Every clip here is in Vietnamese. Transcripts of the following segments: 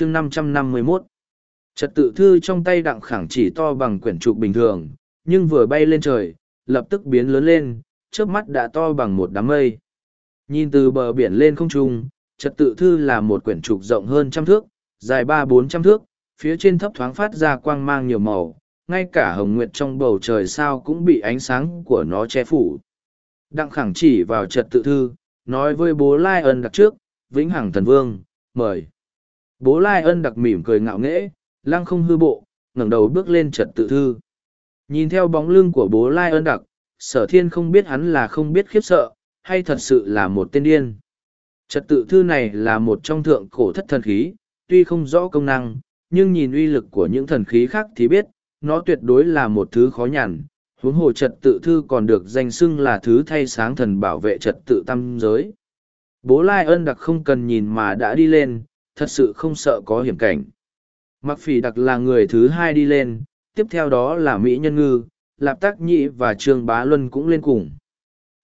chương năm trăm năm mươi mốt. Trật tự thư trong tay đặng khẳng chỉ to bằng quyển trục bình thường, nhưng vừa bay lên trời, lập tức biến lớn lên, trước mắt đã to bằng một đám mây. Nhìn từ bờ biển lên không trung, trật tự thư là một quyển trục rộng hơn trăm thước, dài ba bốn trăm thước, phía trên thấp thoáng phát ra quang mang nhiều màu, ngay cả hồng nguyệt trong bầu trời sao cũng bị ánh sáng của nó che phủ. Đặng khẳng chỉ vào trật tự thư, nói với bố lai ân đặc trước, vĩnh hằng thần vương, mời bố lai ân đặc mỉm cười ngạo nghễ, lăng không hư bộ, ngẩng đầu bước lên trật tự thư. Nhìn theo bóng lưng của bố lai ân đặc, sở thiên không biết hắn là không biết khiếp sợ, hay thật sự là một tên điên. Trật tự thư này là một trong thượng cổ thất thần khí, tuy không rõ công năng, nhưng nhìn uy lực của những thần khí khác thì biết, nó tuyệt đối là một thứ khó nhằn. Huống hồ trật tự thư còn được danh xưng là thứ thay sáng thần bảo vệ trật tự tam giới. Bố lai ân đặc không cần nhìn mà đã đi lên thật sự không sợ có hiểm cảnh. Mặc phỉ đặc là người thứ hai đi lên, tiếp theo đó là mỹ nhân ngư, lạp tác nhĩ và trương bá luân cũng lên cùng.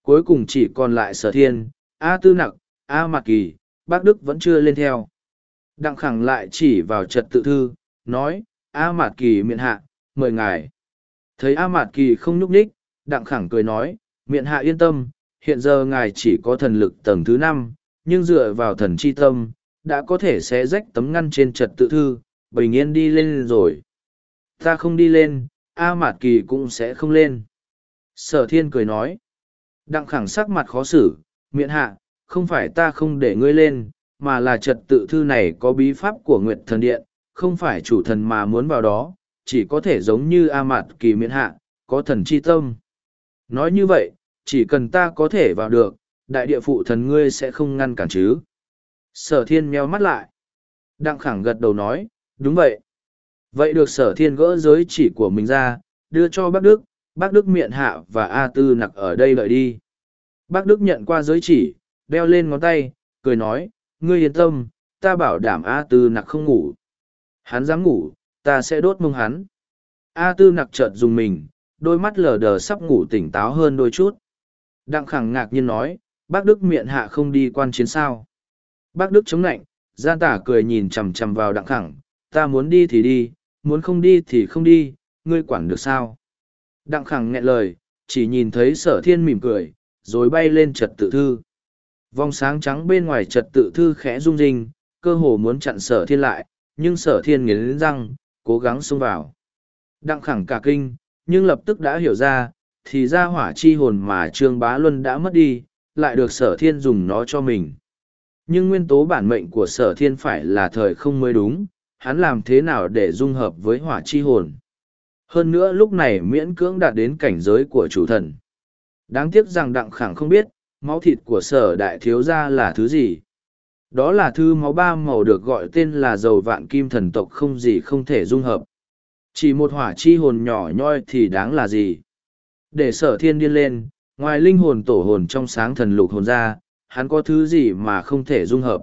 Cuối cùng chỉ còn lại sở thiên, a tư nặc, a mạc kỳ, bác đức vẫn chưa lên theo. Đặng khẳng lại chỉ vào trật tự thư, nói, a mạc kỳ miệng hạ, mời ngài. Thấy a mạc kỳ không nhúc nhích, đặng khẳng cười nói, miệng hạ yên tâm, hiện giờ ngài chỉ có thần lực tầng thứ năm, nhưng dựa vào thần chi tâm đã có thể sẽ rách tấm ngăn trên trật tự thư, bình yên đi lên rồi. Ta không đi lên, a mạt kỳ cũng sẽ không lên. Sở thiên cười nói. Đặng khẳng sắc mặt khó xử, miệng hạ, không phải ta không để ngươi lên, mà là trật tự thư này có bí pháp của nguyệt thần điện, không phải chủ thần mà muốn vào đó, chỉ có thể giống như a mạt kỳ miễn hạ, có thần chi tâm. Nói như vậy, chỉ cần ta có thể vào được, đại địa phụ thần ngươi sẽ không ngăn cản chứ sở thiên meo mắt lại. Đặng khẳng gật đầu nói, đúng vậy. Vậy được sở thiên gỡ giới chỉ của mình ra, đưa cho bác đức bác đức miệng hạ và a tư nặc ở đây lợi đi. Bác đức nhận qua giới chỉ, đeo lên ngón tay, cười nói, ngươi yên tâm, ta bảo đảm a tư nặc không ngủ. Hắn dám ngủ, ta sẽ đốt mông hắn. A tư nặc chợt dùng mình, đôi mắt lờ đờ sắp ngủ tỉnh táo hơn đôi chút. Đặng khẳng ngạc nhiên nói, bác đức miệng hạ không đi quan chiến sao? Bác đức chống lạnh gian tả cười nhìn chằm chằm vào đặng khẳng, ta muốn đi thì đi, muốn không đi thì không đi, ngươi quản được sao? Đặng khẳng nghẹn lời, chỉ nhìn thấy sở thiên mỉm cười, rồi bay lên trật tự thư. Vòng sáng trắng bên ngoài trật tự thư khẽ rung rinh, cơ hồ muốn chặn sở thiên lại, nhưng sở thiên nghiến răng, cố gắng xông vào. Đặng khẳng cả kinh, nhưng lập tức đã hiểu ra, thì ra hỏa chi hồn mà trương bá luân đã mất đi, lại được sở thiên dùng nó cho mình nhưng nguyên tố bản mệnh của sở thiên phải là thời không mới đúng, hắn làm thế nào để dung hợp với hỏa chi hồn? Hơn nữa lúc này miễn cưỡng đạt đến cảnh giới của chủ thần. Đáng tiếc rằng đặng khẳng không biết, máu thịt của sở đại thiếu gia là thứ gì? Đó là thư máu ba màu được gọi tên là dầu vạn kim thần tộc không gì không thể dung hợp. Chỉ một hỏa chi hồn nhỏ nhoi thì đáng là gì? Để sở thiên điên lên, ngoài linh hồn tổ hồn trong sáng thần lục hồn ra hắn có thứ gì mà không thể dung hợp.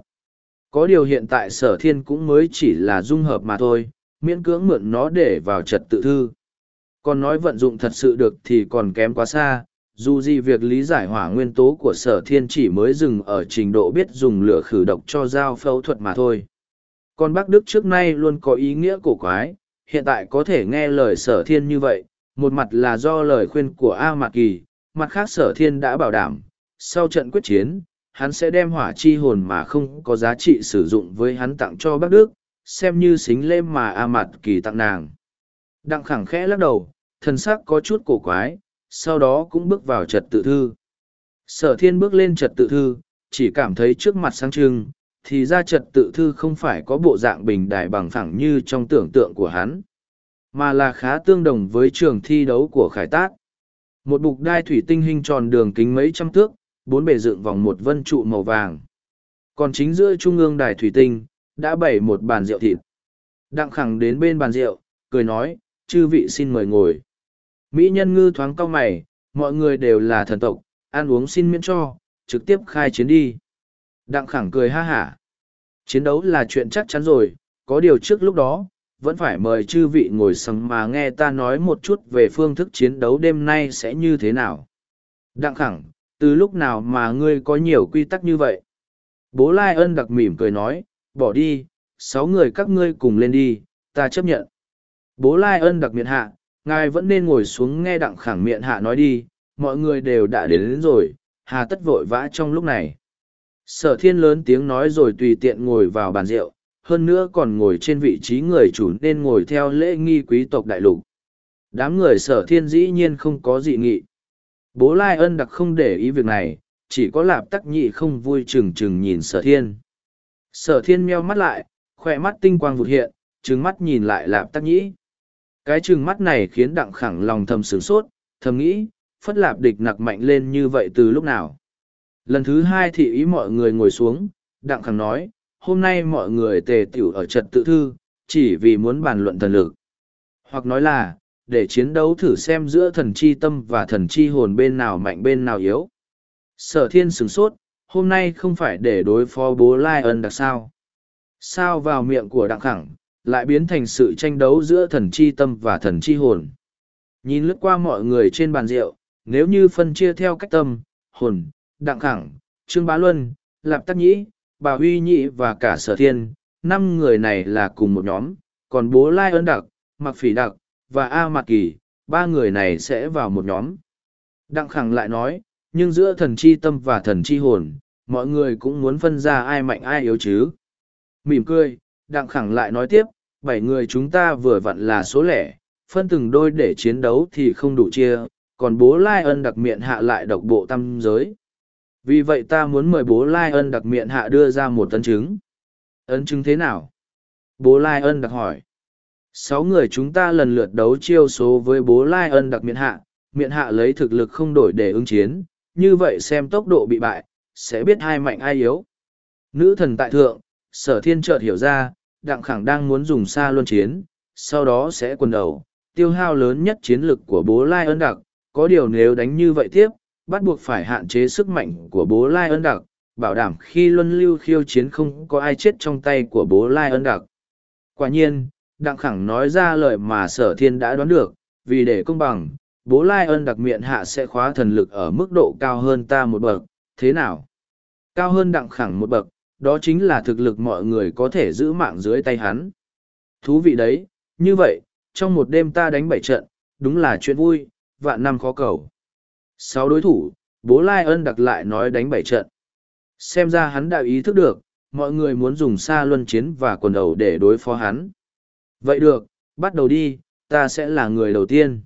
Có điều hiện tại sở thiên cũng mới chỉ là dung hợp mà thôi, miễn cưỡng mượn nó để vào trật tự thư. Còn nói vận dụng thật sự được thì còn kém quá xa, dù gì việc lý giải hỏa nguyên tố của sở thiên chỉ mới dừng ở trình độ biết dùng lửa khử độc cho dao phẫu thuật mà thôi. Còn bác đức trước nay luôn có ý nghĩa cổ quái, hiện tại có thể nghe lời sở thiên như vậy, một mặt là do lời khuyên của a mạc kỳ, mặt khác sở thiên đã bảo đảm, sau trận quyết chiến hắn sẽ đem hỏa chi hồn mà không có giá trị sử dụng với hắn tặng cho bác đức, xem như xính lêm mà a mạt kỳ tặng nàng. Đặng khẳng khẽ lắc đầu thân sắc có chút cổ quái, sau đó cũng bước vào trật tự thư. Sở thiên bước lên trật tự thư, chỉ cảm thấy trước mặt sáng trưng, thì ra trật tự thư không phải có bộ dạng bình đài bằng phẳng như trong tưởng tượng của hắn, mà là khá tương đồng với trường thi đấu của khải tác. Một bục đai thủy tinh hình tròn đường kính mấy trăm thước bốn bề dựng vòng một vân trụ màu vàng. Còn chính giữa trung ương đài thủy tinh, đã bày một bàn rượu thịt. Đặng khẳng đến bên bàn rượu, cười nói, chư vị xin mời ngồi. Mỹ nhân ngư thoáng cau mày, mọi người đều là thần tộc, ăn uống xin miễn cho, trực tiếp khai chiến đi. Đặng khẳng cười ha hả. Chiến đấu là chuyện chắc chắn rồi, có điều trước lúc đó, vẫn phải mời chư vị ngồi sầm mà nghe ta nói một chút về phương thức chiến đấu đêm nay sẽ như thế nào. Đặng khẳng, từ lúc nào mà ngươi có nhiều quy tắc như vậy bố lai ân đặc mỉm cười nói bỏ đi sáu người các ngươi cùng lên đi, ta chấp nhận. Bố Lai ân đặc miệng hạ, ngài vẫn nên ngồi xuống nghe đặng khẳng miệng hạ nói đi, mọi người đều đã đến, đến rồi, hà tất vội vã trong lúc này. Sở thiên lớn tiếng nói rồi tùy tiện ngồi vào bàn rượu, hơn nữa còn ngồi trên vị trí người chủ nên ngồi theo lễ nghi quý tộc đại lục. Đám người sở thiên dĩ nhiên không có dị nghị. Bố Lai ân đặc không để ý việc này, chỉ có lạp tắc nhị không vui chừng chừng nhìn sở thiên. Sở thiên meo mắt lại, khoe mắt tinh quang vụt hiện, trừng mắt nhìn lại lạp tắc nhĩ. Cái trừng mắt này khiến đặng khẳng lòng thầm sửng sốt, thầm nghĩ, phất lạp địch nặc mạnh lên như vậy từ lúc nào. Lần thứ hai thị ý mọi người ngồi xuống, đặng khẳng nói, hôm nay mọi người tề tiểu ở trật tự thư, chỉ vì muốn bàn luận thần lực. Hoặc nói là, để chiến đấu thử xem giữa thần chi tâm và thần chi hồn bên nào mạnh bên nào yếu. Sở thiên sửng sốt, hôm nay không phải để đối phó bố Lai ân đặc sao. Sao vào miệng của đặng khẳng, lại biến thành sự tranh đấu giữa thần chi tâm và thần chi hồn. Nhìn lướt qua mọi người trên bàn rượu, nếu như phân chia theo cách tâm, hồn, đặng khẳng, trương bá luân, lạp tắc nhĩ, bà huy nhị và cả sở thiên, năm người này là cùng một nhóm, còn bố lai ân đặc, mặc phỉ đặc, và A Mạc Kỳ, ba người này sẽ vào một nhóm. Đặng khẳng lại nói, nhưng giữa thần chi tâm và thần chi hồn, mọi người cũng muốn phân ra ai mạnh ai yếu chứ. Mỉm cười, đặng khẳng lại nói tiếp, bảy người chúng ta vừa vặn là số lẻ, phân từng đôi để chiến đấu thì không đủ chia, còn bố Lai ân đặc miệng hạ lại độc bộ tâm giới. Vì vậy ta muốn mời bố Lai ân đặc miệng hạ đưa ra một tấn chứng. Ấn chứng thế nào? Bố Lai ân đặc hỏi sáu người chúng ta lần lượt đấu chiêu số với bố lai ân đặc miệng hạ miệng hạ lấy thực lực không đổi để ứng chiến, như vậy xem tốc độ bị bại, sẽ biết ai mạnh ai yếu. Nữ thần tại thượng, sở thiên chợt hiểu ra, đặng khẳng đang muốn dùng xa luân chiến, sau đó sẽ quần đầu. Tiêu hao lớn nhất chiến lực của bố lai ân đặc, có điều nếu đánh như vậy tiếp, bắt buộc phải hạn chế sức mạnh của bố lai ân đặc, bảo đảm khi luân lưu khiêu chiến không có ai chết trong tay của bố lai ân đặc. Quả nhiên Đặng khẳng nói ra lời mà sở thiên đã đoán được, vì để công bằng, bố Lai ân đặc miệng hạ sẽ khóa thần lực ở mức độ cao hơn ta một bậc, thế nào? Cao hơn đặng khẳng một bậc, đó chính là thực lực mọi người có thể giữ mạng dưới tay hắn. Thú vị đấy, như vậy, trong một đêm ta đánh bảy trận, đúng là chuyện vui, vạn năm khó cầu. Sáu đối thủ, bố Lai ân đặc lại nói đánh bảy trận. Xem ra hắn đã ý thức được, mọi người muốn dùng xa luân chiến và quần đầu để đối phó hắn. Vậy được, bắt đầu đi, ta sẽ là người đầu tiên.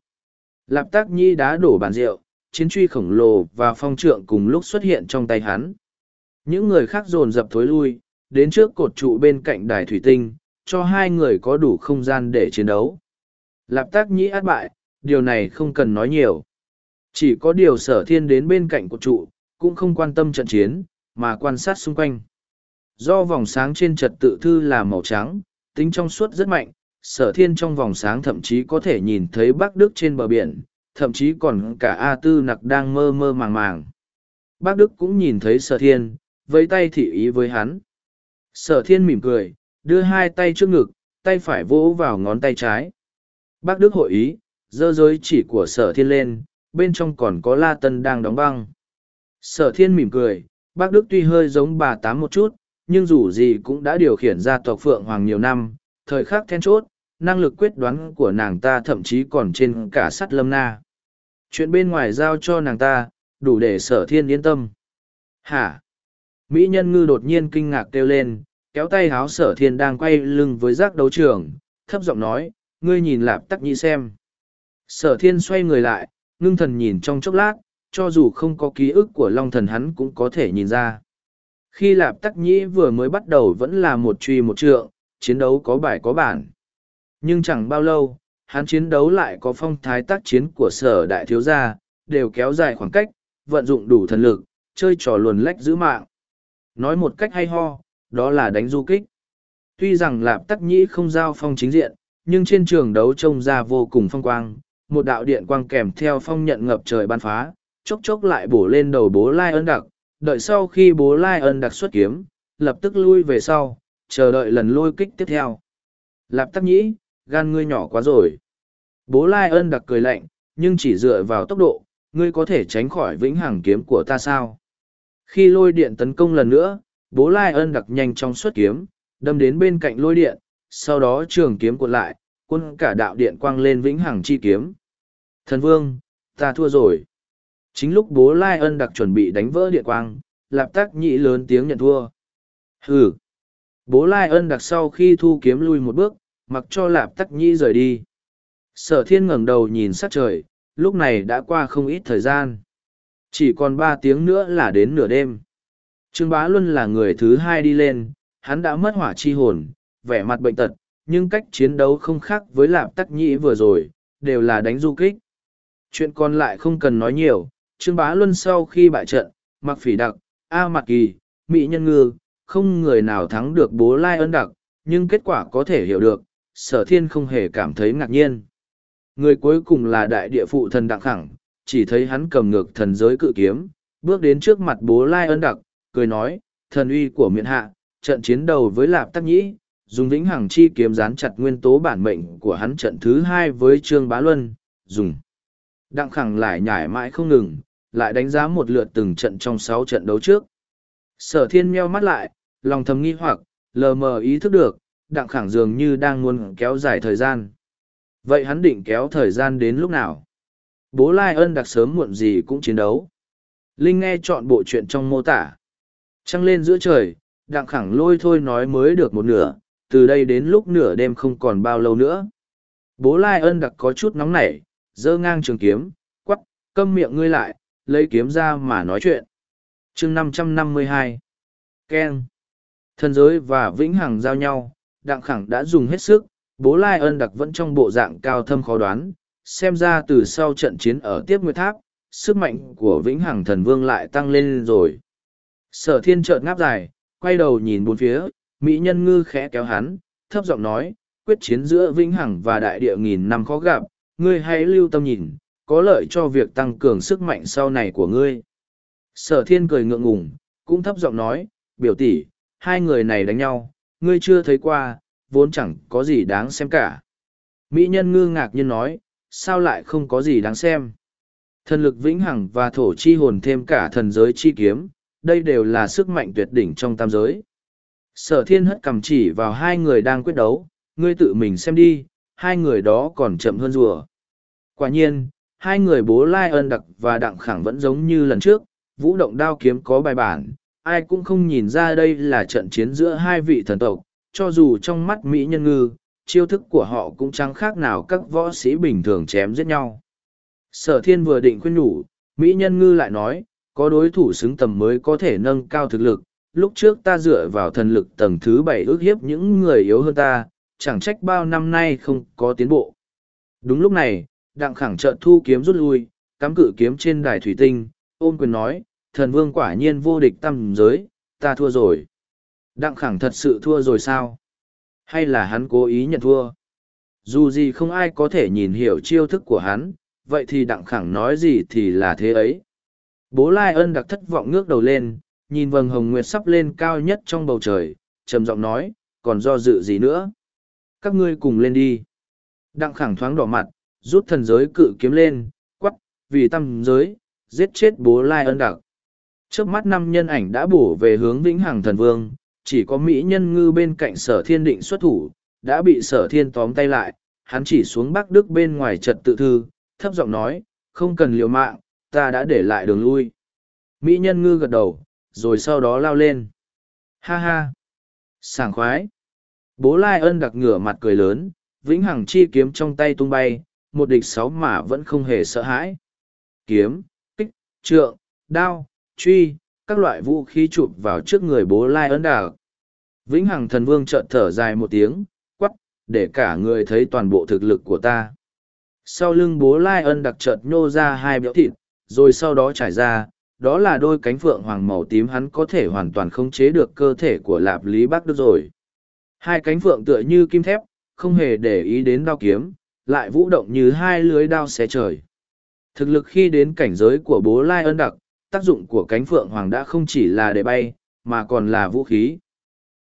Lạp tác nhi đá đổ bàn rượu, chiến truy khổng lồ và phong trượng cùng lúc xuất hiện trong tay hắn. Những người khác dồn dập thối lui, đến trước cột trụ bên cạnh đài thủy tinh, cho hai người có đủ không gian để chiến đấu. Lạp tác nhi át bại, điều này không cần nói nhiều. Chỉ có điều sở thiên đến bên cạnh cột trụ, cũng không quan tâm trận chiến, mà quan sát xung quanh. Do vòng sáng trên trật tự thư là màu trắng, tính trong suốt rất mạnh, sở thiên trong vòng sáng thậm chí có thể nhìn thấy Bắc Đức trên bờ biển, thậm chí còn cả A Tư Nặc đang mơ mơ màng màng. Bác Đức cũng nhìn thấy sở thiên, vẫy tay thị ý với hắn. Sở thiên mỉm cười, đưa hai tay trước ngực, tay phải vỗ vào ngón tay trái. Bác Đức hội ý, dơ giới chỉ của sở thiên lên, bên trong còn có La Tân đang đóng băng. Sở thiên mỉm cười, bác Đức tuy hơi giống bà tám một chút, nhưng dù gì cũng đã điều khiển ra tộc Phượng Hoàng nhiều năm, thời khắc then chốt, năng lực quyết đoán của nàng ta thậm chí còn trên cả sắt lâm na. Chuyện bên ngoài giao cho nàng ta, đủ để sở thiên yên tâm. Hả? Mỹ nhân ngư đột nhiên kinh ngạc kêu lên, kéo tay háo sở thiên đang quay lưng với giác đấu trường, thấp giọng nói, ngươi nhìn lạp tắc nhị xem. Sở thiên xoay người lại, ngưng thần nhìn trong chốc lát, cho dù không có ký ức của long thần hắn cũng có thể nhìn ra. Khi lạp tắc nhĩ vừa mới bắt đầu vẫn là một truy một trượng, chiến đấu có bài có bản. Nhưng chẳng bao lâu, hắn chiến đấu lại có phong thái tác chiến của sở đại thiếu gia, đều kéo dài khoảng cách, vận dụng đủ thần lực, chơi trò luồn lách giữ mạng. Nói một cách hay ho, đó là đánh du kích. Tuy rằng lạp tắc nhĩ không giao phong chính diện, nhưng trên trường đấu trông ra vô cùng phong quang, một đạo điện quang kèm theo phong nhận ngập trời ban phá, chốc chốc lại bổ lên đầu bố Lai ân đặc, đợi sau khi bố Lai ân đặc xuất kiếm, lập tức lui về sau, chờ đợi lần lôi kích tiếp theo. Lạp tắc nhĩ, gan ngươi nhỏ quá rồi. Bố Lai ân đặc cười lạnh, nhưng chỉ dựa vào tốc độ, ngươi có thể tránh khỏi vĩnh hằng kiếm của ta sao? Khi lôi điện tấn công lần nữa, bố Lai ân đặc nhanh trong xuất kiếm, đâm đến bên cạnh lôi điện, sau đó trường kiếm cuộn lại, quân cả đạo điện quang lên vĩnh hằng chi kiếm. Thần vương, ta thua rồi. Chính lúc bố Lai ân đặc chuẩn bị đánh vỡ điện quang, lạp tác nhị lớn tiếng nhận thua. Hừ. Bố Lai ân đặc sau khi thu kiếm lui một bước, mặc cho lạp tắc nhị rời đi. Sở thiên ngẩng đầu nhìn sát trời, lúc này đã qua không ít thời gian. Chỉ còn ba tiếng nữa là đến nửa đêm. Trương Bá Luân là người thứ hai đi lên, hắn đã mất hỏa chi hồn, vẻ mặt bệnh tật, nhưng cách chiến đấu không khác với lạp tắc nhĩ vừa rồi, đều là đánh du kích. Chuyện còn lại không cần nói nhiều, Trương Bá Luân sau khi bại trận, mặc phỉ đặc, A mặc Kỳ, Mỹ Nhân Ngư, không người nào thắng được bố Lai ân đặc, nhưng kết quả có thể hiểu được, sở thiên không hề cảm thấy ngạc nhiên. Người cuối cùng là đại địa phụ thần đặng khẳng, chỉ thấy hắn cầm ngược thần giới cự kiếm, bước đến trước mặt bố Lai ân đặc, cười nói, thần uy của miện hạ, trận chiến đầu với Lạp Tắc Nhĩ, dùng vĩnh hằng chi kiếm dán chặt nguyên tố bản mệnh của hắn trận thứ hai với Trương Bá Luân, dùng. Đặng khẳng lại nhảy mãi không ngừng, lại đánh giá một lượt từng trận trong sáu trận đấu trước. Sở thiên meo mắt lại, lòng thầm nghi hoặc, lờ mờ ý thức được, đặng khẳng dường như đang muốn kéo dài thời gian. Vậy hắn định kéo thời gian đến lúc nào? Bố Lai ân đặc sớm muộn gì cũng chiến đấu. Linh nghe chọn bộ chuyện trong mô tả. Trăng lên giữa trời, đặng khẳng lôi thôi nói mới được một nửa, từ đây đến lúc nửa đêm không còn bao lâu nữa. Bố Lai ân đặc có chút nóng nảy, giơ ngang trường kiếm, quắc, câm miệng ngươi lại, lấy kiếm ra mà nói chuyện. chương năm trăm năm mươi hai Ken Thần giới và vĩnh hằng giao nhau, đặng khẳng đã dùng hết sức, bố Lai ân đặc vẫn trong bộ dạng cao thâm khó đoán, xem ra từ sau trận chiến ở tiếp nguyệt tháp, sức mạnh của vĩnh hằng thần vương lại tăng lên rồi. Sở thiên trợn ngáp dài, quay đầu nhìn bốn phía, Mỹ nhân ngư khẽ kéo hắn, thấp giọng nói, quyết chiến giữa vĩnh hằng và đại địa nghìn năm khó gặp, ngươi hãy lưu tâm nhìn, có lợi cho việc tăng cường sức mạnh sau này của ngươi. Sở thiên cười ngượng ngùng, cũng thấp giọng nói, biểu tỷ, hai người này đánh nhau, ngươi chưa thấy qua, vốn chẳng có gì đáng xem cả. Mỹ nhân ngư ngạc nhiên nói, sao lại không có gì đáng xem. Thần lực vĩnh hằng và thổ chi hồn thêm cả thần giới chi kiếm, đây đều là sức mạnh tuyệt đỉnh trong tam giới. Sở thiên hất cầm chỉ vào hai người đang quyết đấu, ngươi tự mình xem đi, hai người đó còn chậm hơn rùa. Quả nhiên, hai người bố Lai ân đặc và đặng khẳng vẫn giống như lần trước, vũ động đao kiếm có bài bản, ai cũng không nhìn ra đây là trận chiến giữa hai vị thần tộc, cho dù trong mắt Mỹ nhân ngư, chiêu thức của họ cũng chẳng khác nào các võ sĩ bình thường chém giết nhau. Sở thiên vừa định khuyên nhủ, Mỹ nhân ngư lại nói, có đối thủ xứng tầm mới có thể nâng cao thực lực, lúc trước ta dựa vào thần lực tầng thứ bảy ước hiếp những người yếu hơn ta, chẳng trách bao năm nay không có tiến bộ. Đúng lúc này, đặng khẳng trợn thu kiếm rút lui, cắm cự kiếm trên đài thủy tinh, ôm quyền nói, thần vương quả nhiên vô địch tâm giới, ta thua rồi. Đặng khẳng thật sự thua rồi sao? Hay là hắn cố ý nhận thua? Dù gì không ai có thể nhìn hiểu chiêu thức của hắn, vậy thì đặng khẳng nói gì thì là thế ấy. Bố Lai ân đặc thất vọng ngước đầu lên, nhìn vầng hồng nguyệt sắp lên cao nhất trong bầu trời, trầm giọng nói, còn do dự gì nữa? Các ngươi cùng lên đi. Đặng khẳng thoáng đỏ mặt, rút thần giới cự kiếm lên, quắc, vì tâm giới, giết chết bố Lai ân đặc. Trước mắt năm nhân ảnh đã bổ về hướng vĩnh hằng thần vương, chỉ có Mỹ nhân ngư bên cạnh sở thiên định xuất thủ, đã bị sở thiên tóm tay lại, hắn chỉ xuống Bắc Đức bên ngoài trật tự thư, thấp giọng nói, không cần liều mạng, ta đã để lại đường lui. Mỹ nhân ngư gật đầu, rồi sau đó lao lên. Ha ha! Sảng khoái! Bố Lai ân đặc ngửa mặt cười lớn, vĩnh hằng chi kiếm trong tay tung bay, một địch sáu mà vẫn không hề sợ hãi. Kiếm, kích, trượng, đao, truy, các loại vũ khí chụp vào trước người bố Lai ân đặc. Vĩnh hằng thần vương trợn thở dài một tiếng, quắc, để cả người thấy toàn bộ thực lực của ta. Sau lưng bố Lai ân đặc chợt nhô ra hai béo thịt, rồi sau đó trải ra, đó là đôi cánh phượng hoàng màu tím hắn có thể hoàn toàn khống chế được cơ thể của lạp lý bắc đức rồi hai cánh phượng tựa như kim thép không hề để ý đến đao kiếm lại vũ động như hai lưới đao xé trời thực lực khi đến cảnh giới của bố lai ân đặc tác dụng của cánh phượng hoàng đã không chỉ là để bay mà còn là vũ khí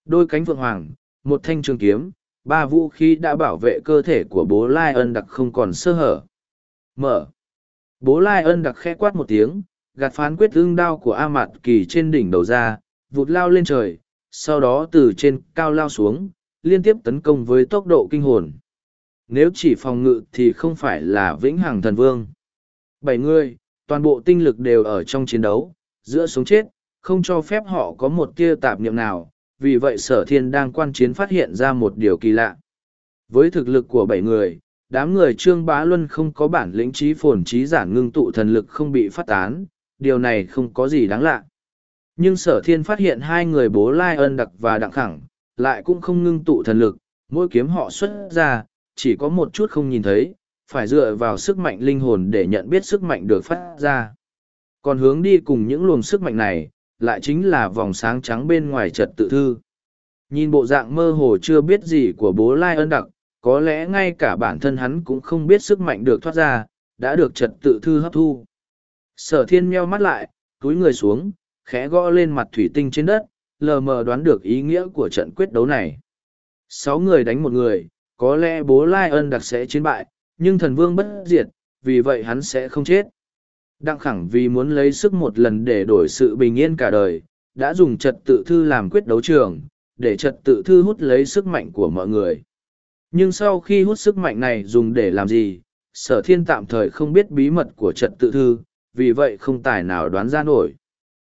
đôi cánh phượng hoàng một thanh trường kiếm ba vũ khí đã bảo vệ cơ thể của bố lai ân đặc không còn sơ hở mở bố lai ân đặc khẽ quát một tiếng gạt phán quyết ưng đao của A Mạt Kỳ trên đỉnh đầu ra, vụt lao lên trời, sau đó từ trên cao lao xuống, liên tiếp tấn công với tốc độ kinh hồn. Nếu chỉ phòng ngự thì không phải là vĩnh hằng thần vương. Bảy người, toàn bộ tinh lực đều ở trong chiến đấu, giữa sống chết, không cho phép họ có một tia tạp niệm nào, vì vậy sở thiên đang quan chiến phát hiện ra một điều kỳ lạ. Với thực lực của bảy người, đám người trương bá luân không có bản lĩnh trí phồn trí giản ngưng tụ thần lực không bị phát tán, điều này không có gì đáng lạ. Nhưng sở thiên phát hiện hai người bố Lai ân đặc và đặng khẳng, lại cũng không ngưng tụ thần lực, mỗi kiếm họ xuất ra, chỉ có một chút không nhìn thấy, phải dựa vào sức mạnh linh hồn để nhận biết sức mạnh được phát ra. Còn hướng đi cùng những luồng sức mạnh này, lại chính là vòng sáng trắng bên ngoài trật tự thư. Nhìn bộ dạng mơ hồ chưa biết gì của bố Lai ân đặc, có lẽ ngay cả bản thân hắn cũng không biết sức mạnh được thoát ra, đã được trật tự thư hấp thu. Sở thiên meo mắt lại, túi người xuống, khẽ gõ lên mặt thủy tinh trên đất, lờ mờ đoán được ý nghĩa của trận quyết đấu này. Sáu người đánh một người, có lẽ bố Lai ân đặc sẽ chiến bại, nhưng thần vương bất diệt, vì vậy hắn sẽ không chết. Đặng khẳng vì muốn lấy sức một lần để đổi sự bình yên cả đời, đã dùng trật tự thư làm quyết đấu trường, để trật tự thư hút lấy sức mạnh của mọi người. Nhưng sau khi hút sức mạnh này dùng để làm gì, sở thiên tạm thời không biết bí mật của trật tự thư, vì vậy không tài nào đoán ra nổi.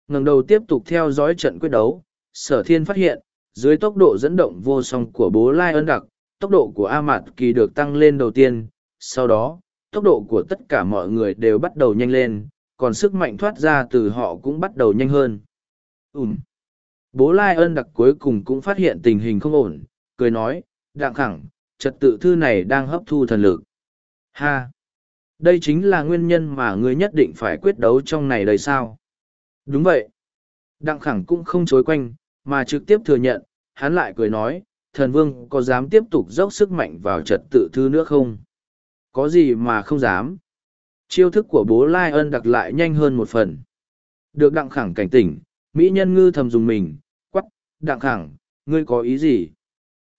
Ngầm đầu tiếp tục theo dõi trận quyết đấu, sở thiên phát hiện, dưới tốc độ dẫn động vô song của bố Lai ân đặc, tốc độ của A Mạt Kỳ được tăng lên đầu tiên, sau đó, tốc độ của tất cả mọi người đều bắt đầu nhanh lên, còn sức mạnh thoát ra từ họ cũng bắt đầu nhanh hơn. Ừm. Bố Lai ân đặc cuối cùng cũng phát hiện tình hình không ổn, cười nói, đặng khẳng, trật tự thư này đang hấp thu thần lực. Ha! Đây chính là nguyên nhân mà ngươi nhất định phải quyết đấu trong này đời sao. Đúng vậy. Đặng khẳng cũng không chối quanh, mà trực tiếp thừa nhận, hắn lại cười nói, thần vương có dám tiếp tục dốc sức mạnh vào trật tự thư nữa không? Có gì mà không dám? Chiêu thức của bố Lai ân đặc lại nhanh hơn một phần. Được đặng khẳng cảnh tỉnh, Mỹ nhân ngư thầm dùng mình, quắc, đặng khẳng, ngươi có ý gì?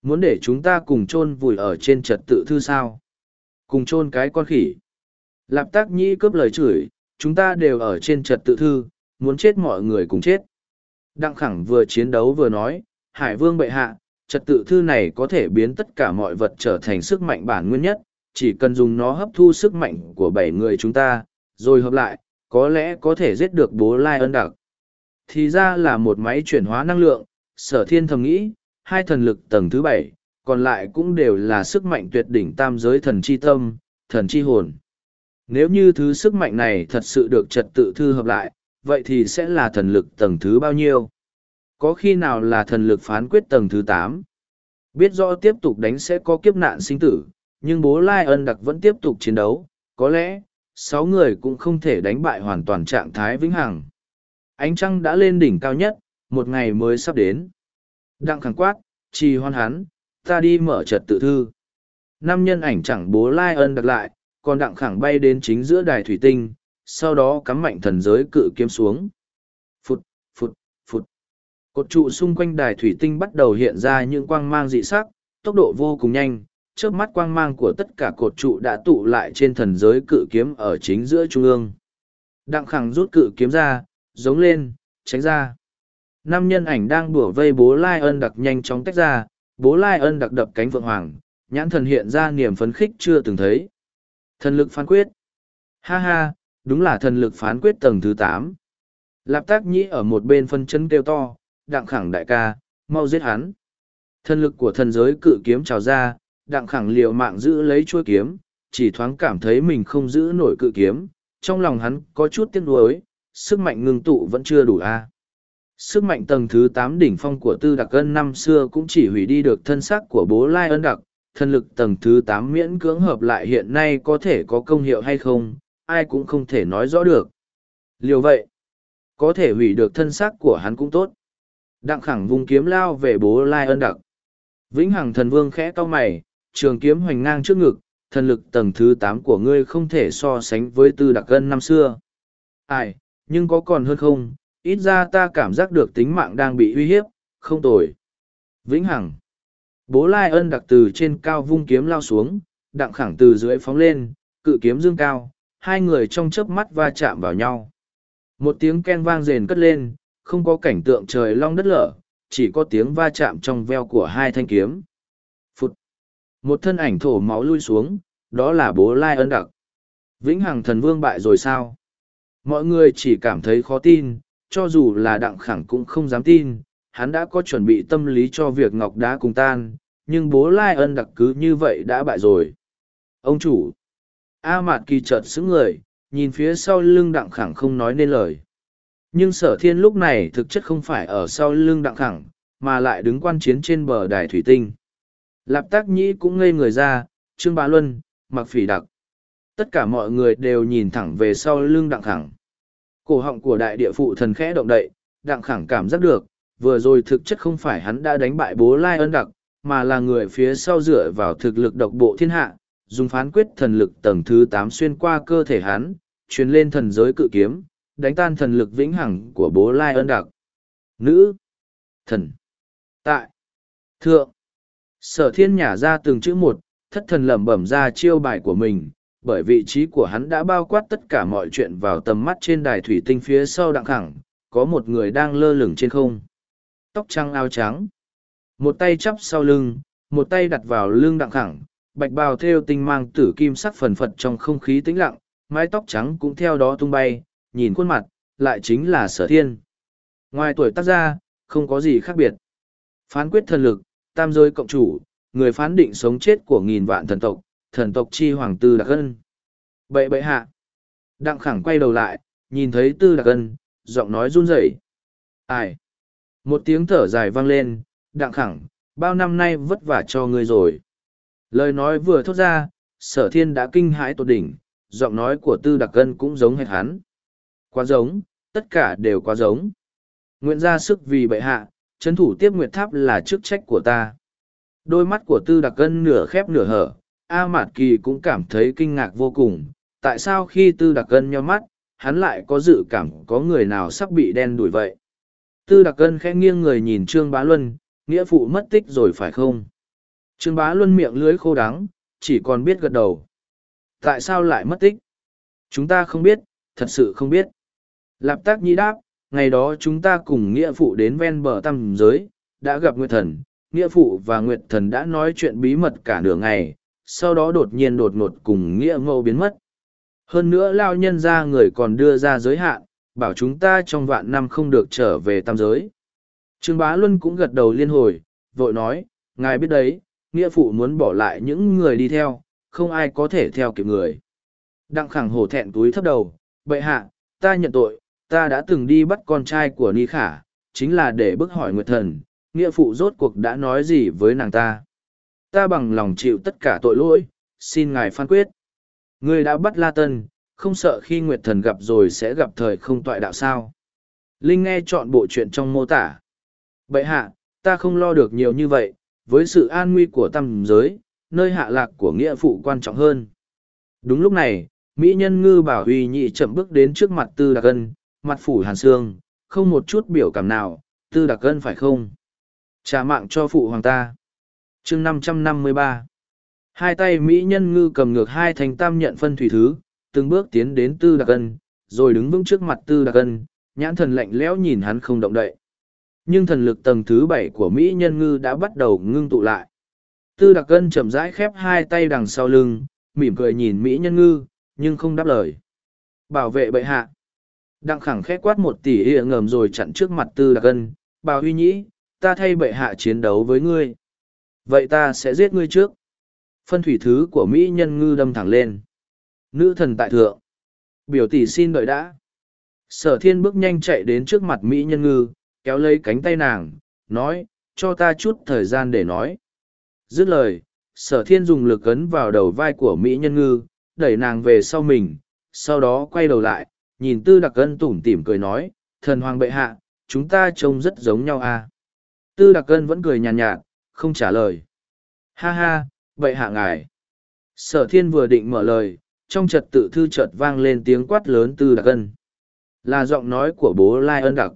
Muốn để chúng ta cùng chôn vùi ở trên trật tự thư sao? Cùng chôn cái con khỉ. Lạp tác nhĩ cướp lời chửi, chúng ta đều ở trên trật tự thư, muốn chết mọi người cùng chết. Đặng khẳng vừa chiến đấu vừa nói, Hải vương bệ hạ, trật tự thư này có thể biến tất cả mọi vật trở thành sức mạnh bản nguyên nhất, chỉ cần dùng nó hấp thu sức mạnh của bảy người chúng ta, rồi hợp lại, có lẽ có thể giết được bố Lai ân đặc. Thì ra là một máy chuyển hóa năng lượng, sở thiên thầm nghĩ, hai thần lực tầng thứ bảy, còn lại cũng đều là sức mạnh tuyệt đỉnh tam giới thần chi tâm, thần chi hồn. Nếu như thứ sức mạnh này thật sự được trật tự thư hợp lại, vậy thì sẽ là thần lực tầng thứ bao nhiêu? Có khi nào là thần lực phán quyết tầng thứ tám? Biết rõ tiếp tục đánh sẽ có kiếp nạn sinh tử, nhưng bố Lai ân đặc vẫn tiếp tục chiến đấu, có lẽ, sáu người cũng không thể đánh bại hoàn toàn trạng thái vĩnh hằng. Ánh trăng đã lên đỉnh cao nhất, một ngày mới sắp đến. Đặng khẳng quát, trì hoan hắn, ta đi mở trật tự thư. Năm nhân ảnh chẳng bố Lai ân đặc lại, còn đặng khẳng bay đến chính giữa đài thủy tinh, sau đó cắm mạnh thần giới cự kiếm xuống. Phụt, phụt, phụt. Cột trụ xung quanh đài thủy tinh bắt đầu hiện ra những quang mang dị sắc, tốc độ vô cùng nhanh, trước mắt quang mang của tất cả cột trụ đã tụ lại trên thần giới cự kiếm ở chính giữa trung ương. Đặng khẳng rút cự kiếm ra, giống lên, tránh ra. Năm nhân ảnh đang đùa vây bố Lai ân đặc nhanh chóng tách ra, bố Lai ân đặc đập cánh vượng hoàng, nhãn thần hiện ra niềm phấn khích chưa từng thấy. Thần lực phán quyết. Ha ha, đúng là thần lực phán quyết tầng thứ tám. Lạp tác nhĩ ở một bên phân chân kêu to, đặng khẳng đại ca, mau giết hắn. Thần lực của thần giới cự kiếm trào ra, đặng khẳng liều mạng giữ lấy chuôi kiếm, chỉ thoáng cảm thấy mình không giữ nổi cự kiếm, trong lòng hắn có chút tiếc nuối, sức mạnh ngưng tụ vẫn chưa đủ a. Sức mạnh tầng thứ tám đỉnh phong của tư đặc ân năm xưa cũng chỉ hủy đi được thân xác của bố Lai ân đặc, thân lực tầng thứ tám miễn cưỡng hợp lại hiện nay có thể có công hiệu hay không, ai cũng không thể nói rõ được. Liều vậy, có thể hủy được thân xác của hắn cũng tốt. Đặng khẳng vùng kiếm lao về bố Lai ân đặc. Vĩnh hằng thần vương khẽ cau mày, trường kiếm hoành ngang trước ngực, thần lực tầng thứ tám của ngươi không thể so sánh với tư đặc gân năm xưa. Ai, nhưng có còn hơn không, ít ra ta cảm giác được tính mạng đang bị uy hiếp, không tồi. Vĩnh hằng. Bố Lai ân đặc từ trên cao vung kiếm lao xuống, đặng khẳng từ dưới phóng lên, cự kiếm dương cao, hai người trong chớp mắt va chạm vào nhau. Một tiếng ken vang rền cất lên, không có cảnh tượng trời long đất lở, chỉ có tiếng va chạm trong veo của hai thanh kiếm. Một thân ảnh thổ máu lui xuống, đó là bố Lai ân đặc. Vĩnh Hằng thần vương bại rồi sao? Mọi người chỉ cảm thấy khó tin, cho dù là đặng khẳng cũng không dám tin, hắn đã có chuẩn bị tâm lý cho việc ngọc đá cùng tan, nhưng bố Lai ân đặc cứ như vậy đã bại rồi. Ông chủ! A Mạt Kỳ chợt xứng người, nhìn phía sau lưng đặng khẳng không nói nên lời. Nhưng sở thiên lúc này thực chất không phải ở sau lưng đặng khẳng, mà lại đứng quan chiến trên bờ đài thủy tinh. Lạp tác nhĩ cũng ngây người ra, Trương Bá Luân, mặc phỉ đặc. Tất cả mọi người đều nhìn thẳng về sau lưng đặng khẳng. Cổ họng của đại địa phụ thần khẽ động đậy, đặng khẳng cảm giác được, vừa rồi thực chất không phải hắn đã đánh bại bố Lai ân đặc, mà là người phía sau dựa vào thực lực độc bộ thiên hạ, dùng phán quyết thần lực tầng thứ tám xuyên qua cơ thể hắn, truyền lên thần giới cự kiếm, đánh tan thần lực vĩnh hằng của bố Lai ân đặc. Nữ, thần, tại, thượng. Sở thiên nhả ra từng chữ một, thất thần lẩm bẩm ra chiêu bài của mình, bởi vị trí của hắn đã bao quát tất cả mọi chuyện vào tầm mắt trên đài thủy tinh phía sau đặng khẳng, có một người đang lơ lửng trên không. Tóc trắng áo trắng, một tay chắp sau lưng, một tay đặt vào lưng đặng khẳng, bạch bào theo tinh mang tử kim sắc phần phật trong không khí tĩnh lặng, mái tóc trắng cũng theo đó tung bay, nhìn khuôn mặt, lại chính là sở thiên. Ngoài tuổi tác ra, không có gì khác biệt. Phán quyết thần lực, tam giới cộng chủ, người phán định sống chết của nghìn vạn thần tộc, thần tộc chi hoàng tư đặc ân. Bậy bậy hạ. Đặng khẳng quay đầu lại, nhìn thấy tư đặc ân, giọng nói run rẩy. Ai? Một tiếng thở dài vang lên, đặng khẳng, bao năm nay vất vả cho ngươi rồi. Lời nói vừa thốt ra, sở thiên đã kinh hãi tột đỉnh, giọng nói của tư đặc ân cũng giống hệt hắn. Quá giống, tất cả đều quá giống. Nguyện ra sức vì bệ hạ, chấn thủ tiếp nguyệt tháp là chức trách của ta. Đôi mắt của tư đặc cân nửa khép nửa hở, A Mạt Kỳ cũng cảm thấy kinh ngạc vô cùng. Tại sao khi tư đặc cân nhó mắt, hắn lại có dự cảm có người nào sắp bị đen đuổi vậy? Tư đặc cân khẽ nghiêng người nhìn Trương Bá Luân, nghĩa phụ mất tích rồi phải không? Trương Bá Luân miệng lưới khô đắng, chỉ còn biết gật đầu. Tại sao lại mất tích? Chúng ta không biết, thật sự không biết. Lạp tác nhĩ đáp, ngày đó chúng ta cùng nghĩa phụ đến ven bờ tam giới, đã gặp Nguyệt Thần, nghĩa phụ và Nguyệt Thần đã nói chuyện bí mật cả nửa ngày, sau đó đột nhiên đột ngột cùng nghĩa ngẫu biến mất. Hơn nữa lao nhân ra người còn đưa ra giới hạn, bảo chúng ta trong vạn năm không được trở về tam giới. Trương Bá Luân cũng gật đầu liên hồi, vội nói, ngài biết đấy, nghĩa phụ muốn bỏ lại những người đi theo, không ai có thể theo kịp người. Đặng khẳng hổ thẹn túi thấp đầu, bệ hạ, ta nhận tội, ta đã từng đi bắt con trai của Ni Khả, chính là để bức hỏi Nguyệt Thần, nghĩa phụ rốt cuộc đã nói gì với nàng ta. Ta bằng lòng chịu tất cả tội lỗi, xin ngài phán quyết. Ngươi đã bắt La Tân, không sợ khi Nguyệt Thần gặp rồi sẽ gặp thời không toại đạo sao. Linh nghe chọn bộ chuyện trong mô tả. Bậy hạ, ta không lo được nhiều như vậy, với sự an nguy của tâm giới, nơi hạ lạc của nghĩa phụ quan trọng hơn. Đúng lúc này, Mỹ nhân ngư bảo huy nhị chậm bước đến trước mặt tư đặc ân, mặt phủ hàn xương, không một chút biểu cảm nào, tư đặc ân phải không? Trả mạng cho phụ hoàng ta. chương năm trăm năm mươi ba Hai tay Mỹ nhân ngư cầm ngược hai thành tam nhận phân thủy thứ, từng bước tiến đến tư đặc ân, rồi đứng vững trước mặt tư đặc ân, nhãn thần lạnh lẽo nhìn hắn không động đậy. Nhưng thần lực tầng thứ bảy của Mỹ nhân ngư đã bắt đầu ngưng tụ lại. Tư đặc ân chậm rãi khép hai tay đằng sau lưng, mỉm cười nhìn Mỹ nhân ngư, nhưng không đáp lời. Bảo vệ bệ hạ. Đặng khẳng khẽ quát một tỷ ỉa ngầm rồi chặn trước mặt tư đặc ân, bà huy nhĩ, ta thay bệ hạ chiến đấu với ngươi. Vậy ta sẽ giết ngươi trước. Phân thủy thứ của Mỹ nhân ngư đâm thẳng lên. Nữ thần tại thượng. Biểu tỷ xin đợi đã. Sở thiên bước nhanh chạy đến trước mặt Mỹ nhân ngư, kéo lấy cánh tay nàng, nói, cho ta chút thời gian để nói. Dứt lời, sở thiên dùng lực ấn vào đầu vai của Mỹ nhân ngư, đẩy nàng về sau mình, sau đó quay đầu lại, nhìn tư đặc ân tủm tỉm cười nói, thần hoàng bệ hạ, chúng ta trông rất giống nhau à. Tư đặc ân vẫn cười nhàn nhạt, nhạt, không trả lời. Ha ha, bệ hạ ngài. Sở thiên vừa định mở lời, trong trật tự thư chợt vang lên tiếng quát lớn tư đặc ân. Là giọng nói của bố Lai ân đặc.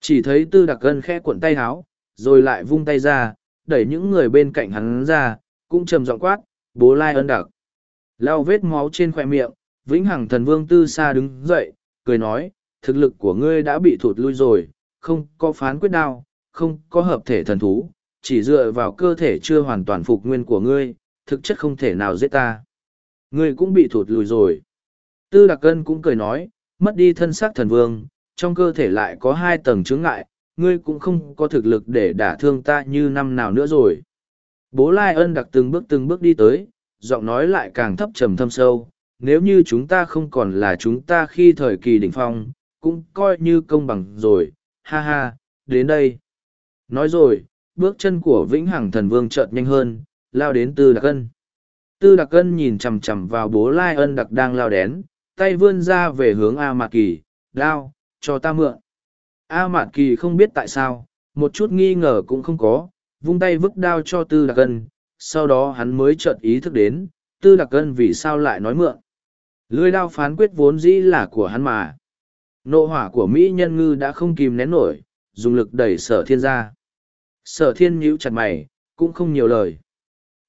Chỉ thấy tư đặc ân khẽ cuộn tay háo, rồi lại vung tay ra, đẩy những người bên cạnh hắn ra, cũng trầm giọng quát, bố Lai ân đặc. Lao vết máu trên khoe miệng, vĩnh hằng thần vương tư xa đứng dậy, cười nói, thực lực của ngươi đã bị thụt lui rồi, không có phán quyết đao, không có hợp thể thần thú, chỉ dựa vào cơ thể chưa hoàn toàn phục nguyên của ngươi, thực chất không thể nào giết ta. Ngươi cũng bị thụt lùi rồi. Tư Đặc Cân cũng cười nói, mất đi thân xác thần vương, trong cơ thể lại có hai tầng chướng ngại, ngươi cũng không có thực lực để đả thương ta như năm nào nữa rồi. Bố Lai ân đặc từng bước từng bước đi tới, giọng nói lại càng thấp trầm thâm sâu, nếu như chúng ta không còn là chúng ta khi thời kỳ đỉnh phong, cũng coi như công bằng rồi, ha ha, đến đây. Nói rồi, bước chân của Vĩnh Hằng Thần Vương chợt nhanh hơn, lao đến Tư Đặc Ân. Tư Đặc Ân nhìn chằm chằm vào bố Lai ân đặc đang lao đến, tay vươn ra về hướng A Mạc Kỳ, đao, cho ta mượn. A Mạc Kỳ không biết tại sao, một chút nghi ngờ cũng không có, vung tay vứt đao cho Tư Đặc Ân, sau đó hắn mới chợt ý thức đến, Tư Đặc Ân vì sao lại nói mượn. Lưỡi đao phán quyết vốn dĩ là của hắn mà. Nộ hỏa của Mỹ nhân ngư đã không kìm nén nổi, dùng lực đẩy sở thiên ra. Sở thiên nhíu chặt mày, cũng không nhiều lời.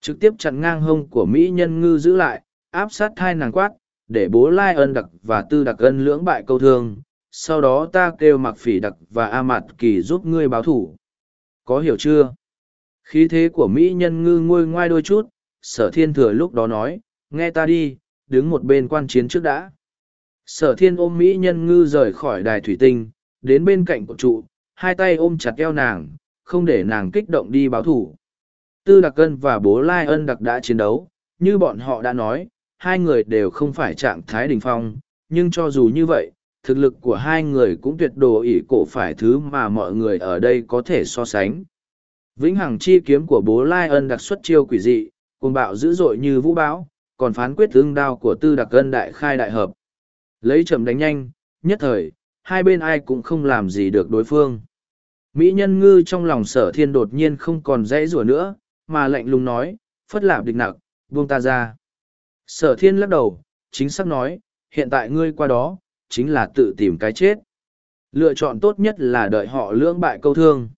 Trực tiếp chặn ngang hông của Mỹ nhân ngư giữ lại, áp sát hai nàng quát, để bố lai ân đặc và tư đặc ân lưỡng bại câu thương, sau đó ta kêu mặc phỉ đặc và a mạt kỳ giúp ngươi báo thủ có hiểu chưa khí thế của mỹ nhân ngư ngôi ngoai đôi chút sở thiên thừa lúc đó nói nghe ta đi đứng một bên quan chiến trước đã sở thiên ôm mỹ nhân ngư rời khỏi đài thủy tinh đến bên cạnh của trụ hai tay ôm chặt eo nàng không để nàng kích động đi báo thủ tư đặc Cân và bố lai ân đặc đã chiến đấu như bọn họ đã nói hai người đều không phải trạng thái đỉnh phong nhưng cho dù như vậy thực lực của hai người cũng tuyệt đồ ỷ cổ phải thứ mà mọi người ở đây có thể so sánh. Vĩnh Hằng chi kiếm của bố Lai ân đặc xuất chiêu quỷ dị, cuồng bạo dữ dội như vũ bão, còn phán quyết tương đao của tư đặc Cân đại khai đại hợp. Lấy chậm đánh nhanh, nhất thời, hai bên ai cũng không làm gì được đối phương. Mỹ nhân ngư trong lòng sở thiên đột nhiên không còn dãy rủa nữa, mà lạnh lùng nói, phất lạp địch nặc, buông ta ra. Sở thiên lắc đầu, chính xác nói, hiện tại ngươi qua đó, chính là tự tìm cái chết. Lựa chọn tốt nhất là đợi họ lưỡng bại câu thương.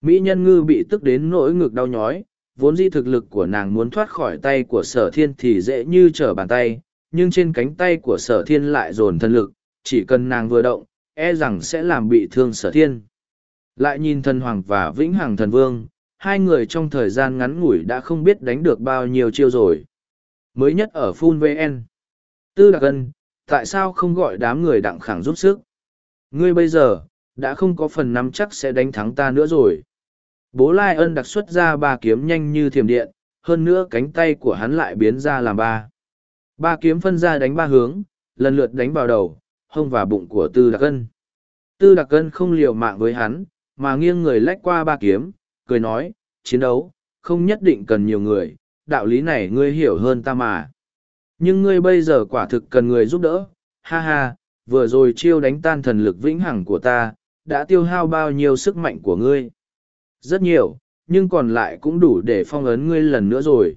Mỹ nhân ngư bị tức đến nỗi ngực đau nhói, vốn di thực lực của nàng muốn thoát khỏi tay của sở thiên thì dễ như trở bàn tay, nhưng trên cánh tay của sở thiên lại dồn thân lực, chỉ cần nàng vừa động, e rằng sẽ làm bị thương sở thiên. Lại nhìn thần hoàng và vĩnh hằng thần vương, hai người trong thời gian ngắn ngủi đã không biết đánh được bao nhiêu chiêu rồi. Mới nhất ở Full VN. Tư Đặc Ân, tại sao không gọi đám người đặng khẳng giúp sức ngươi bây giờ đã không có phần nắm chắc sẽ đánh thắng ta nữa rồi bố lai ân đặc xuất ra ba kiếm nhanh như thiềm điện, hơn nữa cánh tay của hắn lại biến ra làm ba. Ba kiếm phân ra đánh ba hướng, lần lượt đánh vào đầu, hông và bụng của tư đặc ân. Tư đặc ân không liều mạng với hắn, mà nghiêng người lách qua ba kiếm, cười nói, chiến đấu, không nhất định cần nhiều người, đạo lý này ngươi hiểu hơn ta mà. Nhưng ngươi bây giờ quả thực cần người giúp đỡ. Ha ha, vừa rồi chiêu đánh tan thần lực vĩnh hằng của ta, đã tiêu hao bao nhiêu sức mạnh của ngươi? Rất nhiều nhưng còn lại cũng đủ để phong ấn ngươi lần nữa rồi.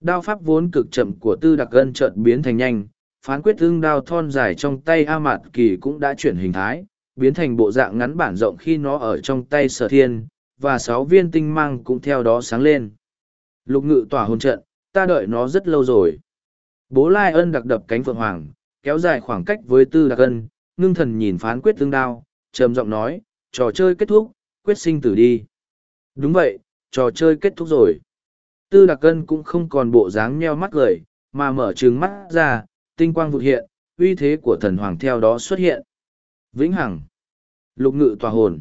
Đao pháp vốn cực chậm của tư đặc gân chợt biến thành nhanh phán quyết ưng đao thon dài trong tay a mạt kỳ cũng đã chuyển hình thái biến thành bộ dạng ngắn bản rộng khi nó ở trong tay sở thiên và sáu viên tinh mang cũng theo đó sáng lên. Lục ngự tỏa hôn trận ta đợi nó rất lâu rồi. Bố Lai ân đặc đập cánh phượng hoàng, kéo dài khoảng cách với tư đặc ân, ngưng thần nhìn phán quyết tương đao, trầm giọng nói, trò chơi kết thúc, quyết sinh tử đi. Đúng vậy, trò chơi kết thúc rồi. Tư đặc cân cũng không còn bộ dáng nheo mắt cười, mà mở trừng mắt ra, tinh quang vụt hiện, uy thế của thần hoàng theo đó xuất hiện. Vĩnh Hằng, lục ngự tòa hồn.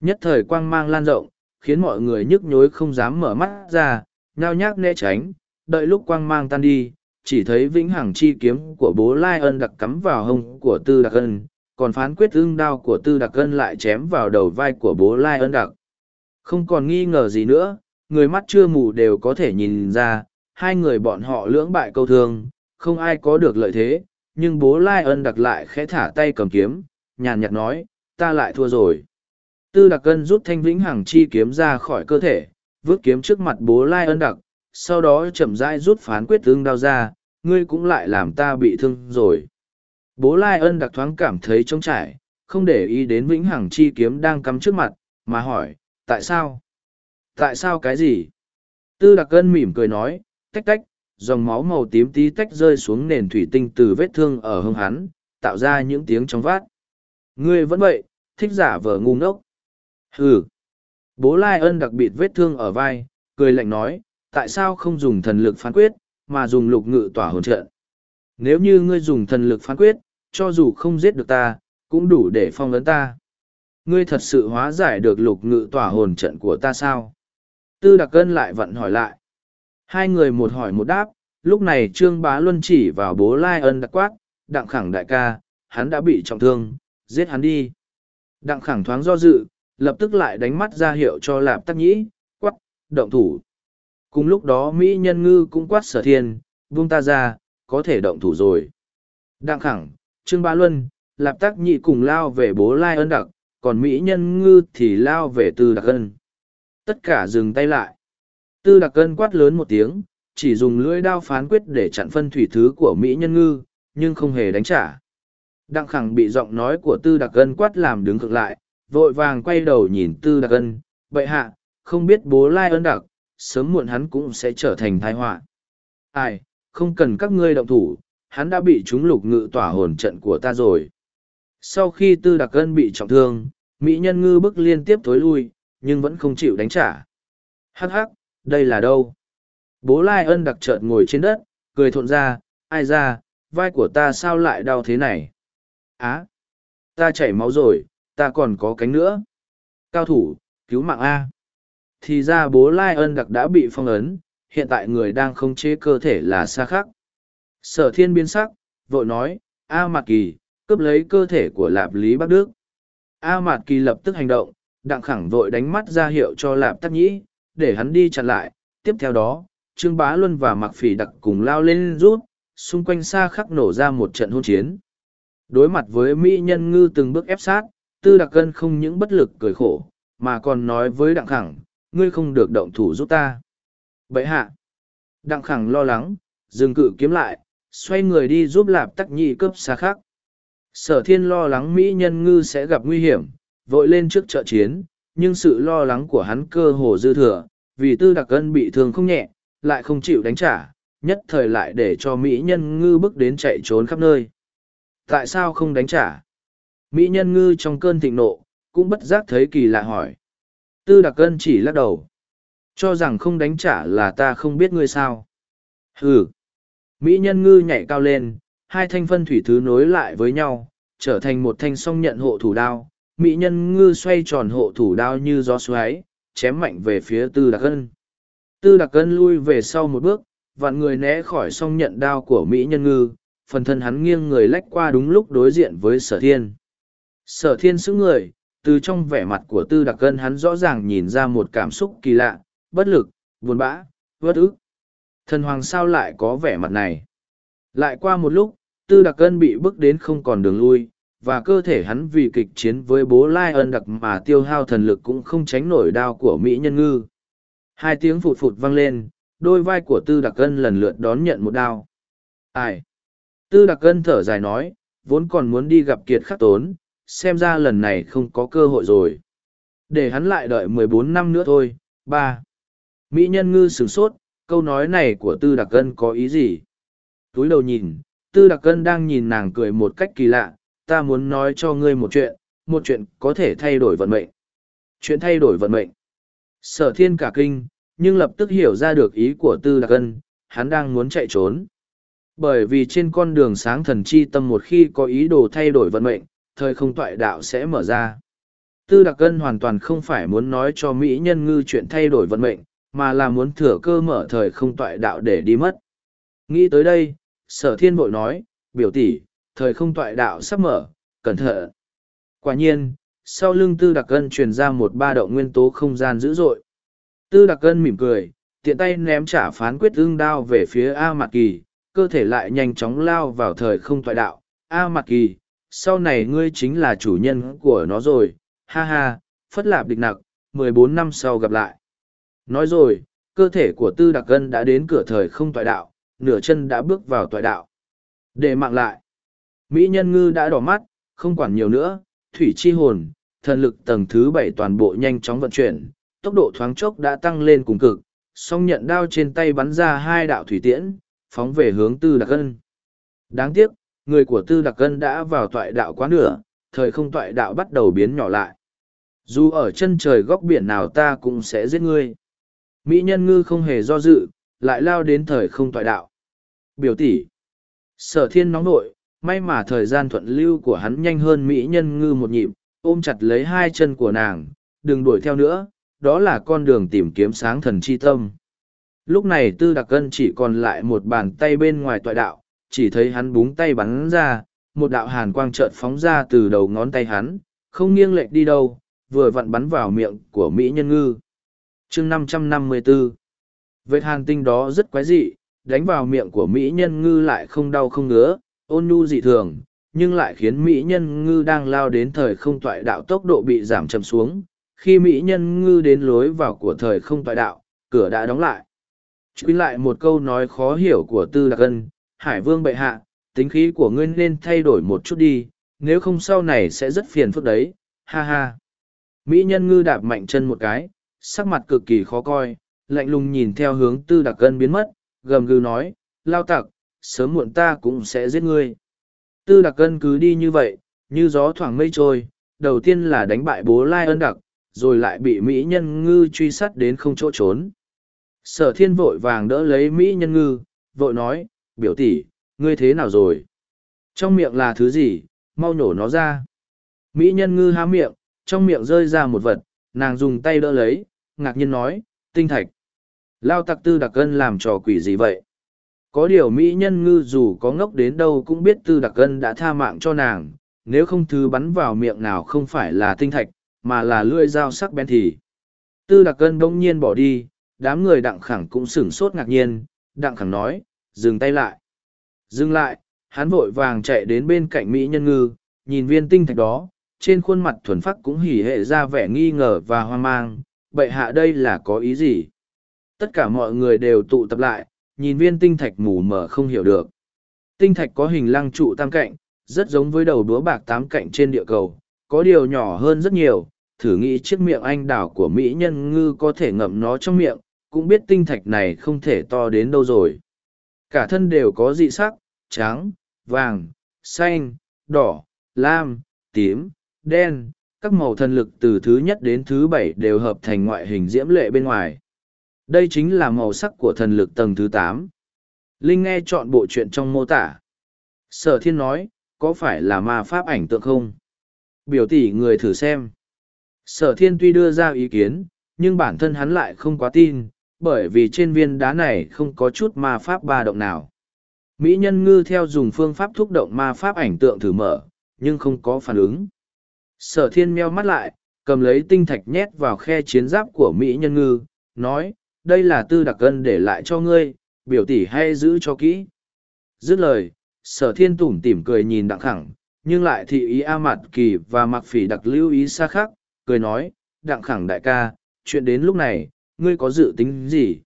Nhất thời quang mang lan rộng, khiến mọi người nhức nhối không dám mở mắt ra, nhao nhác né tránh, đợi lúc quang mang tan đi, chỉ thấy vĩnh hằng chi kiếm của bố lai ân đặc cắm vào hông của tư đặc ân còn phán quyết ưng đao của tư đặc ân lại chém vào đầu vai của bố lai ân đặc không còn nghi ngờ gì nữa người mắt chưa mù đều có thể nhìn ra hai người bọn họ lưỡng bại câu thương không ai có được lợi thế nhưng bố lai ân đặc lại khẽ thả tay cầm kiếm nhàn nhạt nói ta lại thua rồi tư đặc cân rút thanh vĩnh hằng chi kiếm ra khỏi cơ thể vứt kiếm trước mặt bố lai ân đặc sau đó chậm rãi rút phán quyết tương đao ra, ngươi cũng lại làm ta bị thương rồi. Bố Lai ân đặc thoáng cảm thấy trống trải, không để ý đến vĩnh hằng chi kiếm đang cắm trước mặt, mà hỏi, tại sao? Tại sao cái gì? Tư đặc cân mỉm cười nói, tách tách, dòng máu màu tím tí tách rơi xuống nền thủy tinh từ vết thương ở hông hắn, tạo ra những tiếng trong vát. Ngươi vẫn vậy, thích giả vờ ngu ngốc. Hừ. Bố Lai ân đặc biệt vết thương ở vai, cười lạnh nói, tại sao không dùng thần lực phán quyết, mà dùng lục ngự tỏa hồn trận. Nếu như ngươi dùng thần lực phán quyết, cho dù không giết được ta, cũng đủ để phong ấn ta. Ngươi thật sự hóa giải được lục ngự tỏa hồn trận của ta sao? Tư đặc cân lại vận hỏi lại. Hai người một hỏi một đáp, lúc này Trương Bá Luân chỉ vào bố Lai ân đặc quát, đặng khẳng đại ca, hắn đã bị trọng thương, giết hắn đi. Đặng khẳng thoáng do dự, lập tức lại đánh mắt ra hiệu cho lạp tắc nhĩ, quát, động thủ. Cùng lúc đó Mỹ nhân ngư cũng quát sở thiên, vung ta ra, có thể động thủ rồi. Đặng khẳng, Trương Bá Luân, lạp tắc Nhĩ cùng lao về bố lai ân đặc, còn Mỹ nhân ngư thì lao về tư đặc cân Tất cả dừng tay lại. Tư đặc cân quát lớn một tiếng, chỉ dùng lưỡi đao phán quyết để chặn phân thủy thứ của Mỹ nhân ngư, nhưng không hề đánh trả. Đặng khẳng bị giọng nói của tư đặc cân quát làm đứng cực lại, vội vàng quay đầu nhìn tư đặc cân vậy hạ, không biết bố lai ơn đặc, sớm muộn hắn cũng sẽ trở thành tai họa. Ai, không cần các ngươi động thủ, hắn đã bị chúng lục ngự tỏa hồn trận của ta rồi. Sau khi tư đặc ân bị trọng thương, Mỹ nhân ngư bức liên tiếp thối lui, nhưng vẫn không chịu đánh trả. Hắc hắc, đây là đâu? Bố Lai ân đặc trợn ngồi trên đất, cười thộn ra, ai ra, vai của ta sao lại đau thế này? Á, ta chảy máu rồi, ta còn có cánh nữa. Cao thủ, cứu mạng A. Thì ra bố Lai ân đặc đã bị phong ấn, hiện tại người đang không chế cơ thể là xa khắc. Sở thiên biến sắc, vội nói, A Mạc Kỳ, cướp lấy cơ thể của Lạp Lý Bắc Đức. A Mạt Kỳ lập tức hành động, đặng khẳng vội đánh mắt ra hiệu cho Lạp Tắc Nhĩ, để hắn đi chặn lại. Tiếp theo đó, Trương Bá Luân và Mạc Phỉ đặc cùng lao lên rút, xung quanh xa khắc nổ ra một trận hôn chiến. Đối mặt với Mỹ nhân ngư từng bước ép sát, Tư Đặc Cân không những bất lực cười khổ, mà còn nói với đặng khẳng, ngươi không được động thủ giúp ta. Bậy hạ! Đặng khẳng lo lắng, dừng cự kiếm lại, xoay người đi giúp Lạp Tắc Nhĩ cướp xa khắc. Sở thiên lo lắng Mỹ nhân ngư sẽ gặp nguy hiểm, vội lên trước trợ chiến, nhưng sự lo lắng của hắn cơ hồ dư thừa, vì tư đặc Cân bị thương không nhẹ, lại không chịu đánh trả, nhất thời lại để cho Mỹ nhân ngư bước đến chạy trốn khắp nơi. Tại sao không đánh trả? Mỹ nhân ngư trong cơn thịnh nộ, cũng bất giác thấy kỳ lạ hỏi. Tư đặc Cân chỉ lắc đầu. Cho rằng không đánh trả là ta không biết ngươi sao. Hừ. Mỹ nhân ngư nhảy cao lên, hai thanh phân thủy thứ nối lại với nhau, trở thành một thanh song nhận hộ thủ đao. Mỹ nhân ngư xoay tròn hộ thủ đao như gió xoáy, chém mạnh về phía tư đặc ân. Tư đặc ân lui về sau một bước, vạn người né khỏi song nhận đao của Mỹ nhân ngư, phần thân hắn nghiêng người lách qua đúng lúc đối diện với sở thiên. Sở thiên xứng người, từ trong vẻ mặt của tư đặc cân hắn rõ ràng nhìn ra một cảm xúc kỳ lạ, bất lực, buồn bã, vất ức. Thần hoàng sao lại có vẻ mặt này? Lại qua một lúc, tư đặc ân bị bước đến không còn đường lui, và cơ thể hắn vì kịch chiến với bố lai ân đặc mà tiêu hao thần lực cũng không tránh nổi đao của mỹ nhân ngư. Hai tiếng phụt phụt vang lên, đôi vai của tư đặc ân lần lượt đón nhận một đao. Ai? Tư đặc ân thở dài nói, vốn còn muốn đi gặp kiệt khắc tốn, xem ra lần này không có cơ hội rồi. Để hắn lại đợi mười bốn năm nữa thôi. Ba. Mỹ nhân ngư sửng sốt, câu nói này của tư đặc ân có ý gì? Túi đầu nhìn tư đặc cân đang nhìn nàng cười một cách kỳ lạ, ta muốn nói cho ngươi một chuyện một chuyện có thể thay đổi vận mệnh. Chuyện thay đổi vận mệnh? Sở thiên cả kinh, nhưng lập tức hiểu ra được ý của tư đặc cân hắn đang muốn chạy trốn. Bởi vì trên con đường sáng thần chi tâm một khi có ý đồ thay đổi vận mệnh, thời không toại đạo sẽ mở ra. Tư đặc cân hoàn toàn không phải muốn nói cho mỹ nhân ngư chuyện thay đổi vận mệnh, mà là muốn thừa cơ mở thời không toại đạo để đi mất. Nghĩ tới đây sở thiên bội nói, biểu tỷ, thời không toại đạo sắp mở, cẩn thận. Quả nhiên, sau lưng tư đặc cân truyền ra một ba động nguyên tố không gian dữ dội. Tư đặc cân mỉm cười, tiện tay ném trả phán quyết ưng đao về phía A Mạc Kỳ, cơ thể lại nhanh chóng lao vào thời không toại đạo. A Mạc Kỳ, sau này ngươi chính là chủ nhân của nó rồi, ha ha, phất lạp địch nặc, mười bốn năm sau gặp lại. Nói rồi, cơ thể của tư đặc cân đã đến cửa thời không toại đạo, nửa chân đã bước vào toại đạo. Để mạng lại, Mỹ nhân ngư đã đỏ mắt, không quản nhiều nữa, thủy chi hồn, thần lực tầng thứ bảy toàn bộ nhanh chóng vận chuyển, tốc độ thoáng chốc đã tăng lên cùng cực, song nhận đao trên tay bắn ra hai đạo thủy tiễn, phóng về hướng tư đặc cân. Đáng tiếc, người của tư đặc cân đã vào toại đạo quá nửa, thời không toại đạo bắt đầu biến nhỏ lại. dù ở chân trời góc biển nào ta cũng sẽ giết ngươi mỹ nhân ngư không hề do dự lại lao đến thời không toại đạo biểu tỷ. Sở thiên nóng nội, may mà thời gian thuận lưu của hắn nhanh hơn mỹ nhân ngư một nhịp, ôm chặt lấy hai chân của nàng, đừng đuổi theo nữa, đó là con đường tìm kiếm sáng thần c h i tâm. Lúc này tư đặc cân chỉ còn lại một bàn tay bên ngoài toại đạo, chỉ thấy hắn búng tay bắn ra, một đạo hàn quang chợt phóng ra từ đầu ngón tay hắn, không nghiêng lệch đi đâu, vừa vặn bắn vào miệng của mỹ nhân ngư. Chương năm trăm năm mươi bốn vệt hàn tinh đó rất quái dị đánh vào miệng của mỹ nhân ngư lại không đau không ngứa ôn nhu dị thường nhưng lại khiến mỹ nhân ngư đang lao đến thời không toại đạo tốc độ bị giảm chậm xuống. Khi mỹ nhân ngư đến lối vào của thời không toại đạo cửa đã đóng lại. Truy lại một câu nói khó hiểu của Tư Đặc Ân, Hải Vương bệ hạ, tính khí của ngươi nên thay đổi một chút đi, nếu không sau này sẽ rất phiền phức đấy, ha ha. Mỹ nhân ngư đạp mạnh chân một cái, sắc mặt cực kỳ khó coi, lạnh lùng nhìn theo hướng Tư Đặc Ân biến mất, gầm gừ nói, lao tặc, sớm muộn ta cũng sẽ giết ngươi. Tư Đặc cân cứ đi như vậy, như gió thoảng mây trôi, đầu tiên là đánh bại bố Lai ân đặc, rồi lại bị Mỹ nhân ngư truy sát đến không chỗ trốn. Sở thiên vội vàng đỡ lấy mỹ nhân ngư vội nói biểu tỷ ngươi thế nào rồi? Trong miệng là thứ gì? Mau nhổ nó ra. Mỹ nhân ngư há miệng trong miệng rơi ra một vật nàng dùng tay đỡ lấy ngạc nhiên nói tinh thạch lao tặc tư đặc cân làm trò quỷ gì vậy có điều mỹ nhân ngư dù có ngốc đến đâu cũng biết tư đặc cân đã tha mạng cho nàng nếu không thứ bắn vào miệng nào không phải là tinh thạch mà là lưỡi dao sắc bén thì tư đặc cân bỗng nhiên bỏ đi đám người đặng khẳng cũng sửng sốt ngạc nhiên, đặng khẳng nói, dừng tay lại. Dừng lại, hắn vội vàng chạy đến bên cạnh Mỹ nhân ngư, nhìn viên tinh thạch đó, trên khuôn mặt thuần phắc cũng hỉ hệ ra vẻ nghi ngờ và hoang mang, bậy hạ đây là có ý gì? Tất cả mọi người đều tụ tập lại, nhìn viên tinh thạch mù mờ không hiểu được. Tinh thạch có hình lăng trụ tam cạnh, rất giống với đầu đúa bạc tám cạnh trên địa cầu, có điều nhỏ hơn rất nhiều, thử nghĩ chiếc miệng anh đảo của Mỹ nhân ngư có thể ngậm nó trong miệng, cũng biết tinh thạch này không thể to đến đâu rồi. Cả thân đều có dị sắc, trắng, vàng, xanh, đỏ, lam, tím, đen, các màu thần lực từ thứ nhất đến thứ bảy đều hợp thành ngoại hình diễm lệ bên ngoài. Đây chính là màu sắc của thần lực tầng thứ tám. Linh nghe chọn bộ chuyện trong mô tả. Sở thiên nói, có phải là ma pháp ảnh tượng không? Biểu tỷ người thử xem. Sở thiên tuy đưa ra ý kiến, nhưng bản thân hắn lại không quá tin, bởi vì trên viên đá này không có chút ma pháp ba động nào. Mỹ nhân ngư theo dùng phương pháp thúc động ma pháp ảnh tượng thử mở, nhưng không có phản ứng. Sở thiên meo mắt lại, cầm lấy tinh thạch nhét vào khe chiến giáp của Mỹ nhân ngư, nói, đây là tư đặc cân để lại cho ngươi, biểu tỷ hay giữ cho kỹ. Dứt lời, sở thiên tủm tỉm cười nhìn đặng khẳng, nhưng lại thị ý A Mạt Kỳ và Mặc Phỉ đặc lưu ý xa khác, cười nói, đặng khẳng đại ca, chuyện đến lúc này, ngươi có dự tính gì?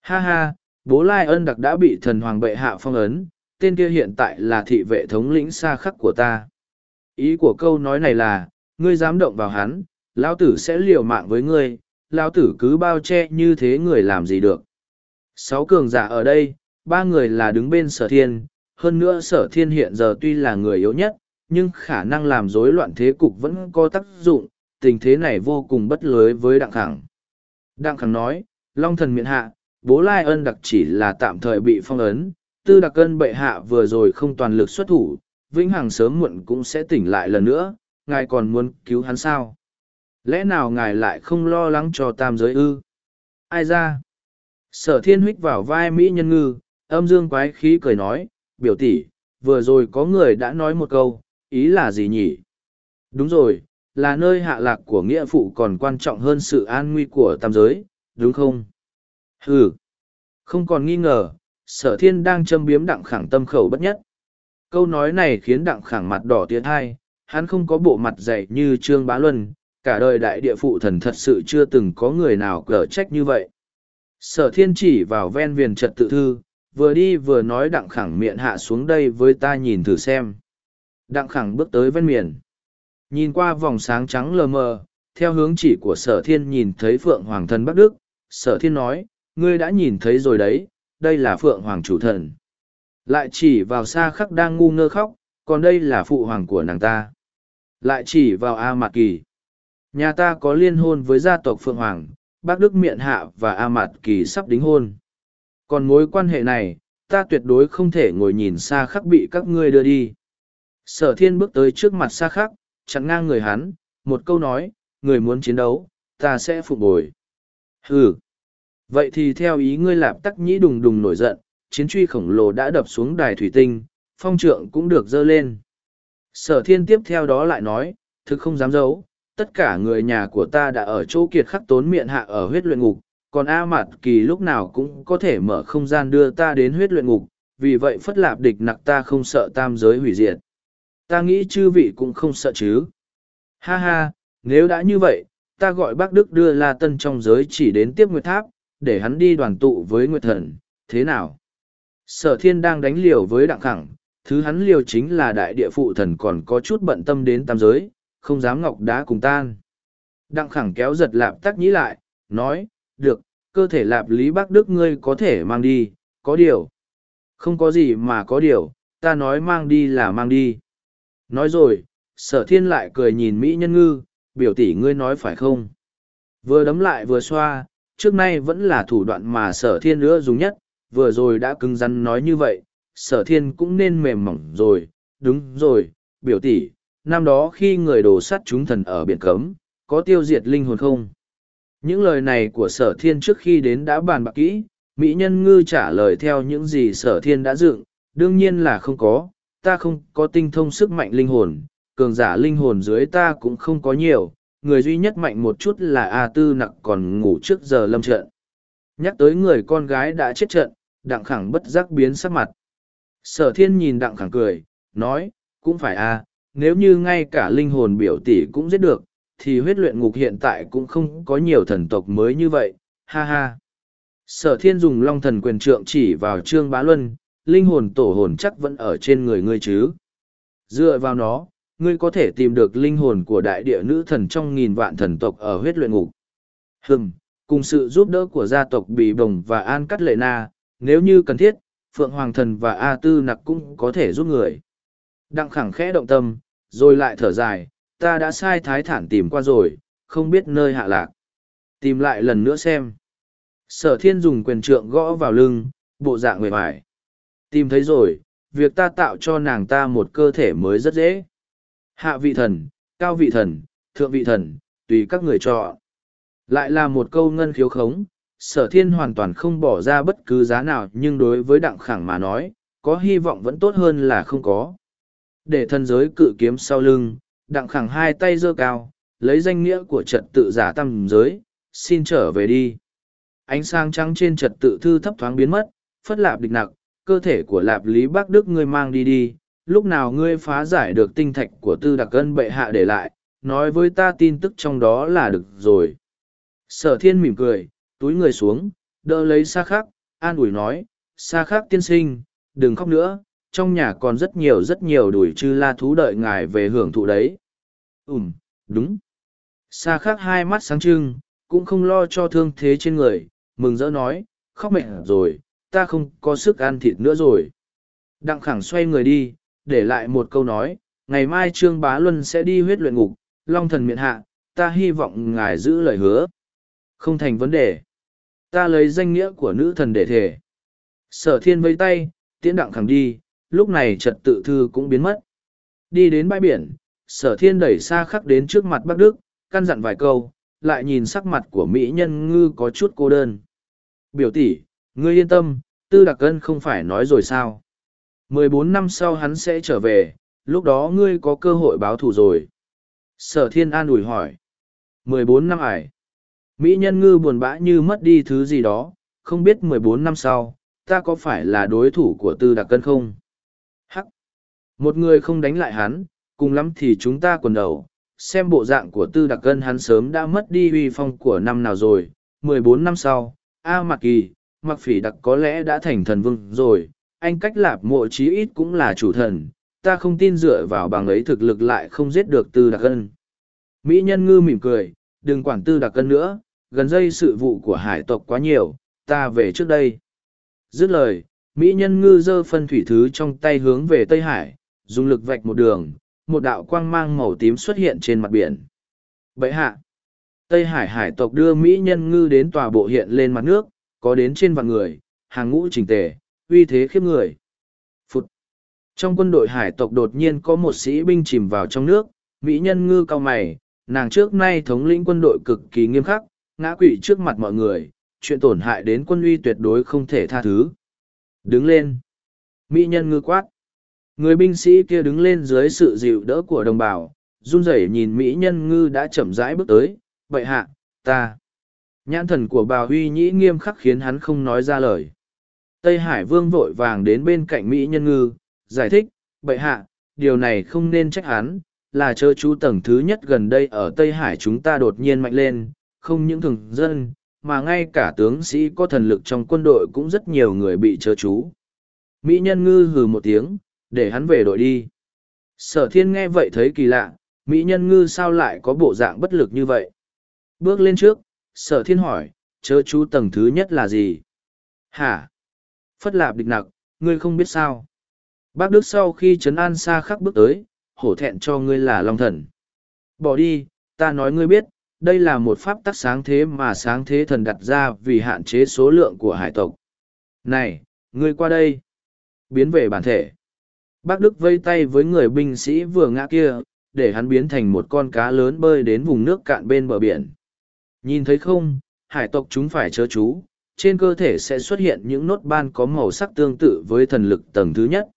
Ha ha, bố Lai ân đặc đã bị thần hoàng bệ hạ phong ấn, tên kia hiện tại là thị vệ thống lĩnh xa khắc của ta. Ý của câu nói này là, ngươi dám động vào hắn, lão tử sẽ liều mạng với ngươi, lão tử cứ bao che như thế người làm gì được. Sáu cường giả ở đây, ba người là đứng bên sở thiên, hơn nữa sở thiên hiện giờ tuy là người yếu nhất, nhưng khả năng làm rối loạn thế cục vẫn có tác dụng, tình thế này vô cùng bất lưới với đặng khẳng. Đặng khẳng nói, Long thần miện hạ, bố Lai ân đặc chỉ là tạm thời bị phong ấn, tư đặc ân bệ hạ vừa rồi không toàn lực xuất thủ, vĩnh hằng sớm muộn cũng sẽ tỉnh lại lần nữa, ngài còn muốn cứu hắn sao? Lẽ nào ngài lại không lo lắng cho tam giới ư? Ai ra? Sở thiên huých vào vai Mỹ nhân ngư, âm dương quái khí cười nói, biểu tỷ vừa rồi có người đã nói một câu, ý là gì nhỉ? Đúng rồi, là nơi hạ lạc của nghĩa phụ còn quan trọng hơn sự an nguy của tam giới, đúng không? Ừ, không còn nghi ngờ, sở thiên đang châm biếm đặng khẳng tâm khẩu bất nhất. Câu nói này khiến đặng khẳng mặt đỏ tiến hai, hắn không có bộ mặt dày như Trương Bá Luân, cả đời đại địa phụ thần thật sự chưa từng có người nào cở trách như vậy. Sở thiên chỉ vào ven viền trật tự thư, vừa đi vừa nói đặng khẳng miệng hạ xuống đây với ta nhìn thử xem. Đặng khẳng bước tới ven miền. Nhìn qua vòng sáng trắng lờ mờ, theo hướng chỉ của sở thiên nhìn thấy Phượng Hoàng thần Bắc Đức, sở thiên nói, ngươi đã nhìn thấy rồi đấy, đây là Phượng Hoàng chủ thần. Lại chỉ vào xa khắc đang ngu ngơ khóc, còn đây là phụ hoàng của nàng ta. Lại chỉ vào A Mạc Kỳ. Nhà ta có liên hôn với gia tộc Phượng Hoàng, bác Đức Miện Hạ và A Mạt Kỳ sắp đính hôn. Còn mối quan hệ này, ta tuyệt đối không thể ngồi nhìn xa khắc bị các ngươi đưa đi. Sở thiên bước tới trước mặt xa khắc, chặn ngang người hắn, một câu nói, người muốn chiến đấu, ta sẽ phục bồi. Hừ. Vậy thì theo ý ngươi lạp tắc nhĩ đùng đùng nổi giận, chiến truy khổng lồ đã đập xuống đài thủy tinh, phong trượng cũng được dơ lên. Sở thiên tiếp theo đó lại nói, thực không dám giấu, tất cả người nhà của ta đã ở chỗ kiệt khắc tốn miệng hạ ở huyết luyện ngục, còn A Mạt Kỳ lúc nào cũng có thể mở không gian đưa ta đến huyết luyện ngục, vì vậy phất lạp địch nặc ta không sợ tam giới hủy diệt. Ta nghĩ chư vị cũng không sợ chứ. Ha ha, nếu đã như vậy, ta gọi bác Đức đưa La Tân trong giới chỉ đến tiếp Nguyệt Tháp, để hắn đi đoàn tụ với Nguyệt Thần, thế nào? Sở thiên đang đánh liều với đặng khẳng, thứ hắn liều chính là đại địa phụ thần còn có chút bận tâm đến tam giới, không dám ngọc đá cùng tan. Đặng khẳng kéo giật lạp tắc nhĩ lại, nói, được, cơ thể lạp lý bác đức ngươi có thể mang đi, có điều. Không có gì mà có điều, ta nói mang đi là mang đi. Nói rồi, sở thiên lại cười nhìn Mỹ nhân ngư, biểu tỷ ngươi nói phải không? Vừa đấm lại vừa xoa, trước nay vẫn là thủ đoạn mà sở thiên nữa dùng nhất, vừa rồi đã cứng rắn nói như vậy, sở thiên cũng nên mềm mỏng rồi, đúng rồi, biểu tỷ, năm đó khi người đồ sắt chúng thần ở biển cấm, có tiêu diệt linh hồn không? Những lời này của sở thiên trước khi đến đã bàn bạc kỹ, Mỹ nhân ngư trả lời theo những gì sở thiên đã dựng, đương nhiên là không có, ta không có tinh thông sức mạnh linh hồn, cường giả linh hồn dưới ta cũng không có nhiều, người duy nhất mạnh một chút là A Tư nặc còn ngủ trước giờ lâm trận. Nhắc tới người con gái đã chết trận, đặng khẳng bất giác biến sắc mặt. Sở thiên nhìn đặng khẳng cười, nói, cũng phải a nếu như ngay cả linh hồn biểu tỷ cũng giết được, thì huyết luyện ngục hiện tại cũng không có nhiều thần tộc mới như vậy, ha ha. Sở thiên dùng long thần quyền trượng chỉ vào trương bá luân, linh hồn tổ hồn chắc vẫn ở trên người ngươi chứ. Dựa vào nó, ngươi có thể tìm được linh hồn của đại địa nữ thần trong nghìn vạn thần tộc ở huyết luyện ngục. Hừm, cùng sự giúp đỡ của gia tộc Bì Bồng và An Cắt Lệ Na, nếu như cần thiết, Phượng Hoàng Thần và A Tư Nặc cũng có thể giúp người. Đặng khẳng khẽ động tâm, rồi lại thở dài, ta đã sai thái thản tìm qua rồi, không biết nơi hạ lạc. Tìm lại lần nữa xem. Sở thiên dùng quyền trượng gõ vào lưng, bộ dạng người mải. Tìm thấy rồi, việc ta tạo cho nàng ta một cơ thể mới rất dễ. Hạ vị thần, cao vị thần, thượng vị thần, tùy các người chọn. Lại là một câu ngân khiếu khống, sở thiên hoàn toàn không bỏ ra bất cứ giá nào nhưng đối với đặng khẳng mà nói, có hy vọng vẫn tốt hơn là không có. Để thân giới cự kiếm sau lưng, đặng khẳng hai tay giơ cao, lấy danh nghĩa của trật tự giả tam giới, xin trở về đi. Ánh sáng trắng trên trật tự thư thấp thoáng biến mất, phất lạp địch nặc, cơ thể của lạp lý bác đức ngươi mang đi đi, lúc nào ngươi phá giải được tinh thạch của tư đặc ân bệ hạ để lại, nói với ta tin tức trong đó là được rồi. Sở thiên mỉm cười, túi người xuống, đỡ lấy xa khắc, an ủi nói, xa khắc tiên sinh, đừng khóc nữa, trong nhà còn rất nhiều rất nhiều đuổi chư la thú đợi ngài về hưởng thụ đấy. Ừm, đúng. Xa khắc hai mắt sáng trưng, cũng không lo cho thương thế trên người, mừng rỡ nói, khóc mệt rồi, ta không có sức ăn thịt nữa rồi. Đặng khẳng xoay người đi, để lại một câu nói, ngày mai Trương Bá Luân sẽ đi huyết luyện ngục, long thần miệng hạ, ta hy vọng ngài giữ lời hứa. Không thành vấn đề. Ta lấy danh nghĩa của nữ thần để thể. Sở thiên vây tay, tiễn đặng khẳng đi, lúc này trật tự thư cũng biến mất. Đi đến bãi biển, sở thiên đẩy xa khắc đến trước mặt Bắc Đức, căn dặn vài câu, lại nhìn sắc mặt của Mỹ nhân ngư có chút cô đơn. Biểu tỷ, ngươi yên tâm, tư đặc cân không phải nói rồi sao. mười bốn năm sau hắn sẽ trở về, lúc đó ngươi có cơ hội báo thù rồi. Sở thiên an ủi hỏi. mười bốn năm ải. Mỹ nhân ngư buồn bã như mất đi thứ gì đó, không biết mười bốn năm sau, ta có phải là đối thủ của tư đặc cân không? Một người không đánh lại hắn, cùng lắm thì chúng ta quần đầu. Xem bộ dạng của tư đặc cân hắn sớm đã mất đi uy phong của năm nào rồi, mười bốn năm sau, A Mạc Kỳ, Mạc Phỉ Đặc có lẽ đã thành thần vương rồi, anh cách lạp mộ chí ít cũng là chủ thần, ta không tin dựa vào bằng ấy thực lực lại không giết được tư đặc cân. Mỹ nhân ngư mỉm cười, đừng quản tư đặc cân nữa, gần đây sự vụ của hải tộc quá nhiều, ta về trước đây. Dứt lời, Mỹ nhân ngư dơ phân thủy thứ trong tay hướng về Tây Hải, dùng lực vạch một đường, một đạo quang mang màu tím xuất hiện trên mặt biển. Bậy hạ, Tây Hải hải tộc đưa Mỹ nhân ngư đến tòa bộ hiện lên mặt nước, có đến trên vạn người, hàng ngũ chỉnh tề, uy thế khiếp người. Phụt. Trong quân đội hải tộc đột nhiên có một sĩ binh chìm vào trong nước, Mỹ nhân ngư cao mày, nàng trước nay thống lĩnh quân đội cực kỳ nghiêm khắc, ngã quỵ trước mặt mọi người, chuyện tổn hại đến quân uy tuyệt đối không thể tha thứ. Đứng lên. Mỹ nhân ngư quát. Người binh sĩ kia đứng lên dưới sự dịu đỡ của đồng bào, run rẩy nhìn Mỹ nhân ngư đã chậm rãi bước tới, vậy hạ, ta. Nhãn thần của bà Huy Nhĩ nghiêm khắc khiến hắn không nói ra lời. Tây Hải Vương vội vàng đến bên cạnh Mỹ nhân ngư, giải thích, bệ hạ, điều này không nên trách hắn, là chớ chú tầng thứ nhất gần đây ở Tây Hải chúng ta đột nhiên mạnh lên, không những thường dân, mà ngay cả tướng sĩ có thần lực trong quân đội cũng rất nhiều người bị chớ chú. Mỹ nhân ngư hừ một tiếng, để hắn về đội đi. Sở thiên nghe vậy thấy kỳ lạ, Mỹ nhân ngư sao lại có bộ dạng bất lực như vậy? Bước lên trước, sở thiên hỏi, chớ chú tầng thứ nhất là gì? Hả? Phất lạp địch nặc, ngươi không biết sao? Bác Đức sau khi trấn an xa khắc bước tới, hổ thẹn cho ngươi là long thần. Bỏ đi, ta nói ngươi biết, đây là một pháp tắc sáng thế mà sáng thế thần đặt ra vì hạn chế số lượng của hải tộc. Này, ngươi qua đây. Biến về bản thể. Bác Đức vây tay với người binh sĩ vừa ngã kia, để hắn biến thành một con cá lớn bơi đến vùng nước cạn bên bờ biển. Nhìn thấy không, hải tộc chúng phải chớ chú, trên cơ thể sẽ xuất hiện những nốt ban có màu sắc tương tự với thần lực tầng thứ nhất.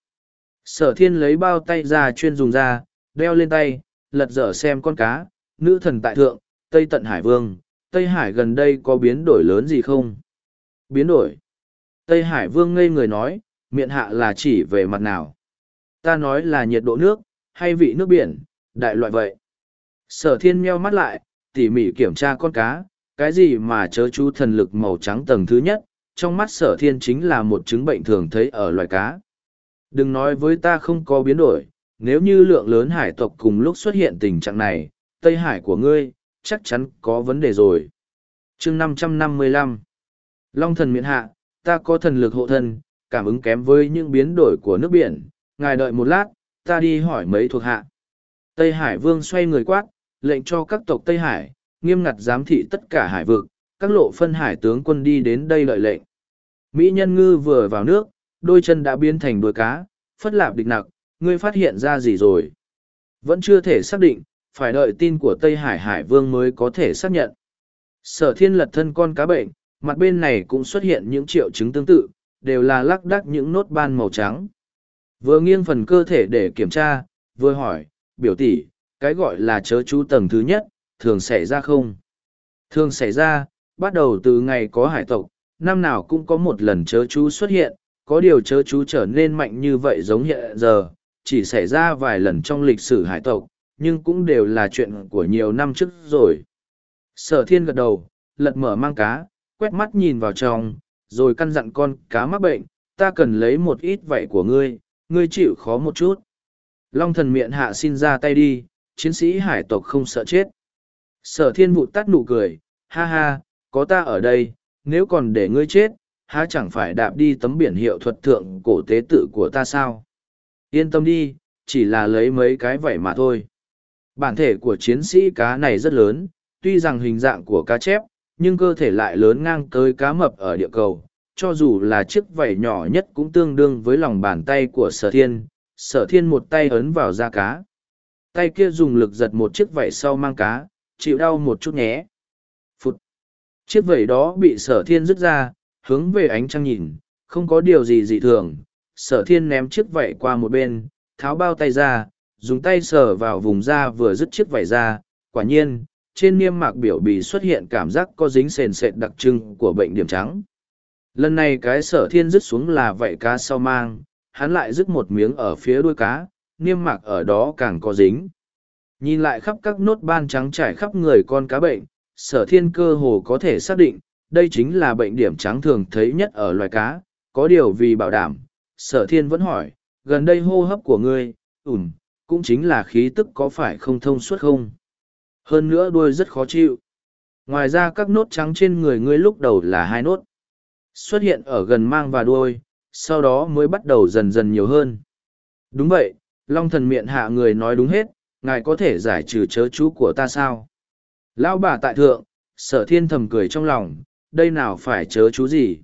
Sở thiên lấy bao tay ra chuyên dùng ra, đeo lên tay, lật dở xem con cá, nữ thần tại thượng, Tây Tận Hải Vương, Tây Hải gần đây có biến đổi lớn gì không? Biến đổi. Tây Hải Vương ngây người nói, miệng hạ là chỉ về mặt nào? Ta nói là nhiệt độ nước, hay vị nước biển, đại loại vậy. Sở thiên meo mắt lại, tỉ mỉ kiểm tra con cá, cái gì mà chớ chú thần lực màu trắng tầng thứ nhất, trong mắt sở thiên chính là một chứng bệnh thường thấy ở loài cá. Đừng nói với ta không có biến đổi, nếu như lượng lớn hải tộc cùng lúc xuất hiện tình trạng này, Tây Hải của ngươi, chắc chắn có vấn đề rồi. chương 555 Long thần miễn hạ, ta có thần lực hộ thân, cảm ứng kém với những biến đổi của nước biển, ngài đợi một lát, ta đi hỏi mấy thuộc hạ. Tây Hải Vương xoay người quát, lệnh cho các tộc Tây Hải, nghiêm ngặt giám thị tất cả hải vực, các lộ phân hải tướng quân đi đến đây lợi lệnh. Mỹ nhân ngư vừa vào nước, đôi chân đã biến thành đuôi cá, phất lạp địch nặc, ngươi phát hiện ra gì rồi? Vẫn chưa thể xác định, phải đợi tin của Tây Hải Hải Vương mới có thể xác nhận. Sở thiên lật thân con cá bệnh, mặt bên này cũng xuất hiện những triệu chứng tương tự, đều là lắc đắc những nốt ban màu trắng. Vừa nghiêng phần cơ thể để kiểm tra, vừa hỏi, biểu tỷ, cái gọi là chớ chú tầng thứ nhất, thường xảy ra không? Thường xảy ra, bắt đầu từ ngày có hải tộc, năm nào cũng có một lần chớ chú xuất hiện, có điều chớ chú trở nên mạnh như vậy giống hiện giờ, chỉ xảy ra vài lần trong lịch sử hải tộc, nhưng cũng đều là chuyện của nhiều năm trước rồi. Sở thiên gật đầu, lật mở mang cá, quét mắt nhìn vào trong, rồi căn dặn con cá mắc bệnh, ta cần lấy một ít vậy của ngươi, ngươi chịu khó một chút. Long thần miệng hạ xin ra tay đi, chiến sĩ hải tộc không sợ chết. Sở thiên vụ tắt nụ cười, ha ha, có ta ở đây, nếu còn để ngươi chết, há chẳng phải đạp đi tấm biển hiệu thuật thượng cổ tế tự của ta sao? Yên tâm đi, chỉ là lấy mấy cái vảy mà thôi. Bản thể của chiến sĩ cá này rất lớn, tuy rằng hình dạng của cá chép, nhưng cơ thể lại lớn ngang tới cá mập ở địa cầu. Cho dù là chiếc vảy nhỏ nhất cũng tương đương với lòng bàn tay của sở thiên, sở thiên một tay ấn vào da cá. Tay kia dùng lực giật một chiếc vảy sau mang cá, chịu đau một chút nhé. Phụt! Chiếc vảy đó bị sở thiên rứt ra, hướng về ánh trăng nhìn, không có điều gì dị thường. Sở thiên ném chiếc vảy qua một bên, tháo bao tay ra, dùng tay sờ vào vùng da vừa dứt chiếc vảy ra. Quả nhiên, trên niêm mạc biểu bì xuất hiện cảm giác có dính sền sệt đặc trưng của bệnh điểm trắng. Lần này cái sở thiên dứt xuống là vảy cá sau mang, hắn lại dứt một miếng ở phía đuôi cá, niêm mạc ở đó càng có dính. Nhìn lại khắp các nốt ban trắng trải khắp người con cá bệnh, sở thiên cơ hồ có thể xác định, đây chính là bệnh điểm trắng thường thấy nhất ở loài cá, có điều vì bảo đảm, sở thiên vẫn hỏi, gần đây hô hấp của ngươi, ủm, cũng chính là khí tức có phải không thông suốt không? Hơn nữa đuôi rất khó chịu. Ngoài ra các nốt trắng trên người ngươi lúc đầu là hai nốt. Xuất hiện ở gần mang và đuôi, sau đó mới bắt đầu dần dần nhiều hơn. Đúng vậy, Long thần miệng hạ người nói đúng hết, ngài có thể giải trừ chớ chú của ta sao? Lão bà tại thượng, sở thiên thầm cười trong lòng, đây nào phải chớ chú gì.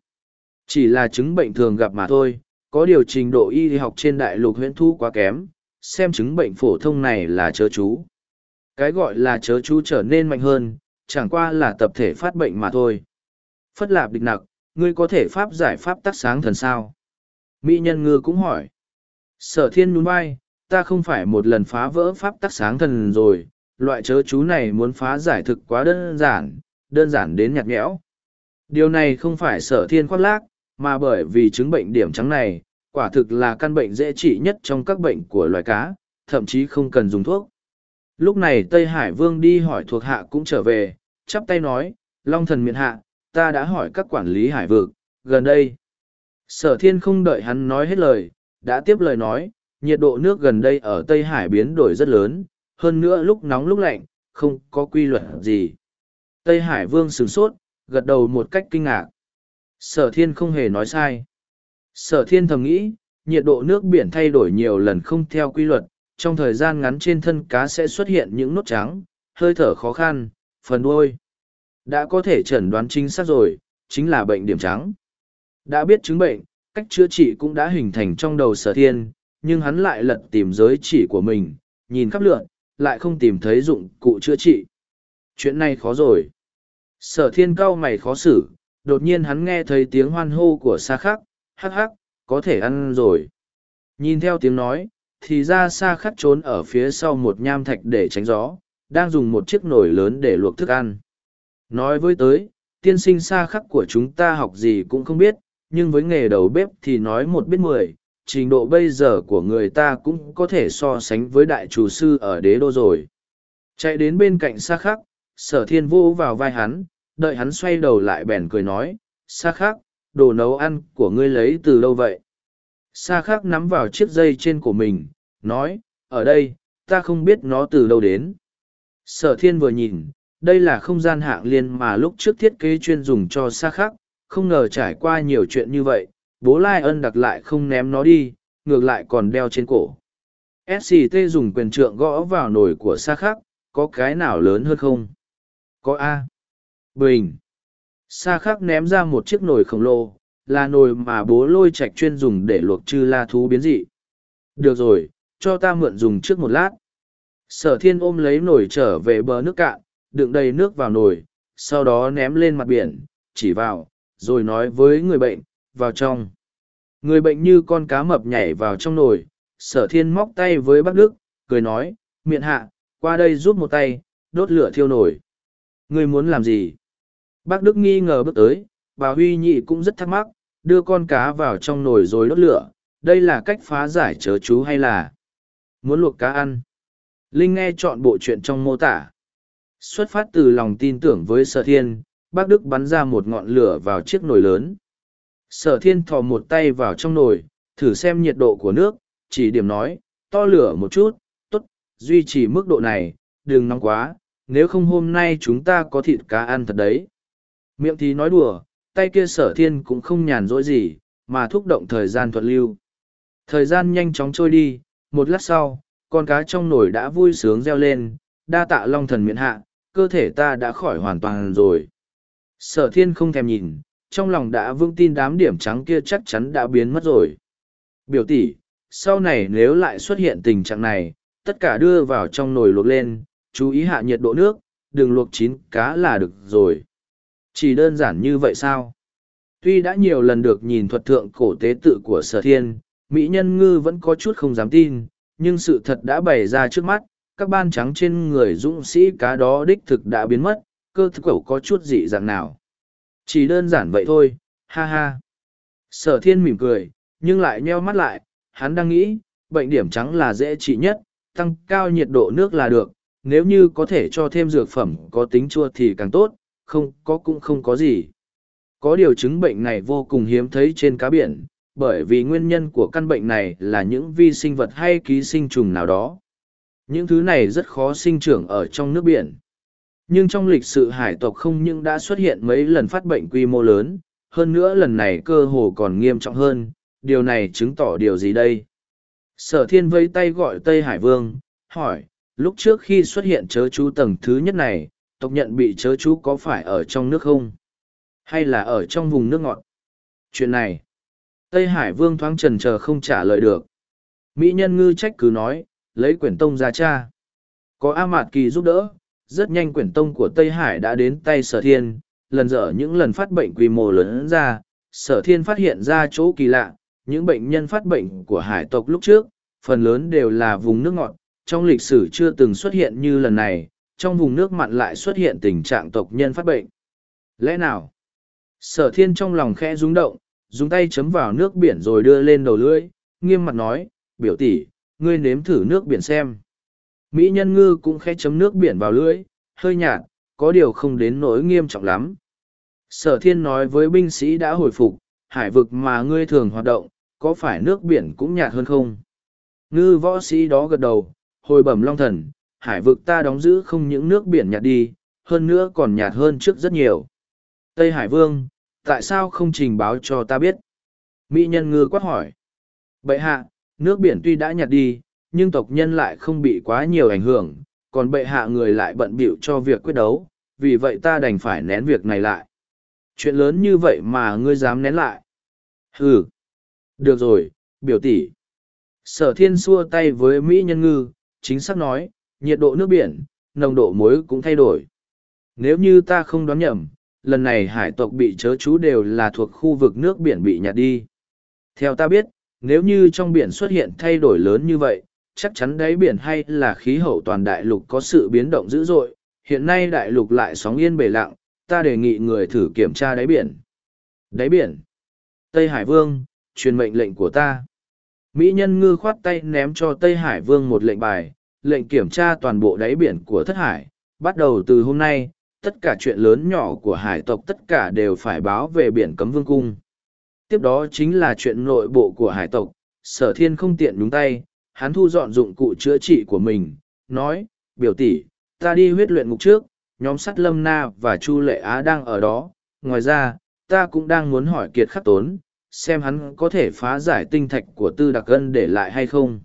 Chỉ là chứng bệnh thường gặp mà thôi, có điều trình độ y học trên đại lục huyện thu quá kém, xem chứng bệnh phổ thông này là chớ chú. Cái gọi là chớ chú trở nên mạnh hơn, chẳng qua là tập thể phát bệnh mà thôi. Phất lạp địch nặc, ngươi có thể pháp giải pháp tác sáng thần sao? Mỹ nhân ngư cũng hỏi. Sở thiên nhún vai, ta không phải một lần phá vỡ pháp tác sáng thần rồi, loại chớ chú này muốn phá giải thực quá đơn giản, đơn giản đến nhạt nhẽo. Điều này không phải sở thiên khoác lác, mà bởi vì chứng bệnh điểm trắng này, quả thực là căn bệnh dễ trị nhất trong các bệnh của loài cá, thậm chí không cần dùng thuốc. Lúc này Tây Hải Vương đi hỏi thuộc hạ cũng trở về, chắp tay nói, Long thần miện hạ, ta đã hỏi các quản lý hải vực, gần đây. Sở thiên không đợi hắn nói hết lời, đã tiếp lời nói, nhiệt độ nước gần đây ở Tây Hải biến đổi rất lớn, hơn nữa lúc nóng lúc lạnh, không có quy luật gì. Tây Hải Vương sửng sốt, gật đầu một cách kinh ngạc. Sở thiên không hề nói sai. Sở thiên thầm nghĩ, nhiệt độ nước biển thay đổi nhiều lần không theo quy luật, trong thời gian ngắn trên thân cá sẽ xuất hiện những nốt trắng, hơi thở khó khăn, phần đuôi. Đã có thể chẩn đoán chính xác rồi, chính là bệnh điểm trắng. Đã biết chứng bệnh, cách chữa trị cũng đã hình thành trong đầu sở thiên, nhưng hắn lại lật tìm giới chỉ của mình, nhìn khắp lượn, lại không tìm thấy dụng cụ chữa trị. Chuyện này khó rồi. Sở thiên cao mày khó xử, đột nhiên hắn nghe thấy tiếng hoan hô của xa khắc, hắc hắc, có thể ăn rồi. Nhìn theo tiếng nói, thì ra xa khắc trốn ở phía sau một nham thạch để tránh gió, đang dùng một chiếc nồi lớn để luộc thức ăn. Nói với tới, tiên sinh xa khắc của chúng ta học gì cũng không biết, nhưng với nghề đầu bếp thì nói một biết mười, trình độ bây giờ của người ta cũng có thể so sánh với đại chủ sư ở đế đô rồi. Chạy đến bên cạnh xa khắc, sở thiên vô vào vai hắn, đợi hắn xoay đầu lại bèn cười nói, xa khắc, đồ nấu ăn của ngươi lấy từ đâu vậy? Xa khắc nắm vào chiếc dây trên của mình, nói, ở đây, ta không biết nó từ đâu đến. Sở thiên vừa nhìn, đây là không gian hạng liên mà lúc trước thiết kế chuyên dùng cho xa khắc, không ngờ trải qua nhiều chuyện như vậy, bố Lai ân đặc lại không ném nó đi, ngược lại còn đeo trên cổ. SCT dùng quyền trượng gõ vào nồi của xa khắc, có cái nào lớn hơn không? Có A. Bình. Sa khắc ném ra một chiếc nồi khổng lồ, là nồi mà bố lôi Trạch chuyên dùng để luộc chư la thú biến dị. Được rồi, cho ta mượn dùng trước một lát. Sở thiên ôm lấy nồi trở về bờ nước cạn, đựng đầy nước vào nồi, sau đó ném lên mặt biển, chỉ vào, rồi nói với người bệnh, vào trong. Người bệnh như con cá mập nhảy vào trong nồi, sở thiên móc tay với bác Đức, cười nói, miệng hạ, qua đây giúp một tay, đốt lửa thiêu nồi. Người muốn làm gì? Bác Đức nghi ngờ bước tới, bà Huy Nhị cũng rất thắc mắc, đưa con cá vào trong nồi rồi đốt lửa. Đây là cách phá giải chớ chú hay là muốn luộc cá ăn? Linh nghe chọn bộ chuyện trong mô tả. Xuất phát từ lòng tin tưởng với sở thiên, bác Đức bắn ra một ngọn lửa vào chiếc nồi lớn. Sở thiên thò một tay vào trong nồi, thử xem nhiệt độ của nước, chỉ điểm nói, to lửa một chút, tốt, duy trì mức độ này, đừng nóng quá, nếu không hôm nay chúng ta có thịt cá ăn thật đấy. Miệng thì nói đùa, tay kia sở thiên cũng không nhàn rỗi gì, mà thúc động thời gian thuận lưu. Thời gian nhanh chóng trôi đi, một lát sau, con cá trong nồi đã vui sướng reo lên, đa tạ long thần miễn hạ, cơ thể ta đã khỏi hoàn toàn rồi. Sở thiên không thèm nhìn, trong lòng đã vững tin đám điểm trắng kia chắc chắn đã biến mất rồi. Biểu tỷ, sau này nếu lại xuất hiện tình trạng này, tất cả đưa vào trong nồi luộc lên, chú ý hạ nhiệt độ nước, đừng luộc chín cá là được rồi. Chỉ đơn giản như vậy sao? Tuy đã nhiều lần được nhìn thuật thượng cổ tế tự của sở thiên, Mỹ nhân ngư vẫn có chút không dám tin, nhưng sự thật đã bày ra trước mắt, các ban trắng trên người dũng sĩ cá đó đích thực đã biến mất, cơ thức cậu có chút dị dạng nào. Chỉ đơn giản vậy thôi, ha ha. Sở thiên mỉm cười, nhưng lại nheo mắt lại, hắn đang nghĩ, bệnh điểm trắng là dễ trị nhất, tăng cao nhiệt độ nước là được, nếu như có thể cho thêm dược phẩm có tính chua thì càng tốt, không có cũng không có gì. Có điều chứng bệnh này vô cùng hiếm thấy trên cá biển, bởi vì nguyên nhân của căn bệnh này là những vi sinh vật hay ký sinh trùng nào đó. Những thứ này rất khó sinh trưởng ở trong nước biển. Nhưng trong lịch sử hải tộc không những đã xuất hiện mấy lần phát bệnh quy mô lớn, hơn nữa lần này cơ hồ còn nghiêm trọng hơn, điều này chứng tỏ điều gì đây? Sở thiên vây tay gọi Tây Hải Vương, hỏi, lúc trước khi xuất hiện chớ chú tầng thứ nhất này, tộc nhận bị chớ chú có phải ở trong nước không? Hay là ở trong vùng nước ngọt? Chuyện này, Tây Hải Vương thoáng trần chờ không trả lời được. Mỹ nhân ngư trách cứ nói, lấy quyển tông ra cha. Có A Mạt Kỳ giúp đỡ, rất nhanh quyển tông của Tây Hải đã đến tay sở thiên, lần dở những lần phát bệnh quy mô lớn ra, sở thiên phát hiện ra chỗ kỳ lạ, những bệnh nhân phát bệnh của hải tộc lúc trước, phần lớn đều là vùng nước ngọt, trong lịch sử chưa từng xuất hiện như lần này, trong vùng nước mặn lại xuất hiện tình trạng tộc nhân phát bệnh. Lẽ nào? Sở thiên trong lòng khẽ rung động, dùng tay chấm vào nước biển rồi đưa lên đầu lưỡi, nghiêm mặt nói, biểu tỷ, ngươi nếm thử nước biển xem. Mỹ nhân ngư cũng khẽ chấm nước biển vào lưỡi, hơi nhạt, có điều không đến nỗi nghiêm trọng lắm. Sở thiên nói với binh sĩ đã hồi phục, hải vực mà ngươi thường hoạt động, có phải nước biển cũng nhạt hơn không? Ngư võ sĩ đó gật đầu, hồi bẩm long thần, hải vực ta đóng giữ không những nước biển nhạt đi, hơn nữa còn nhạt hơn trước rất nhiều. Tây Hải Vương, tại sao không trình báo cho ta biết? Mỹ nhân ngư quát hỏi. Bậy hạ, nước biển tuy đã nhạt đi, nhưng tộc nhân lại không bị quá nhiều ảnh hưởng, còn bệ hạ người lại bận bịu cho việc quyết đấu, vì vậy ta đành phải nén việc này lại. Chuyện lớn như vậy mà ngươi dám nén lại. Ừ. Được rồi, biểu tỷ. Sở thiên xua tay với Mỹ nhân ngư, chính xác nói, nhiệt độ nước biển, nồng độ muối cũng thay đổi. Nếu như ta không đoán nhầm, lần này hải tộc bị chớ chú đều là thuộc khu vực nước biển bị nhạt đi. Theo ta biết, nếu như trong biển xuất hiện thay đổi lớn như vậy, chắc chắn đáy biển hay là khí hậu toàn đại lục có sự biến động dữ dội. Hiện nay đại lục lại sóng yên bể lặng, ta đề nghị người thử kiểm tra đáy biển. Đáy biển. Tây Hải Vương, truyền mệnh lệnh của ta. Mỹ nhân ngư khoát tay ném cho Tây Hải Vương một lệnh bài, lệnh kiểm tra toàn bộ đáy biển của thất hải. Bắt đầu từ hôm nay, tất cả chuyện lớn nhỏ của hải tộc tất cả đều phải báo về biển cấm vương cung. Tiếp đó chính là chuyện nội bộ của hải tộc, sở thiên không tiện đúng tay, hắn thu dọn dụng cụ chữa trị của mình, nói, biểu tỷ, ta đi huyết luyện ngục trước, nhóm sắt lâm na và chu lệ á đang ở đó, ngoài ra, ta cũng đang muốn hỏi kiệt khắc tốn, xem hắn có thể phá giải tinh thạch của tư đặc ân để lại hay không.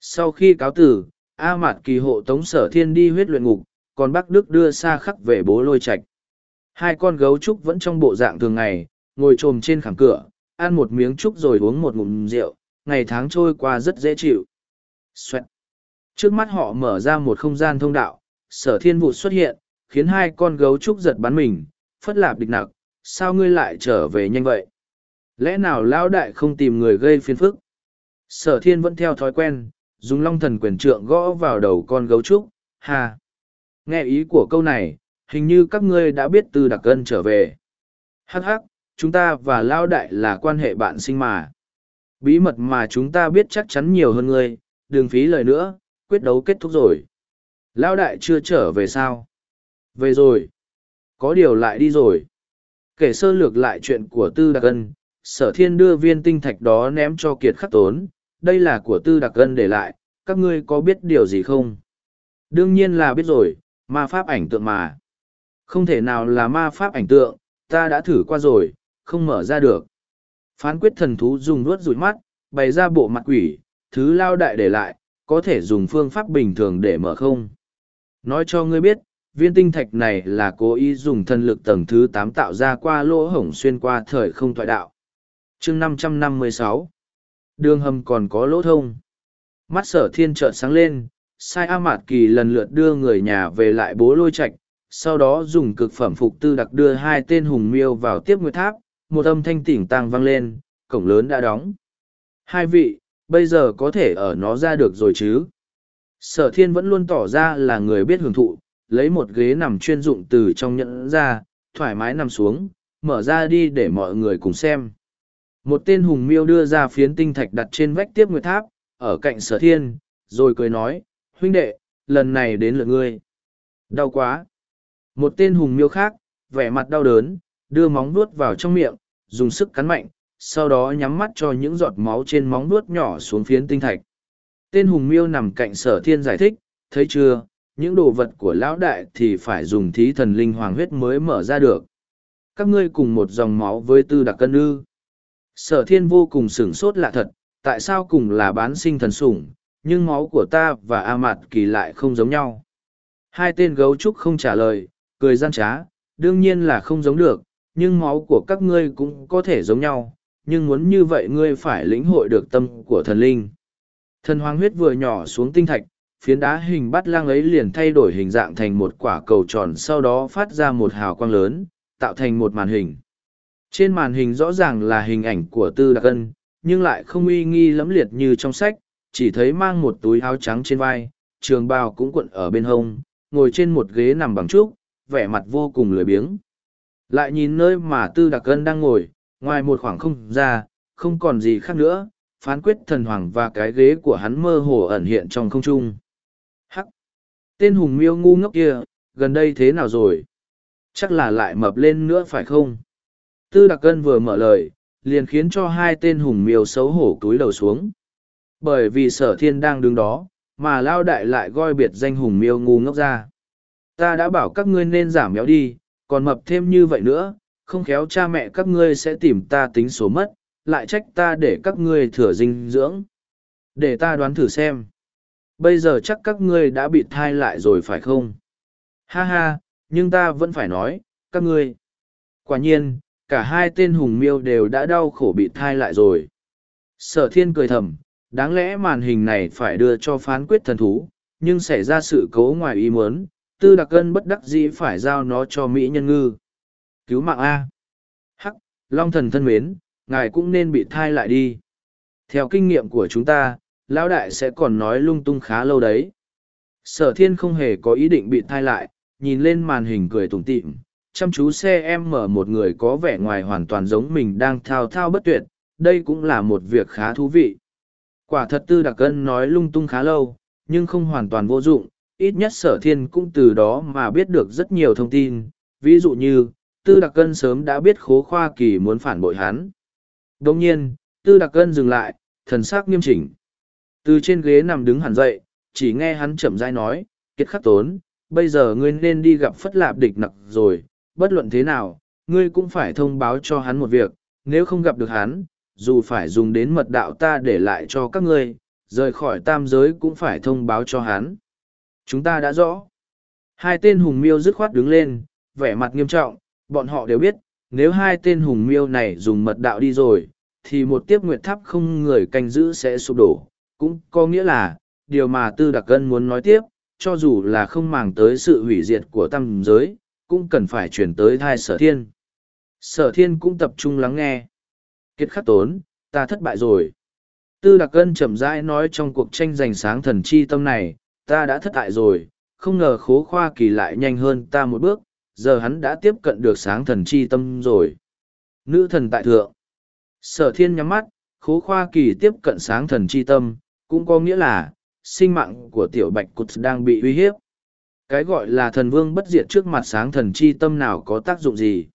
Sau khi cáo tử, A Mạt kỳ hộ tống sở thiên đi huyết luyện ngục, còn Bắc Đức đưa xa khắc về bố lôi Trạch. Hai con gấu trúc vẫn trong bộ dạng thường ngày, ngồi trồm trên khảm cửa, ăn một miếng trúc rồi uống một ngụm rượu, ngày tháng trôi qua rất dễ chịu. Xoẹt. Trước mắt họ mở ra một không gian thông đạo, sở thiên vụ xuất hiện, khiến hai con gấu trúc giật bắn mình, phất lạp địch nặc, sao ngươi lại trở về nhanh vậy? Lẽ nào lão đại không tìm người gây phiền phức? Sở thiên vẫn theo thói quen, dùng long thần quyền trượng gõ vào đầu con gấu trúc, hà. Nghe ý của câu này, hình như các ngươi đã biết từ đặc cân trở về. Hắc hắc, chúng ta và lão đại là quan hệ bạn sinh mà. Bí mật mà chúng ta biết chắc chắn nhiều hơn ngươi, đừng phí lời nữa, quyết đấu kết thúc rồi. Lão đại chưa trở về sao? Về rồi. Có điều lại đi rồi. Kể sơ lược lại chuyện của Tư Đặc Ân, sở thiên đưa viên tinh thạch đó ném cho kiệt khắc tốn, đây là của Tư Đặc Ân để lại, các ngươi có biết điều gì không? Đương nhiên là biết rồi, ma pháp ảnh tượng mà. Không thể nào là ma pháp ảnh tượng, ta đã thử qua rồi, không mở ra được. Phán quyết thần thú dùng nuốt rụi mắt, bày ra bộ mặt quỷ, thứ lao đại để lại, có thể dùng phương pháp bình thường để mở không. Nói cho ngươi biết, viên tinh thạch này là cố ý dùng thân lực tầng thứ tám tạo ra qua lỗ hổng xuyên qua thời không thoại đạo. chương năm trăm năm mươi sáu Đường hầm còn có lỗ thông. Mắt sở thiên trợn sáng lên, sai A Mạt Kỳ lần lượt đưa người nhà về lại bố lôi Trạch, sau đó dùng cực phẩm phục tư đặc đưa hai tên hùng miêu vào tiếp nguyệt tháp, một âm thanh tỉnh tàng vang lên, cổng lớn đã đóng. Hai vị, bây giờ có thể ở nó ra được rồi chứ? Sở thiên vẫn luôn tỏ ra là người biết hưởng thụ, lấy một ghế nằm chuyên dụng từ trong nhẫn ra, thoải mái nằm xuống, mở ra đi để mọi người cùng xem. Một tên hùng miêu đưa ra phiến tinh thạch đặt trên vách tiếp nguyệt tháp, ở cạnh sở thiên, rồi cười nói, huynh đệ, lần này đến lượt ngươi. Đau quá. Một tên hùng miêu khác, vẻ mặt đau đớn, đưa móng vuốt vào trong miệng, dùng sức cắn mạnh, sau đó nhắm mắt cho những giọt máu trên móng vuốt nhỏ xuống phiến tinh thạch. Tên hùng miêu nằm cạnh sở thiên giải thích, thấy chưa, những đồ vật của lão đại thì phải dùng thí thần linh hoàng huyết mới mở ra được. Các ngươi cùng một dòng máu với tư đặc cân ư. Sở thiên vô cùng sửng sốt lạ thật, tại sao cùng là bán sinh thần sủng, nhưng máu của ta và A Mạt Kỳ lại không giống nhau. Hai tên gấu trúc không trả lời, cười gian trá, đương nhiên là không giống được, nhưng máu của các ngươi cũng có thể giống nhau, nhưng muốn như vậy ngươi phải lĩnh hội được tâm của thần linh. Thần hoàng huyết vừa nhỏ xuống tinh thạch, phiến đá hình bắt lang ấy liền thay đổi hình dạng thành một quả cầu tròn sau đó phát ra một hào quang lớn, tạo thành một màn hình. Trên màn hình rõ ràng là hình ảnh của Tư Đặc Ân, nhưng lại không uy nghi lẫm liệt như trong sách, chỉ thấy mang một túi áo trắng trên vai, trường bào cũng cuộn ở bên hông, ngồi trên một ghế nằm bằng trúc, vẻ mặt vô cùng lười biếng. Lại nhìn nơi mà Tư Đặc Ân đang ngồi, ngoài một khoảng không ra, không còn gì khác nữa, phán quyết thần hoàng và cái ghế của hắn mơ hồ ẩn hiện trong không trung. Hắc! Tên hùng miêu ngu ngốc kia, gần đây thế nào rồi? Chắc là lại mập lên nữa phải không? Tư Đặc Ân vừa mở lời, liền khiến cho hai tên hùng miêu xấu hổ túi đầu xuống. Bởi vì sở thiên đang đứng đó, mà lao đại lại gọi biệt danh hùng miêu ngu ngốc ra. Ta đã bảo các ngươi nên giảm béo đi, còn mập thêm như vậy nữa, không khéo cha mẹ các ngươi sẽ tìm ta tính số mất, lại trách ta để các ngươi thừa dinh dưỡng. Để ta đoán thử xem. Bây giờ chắc các ngươi đã bị thai lại rồi phải không? Ha ha, nhưng ta vẫn phải nói, các ngươi. Quả nhiên, cả hai tên hùng miêu đều đã đau khổ bị thai lại rồi. Sở thiên cười thầm, đáng lẽ màn hình này phải đưa cho phán quyết thần thú, nhưng xảy ra sự cố ngoài ý muốn, tư đặc cân bất đắc dĩ phải giao nó cho Mỹ nhân ngư. Cứu mạng A. Hắc, Long thần thân mến, ngài cũng nên bị thai lại đi. Theo kinh nghiệm của chúng ta, lão đại sẽ còn nói lung tung khá lâu đấy. Sở thiên không hề có ý định bị thai lại, nhìn lên màn hình cười tủm tỉm, chăm chú xe em mở một người có vẻ ngoài hoàn toàn giống mình đang thao thao bất tuyệt, đây cũng là một việc khá thú vị. Quả thật tư đặc cân nói lung tung khá lâu, nhưng không hoàn toàn vô dụng, ít nhất sở thiên cũng từ đó mà biết được rất nhiều thông tin, ví dụ như, tư đặc cân sớm đã biết khố khoa kỳ muốn phản bội hắn. Đồng nhiên, tư đặc cân dừng lại, thần sắc nghiêm chỉnh. Từ trên ghế nằm đứng hẳn dậy, chỉ nghe hắn chậm rãi nói, Kiệt khắc tốn, bây giờ ngươi nên đi gặp phất lạp địch nặc rồi, bất luận thế nào, ngươi cũng phải thông báo cho hắn một việc, nếu không gặp được hắn, dù phải dùng đến mật đạo ta để lại cho các ngươi, rời khỏi tam giới cũng phải thông báo cho hắn. Chúng ta đã rõ. Hai tên hùng miêu dứt khoát đứng lên, vẻ mặt nghiêm trọng, bọn họ đều biết, nếu hai tên hùng miêu này dùng mật đạo đi rồi, thì một tiếp nguyệt tháp không người canh giữ sẽ sụp đổ. Cũng có nghĩa là, điều mà Tư Đặc Cân muốn nói tiếp, cho dù là không màng tới sự hủy diệt của tam giới, cũng cần phải chuyển tới thai sở thiên. Sở thiên cũng tập trung lắng nghe. Kết khắc tốn, ta thất bại rồi. Tư Đặc Cân chậm rãi nói trong cuộc tranh giành sáng thần chi tâm này, ta đã thất bại rồi, không ngờ khố khoa kỳ lại nhanh hơn ta một bước, giờ hắn đã tiếp cận được sáng thần chi tâm rồi. Nữ thần tại thượng. Sở thiên nhắm mắt, khố khoa kỳ tiếp cận sáng thần chi tâm, cũng có nghĩa là, sinh mạng của tiểu bạch cụt đang bị uy hiếp. Cái gọi là thần vương bất diệt trước mặt sáng thần chi tâm nào có tác dụng gì.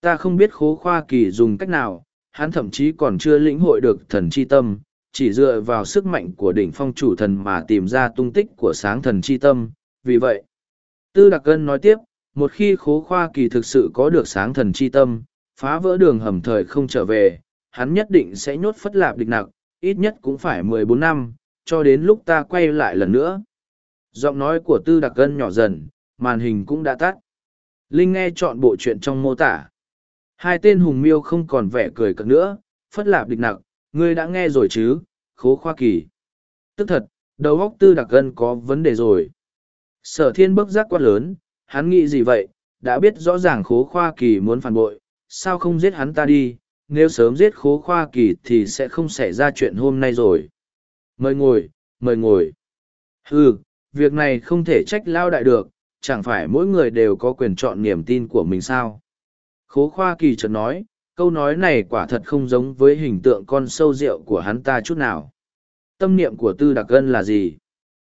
Ta không biết khố khoa kỳ dùng cách nào, hắn thậm chí còn chưa lĩnh hội được thần chi tâm, chỉ dựa vào sức mạnh của đỉnh phong chủ thần mà tìm ra tung tích của sáng thần chi tâm. Vì vậy, Tư Đặc Cân nói tiếp, một khi khố khoa kỳ thực sự có được sáng thần chi tâm, phá vỡ đường hầm thời không trở về, hắn nhất định sẽ nhốt phất lạp địch nặc, ít nhất cũng phải mười bốn năm, cho đến lúc ta quay lại lần nữa. Giọng nói của Tư Đặc Cân nhỏ dần, màn hình cũng đã tắt. Linh nghe chọn bộ chuyện trong mô tả. Hai tên hùng miêu không còn vẻ cười cợt nữa, phất lạp địch nặc, ngươi đã nghe rồi chứ, khố khoa kỳ. Tức thật, đầu óc Tư Đặc Cân có vấn đề rồi. Sở thiên bức giác quát lớn, hắn nghĩ gì vậy, đã biết rõ ràng khố khoa kỳ muốn phản bội, sao không giết hắn ta đi, nếu sớm giết khố khoa kỳ thì sẽ không xảy ra chuyện hôm nay rồi. Mời ngồi, mời ngồi. Ừ, việc này không thể trách lao đại được, chẳng phải mỗi người đều có quyền chọn niềm tin của mình sao. Khố khoa kỳ chợt nói, câu nói này quả thật không giống với hình tượng con sâu rượu của hắn ta chút nào. Tâm niệm của tư đặc ân là gì?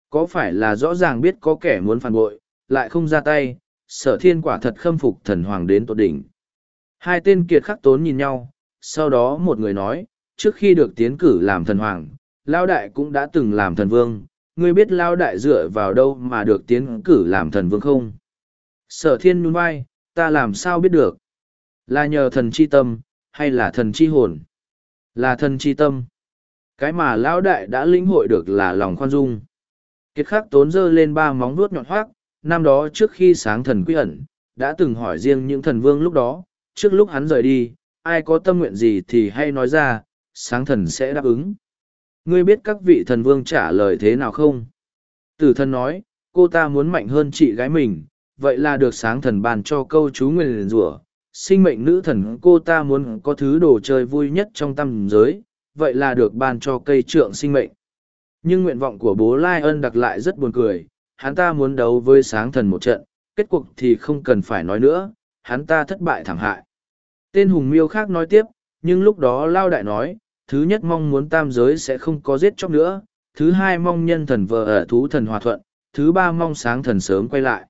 Có phải là rõ ràng biết có kẻ muốn phản bội, lại không ra tay, sở thiên quả thật khâm phục thần hoàng đến tột đỉnh. Hai tên kiệt khắc tốn nhìn nhau, sau đó một người nói, trước khi được tiến cử làm thần hoàng, Lao Đại cũng đã từng làm thần vương, ngươi biết Lao Đại dựa vào đâu mà được tiến cử làm thần vương không? Sở thiên nhún vai, ta làm sao biết được? Là nhờ thần chi tâm, hay là thần chi hồn? Là thần chi tâm. Cái mà Lão Đại đã lĩnh hội được là lòng khoan dung. Kiệt khắc tốn dơ lên ba móng vuốt nhọn hoác, năm đó trước khi sáng thần quy ẩn, đã từng hỏi riêng những thần vương lúc đó, trước lúc hắn rời đi, ai có tâm nguyện gì thì hay nói ra, sáng thần sẽ đáp ứng. Ngươi biết các vị thần vương trả lời thế nào không? Tử thần nói, cô ta muốn mạnh hơn chị gái mình, vậy là được sáng thần bàn cho câu chú nguyền rủa sinh mệnh nữ thần cô ta muốn có thứ đồ chơi vui nhất trong tâm giới, vậy là được ban cho cây trượng sinh mệnh. Nhưng nguyện vọng của bố Lai ân đặc lại rất buồn cười, hắn ta muốn đấu với sáng thần một trận, kết cuộc thì không cần phải nói nữa, hắn ta thất bại thảm hại. Tên hùng miêu khác nói tiếp, nhưng lúc đó Lao Đại nói, thứ nhất mong muốn tam giới sẽ không có giết chóc nữa, thứ hai mong nhân thần vợ ở thú thần hòa thuận, thứ ba mong sáng thần sớm quay lại.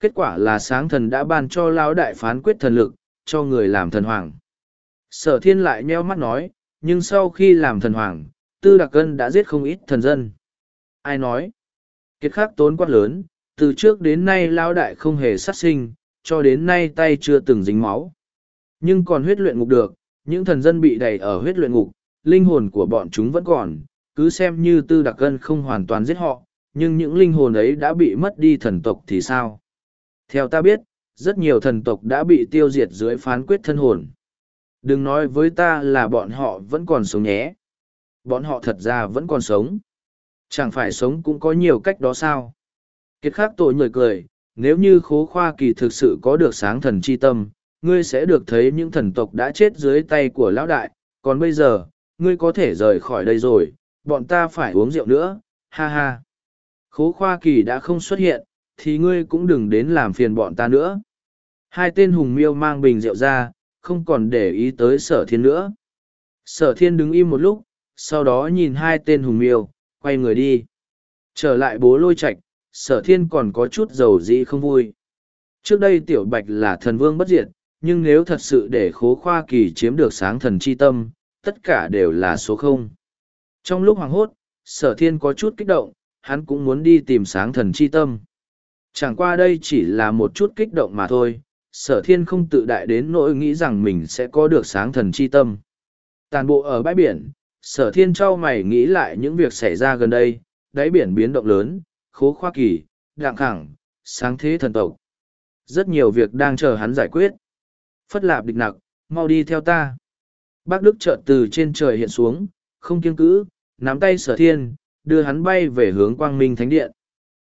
Kết quả là sáng thần đã ban cho Lao Đại phán quyết thần lực, cho người làm thần hoàng. Sở thiên lại nheo mắt nói, nhưng sau khi làm thần hoàng, tư đặc cân đã giết không ít thần dân. Ai nói? Kiệt khắc tốn quát lớn, từ trước đến nay Lao Đại không hề sát sinh, cho đến nay tay chưa từng dính máu. Nhưng còn huyết luyện ngục được, những thần dân bị đẩy ở huyết luyện ngục, linh hồn của bọn chúng vẫn còn, cứ xem như tư đặc cân không hoàn toàn giết họ, nhưng những linh hồn ấy đã bị mất đi thần tộc thì sao? Theo ta biết, rất nhiều thần tộc đã bị tiêu diệt dưới phán quyết thân hồn. Đừng nói với ta là bọn họ vẫn còn sống nhé. Bọn họ thật ra vẫn còn sống. Chẳng phải sống cũng có nhiều cách đó sao? Kiệt khắc tội nhời cười, nếu như khố khoa kỳ thực sự có được sáng thần chi tâm, ngươi sẽ được thấy những thần tộc đã chết dưới tay của lão đại, còn bây giờ, ngươi có thể rời khỏi đây rồi, bọn ta phải uống rượu nữa, ha ha. Khố khoa kỳ đã không xuất hiện, thì ngươi cũng đừng đến làm phiền bọn ta nữa. Hai tên hùng miêu mang bình rượu ra, không còn để ý tới sở thiên nữa. Sở thiên đứng im một lúc, sau đó nhìn hai tên hùng miêu, quay người đi. Trở lại bố lôi Trạch, sở thiên còn có chút dầu dĩ không vui. Trước đây tiểu bạch là thần vương bất diệt, nhưng nếu thật sự để khố khoa kỳ chiếm được sáng thần chi tâm, tất cả đều là số không. Trong lúc hoàng hốt, sở thiên có chút kích động, hắn cũng muốn đi tìm sáng thần chi tâm. Chẳng qua đây chỉ là một chút kích động mà thôi, sở thiên không tự đại đến nỗi nghĩ rằng mình sẽ có được sáng thần chi tâm. Tàn bộ ở bãi biển, sở thiên trao mày nghĩ lại những việc xảy ra gần đây, đáy biển biến động lớn, khố khoa kỳ, đạng khẳng, sáng thế thần tộc. Rất nhiều việc đang chờ hắn giải quyết. Phất lạp địch nặc, mau đi theo ta. Bác Đức chợt từ trên trời hiện xuống, không kiêng cữ, nắm tay sở thiên, đưa hắn bay về hướng quang minh thánh điện.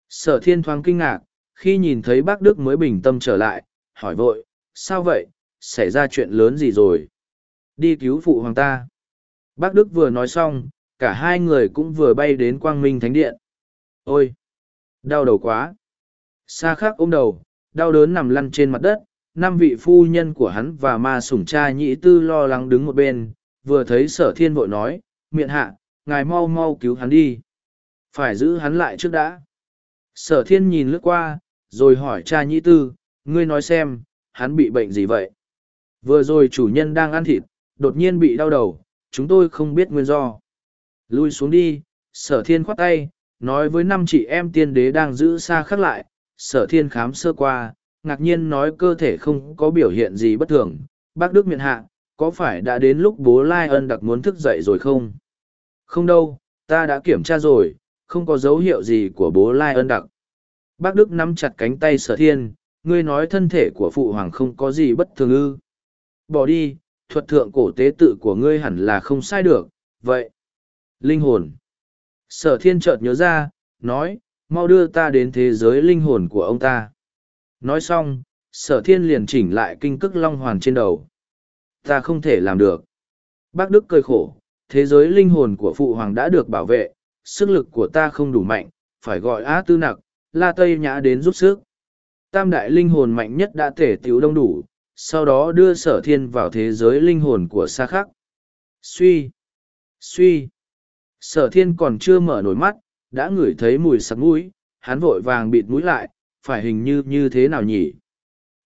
Sở thiên thoáng kinh ngạc, khi nhìn thấy bác Đức mới bình tâm trở lại, hỏi vội, sao vậy, xảy ra chuyện lớn gì rồi? Đi cứu phụ hoàng ta. Bác Đức vừa nói xong, cả hai người cũng vừa bay đến quang minh thánh điện. Ôi! Đau đầu quá! Sa khắc ôm đầu, đau đớn nằm lăn trên mặt đất, năm vị phu nhân của hắn và ma sủng cha nhị tư lo lắng đứng một bên, vừa thấy sở thiên vội nói, miệng hạ, ngài mau mau cứu hắn đi. Phải giữ hắn lại trước đã. Sở thiên nhìn lướt qua, rồi hỏi cha nhị tư, ngươi nói xem, hắn bị bệnh gì vậy? Vừa rồi chủ nhân đang ăn thịt, đột nhiên bị đau đầu, chúng tôi không biết nguyên do. Lui xuống đi, sở thiên khoát tay, nói với năm chị em tiên đế đang giữ xa khắc lại, sở thiên khám sơ qua, ngạc nhiên nói cơ thể không có biểu hiện gì bất thường. Bác Đức miệng hạ, có phải đã đến lúc bố Lai ân đặc muốn thức dậy rồi không? Không đâu, ta đã kiểm tra rồi, không có dấu hiệu gì của bố Lai ân đặc. Bác Đức nắm chặt cánh tay sở thiên, ngươi nói thân thể của phụ hoàng không có gì bất thường ư. Bỏ đi, thuật thượng cổ tế tự của ngươi hẳn là không sai được, vậy. Linh hồn. Sở thiên chợt nhớ ra, nói, mau đưa ta đến thế giới linh hồn của ông ta. Nói xong, sở thiên liền chỉnh lại kinh cức long hoàn trên đầu. Ta không thể làm được. Bác Đức cười khổ, thế giới linh hồn của phụ hoàng đã được bảo vệ, sức lực của ta không đủ mạnh, phải gọi Á Tư Nặc, La Tây Nhã đến giúp sức. Tam đại linh hồn mạnh nhất đã thể u đông đủ, sau đó đưa sở thiên vào thế giới linh hồn của xa khắc. Suy! Suy! Sở thiên còn chưa mở nổi mắt, đã ngửi thấy mùi sặc mũi, hắn vội vàng bịt mũi lại, phải hình như như thế nào nhỉ?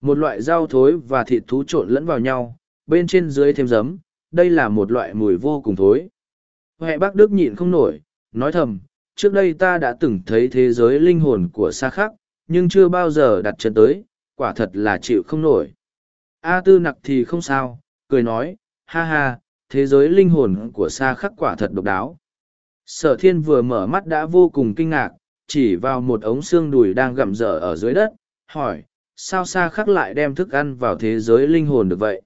Một loại rau thối và thịt thú trộn lẫn vào nhau, bên trên dưới thêm giấm, đây là một loại mùi vô cùng thối. Huệ bác Đức nhịn không nổi, nói thầm, trước đây ta đã từng thấy thế giới linh hồn của xa khắc, nhưng chưa bao giờ đặt chân tới, quả thật là chịu không nổi. A tư nặc thì không sao, cười nói, ha ha, thế giới linh hồn của xa khắc quả thật độc đáo. Sở thiên vừa mở mắt đã vô cùng kinh ngạc, chỉ vào một ống xương đùi đang gặm dở ở dưới đất, hỏi, sao xa khắc lại đem thức ăn vào thế giới linh hồn được vậy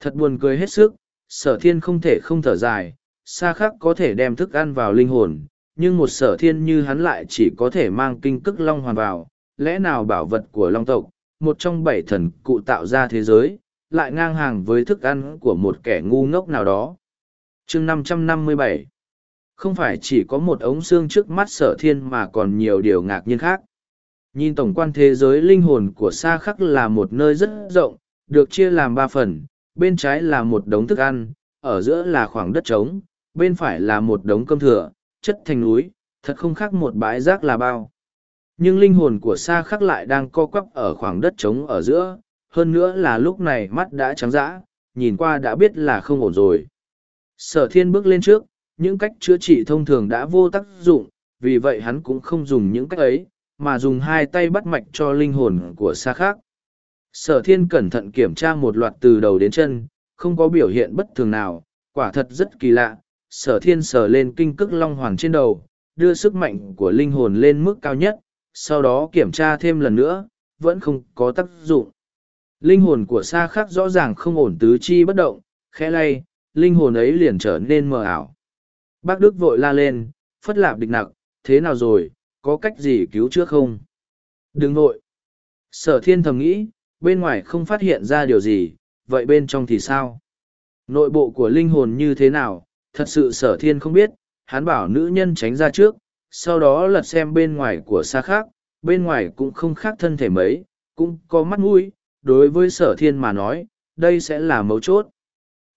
thật buồn cười hết sức sở thiên không thể không thở dài xa khắc có thể đem thức ăn vào linh hồn nhưng một sở thiên như hắn lại chỉ có thể mang kinh cức long hoàn vào. Lẽ nào bảo vật của long tộc, một trong bảy thần cụ tạo ra thế giới, lại ngang hàng với thức ăn của một kẻ ngu ngốc nào đó? Chương năm trăm năm mươi bảy. Không phải chỉ có một ống xương trước mắt sở thiên mà còn nhiều điều ngạc nhiên khác. Nhìn tổng quan thế giới linh hồn của sa khắc là một nơi rất rộng, được chia làm ba phần, bên trái là một đống thức ăn, ở giữa là khoảng đất trống, bên phải là một đống cơm thừa chất thành núi, thật không khác một bãi rác là bao. Nhưng linh hồn của sa khắc lại đang co quắp ở khoảng đất trống ở giữa, hơn nữa là lúc này mắt đã trắng dã, nhìn qua đã biết là không ổn rồi. Sở thiên bước lên trước, những cách chữa trị thông thường đã vô tác dụng, vì vậy hắn cũng không dùng những cách ấy, mà dùng hai tay bắt mạch cho linh hồn của xa khác sở thiên cẩn thận kiểm tra một loạt từ đầu đến chân, không có biểu hiện bất thường nào, quả thật rất kỳ lạ sở thiên sờ lên kinh cức long hoàng trên đầu đưa sức mạnh của linh hồn lên mức cao nhất sau đó kiểm tra thêm lần nữa vẫn không có tác dụng. Linh hồn của xa khác rõ ràng không ổn tứ chi bất động khẽ lay linh hồn ấy liền trở nên mờ ảo. Bác đức vội la lên phất lạp địch nặng, thế nào rồi có cách gì cứu trước không? Đừng vội. Sở thiên thầm nghĩ bên ngoài không phát hiện ra điều gì vậy bên trong thì sao? Nội bộ của linh hồn như thế nào thật sự sở thiên không biết, hắn bảo nữ nhân tránh ra trước, sau đó lật xem bên ngoài của xa khác, bên ngoài cũng không khác thân thể mấy, cũng có mắt mũi, đối với sở thiên mà nói, đây sẽ là mấu chốt.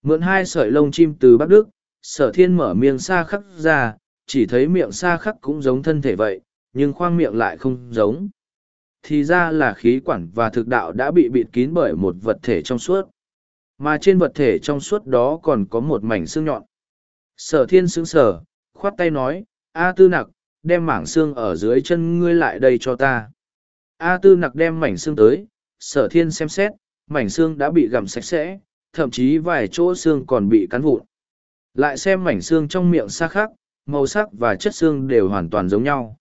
Mượn hai sợi lông chim từ bắc đức, sở thiên mở miệng xa khắc ra, chỉ thấy miệng xa khắc cũng giống thân thể vậy, nhưng khoang miệng lại không giống. Thì ra là khí quản và thực đạo đã bị bịt kín bởi một vật thể trong suốt. Mà trên vật thể trong suốt đó còn có một mảnh xương nhọn sở thiên sững sở khoát tay nói, a tư nặc, đem mảng xương ở dưới chân ngươi lại đây cho ta. A tư nặc đem mảnh xương tới, sở thiên xem xét, mảnh xương đã bị gặm sạch sẽ, thậm chí vài chỗ xương còn bị cắn vụn. Lại xem mảnh xương trong miệng xa khác màu sắc và chất xương đều hoàn toàn giống nhau.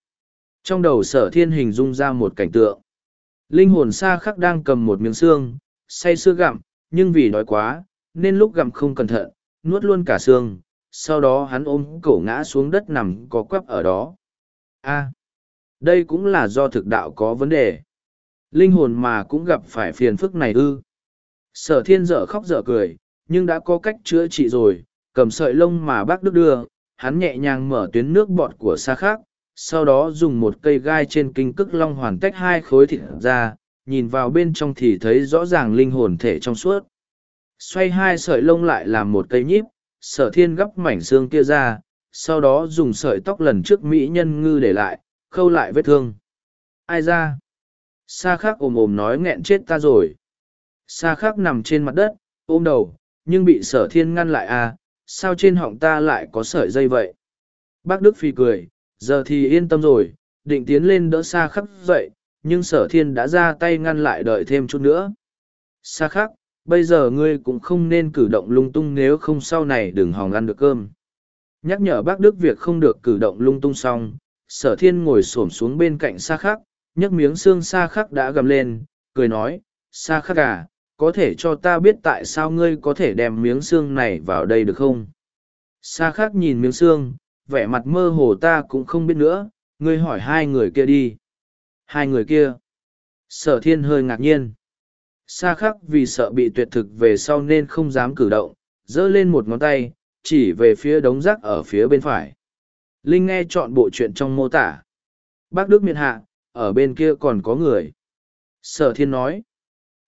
Trong đầu sở thiên hình dung ra một cảnh tượng. Linh hồn xa khắc đang cầm một miếng xương, say sưa gặm, nhưng vì đói quá, nên lúc gặm không cẩn thận, nuốt luôn cả xương sau đó hắn ôm cổ ngã xuống đất nằm có quắp ở đó. A, đây cũng là do thực đạo có vấn đề. Linh hồn mà cũng gặp phải phiền phức này ư. Sở thiên dở khóc dở cười, nhưng đã có cách chữa trị rồi, cầm sợi lông mà bác đức đưa, hắn nhẹ nhàng mở tuyến nước bọt của xa khác, sau đó dùng một cây gai trên kinh cức long hoàn tách hai khối thịt ra, nhìn vào bên trong thì thấy rõ ràng linh hồn thể trong suốt. Xoay hai sợi lông lại làm một cây nhíp sở thiên gấp mảnh xương kia ra, sau đó dùng sợi tóc lần trước mỹ nhân ngư để lại, khâu lại vết thương. Ai ra? Sa Khắc ồm ồm nói nghẹn chết ta rồi. Sa Khắc nằm trên mặt đất, ôm đầu, nhưng bị sở thiên ngăn lại à sao trên họng ta lại có sợi dây vậy? Bác đức phi cười, giờ thì yên tâm rồi, định tiến lên đỡ Sa khắc dậy, nhưng sở thiên đã ra tay ngăn lại đợi thêm chút nữa. Sa khắc bây giờ ngươi cũng không nên cử động lung tung nếu không sau này đừng hòng ăn được cơm. Nhắc nhở bác đức việc không được cử động lung tung xong, sở thiên ngồi xổm xuống bên cạnh xa khắc, nhấc miếng xương xa khắc đã gầm lên, cười nói xa khắc à có thể cho ta biết tại sao ngươi có thể đem miếng xương này vào đây được không? Xa khắc nhìn miếng xương, vẻ mặt mơ hồ ta cũng không biết nữa, ngươi hỏi hai người kia đi. Hai người kia? Sở thiên hơi ngạc nhiên xa khắc vì sợ bị tuyệt thực về sau nên không dám cử động, giơ lên một ngón tay, chỉ về phía đống rác ở phía bên phải. Linh nghe chọn bộ chuyện trong mô tả. Bác đức miền hạ, ở bên kia còn có người. Sở thiên nói,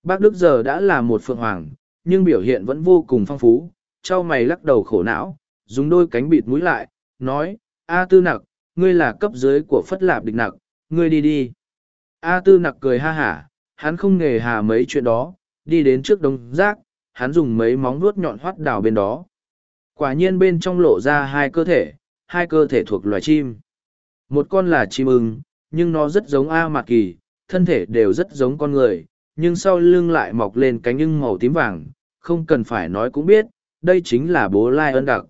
bác đức giờ đã là một phượng hoàng, nhưng biểu hiện vẫn vô cùng phong phú c h a o mày lắc đầu khổ não, dùng đôi cánh bịt mũi lại, nói, a tư nặc, ngươi là cấp dưới của phất lạp địch nặc, ngươi đi đi. A tư nặc cười ha hả hắn không nghề hà mấy chuyện đó, đi đến trước đống rác, hắn dùng mấy móng vuốt nhọn hoắt đào bên đó. Quả nhiên bên trong lộ ra hai cơ thể, hai cơ thể thuộc loài chim. Một con là chim ưng, nhưng nó rất giống a mạc kỳ, thân thể đều rất giống con người, nhưng sau lưng lại mọc lên cánh ưng màu tím vàng, không cần phải nói cũng biết, đây chính là bố lai ân đặc.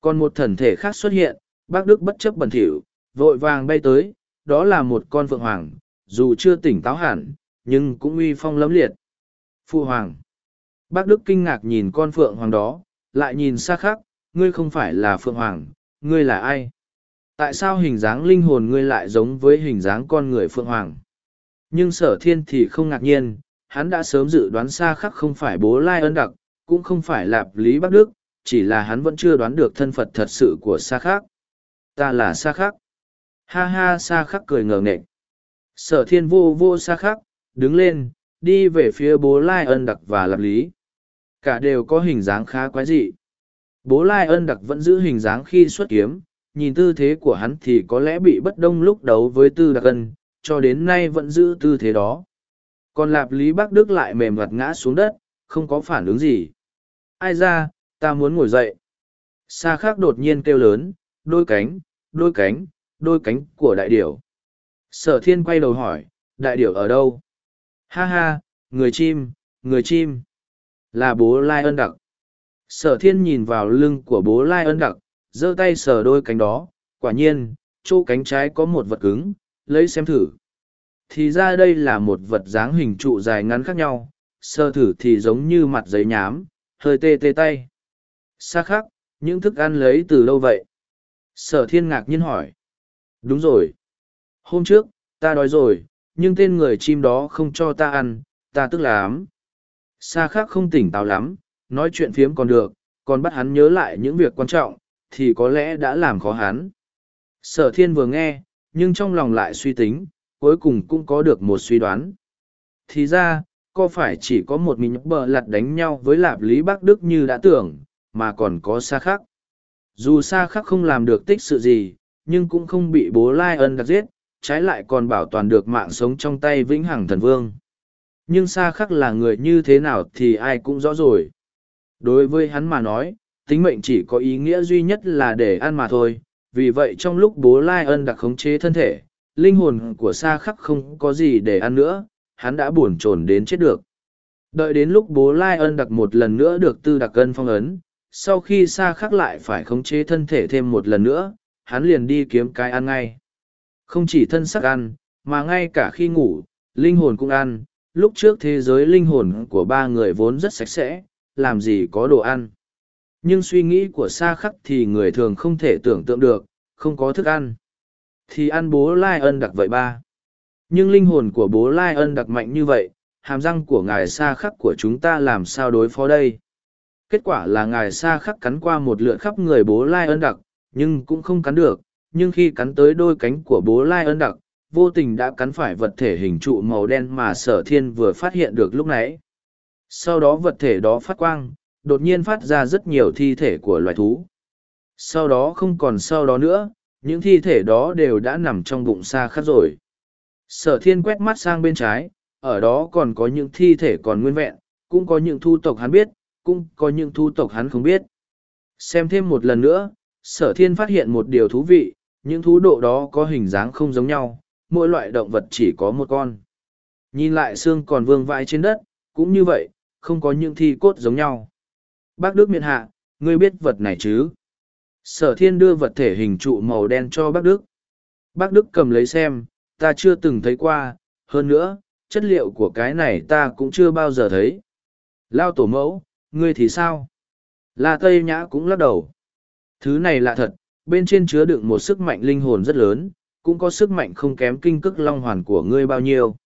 Còn một thần thể khác xuất hiện, bác đức bất chấp bẩn thỉu, vội vàng bay tới, đó là một con phượng hoàng, dù chưa tỉnh táo hẳn nhưng cũng uy phong lẫm liệt. Phu Hoàng. Bác Đức kinh ngạc nhìn con Phượng Hoàng đó, lại nhìn xa khác, ngươi không phải là Phượng Hoàng, ngươi là ai? Tại sao hình dáng linh hồn ngươi lại giống với hình dáng con người Phượng Hoàng? Nhưng sở thiên thì không ngạc nhiên, hắn đã sớm dự đoán xa khắc không phải bố Lai ân đặc, cũng không phải lạp lý Bắc Đức, chỉ là hắn vẫn chưa đoán được thân phật thật sự của xa khắc. Ta là xa khắc. Ha ha xa khắc cười ngờ nghệch. Sở thiên vô vô xa khắc, đứng lên, đi về phía bố Lai ân đặc và lạp lý. Cả đều có hình dáng khá quái dị. Bố Lai ân đặc vẫn giữ hình dáng khi xuất kiếm, nhìn tư thế của hắn thì có lẽ bị bất đông lúc đấu với tư đặc ân, cho đến nay vẫn giữ tư thế đó. Còn lạp lý Bắc Đức lại mềm mặt ngã xuống đất, không có phản ứng gì. Ai ra, ta muốn ngồi dậy. Sa khác đột nhiên kêu lớn, đôi cánh, đôi cánh, đôi cánh của đại điểu. Sở thiên quay đầu hỏi, đại điểu ở đâu? Ha ha, người chim, người chim. Là bố Lai ân đặc. Sở thiên nhìn vào lưng của bố Lai ân đặc, giơ tay sờ đôi cánh đó, quả nhiên, chỗ cánh trái có một vật cứng, lấy xem thử. Thì ra đây là một vật dáng hình trụ dài ngắn khác nhau, sơ thử thì giống như mặt giấy nhám, hơi tê tê tay. Xa khác, những thức ăn lấy từ đâu vậy? Sở thiên ngạc nhiên hỏi. Đúng rồi. Hôm trước, ta đói rồi, nhưng tên người chim đó không cho ta ăn, ta tức lắm. Xa khác không tỉnh táo lắm, nói chuyện phiếm còn được, còn bắt hắn nhớ lại những việc quan trọng, thì có lẽ đã làm khó hắn. Sở thiên vừa nghe, nhưng trong lòng lại suy tính, cuối cùng cũng có được một suy đoán. Thì ra, có phải chỉ có một mình bờ lặt đánh nhau với lạp lý bắc đức như đã tưởng, mà còn có xa khắc. Dù xa khắc không làm được tích sự gì, nhưng cũng không bị bố Lai ân đặc giết, trái lại còn bảo toàn được mạng sống trong tay vĩnh hằng thần vương. Nhưng xa khắc là người như thế nào thì ai cũng rõ rồi. Đối với hắn mà nói, tính mệnh chỉ có ý nghĩa duy nhất là để ăn mà thôi, vì vậy trong lúc bố Lai ân đặc khống chế thân thể, linh hồn của xa khắc không có gì để ăn nữa, hắn đã buồn chồn đến chết được. Đợi đến lúc bố Lai ân đặc một lần nữa được tư đặc cân phong ấn, sau khi xa khắc lại phải khống chế thân thể thêm một lần nữa, hắn liền đi kiếm cái ăn ngay. Không chỉ thân sắc ăn, mà ngay cả khi ngủ, linh hồn cũng ăn, lúc trước thế giới linh hồn của ba người vốn rất sạch sẽ, làm gì có đồ ăn. Nhưng suy nghĩ của xa khắc thì người thường không thể tưởng tượng được, không có thức ăn. Thì ăn bố Lai ân đặc vậy ba. Nhưng linh hồn của bố Lai ân đặc mạnh như vậy, hàm răng của ngài xa khắc của chúng ta làm sao đối phó đây? Kết quả là ngài xa khắc cắn qua một lượn khắp người bố Lai ân đặc, nhưng cũng không cắn được, nhưng khi cắn tới đôi cánh của bố Lai ân đặc, vô tình đã cắn phải vật thể hình trụ màu đen mà sở thiên vừa phát hiện được lúc nãy. Sau đó vật thể đó phát quang, đột nhiên phát ra rất nhiều thi thể của loài thú. Sau đó không còn sau đó nữa, những thi thể đó đều đã nằm trong bụng xa khắc rồi. Sở thiên quét mắt sang bên trái, ở đó còn có những thi thể còn nguyên vẹn, cũng có những thu tộc hắn biết, cũng có những thu tộc hắn không biết. Xem thêm một lần nữa, sở thiên phát hiện một điều thú vị, những thú độ đó có hình dáng không giống nhau, mỗi loại động vật chỉ có một con. Nhìn lại xương còn vương vãi trên đất, cũng như vậy, không có những thi cốt giống nhau. Bác Đức miệng hạ, ngươi biết vật này chứ? Sở thiên đưa vật thể hình trụ màu đen cho bác Đức. Bác Đức cầm lấy xem, ta chưa từng thấy qua, hơn nữa, chất liệu của cái này ta cũng chưa bao giờ thấy. Lao tổ mẫu, ngươi thì sao? La Tây Nhã cũng lắc đầu. Thứ này lạ thật, bên trên chứa đựng một sức mạnh linh hồn rất lớn, cũng có sức mạnh không kém kinh cức long hoàn của ngươi bao nhiêu.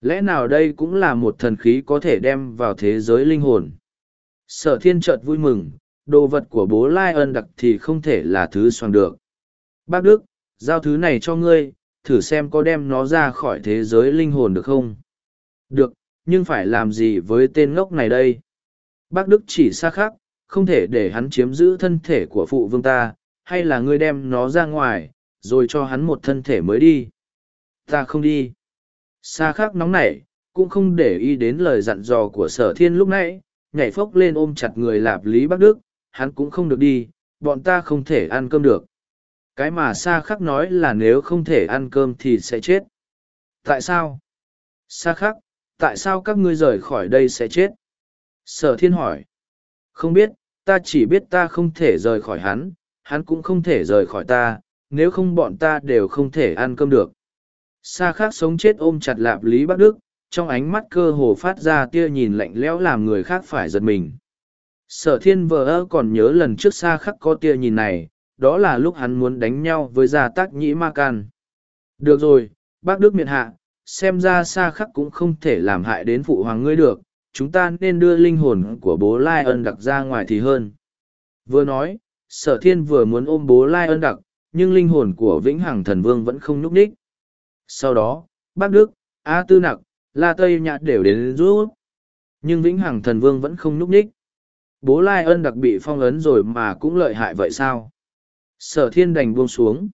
Lẽ nào đây cũng là một thần khí có thể đem vào thế giới linh hồn? Sở thiên chợt vui mừng, đồ vật của bố Lai ân đặc thì không thể là thứ xoàng được. Bác Đức, giao thứ này cho ngươi, thử xem có đem nó ra khỏi thế giới linh hồn được không? Được, nhưng phải làm gì với tên ngốc này đây? Bác Đức chỉ xa khác, không thể để hắn chiếm giữ thân thể của phụ vương ta, hay là ngươi đem nó ra ngoài, rồi cho hắn một thân thể mới đi. Ta không đi. Xa khác nóng nảy, cũng không để ý đến lời dặn dò của sở thiên lúc nãy, nhảy phốc lên ôm chặt người lạp lý Bắc Đức, hắn cũng không được đi, bọn ta không thể ăn cơm được. Cái mà Sa Khắc nói là nếu không thể ăn cơm thì sẽ chết. Tại sao? Sa Khắc, tại sao các ngươi rời khỏi đây sẽ chết? Sở thiên hỏi. Không biết, ta chỉ biết ta không thể rời khỏi hắn, hắn cũng không thể rời khỏi ta, nếu không bọn ta đều không thể ăn cơm được. Sa Khắc sống chết ôm chặt lạp Lý Bắc Đức, trong ánh mắt cơ hồ phát ra tia nhìn lạnh lẽo làm người khác phải giật mình. Sở thiên vờ ơ còn nhớ lần trước xa khắc có tia nhìn này, đó là lúc hắn muốn đánh nhau với gia tác nhĩ ma can. Được rồi, bác Đức miệng hạ, xem ra xa khắc cũng không thể làm hại đến phụ hoàng ngươi được, chúng ta nên đưa linh hồn của bố Lai ân đặc ra ngoài thì hơn. Vừa nói, sở thiên vừa muốn ôm bố Lai ân đặc, nhưng linh hồn của vĩnh hằng thần vương vẫn không nhúc nhích. Sau đó, bác Đức, A Tư Nặc, La Tây Nhã đều đến rút. Nhưng vĩnh hằng thần vương vẫn không nhúc nhích. Bố Lai ân đặc bị phong ấn rồi mà cũng lợi hại vậy sao? Sở thiên đành buông xuống.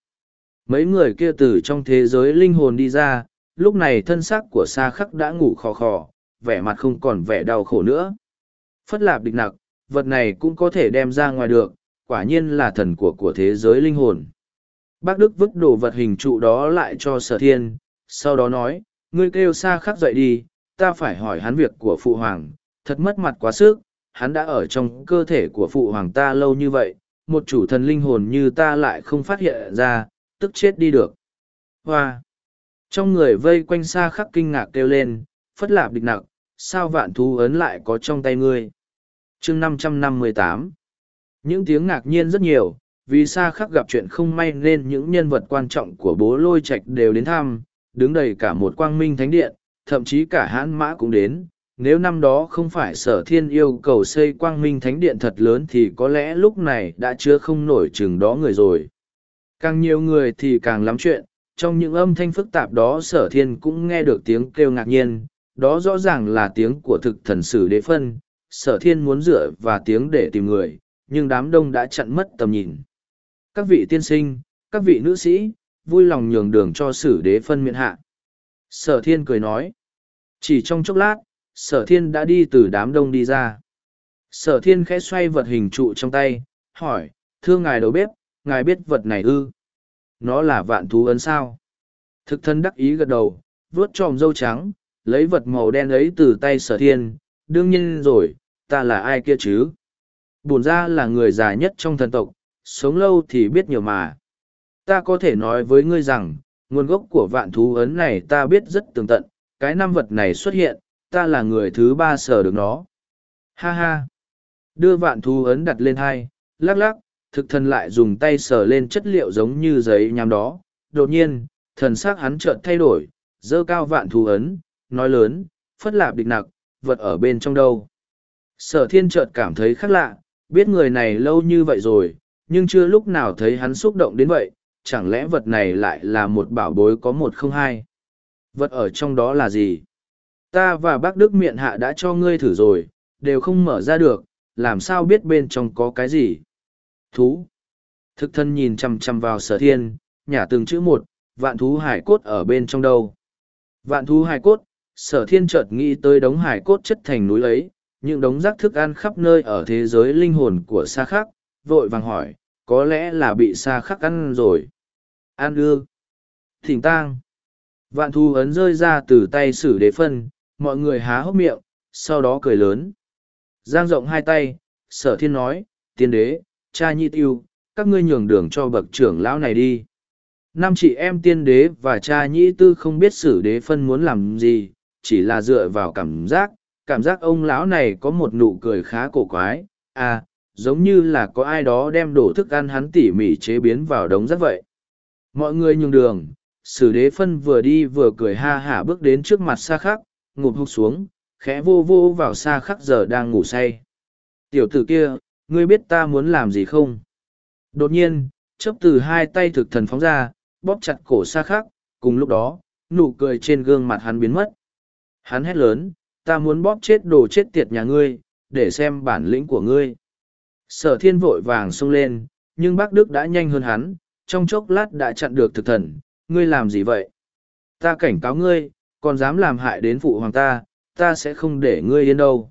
Mấy người kia từ trong thế giới linh hồn đi ra, lúc này thân xác của sa khắc đã ngủ khò khò, vẻ mặt không còn vẻ đau khổ nữa. Phất lạp địch nặc, vật này cũng có thể đem ra ngoài được, quả nhiên là thần của của thế giới linh hồn. Bác Đức vứt đồ vật hình trụ đó lại cho sở thiên, sau đó nói, ngươi kêu xa khắc dậy đi, ta phải hỏi hắn việc của phụ hoàng, thật mất mặt quá sức, hắn đã ở trong cơ thể của phụ hoàng ta lâu như vậy, một chủ thần linh hồn như ta lại không phát hiện ra, tức chết đi được. Hoa! Trong người vây quanh xa khắc kinh ngạc kêu lên, phất lạp địch nặng, sao vạn thú ấn lại có trong tay ngươi. chương 558 những tiếng ngạc nhiên rất nhiều, vì xa khắc gặp chuyện không may nên những nhân vật quan trọng của bố lôi Trạch đều đến thăm, đứng đầy cả một quang minh thánh điện, thậm chí cả hãn mã cũng đến. Nếu năm đó không phải sở thiên yêu cầu xây quang minh thánh điện thật lớn thì có lẽ lúc này đã chưa không nổi chừng đó người rồi. Càng nhiều người thì càng lắm chuyện, trong những âm thanh phức tạp đó sở thiên cũng nghe được tiếng kêu ngạc nhiên, đó rõ ràng là tiếng của thực thần sử đế phân, sở thiên muốn dựa và tiếng để tìm người, nhưng đám đông đã chặn mất tầm nhìn. Các vị tiên sinh, các vị nữ sĩ, vui lòng nhường đường cho sử đế phân miện hạ. Sở thiên cười nói. Chỉ trong chốc lát, sở thiên đã đi từ đám đông đi ra. Sở thiên khẽ xoay vật hình trụ trong tay, hỏi, thưa ngài đầu bếp, ngài biết vật này ư? Nó là vạn thú ấn sao? Thực thân đắc ý gật đầu, vuốt tròm dâu trắng, lấy vật màu đen ấy từ tay sở thiên, đương nhiên rồi, ta là ai kia chứ? Bổn ra là người già nhất trong thần tộc, sống lâu thì biết nhiều mà. Ta có thể nói với ngươi rằng, nguồn gốc của vạn thú ấn này ta biết rất tường tận, cái năm vật này xuất hiện, ta là người thứ ba sở được nó. Ha ha! Đưa vạn thú ấn đặt lên hai, lắc lắc, thực thần lại dùng tay sờ lên chất liệu giống như giấy nhám đó. Đột nhiên, thần xác hắn chợt thay đổi, dơ cao vạn thú ấn, nói lớn, phất lạp địch nặc, vật ở bên trong đâu. Sở thiên chợt cảm thấy khác lạ, biết người này lâu như vậy rồi, nhưng chưa lúc nào thấy hắn xúc động đến vậy, chẳng lẽ vật này lại là một bảo bối có một không hai. Vật ở trong đó là gì? Ta và bác Đức miệng hạ đã cho ngươi thử rồi, đều không mở ra được, làm sao biết bên trong có cái gì? Thú. Thực thân nhìn chằm chằm vào sở thiên, nhả từng chữ một, vạn thú hải cốt ở bên trong đâu. Vạn thú hải cốt, sở thiên chợt nghĩ tới đống hải cốt chất thành núi ấy, những đống rác thức ăn khắp nơi ở thế giới linh hồn của xa khắc, vội vàng hỏi, có lẽ là bị xa khắc ăn rồi. An ư. Thỉnh tang. Vạn thú ấn rơi ra từ tay sử đế phân, mọi người há hốc miệng, sau đó cười lớn. Giang rộng hai tay, sở thiên nói, tiên đế, cha nhi tiêu, các ngươi nhường đường cho bậc trưởng lão này đi. Năm chị em tiên đế và cha nhĩ tư không biết sử đế phân muốn làm gì, chỉ là dựa vào cảm giác, cảm giác ông lão này có một nụ cười khá cổ quái, à, giống như là có ai đó đem đổ thức ăn hắn tỉ mỉ chế biến vào đống rác vậy. Mọi người nhường đường, sử đế phân vừa đi vừa cười ha hả bước đến trước mặt xa khắc, ngụp hụt xuống, khẽ vô vô vào xa khắc giờ đang ngủ say. Tiểu tử kia, ngươi biết ta muốn làm gì không? Đột nhiên, chớp từ hai tay thực thần phóng ra, bóp chặt cổ xa khắc, cùng lúc đó, nụ cười trên gương mặt hắn biến mất. Hắn hét lớn, ta muốn bóp chết đồ chết tiệt nhà ngươi, để xem bản lĩnh của ngươi. Sở thiên vội vàng xông lên, nhưng bác Đức đã nhanh hơn hắn, trong chốc lát đã chặn được thực thần, ngươi làm gì vậy? Ta cảnh cáo ngươi, còn dám làm hại đến phụ hoàng ta, ta sẽ không để ngươi yên đâu.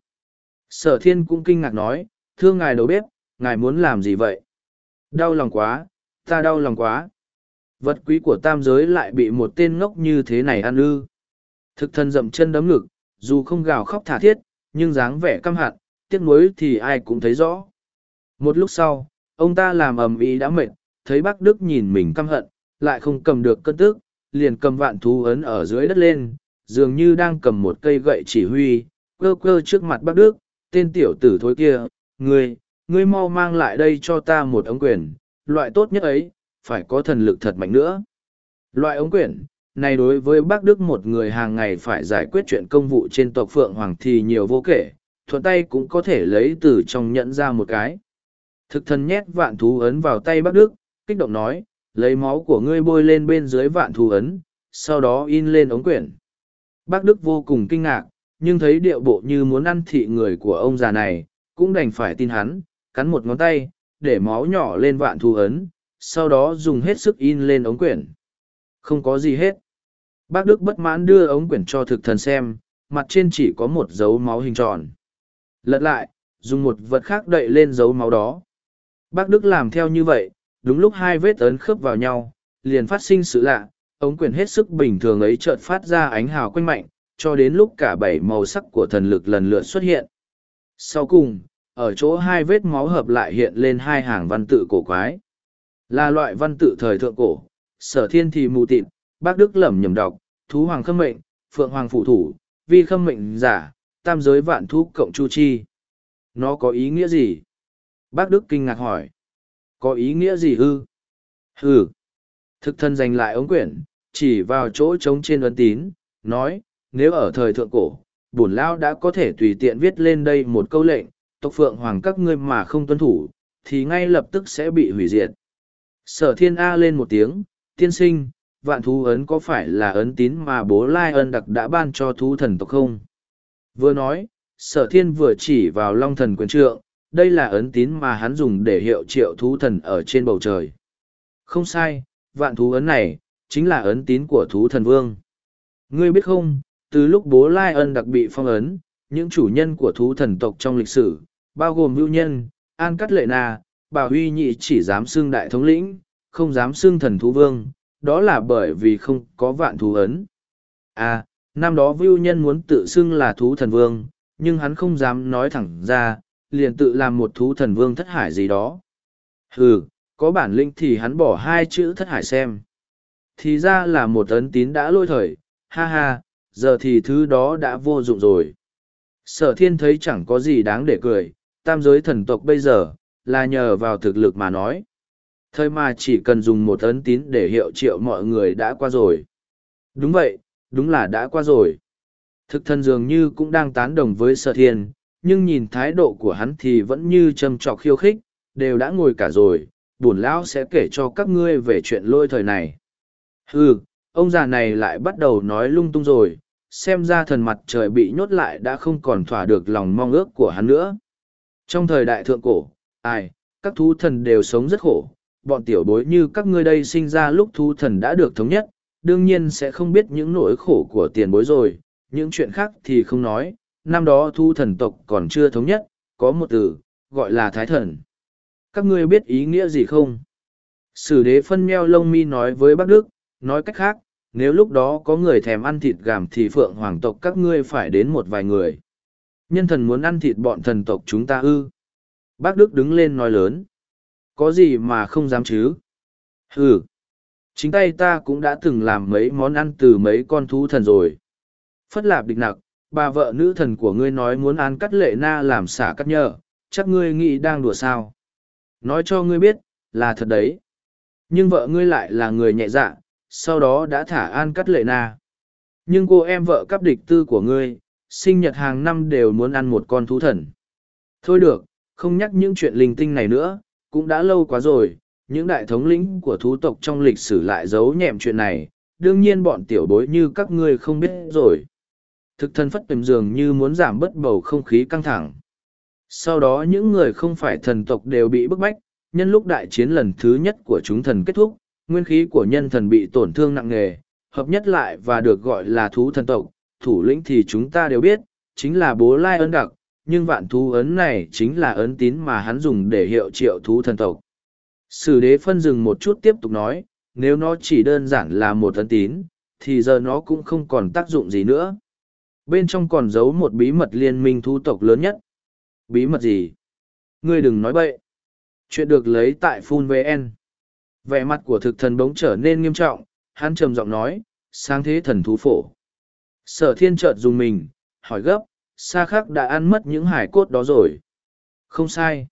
Sở thiên cũng kinh ngạc nói, thưa ngài đầu bếp, ngài muốn làm gì vậy? Đau lòng quá, ta đau lòng quá. Vật quý của tam giới lại bị một tên ngốc như thế này ăn ư. Thực thần dậm chân đấm ngực, dù không gào khóc thả thiết, nhưng dáng vẻ căm hận, tiếc nuối thì ai cũng thấy rõ. Một lúc sau, ông ta làm ầm ĩ đã mệt, thấy bác Đức nhìn mình căm hận, lại không cầm được cơn tức, liền cầm vạn thú ấn ở dưới đất lên, dường như đang cầm một cây gậy chỉ huy, cơ cơ trước mặt bác Đức, tên tiểu tử thối kia, ngươi, ngươi mau mang lại đây cho ta một ống quyền, loại tốt nhất ấy, phải có thần lực thật mạnh nữa. Loại ống quyền, này đối với bác Đức một người hàng ngày phải giải quyết chuyện công vụ trên tộc Phượng Hoàng thì nhiều vô kể, thuận tay cũng có thể lấy từ trong nhẫn ra một cái. Thực thần nhét vạn thú ấn vào tay bác Đức, kích động nói, lấy máu của ngươi bôi lên bên dưới vạn thú ấn, sau đó in lên ống quyển. Bác Đức vô cùng kinh ngạc, nhưng thấy điệu bộ như muốn ăn thị người của ông già này, cũng đành phải tin hắn, cắn một ngón tay, để máu nhỏ lên vạn thú ấn, sau đó dùng hết sức in lên ống quyển. Không có gì hết. Bác Đức bất mãn đưa ống quyển cho thực thần xem, mặt trên chỉ có một dấu máu hình tròn. Lật lại, dùng một vật khác đậy lên dấu máu đó. Bác Đức làm theo như vậy, đúng lúc hai vết ấn khớp vào nhau, liền phát sinh sự lạ, ống quyển hết sức bình thường ấy chợt phát ra ánh hào quanh mạnh, cho đến lúc cả bảy màu sắc của thần lực lần lượt xuất hiện. Sau cùng, ở chỗ hai vết máu hợp lại hiện lên hai hàng văn tự cổ quái. Là loại văn tự thời thượng cổ, sở thiên thì mù tịt, bác Đức lẩm nhầm đọc, thú hoàng khâm mệnh, phượng hoàng phụ thủ, vi khâm mệnh giả, tam giới vạn thú cộng chu chi. Nó có ý nghĩa gì? Bác Đức kinh ngạc hỏi. Có ý nghĩa gì ư? Hừ. Thực thân giành lại ống quyển, chỉ vào chỗ trống trên ấn tín, nói, nếu ở thời thượng cổ, bổn lao đã có thể tùy tiện viết lên đây một câu lệnh, tộc phượng hoàng các ngươi mà không tuân thủ, thì ngay lập tức sẽ bị hủy diệt. Sở thiên A lên một tiếng, tiên sinh, vạn thú ấn có phải là ấn tín mà bố Lai ân đặc đã ban cho thú thần tộc không? Vừa nói, sở thiên vừa chỉ vào long thần quyền trượng, đây là ấn tín mà hắn dùng để hiệu triệu thú thần ở trên bầu trời. Không sai, vạn thú ấn này, chính là ấn tín của thú thần vương. Ngươi biết không, từ lúc bố Lai ân đặc bị phong ấn, những chủ nhân của thú thần tộc trong lịch sử, bao gồm hữu nhân, an cắt lệ na, bà huy nhị chỉ dám xưng đại thống lĩnh, không dám xưng thần thú vương, đó là bởi vì không có vạn thú ấn. À, năm đó vưu nhân muốn tự xưng là thú thần vương, nhưng hắn không dám nói thẳng ra, liền tự làm một thú thần vương thất hải gì đó. Hừ, có bản lĩnh thì hắn bỏ hai chữ thất hải xem. Thì ra là một ấn tín đã lôi thời, ha ha, giờ thì thứ đó đã vô dụng rồi. Sở thiên thấy chẳng có gì đáng để cười, tam giới thần tộc bây giờ, là nhờ vào thực lực mà nói. Thời mà chỉ cần dùng một ấn tín để hiệu triệu mọi người đã qua rồi. Đúng vậy, đúng là đã qua rồi. Thực thân dường như cũng đang tán đồng với sở thiên, nhưng nhìn thái độ của hắn thì vẫn như châm trọc khiêu khích, đều đã ngồi cả rồi, bổn lão sẽ kể cho các ngươi về chuyện lôi thời này. Hừ, ông già này lại bắt đầu nói lung tung rồi, xem ra thần mặt trời bị nhốt lại đã không còn thỏa được lòng mong ước của hắn nữa. Trong thời đại thượng cổ, ai, các thú thần đều sống rất khổ, bọn tiểu bối như các ngươi đây sinh ra lúc thu thần đã được thống nhất, đương nhiên sẽ không biết những nỗi khổ của tiền bối rồi, những chuyện khác thì không nói, năm đó thu thần tộc còn chưa thống nhất, có một từ, gọi là thái thần. Các ngươi biết ý nghĩa gì không? Sử đế phân meo lông mi nói với bác Đức, nói cách khác, nếu lúc đó có người thèm ăn thịt gàm thì phượng hoàng tộc các ngươi phải đến một vài người. Nhân thần muốn ăn thịt bọn thần tộc chúng ta ư. Bác Đức đứng lên nói lớn. Có gì mà không dám chứ? Ừ. Chính tay ta cũng đã từng làm mấy món ăn từ mấy con thú thần rồi. Phất lạp địch nặc, bà vợ nữ thần của ngươi nói muốn ăn cắt lệ na làm xả cắt nhờ, chắc ngươi nghĩ đang đùa sao. Nói cho ngươi biết, là thật đấy. Nhưng vợ ngươi lại là người nhẹ dạ, sau đó đã thả an cắt lệ na. Nhưng cô em vợ cắp địch tư của ngươi, sinh nhật hàng năm đều muốn ăn một con thú thần. Thôi được, không nhắc những chuyện linh tinh này nữa, cũng đã lâu quá rồi, những đại thống lĩnh của thú tộc trong lịch sử lại giấu nhẹm chuyện này, đương nhiên bọn tiểu bối như các ngươi không biết rồi. Thực thân phất tìm dường như muốn giảm bớt bầu không khí căng thẳng. Sau đó những người không phải thần tộc đều bị bức bách, nhân lúc đại chiến lần thứ nhất của chúng thần kết thúc, nguyên khí của nhân thần bị tổn thương nặng nề, hợp nhất lại và được gọi là thú thần tộc, thủ lĩnh thì chúng ta đều biết, chính là bố Lai ân đặc, nhưng vạn thú ấn này chính là ấn tín mà hắn dùng để hiệu triệu thú thần tộc. Sử đế phân dừng một chút tiếp tục nói, nếu nó chỉ đơn giản là một ấn tín, thì giờ nó cũng không còn tác dụng gì nữa. Bên trong còn giấu một bí mật liên minh thú tộc lớn nhất. Bí mật gì? Ngươi đừng nói bậy. Chuyện được lấy tại Phun VN. Vẻ mặt của thực thần bỗng trở nên nghiêm trọng, hắn trầm giọng nói, sáng thế thần thú phổ. Sở thiên chợt dùng mình, hỏi gấp, xa khắc đã ăn mất những hải cốt đó rồi. Không sai.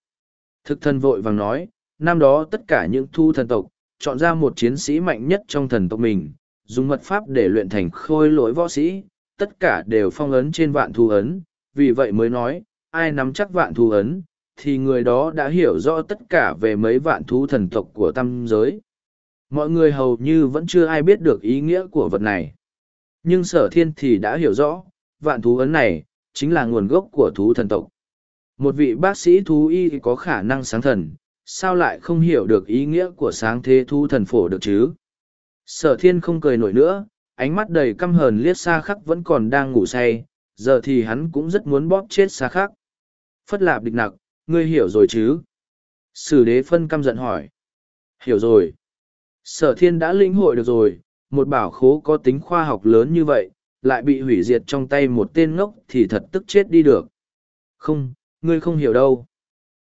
Thực thần vội vàng nói, năm đó tất cả những thu thần tộc, chọn ra một chiến sĩ mạnh nhất trong thần tộc mình, dùng mật pháp để luyện thành khôi lỗi võ sĩ, tất cả đều phong ấn trên vạn thu ấn, vì vậy mới nói, ai nắm chắc vạn thu ấn, thì người đó đã hiểu rõ tất cả về mấy vạn thú thần tộc của tam giới. Mọi người hầu như vẫn chưa ai biết được ý nghĩa của vật này. Nhưng sở thiên thì đã hiểu rõ, vạn thú ấn này, chính là nguồn gốc của thú thần tộc. Một vị bác sĩ thú y có khả năng sáng thần, sao lại không hiểu được ý nghĩa của sáng thế thú thần phổ được chứ? Sở thiên không cười nổi nữa, ánh mắt đầy căm hờn liếc xa khắc vẫn còn đang ngủ say, giờ thì hắn cũng rất muốn bóp chết xa khắc. Phất lạp địch nặc, ngươi hiểu rồi chứ? Sử đế phân căm giận hỏi. Hiểu rồi. Sở thiên đã lĩnh hội được rồi, một bảo khố có tính khoa học lớn như vậy, lại bị hủy diệt trong tay một tên ngốc thì thật tức chết đi được. Không, ngươi không hiểu đâu.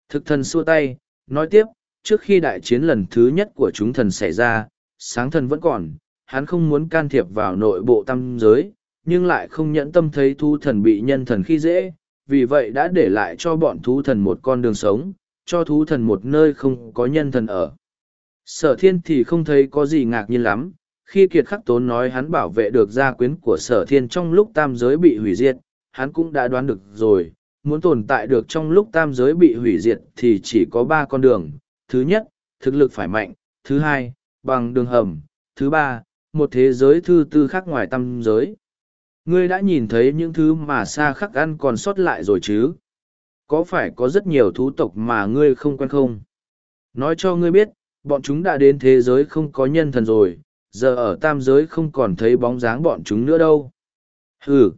Thực thần xua tay, nói tiếp, trước khi đại chiến lần thứ nhất của chúng thần xảy ra, sáng thần vẫn còn, hắn không muốn can thiệp vào nội bộ tâm giới, nhưng lại không nhẫn tâm thấy thu thần bị nhân thần khi dễ, vì vậy đã để lại cho bọn thú thần một con đường sống, cho thú thần một nơi không có nhân thần ở. Sở thiên thì không thấy có gì ngạc nhiên lắm, khi Kiệt Khắc Tốn nói hắn bảo vệ được gia quyến của sở thiên trong lúc tam giới bị hủy diệt, hắn cũng đã đoán được rồi, muốn tồn tại được trong lúc tam giới bị hủy diệt thì chỉ có ba con đường. Thứ nhất, thực lực phải mạnh, thứ hai, bằng đường hầm, thứ ba, một thế giới thứ tư khác ngoài tam giới. Ngươi đã nhìn thấy những thứ mà xa khắc ăn còn sót lại rồi chứ? Có phải có rất nhiều thú tộc mà ngươi không quen không? Nói cho ngươi biết, bọn chúng đã đến thế giới không có nhân thần rồi, giờ ở tam giới không còn thấy bóng dáng bọn chúng nữa đâu. Hừ!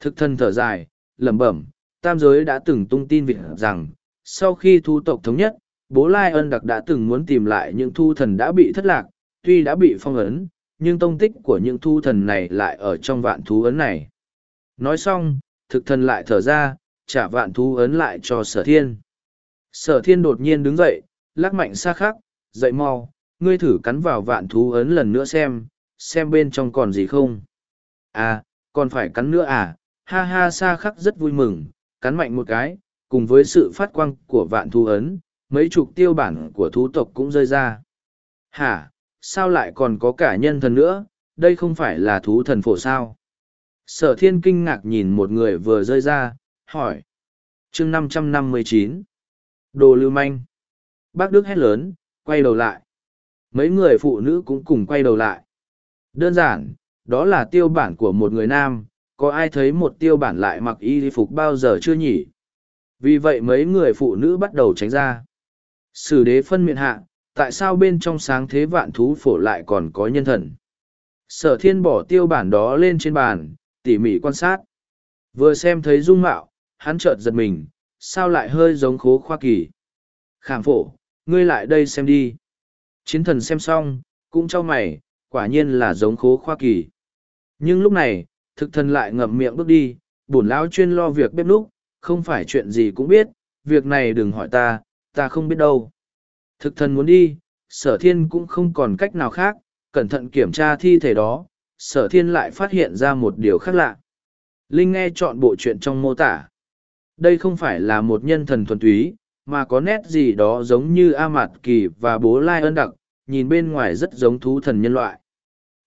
Thực thân thở dài, lẩm bẩm, tam giới đã từng tung tin việc rằng, sau khi thu tộc thống nhất, bố Lai ân đặc đã từng muốn tìm lại những thu thần đã bị thất lạc, tuy đã bị phong ấn, nhưng tông tích của những thu thần này lại ở trong vạn thú ấn này. Nói xong, thực thần lại thở ra, trả vạn thú ấn lại cho sở thiên. Sở thiên đột nhiên đứng dậy, lắc mạnh xa khắc, dậy mau, ngươi thử cắn vào vạn thú ấn lần nữa xem, xem bên trong còn gì không. À, còn phải cắn nữa à, ha ha Sa khắc rất vui mừng, cắn mạnh một cái, cùng với sự phát quang của vạn thú ấn, mấy chục tiêu bản của thú tộc cũng rơi ra. Hả, sao lại còn có cả nhân thần nữa, đây không phải là thú thần phổ sao? Sở thiên kinh ngạc nhìn một người vừa rơi ra, hỏi. chương năm trăm năm mươi chín Đồ lưu manh. Bác Đức hét lớn, quay đầu lại. Mấy người phụ nữ cũng cùng quay đầu lại. Đơn giản, đó là tiêu bản của một người nam, có ai thấy một tiêu bản lại mặc y phục bao giờ chưa nhỉ? Vì vậy mấy người phụ nữ bắt đầu tránh ra. Sử đế phân miệng hạ, tại sao bên trong sáng thế vạn thú phổ lại còn có nhân thần? Sở thiên bỏ tiêu bản đó lên trên bàn, tỉ mỉ quan sát. Vừa xem thấy dung mạo, hắn chợt giật mình, sao lại hơi giống khố khoa kỳ. Khảm phổ, ngươi lại đây xem đi. Chiến thần xem xong, cũng cho mày, quả nhiên là giống khố khoa kỳ. Nhưng lúc này, thực thần lại ngậm miệng bước đi, bổn lão chuyên lo việc bếp núc, không phải chuyện gì cũng biết, việc này đừng hỏi ta, ta không biết đâu. Thực thần muốn đi, sở thiên cũng không còn cách nào khác, cẩn thận kiểm tra thi thể đó, sở thiên lại phát hiện ra một điều khác lạ. Linh nghe chọn bộ chuyện trong mô tả. Đây không phải là một nhân thần thuần túy, mà có nét gì đó giống như A Mạt Kỳ và bố Lai ân đặc, nhìn bên ngoài rất giống thú thần nhân loại.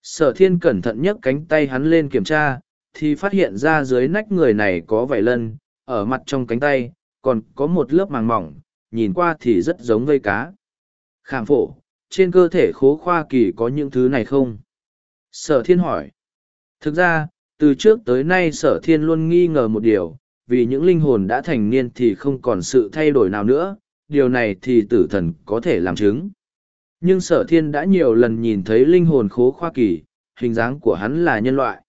Sở thiên cẩn thận nhấc cánh tay hắn lên kiểm tra, thì phát hiện ra dưới nách người này có vảy lân, ở mặt trong cánh tay, còn có một lớp màng mỏng, nhìn qua thì rất giống vây cá. Khảm phổ, trên cơ thể khố khoa kỳ có những thứ này không? Sở thiên hỏi. Thực ra, từ trước tới nay sở thiên luôn nghi ngờ một điều, vì những linh hồn đã thành niên thì không còn sự thay đổi nào nữa, điều này thì tử thần có thể làm chứng. Nhưng sở thiên đã nhiều lần nhìn thấy linh hồn khố khoa kỳ, hình dáng của hắn là nhân loại.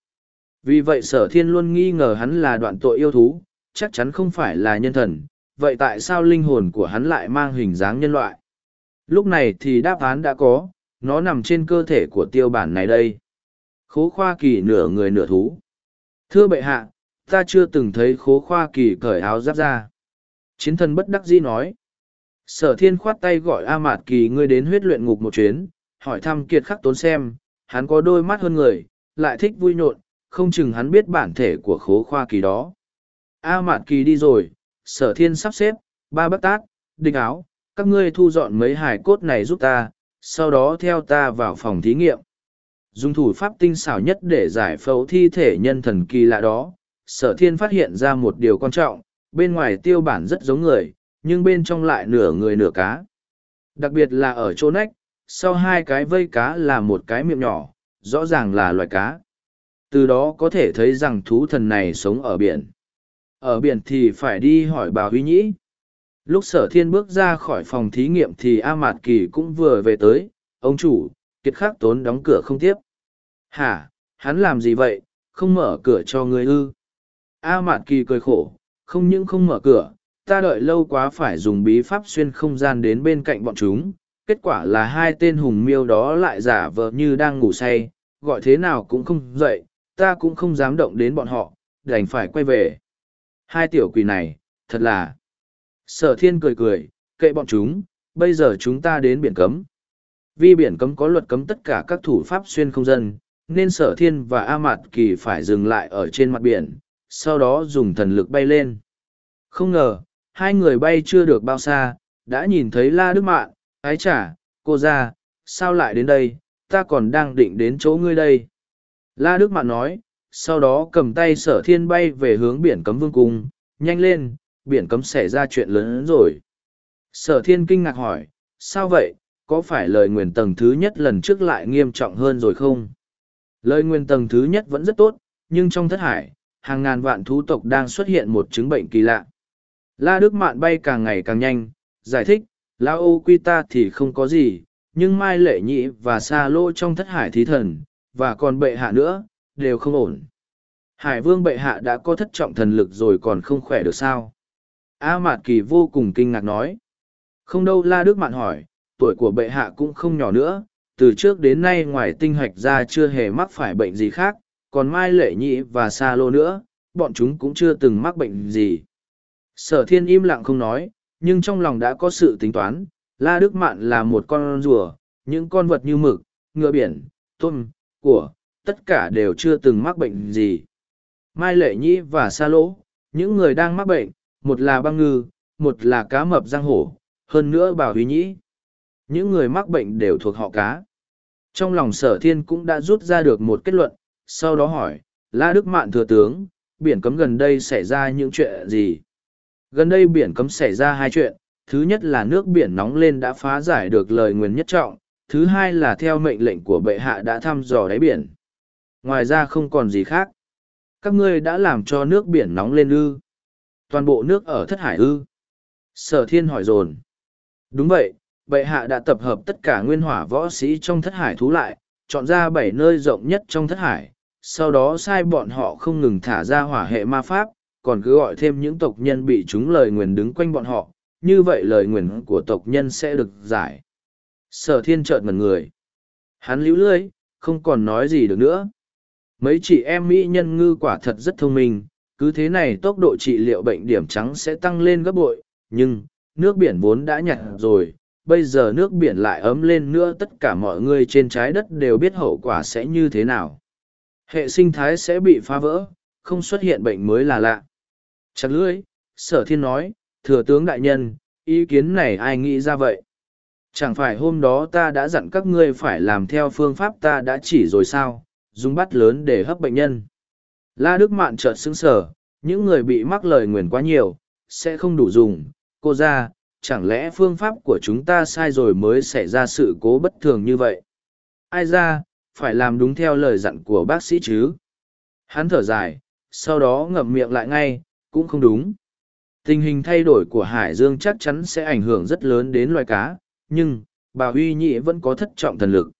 Vì vậy sở thiên luôn nghi ngờ hắn là đoạn tội yêu thú, chắc chắn không phải là nhân thần, vậy tại sao linh hồn của hắn lại mang hình dáng nhân loại? Lúc này thì đáp án đã có, nó nằm trên cơ thể của tiêu bản này đây. Khố khoa kỳ nửa người nửa thú. Thưa bệ hạ, ta chưa từng thấy khố khoa kỳ cởi áo giáp ra. Chiến thần bất đắc dĩ nói. Sở thiên khoát tay gọi A Mạt Kỳ ngươi đến huyết luyện ngục một chuyến, hỏi thăm kiệt khắc tốn xem, hắn có đôi mắt hơn người, lại thích vui nhộn, không chừng hắn biết bản thể của khố khoa kỳ đó. A Mạt Kỳ đi rồi, sở thiên sắp xếp, ba bác tát, đinh áo, các ngươi thu dọn mấy hài cốt này giúp ta, sau đó theo ta vào phòng thí nghiệm. Dùng thủ pháp tinh xảo nhất để giải phẫu thi thể nhân thần kỳ lạ đó, sở thiên phát hiện ra một điều quan trọng, bên ngoài tiêu bản rất giống người, nhưng bên trong lại nửa người nửa cá. Đặc biệt là ở chỗ nách, sau hai cái vây cá là một cái miệng nhỏ, rõ ràng là loài cá. Từ đó có thể thấy rằng thú thần này sống ở biển. Ở biển thì phải đi hỏi bà Huy Nhĩ. Lúc sở thiên bước ra khỏi phòng thí nghiệm thì A Mạt Kỳ cũng vừa về tới, ông chủ, kiệt khắc tốn đóng cửa không tiếp. Hả, hắn làm gì vậy, không mở cửa cho người ư? A Mạn Kỳ cười khổ, không những không mở cửa, ta đợi lâu quá phải dùng bí pháp xuyên không gian đến bên cạnh bọn chúng. Kết quả là hai tên hùng miêu đó lại giả vờ như đang ngủ say, gọi thế nào cũng không dậy, ta cũng không dám động đến bọn họ, đành phải quay về. Hai tiểu quỷ này, thật là... Sở thiên cười cười, kệ bọn chúng, bây giờ chúng ta đến biển cấm. Vì biển cấm có luật cấm tất cả các thủ pháp xuyên không dân, nên sở thiên và A Mạt Kỳ phải dừng lại ở trên mặt biển, sau đó dùng thần lực bay lên. Không ngờ, hai người bay chưa được bao xa, đã nhìn thấy La Đức Mạn, ái chả, cô ra, sao lại đến đây, ta còn đang định đến chỗ ngươi đây. La Đức Mạn nói, sau đó cầm tay sở thiên bay về hướng biển cấm vương cung, nhanh lên, biển cấm xảy ra chuyện lớn hơn rồi. Sở thiên kinh ngạc hỏi, sao vậy, có phải lời nguyền tầng thứ nhất lần trước lại nghiêm trọng hơn rồi không? Lời nguyền tầng thứ nhất vẫn rất tốt, nhưng trong thất hải, hàng ngàn vạn thú tộc đang xuất hiện một chứng bệnh kỳ lạ. La Đức Mạn bay càng ngày càng nhanh, giải thích, La ô quy ta thì không có gì, nhưng Mai Lệ Nhị và Sa Lô trong thất hải thí thần, và còn bệ hạ nữa, đều không ổn. Hải vương bệ hạ đã có thất trọng thần lực rồi còn không khỏe được sao? A Mạt Kỳ vô cùng kinh ngạc nói. Không đâu La Đức Mạn hỏi, tuổi của bệ hạ cũng không nhỏ nữa, từ trước đến nay ngoài tinh hoạch ra chưa hề mắc phải bệnh gì khác, còn Mai Lệ Nhị và Sa Lô nữa, bọn chúng cũng chưa từng mắc bệnh gì. Sở thiên im lặng không nói, nhưng trong lòng đã có sự tính toán, La Đức Mạn là một con rùa, những con vật như mực, ngựa biển, tôm, của, tất cả đều chưa từng mắc bệnh gì. Mai Lệ Nhĩ và Sa Lỗ, những người đang mắc bệnh, một là băng ngư, một là cá mập giang hổ, hơn nữa Bảo Huy Nhĩ. Những người mắc bệnh đều thuộc họ cá. Trong lòng sở thiên cũng đã rút ra được một kết luận, sau đó hỏi, La Đức Mạn thừa tướng, biển cấm gần đây xảy ra những chuyện gì? Gần đây biển cấm xảy ra hai chuyện, thứ nhất là nước biển nóng lên đã phá giải được lời nguyền nhất trọng, thứ hai là theo mệnh lệnh của bệ hạ đã thăm dò đáy biển. Ngoài ra không còn gì khác. Các ngươi đã làm cho nước biển nóng lên ư. Toàn bộ nước ở thất hải ư. Sở thiên hỏi dồn. Đúng vậy, bệ hạ đã tập hợp tất cả nguyên hỏa võ sĩ trong thất hải thú lại, chọn ra bảy nơi rộng nhất trong thất hải, sau đó sai bọn họ không ngừng thả ra hỏa hệ ma pháp, còn cứ gọi thêm những tộc nhân bị chúng lời nguyền đứng quanh bọn họ, như vậy lời nguyền của tộc nhân sẽ được giải. Sở thiên trợn ngần người. Hắn lưu lưới, không còn nói gì được nữa. Mấy chị em mỹ nhân ngư quả thật rất thông minh, cứ thế này tốc độ trị liệu bệnh điểm trắng sẽ tăng lên gấp bội, nhưng, nước biển vốn đã nhạt rồi, bây giờ nước biển lại ấm lên nữa tất cả mọi người trên trái đất đều biết hậu quả sẽ như thế nào. Hệ sinh thái sẽ bị phá vỡ, không xuất hiện bệnh mới là lạ. Chặt lưỡi, sở thiên nói, thừa tướng đại nhân, ý kiến này ai nghĩ ra vậy? Chẳng phải hôm đó ta đã dặn các ngươi phải làm theo phương pháp ta đã chỉ rồi sao, dùng bắt lớn để hấp bệnh nhân. La Đức Mạn chợt sững sở, những người bị mắc lời nguyền quá nhiều, sẽ không đủ dùng. Cô ra, chẳng lẽ phương pháp của chúng ta sai rồi mới xảy ra sự cố bất thường như vậy? Ai ra, phải làm đúng theo lời dặn của bác sĩ chứ? Hắn thở dài, sau đó ngậm miệng lại ngay, cũng không đúng. Tình hình thay đổi của Hải Dương chắc chắn sẽ ảnh hưởng rất lớn đến loài cá, nhưng, bà Huy Nhị vẫn có thất trọng thần lực.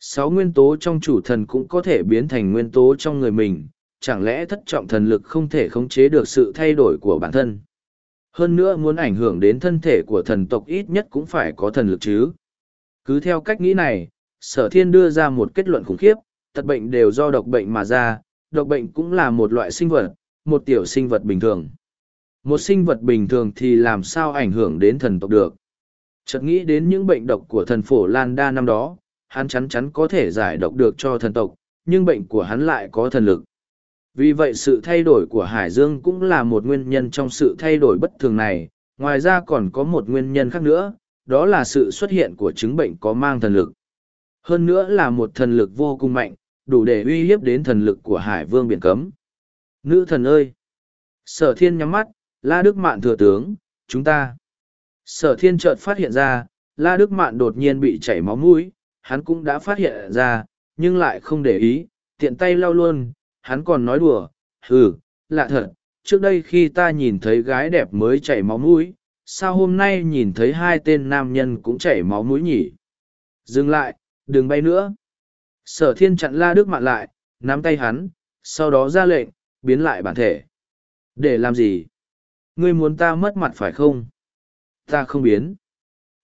Sáu nguyên tố trong chủ thần cũng có thể biến thành nguyên tố trong người mình, chẳng lẽ thất trọng thần lực không thể khống chế được sự thay đổi của bản thân. Hơn nữa muốn ảnh hưởng đến thân thể của thần tộc ít nhất cũng phải có thần lực chứ. Cứ theo cách nghĩ này, sở thiên đưa ra một kết luận khủng khiếp, tật bệnh đều do độc bệnh mà ra, độc bệnh cũng là một loại sinh vật, một tiểu sinh vật bình thường. Một sinh vật bình thường thì làm sao ảnh hưởng đến thần tộc được. Chợt nghĩ đến những bệnh độc của thần phổ Lan Đa năm đó, hắn chắn chắn có thể giải độc được cho thần tộc, nhưng bệnh của hắn lại có thần lực. Vì vậy sự thay đổi của Hải Dương cũng là một nguyên nhân trong sự thay đổi bất thường này, ngoài ra còn có một nguyên nhân khác nữa, đó là sự xuất hiện của chứng bệnh có mang thần lực. Hơn nữa là một thần lực vô cùng mạnh, đủ để uy hiếp đến thần lực của Hải Vương biển cấm. Nữ thần ơi! Sở thiên nhắm mắt, La Đức Mạn thừa tướng, chúng ta. Sở thiên chợt phát hiện ra, La Đức Mạn đột nhiên bị chảy máu mũi, hắn cũng đã phát hiện ra, nhưng lại không để ý, tiện tay lau luôn, hắn còn nói đùa, hừ, lạ thật, trước đây khi ta nhìn thấy gái đẹp mới chảy máu mũi, sao hôm nay nhìn thấy hai tên nam nhân cũng chảy máu mũi nhỉ? Dừng lại, đừng bay nữa. Sở thiên chặn La Đức Mạn lại, nắm tay hắn, sau đó ra lệnh, biến lại bản thể. Để làm gì? Ngươi muốn ta mất mặt phải không? Ta không biến.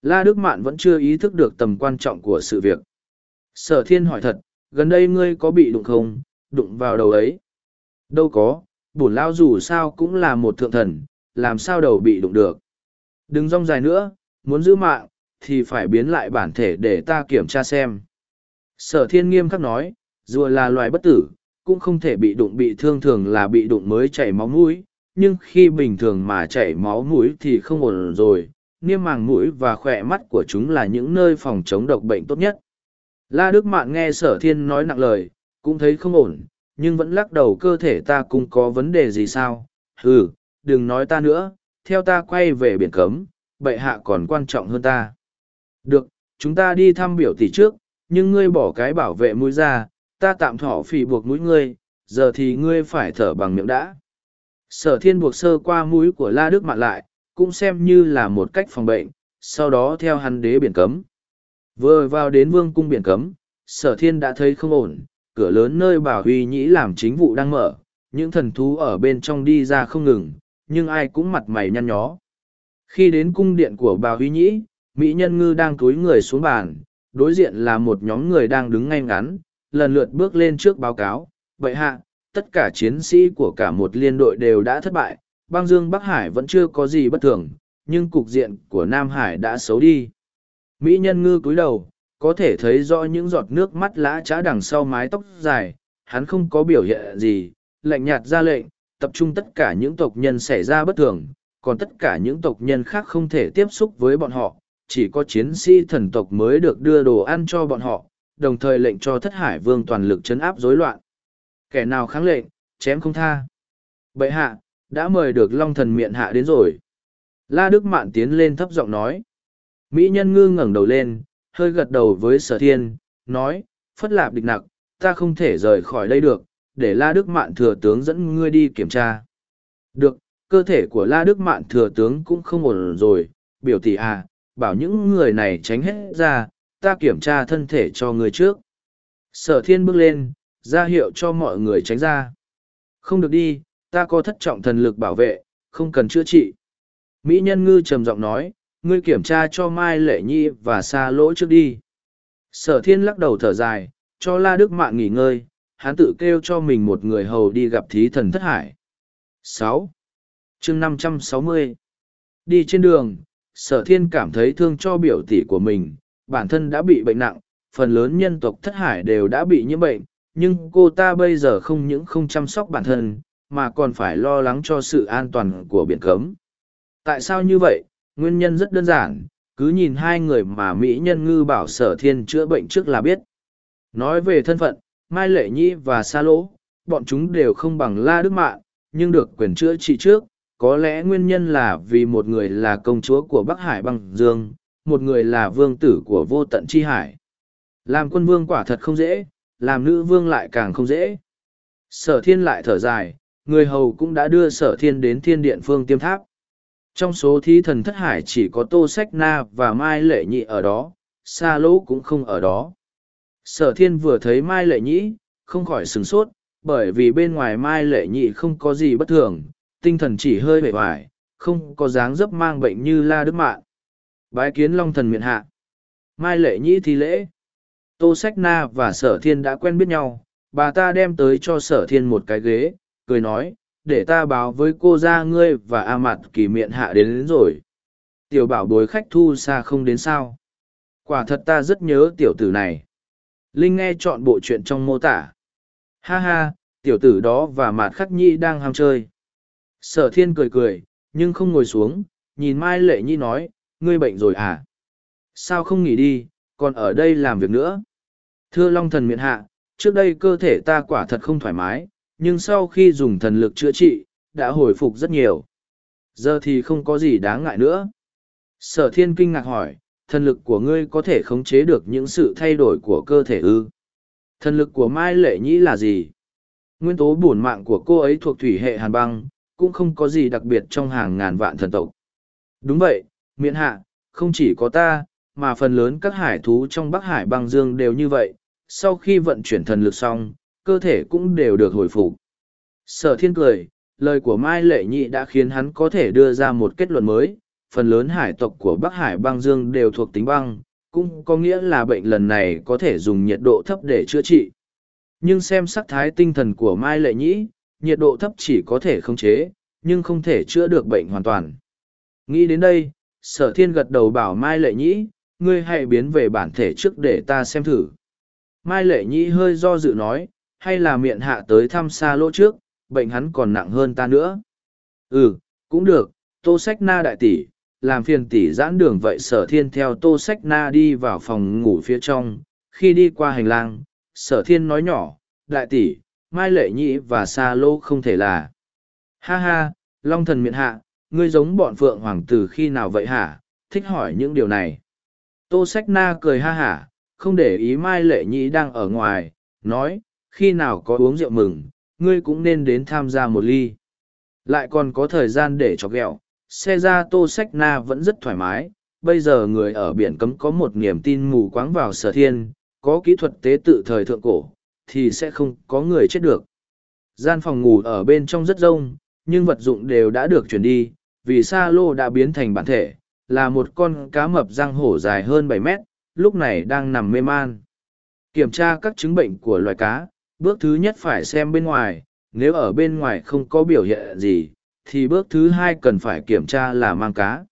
La Đức Mạn vẫn chưa ý thức được tầm quan trọng của sự việc. Sở thiên hỏi thật, gần đây ngươi có bị đụng không, đụng vào đầu ấy? Đâu có, bổn lao dù sao cũng là một thượng thần, làm sao đầu bị đụng được. Đừng rong dài nữa, muốn giữ mạng, thì phải biến lại bản thể để ta kiểm tra xem. Sở thiên nghiêm khắc nói, rùa là loài bất tử, cũng không thể bị đụng bị thương thường là bị đụng mới chảy máu mũi, nhưng khi bình thường mà chảy máu mũi thì không ổn rồi, niêm màng mũi và khỏe mắt của chúng là những nơi phòng chống độc bệnh tốt nhất. La Đức Mạn nghe sở thiên nói nặng lời, cũng thấy không ổn, nhưng vẫn lắc đầu cơ thể ta cũng có vấn đề gì sao, ừ, đừng nói ta nữa, theo ta quay về biển cấm, bệ hạ còn quan trọng hơn ta. Được, chúng ta đi thăm biểu tỷ trước, nhưng ngươi bỏ cái bảo vệ mũi ra, ta tạm thỏ phỉ buộc mũi ngươi, giờ thì ngươi phải thở bằng miệng đã. Sở thiên buộc sơ qua mũi của La Đức Mạn lại, cũng xem như là một cách phòng bệnh, sau đó theo hắn đế biển cấm. Vừa vào đến vương cung biển cấm, sở thiên đã thấy không ổn, cửa lớn nơi bảo huy nhĩ làm chính vụ đang mở, những thần thú ở bên trong đi ra không ngừng, nhưng ai cũng mặt mày nhăn nhó. Khi đến cung điện của bà huy nhĩ, Mỹ nhân ngư đang cúi người xuống bàn, đối diện là một nhóm người đang đứng ngay ngắn, lần lượt bước lên trước báo cáo. Vậy hạ, tất cả chiến sĩ của cả một liên đội đều đã thất bại, băng dương Bắc Hải vẫn chưa có gì bất thường, nhưng cục diện của Nam Hải đã xấu đi. Mỹ nhân ngư cúi đầu, có thể thấy rõ những giọt nước mắt lã trá đằng sau mái tóc dài, hắn không có biểu hiện gì, lạnh nhạt ra lệnh, tập trung tất cả những tộc nhân xảy ra bất thường, còn tất cả những tộc nhân khác không thể tiếp xúc với bọn họ, chỉ có chiến sĩ thần tộc mới được đưa đồ ăn cho bọn họ, đồng thời lệnh cho thất hải vương toàn lực chấn áp rối loạn. Kẻ nào kháng lệnh, chém không tha. Bệ hạ, đã mời được long thần miệng hạ đến rồi. La Đức Mạn tiến lên thấp giọng nói. Mỹ nhân ngư ngẩng đầu lên, hơi gật đầu với sở thiên, nói, phất lạp địch nặc, ta không thể rời khỏi đây được, để La Đức Mạn thừa tướng dẫn ngươi đi kiểm tra. Được, cơ thể của La Đức Mạn thừa tướng cũng không ổn rồi, biểu tỷ à, bảo những người này tránh hết ra, ta kiểm tra thân thể cho người trước. Sở thiên bước lên, ra hiệu cho mọi người tránh ra. Không được đi, ta có thất trọng thần lực bảo vệ, không cần chữa trị. Mỹ nhân ngư trầm giọng nói, ngươi kiểm tra cho Mai Lệ Nhi và xa lỗ trước đi. Sở thiên lắc đầu thở dài, cho La Đức Mạn nghỉ ngơi, hắn tự kêu cho mình một người hầu đi gặp thí thần thất hải. Sáu, chương năm trăm sáu mươi Đi trên đường, sở thiên cảm thấy thương cho biểu tỷ của mình, bản thân đã bị bệnh nặng, phần lớn nhân tộc thất hải đều đã bị nhiễm bệnh, nhưng cô ta bây giờ không những không chăm sóc bản thân, mà còn phải lo lắng cho sự an toàn của biển cấm. Tại sao như vậy? Nguyên nhân rất đơn giản, cứ nhìn hai người mà Mỹ nhân ngư bảo sở thiên chữa bệnh trước là biết. Nói về thân phận, Mai Lệ Nhi và Sa Lỗ, bọn chúng đều không bằng La Đức Mạn, nhưng được quyền chữa trị trước, có lẽ nguyên nhân là vì một người là công chúa của Bắc Hải băng dương, một người là vương tử của vô tận chi hải. Làm quân vương quả thật không dễ, làm nữ vương lại càng không dễ. Sở thiên lại thở dài, người hầu cũng đã đưa sở thiên đến thiên điện phương tiêm tháp. Trong số thí thần thất hải chỉ có Tô Sách Na và Mai Lệ Nhị ở đó, Sa Lỗ cũng không ở đó. Sở thiên vừa thấy Mai Lệ Nhị, không khỏi sửng sốt, bởi vì bên ngoài Mai Lệ Nhị không có gì bất thường, tinh thần chỉ hơi bề hoài, không có dáng dấp mang bệnh như La Đức mạng. Bái kiến Long Thần miện hạ. Mai Lệ Nhị thi lễ. Tô Sách Na và Sở Thiên đã quen biết nhau, bà ta đem tới cho Sở Thiên một cái ghế, cười nói, để ta báo với cô ra ngươi và A Mặt kỳ Miện hạ đến, đến rồi. Tiểu bảo bối khách thu xa không đến sao. Quả thật ta rất nhớ tiểu tử này. Linh nghe chọn bộ chuyện trong mô tả. Ha ha, tiểu tử đó và mạt khắc nhĩ đang ham chơi. Sở thiên cười cười, nhưng không ngồi xuống, nhìn Mai Lệ Nhi nói, ngươi bệnh rồi à? Sao không nghỉ đi, còn ở đây làm việc nữa? Thưa Long thần Miện hạ, trước đây cơ thể ta quả thật không thoải mái, nhưng sau khi dùng thần lực chữa trị, đã hồi phục rất nhiều. Giờ thì không có gì đáng ngại nữa. Sở thiên kinh ngạc hỏi, thần lực của ngươi có thể khống chế được những sự thay đổi của cơ thể ư? Thần lực của Mai Lệ Nhĩ là gì? Nguyên tố bổn mạng của cô ấy thuộc thủy hệ hàn băng, cũng không có gì đặc biệt trong hàng ngàn vạn thần tộc. Đúng vậy, miễn hạ, không chỉ có ta, mà phần lớn các hải thú trong Bắc Hải băng dương đều như vậy, sau khi vận chuyển thần lực xong, cơ thể cũng đều được hồi phục. Sở thiên cười, lời của Mai Lệ Nhị đã khiến hắn có thể đưa ra một kết luận mới, phần lớn hải tộc của Bắc Hải băng dương đều thuộc tính băng, cũng có nghĩa là bệnh lần này có thể dùng nhiệt độ thấp để chữa trị. Nhưng xem sắc thái tinh thần của Mai Lệ Nhĩ, nhiệt độ thấp chỉ có thể khống chế, nhưng không thể chữa được bệnh hoàn toàn. Nghĩ đến đây, sở thiên gật đầu bảo Mai Lệ Nhĩ, ngươi hãy biến về bản thể trước để ta xem thử. Mai Lệ Nhĩ hơi do dự nói, hay là miệng hạ tới thăm xa lỗ trước, bệnh hắn còn nặng hơn ta nữa. Ừ, cũng được, tô sách na đại tỷ, làm phiền tỷ giãn đường vậy sở thiên theo tô sách na đi vào phòng ngủ phía trong, khi đi qua hành lang, sở thiên nói nhỏ, đại tỷ, mai lệ nhĩ và xa lô không thể là. Ha ha, long thần miệng hạ, ngươi giống bọn phượng hoàng tử khi nào vậy hả, thích hỏi những điều này. Tô sách na cười ha hả, không để ý mai lệ nhĩ đang ở ngoài, nói, khi nào có uống rượu mừng, ngươi cũng nên đến tham gia một ly. Lại còn có thời gian để cho ghẹo, xe ra tô sách na vẫn rất thoải mái, bây giờ người ở biển cấm có một niềm tin mù quáng vào sở thiên, có kỹ thuật tế tự thời thượng cổ, thì sẽ không có người chết được. Gian phòng ngủ ở bên trong rất rông, nhưng vật dụng đều đã được chuyển đi, vì sa lô đã biến thành bản thể, là một con cá mập răng hổ dài hơn bảy mét, lúc này đang nằm mê man. Kiểm tra các chứng bệnh của loài cá, bước thứ nhất phải xem bên ngoài, nếu ở bên ngoài không có biểu hiện gì, thì bước thứ hai cần phải kiểm tra là mang cá.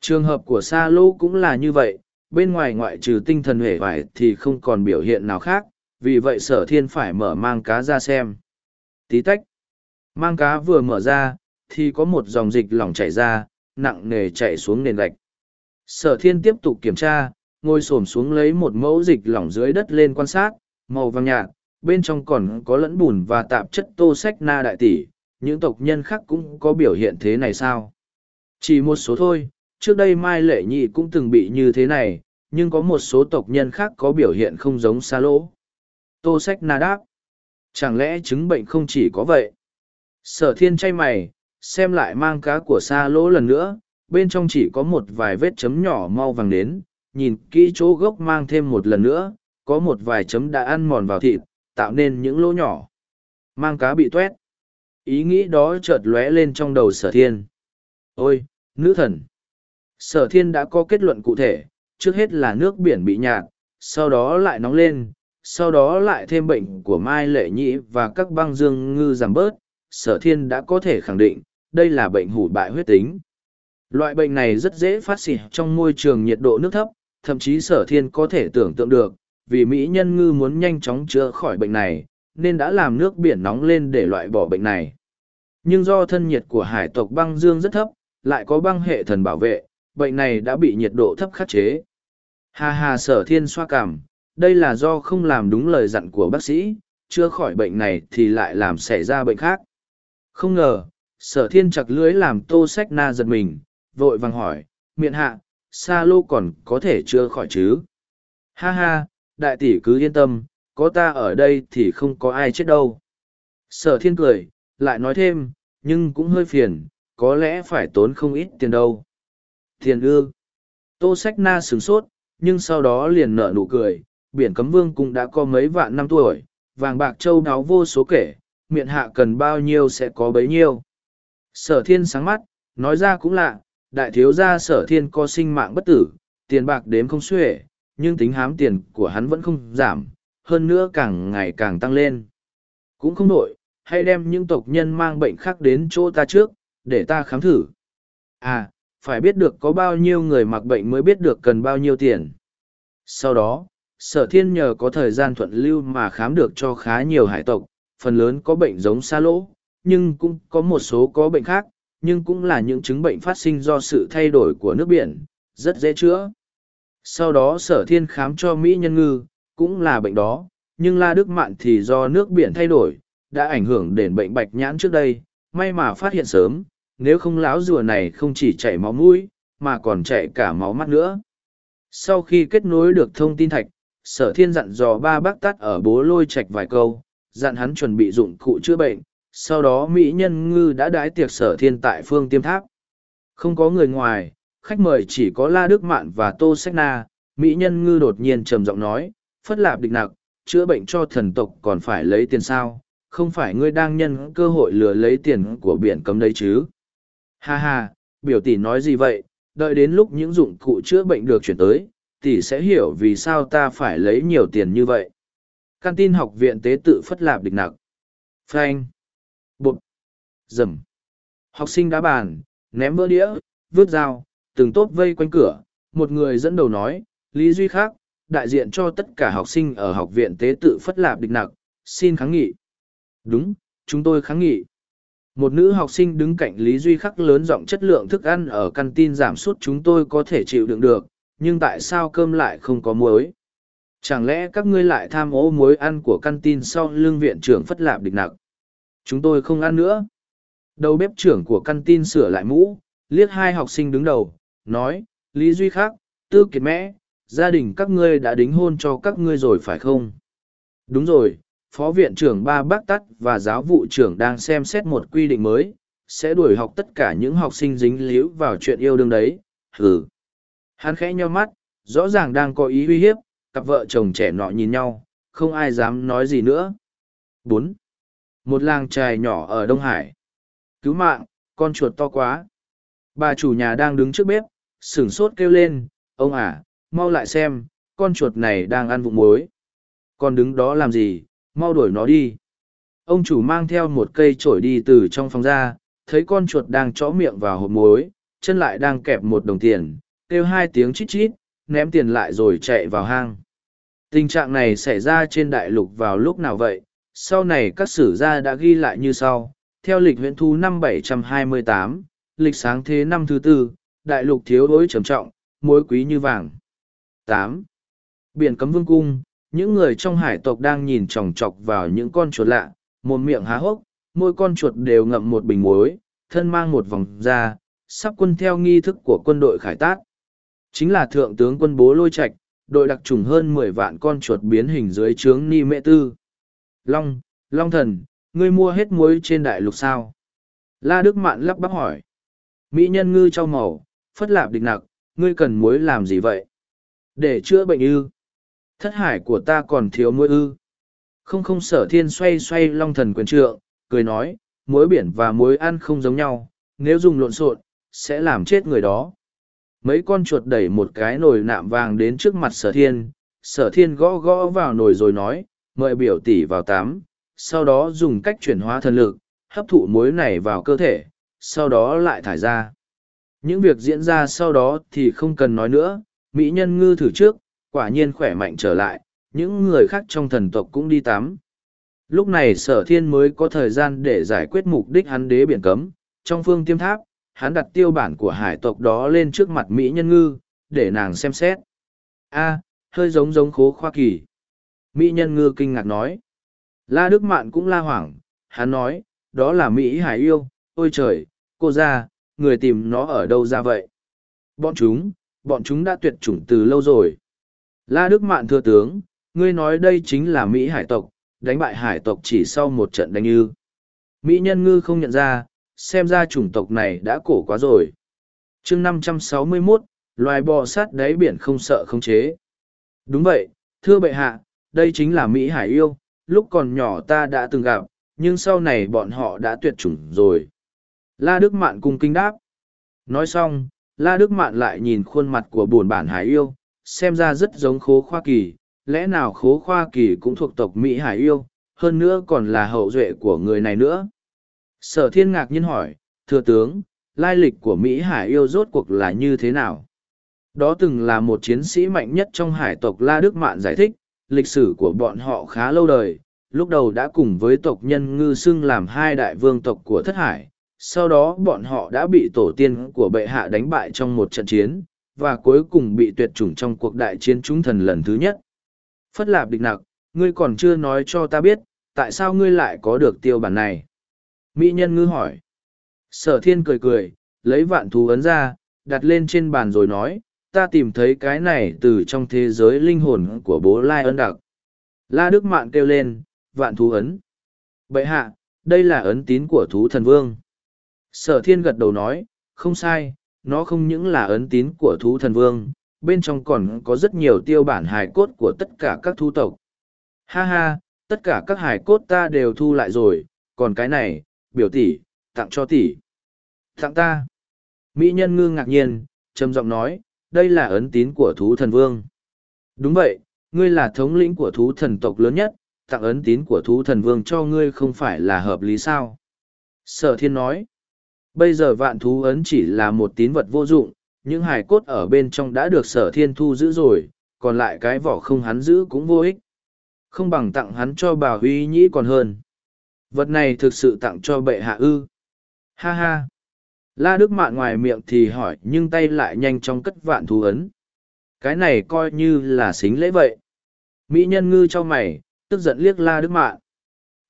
Trường hợp của Sa Lô cũng là như vậy, bên ngoài ngoại trừ tinh thần hể vải thì không còn biểu hiện nào khác, vì vậy sở thiên phải mở mang cá ra xem. Tí tách. Mang cá vừa mở ra, thì có một dòng dịch lỏng chảy ra, nặng nề chảy xuống nền gạch. Sở thiên tiếp tục kiểm tra, ngồi xổm xuống lấy một mẫu dịch lỏng dưới đất lên quan sát, màu vàng nhạt, bên trong còn có lẫn bùn và tạp chất tô sách na đại tỷ, những tộc nhân khác cũng có biểu hiện thế này sao? Chỉ một số thôi, trước đây Mai Lệ Nhị cũng từng bị như thế này, nhưng có một số tộc nhân khác có biểu hiện không giống xa lỗ. Tô sách na đáp. Chẳng lẽ chứng bệnh không chỉ có vậy? Sở thiên chay mày, xem lại mang cá của xa lỗ lần nữa, bên trong chỉ có một vài vết chấm nhỏ mau vàng đến, nhìn kỹ chỗ gốc mang thêm một lần nữa, có một vài chấm đã ăn mòn vào thịt, tạo nên những lỗ nhỏ. Mang cá bị tuét. Ý nghĩ đó chợt lóe lên trong đầu sở thiên. Ôi, nữ thần! Sở thiên đã có kết luận cụ thể, trước hết là nước biển bị nhạt, sau đó lại nóng lên, sau đó lại thêm bệnh của Mai Lệ Nhĩ và các băng dương ngư giảm bớt, sở thiên đã có thể khẳng định, đây là bệnh hủ bại huyết tính. Loại bệnh này rất dễ phát sinh trong môi trường nhiệt độ nước thấp, thậm chí sở thiên có thể tưởng tượng được, vì Mỹ nhân ngư muốn nhanh chóng chữa khỏi bệnh này, nên đã làm nước biển nóng lên để loại bỏ bệnh này. Nhưng do thân nhiệt của hải tộc băng dương rất thấp, lại có băng hệ thần bảo vệ, bệnh này đã bị nhiệt độ thấp khắc chế. Hà hà sở thiên xoa cảm, đây là do không làm đúng lời dặn của bác sĩ, chưa khỏi bệnh này thì lại làm xảy ra bệnh khác. Không ngờ, sở thiên chặt lưới làm tô sách na giật mình, vội vàng hỏi, miệng hạ, sa lô còn có thể chưa khỏi chứ? Ha ha, đại tỷ cứ yên tâm, có ta ở đây thì không có ai chết đâu. Sở thiên cười, lại nói thêm, nhưng cũng hơi phiền, có lẽ phải tốn không ít tiền đâu. Tiền ư. Tô Sách Na sửng sốt, nhưng sau đó liền nở nụ cười, biển cấm vương cũng đã có mấy vạn năm tuổi, vàng bạc châu đáo vô số kể, miệng hạ cần bao nhiêu sẽ có bấy nhiêu. Sở thiên sáng mắt, nói ra cũng lạ, đại thiếu gia sở thiên có sinh mạng bất tử, tiền bạc đếm không xuể, nhưng tính hám tiền của hắn vẫn không giảm, hơn nữa càng ngày càng tăng lên. Cũng không nổi, hay đem những tộc nhân mang bệnh khác đến chỗ ta trước, để ta khám thử. À, phải biết được có bao nhiêu người mặc bệnh mới biết được cần bao nhiêu tiền. Sau đó, sở thiên nhờ có thời gian thuận lưu mà khám được cho khá nhiều hải tộc, phần lớn có bệnh giống xa lỗ, nhưng cũng có một số có bệnh khác, nhưng cũng là những chứng bệnh phát sinh do sự thay đổi của nước biển, rất dễ chữa. Sau đó sở thiên khám cho Mỹ nhân ngư, cũng là bệnh đó, nhưng La Đức Mạn thì do nước biển thay đổi, đã ảnh hưởng đến bệnh bạch nhãn trước đây, may mà phát hiện sớm, nếu không lão rùa này không chỉ chảy máu mũi, mà còn chảy cả máu mắt nữa. Sau khi kết nối được thông tin thạch, sở thiên dặn dò ba bác tắt ở bố lôi Trạch vài câu, dặn hắn chuẩn bị dụng cụ chữa bệnh, sau đó Mỹ nhân ngư đã đái tiệc sở thiên tại phương tiêm tháp. Không có người ngoài, khách mời chỉ có La Đức Mạn và Tô Sách Na, Mỹ nhân ngư đột nhiên trầm giọng nói, phất lạp địch nặc, chữa bệnh cho thần tộc còn phải lấy tiền sao, không phải ngươi đang nhân cơ hội lừa lấy tiền của biển cấm đấy chứ. Ha ha, biểu tỷ nói gì vậy, đợi đến lúc những dụng cụ chữa bệnh được chuyển tới, tỷ sẽ hiểu vì sao ta phải lấy nhiều tiền như vậy. Căn tin học viện tế tự phất lạp địch nặc. Frank. Bụt. Dầm. Học sinh đá bàn, ném vỡ đĩa, vứt dao, từng tốp vây quanh cửa, một người dẫn đầu nói, Lý Duy Khác, đại diện cho tất cả học sinh ở học viện tế tự phất lạp địch nặc, xin kháng nghị. Đúng, chúng tôi kháng nghị. Một nữ học sinh đứng cạnh Lý Duy Khắc lớn giọng chất lượng thức ăn ở căn tin giảm sút chúng tôi có thể chịu đựng được, nhưng tại sao cơm lại không có muối? Chẳng lẽ các ngươi lại tham ô muối ăn của căn tin sau lương viện trưởng phất lạp địch nặc? Chúng tôi không ăn nữa. Đầu bếp trưởng của căn tin sửa lại mũ, liếc hai học sinh đứng đầu, nói, Lý Duy khác, Tư Kiệt Mẽ, gia đình các ngươi đã đính hôn cho các ngươi rồi phải không? Đúng rồi, phó viện trưởng ba bác tắt và giáo vụ trưởng đang xem xét một quy định mới sẽ đuổi học tất cả những học sinh dính líu vào chuyện yêu đương đấy hừ hắn khẽ nheo mắt, rõ ràng đang có ý uy hiếp, cặp vợ chồng trẻ nọ nhìn nhau, không ai dám nói gì nữa. Bốn. Một làng trài nhỏ ở đông hải. Cứu mạng, con chuột to quá. Bà chủ nhà đang đứng trước bếp, sửng sốt kêu lên, ông à mau lại xem, con chuột này đang ăn vụng muối. Con đứng đó làm gì, mau đuổi nó đi. Ông chủ mang theo một cây chổi đi từ trong phòng ra, thấy con chuột đang chõ miệng vào hộp muối, chân lại đang kẹp một đồng tiền kêu hai tiếng chít chít ném tiền lại rồi chạy vào hang. Tình trạng này xảy ra trên đại lục vào lúc nào vậy? Sau này các sử gia đã ghi lại như sau. Theo lịch huyện thu năm 728, lịch sáng thế năm thứ tư đại lục thiếu đối trầm trọng muối quý như vàng. Tám. Biển cấm vương cung những người trong hải tộc đang nhìn chòng chọc vào những con chuột lạ một miệng há hốc mỗi con chuột đều ngậm một bình muối thân mang một vòng da sắp quân theo nghi thức của quân đội khải tát chính là thượng tướng quân bố lôi trạch đội đặc trùng hơn mười vạn con chuột biến hình dưới trướng ni mễ tư. Long long thần ngươi mua hết muối trên đại lục sao? La đức mạn lắp bắp hỏi. Mỹ nhân ngư trao màu phất lạp địch nặc ngươi cần muối làm gì vậy? Để chữa bệnh ư? Thất hải của ta còn thiếu muối ư. Không không sở thiên xoay xoay long thần quyền trượng, cười nói, muối biển và muối ăn không giống nhau, nếu dùng lộn xộn, sẽ làm chết người đó. Mấy con chuột đẩy một cái nồi nạm vàng đến trước mặt sở thiên, sở thiên gõ gõ vào nồi rồi nói, mời biểu tỷ vào tắm, sau đó dùng cách chuyển hóa thần lực, hấp thụ muối này vào cơ thể, sau đó lại thải ra. Những việc diễn ra sau đó thì không cần nói nữa, mỹ nhân ngư thử trước, quả nhiên khỏe mạnh trở lại, những người khác trong thần tộc cũng đi tắm. Lúc này sở thiên mới có thời gian để giải quyết mục đích hắn đế biển cấm, trong phương tiêm tháp, hắn đặt tiêu bản của hải tộc đó lên trước mặt Mỹ nhân ngư, để nàng xem xét. a hơi giống giống khố khoa kỳ. Mỹ nhân ngư kinh ngạc nói. La Đức Mạn cũng la hoảng, hắn nói, đó là Mỹ hải yêu, ôi trời, cô ra, người tìm nó ở đâu ra vậy? Bọn chúng, bọn chúng đã tuyệt chủng từ lâu rồi. La Đức Mạn thưa tướng, ngươi nói đây chính là Mỹ hải tộc, đánh bại hải tộc chỉ sau một trận đánh như. Mỹ nhân ngư không nhận ra, xem ra chủng tộc này đã cổ quá rồi. chương 561, loài bò sát đáy biển không sợ không chế. Đúng vậy, thưa bệ hạ, đây chính là Mỹ hải yêu, lúc còn nhỏ ta đã từng gặp, nhưng sau này bọn họ đã tuyệt chủng rồi. La Đức Mạn cung kinh đáp. Nói xong, La Đức Mạn lại nhìn khuôn mặt của buồn bản hải yêu, xem ra rất giống khố khoa kỳ, lẽ nào khố khoa kỳ cũng thuộc tộc Mỹ Hải yêu, hơn nữa còn là hậu duệ của người này nữa. Sở thiên ngạc nhiên hỏi, thưa tướng, lai lịch của Mỹ Hải yêu rốt cuộc là như thế nào? Đó từng là một chiến sĩ mạnh nhất trong hải tộc La Đức Mạn giải thích, lịch sử của bọn họ khá lâu đời, lúc đầu đã cùng với tộc nhân ngư xưng làm hai đại vương tộc của thất hải, sau đó bọn họ đã bị tổ tiên của bệ hạ đánh bại trong một trận chiến, và cuối cùng bị tuyệt chủng trong cuộc đại chiến chúng thần lần thứ nhất. Phất lạp địch nặc, ngươi còn chưa nói cho ta biết, tại sao ngươi lại có được tiêu bản này? Mỹ nhân ngư hỏi. Sở thiên cười cười, lấy vạn thú ấn ra, đặt lên trên bàn rồi nói, ta tìm thấy cái này từ trong thế giới linh hồn của bố Lai ấn đặc. La Đức Mạn kêu lên, vạn thú ấn. Bậy hạ, đây là ấn tín của thú thần vương. Sở thiên gật đầu nói, không sai, nó không những là ấn tín của thú thần vương, bên trong còn có rất nhiều tiêu bản hài cốt của tất cả các thú tộc. Ha ha, tất cả các hài cốt ta đều thu lại rồi, còn cái này, biểu tỷ, tặng cho tỷ. Tặng ta. Mỹ nhân ngư ngạc nhiên, trầm giọng nói, đây là ấn tín của thú thần vương. Đúng vậy, ngươi là thống lĩnh của thú thần tộc lớn nhất, tặng ấn tín của thú thần vương cho ngươi không phải là hợp lý sao. Sở thiên nói, bây giờ vạn thú ấn chỉ là một tín vật vô dụng, những hài cốt ở bên trong đã được sở thiên thu giữ rồi, còn lại cái vỏ không hắn giữ cũng vô ích. Không bằng tặng hắn cho bà Huy Nhĩ còn hơn. Vật này thực sự tặng cho bệ hạ ư. Ha ha. La Đức Mạn ngoài miệng thì hỏi nhưng tay lại nhanh chóng cất vạn thú ấn. Cái này coi như là xính lễ vậy. Mỹ nhân ngư cho mày, tức giận liếc La Đức Mạn.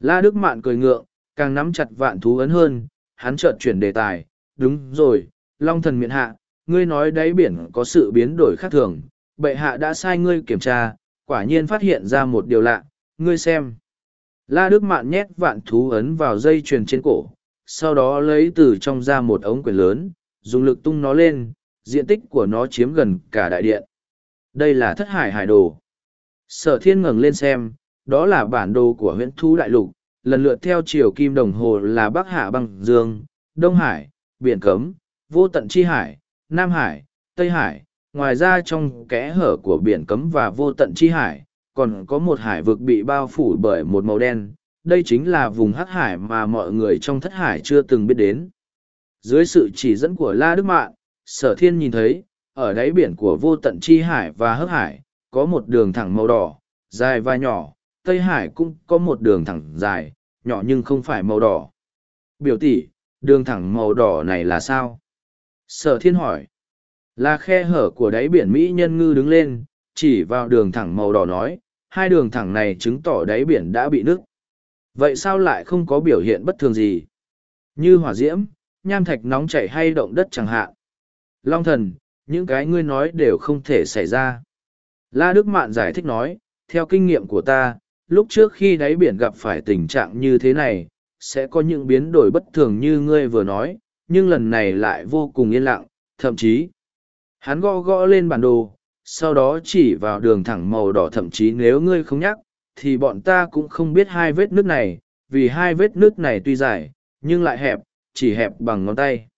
La Đức Mạn cười ngượng, càng nắm chặt vạn thú ấn hơn, hắn chợt chuyển đề tài. Đúng rồi, Long thần miện hạ, ngươi nói đáy biển có sự biến đổi khác thường, bệ hạ đã sai ngươi kiểm tra, quả nhiên phát hiện ra một điều lạ, ngươi xem. La Đức Mạn nhét vạn thú ấn vào dây chuyền trên cổ, sau đó lấy từ trong ra một ống quyển lớn, dùng lực tung nó lên, diện tích của nó chiếm gần cả đại điện. Đây là thất hải hải đồ. Sở thiên ngẩng lên xem, đó là bản đồ của huyện thú đại lục, lần lượt theo chiều kim đồng hồ là Bắc Hạ Băng Dương, Đông Hải, Biển Cấm, Vô Tận Chi Hải, Nam Hải, Tây Hải. Ngoài ra trong kẽ hở của Biển Cấm và Vô Tận Chi Hải, còn có một hải vực bị bao phủ bởi một màu đen, đây chính là vùng hắc hải mà mọi người trong thất hải chưa từng biết đến. Dưới sự chỉ dẫn của La Đức Mạn, sở thiên nhìn thấy, ở đáy biển của vô tận chi hải và hắc hải, có một đường thẳng màu đỏ, dài và nhỏ, Tây Hải cũng có một đường thẳng dài, nhỏ nhưng không phải màu đỏ. Biểu tỷ, đường thẳng màu đỏ này là sao? Sở thiên hỏi. Là khe hở của đáy biển Mỹ nhân ngư đứng lên, chỉ vào đường thẳng màu đỏ nói, hai đường thẳng này chứng tỏ đáy biển đã bị nứt. Vậy sao lại không có biểu hiện bất thường gì? Như hỏa diễm, nham thạch nóng chảy hay động đất chẳng hạn. Long thần, những cái ngươi nói đều không thể xảy ra. La Đức Mạn giải thích nói, theo kinh nghiệm của ta, lúc trước khi đáy biển gặp phải tình trạng như thế này, sẽ có những biến đổi bất thường như ngươi vừa nói, nhưng lần này lại vô cùng yên lặng, thậm chí. Hắn gõ gõ lên bản đồ, sau đó chỉ vào đường thẳng màu đỏ thậm chí nếu ngươi không nhắc, thì bọn ta cũng không biết hai vết nước này, vì hai vết nước này tuy dài, nhưng lại hẹp, chỉ hẹp bằng ngón tay.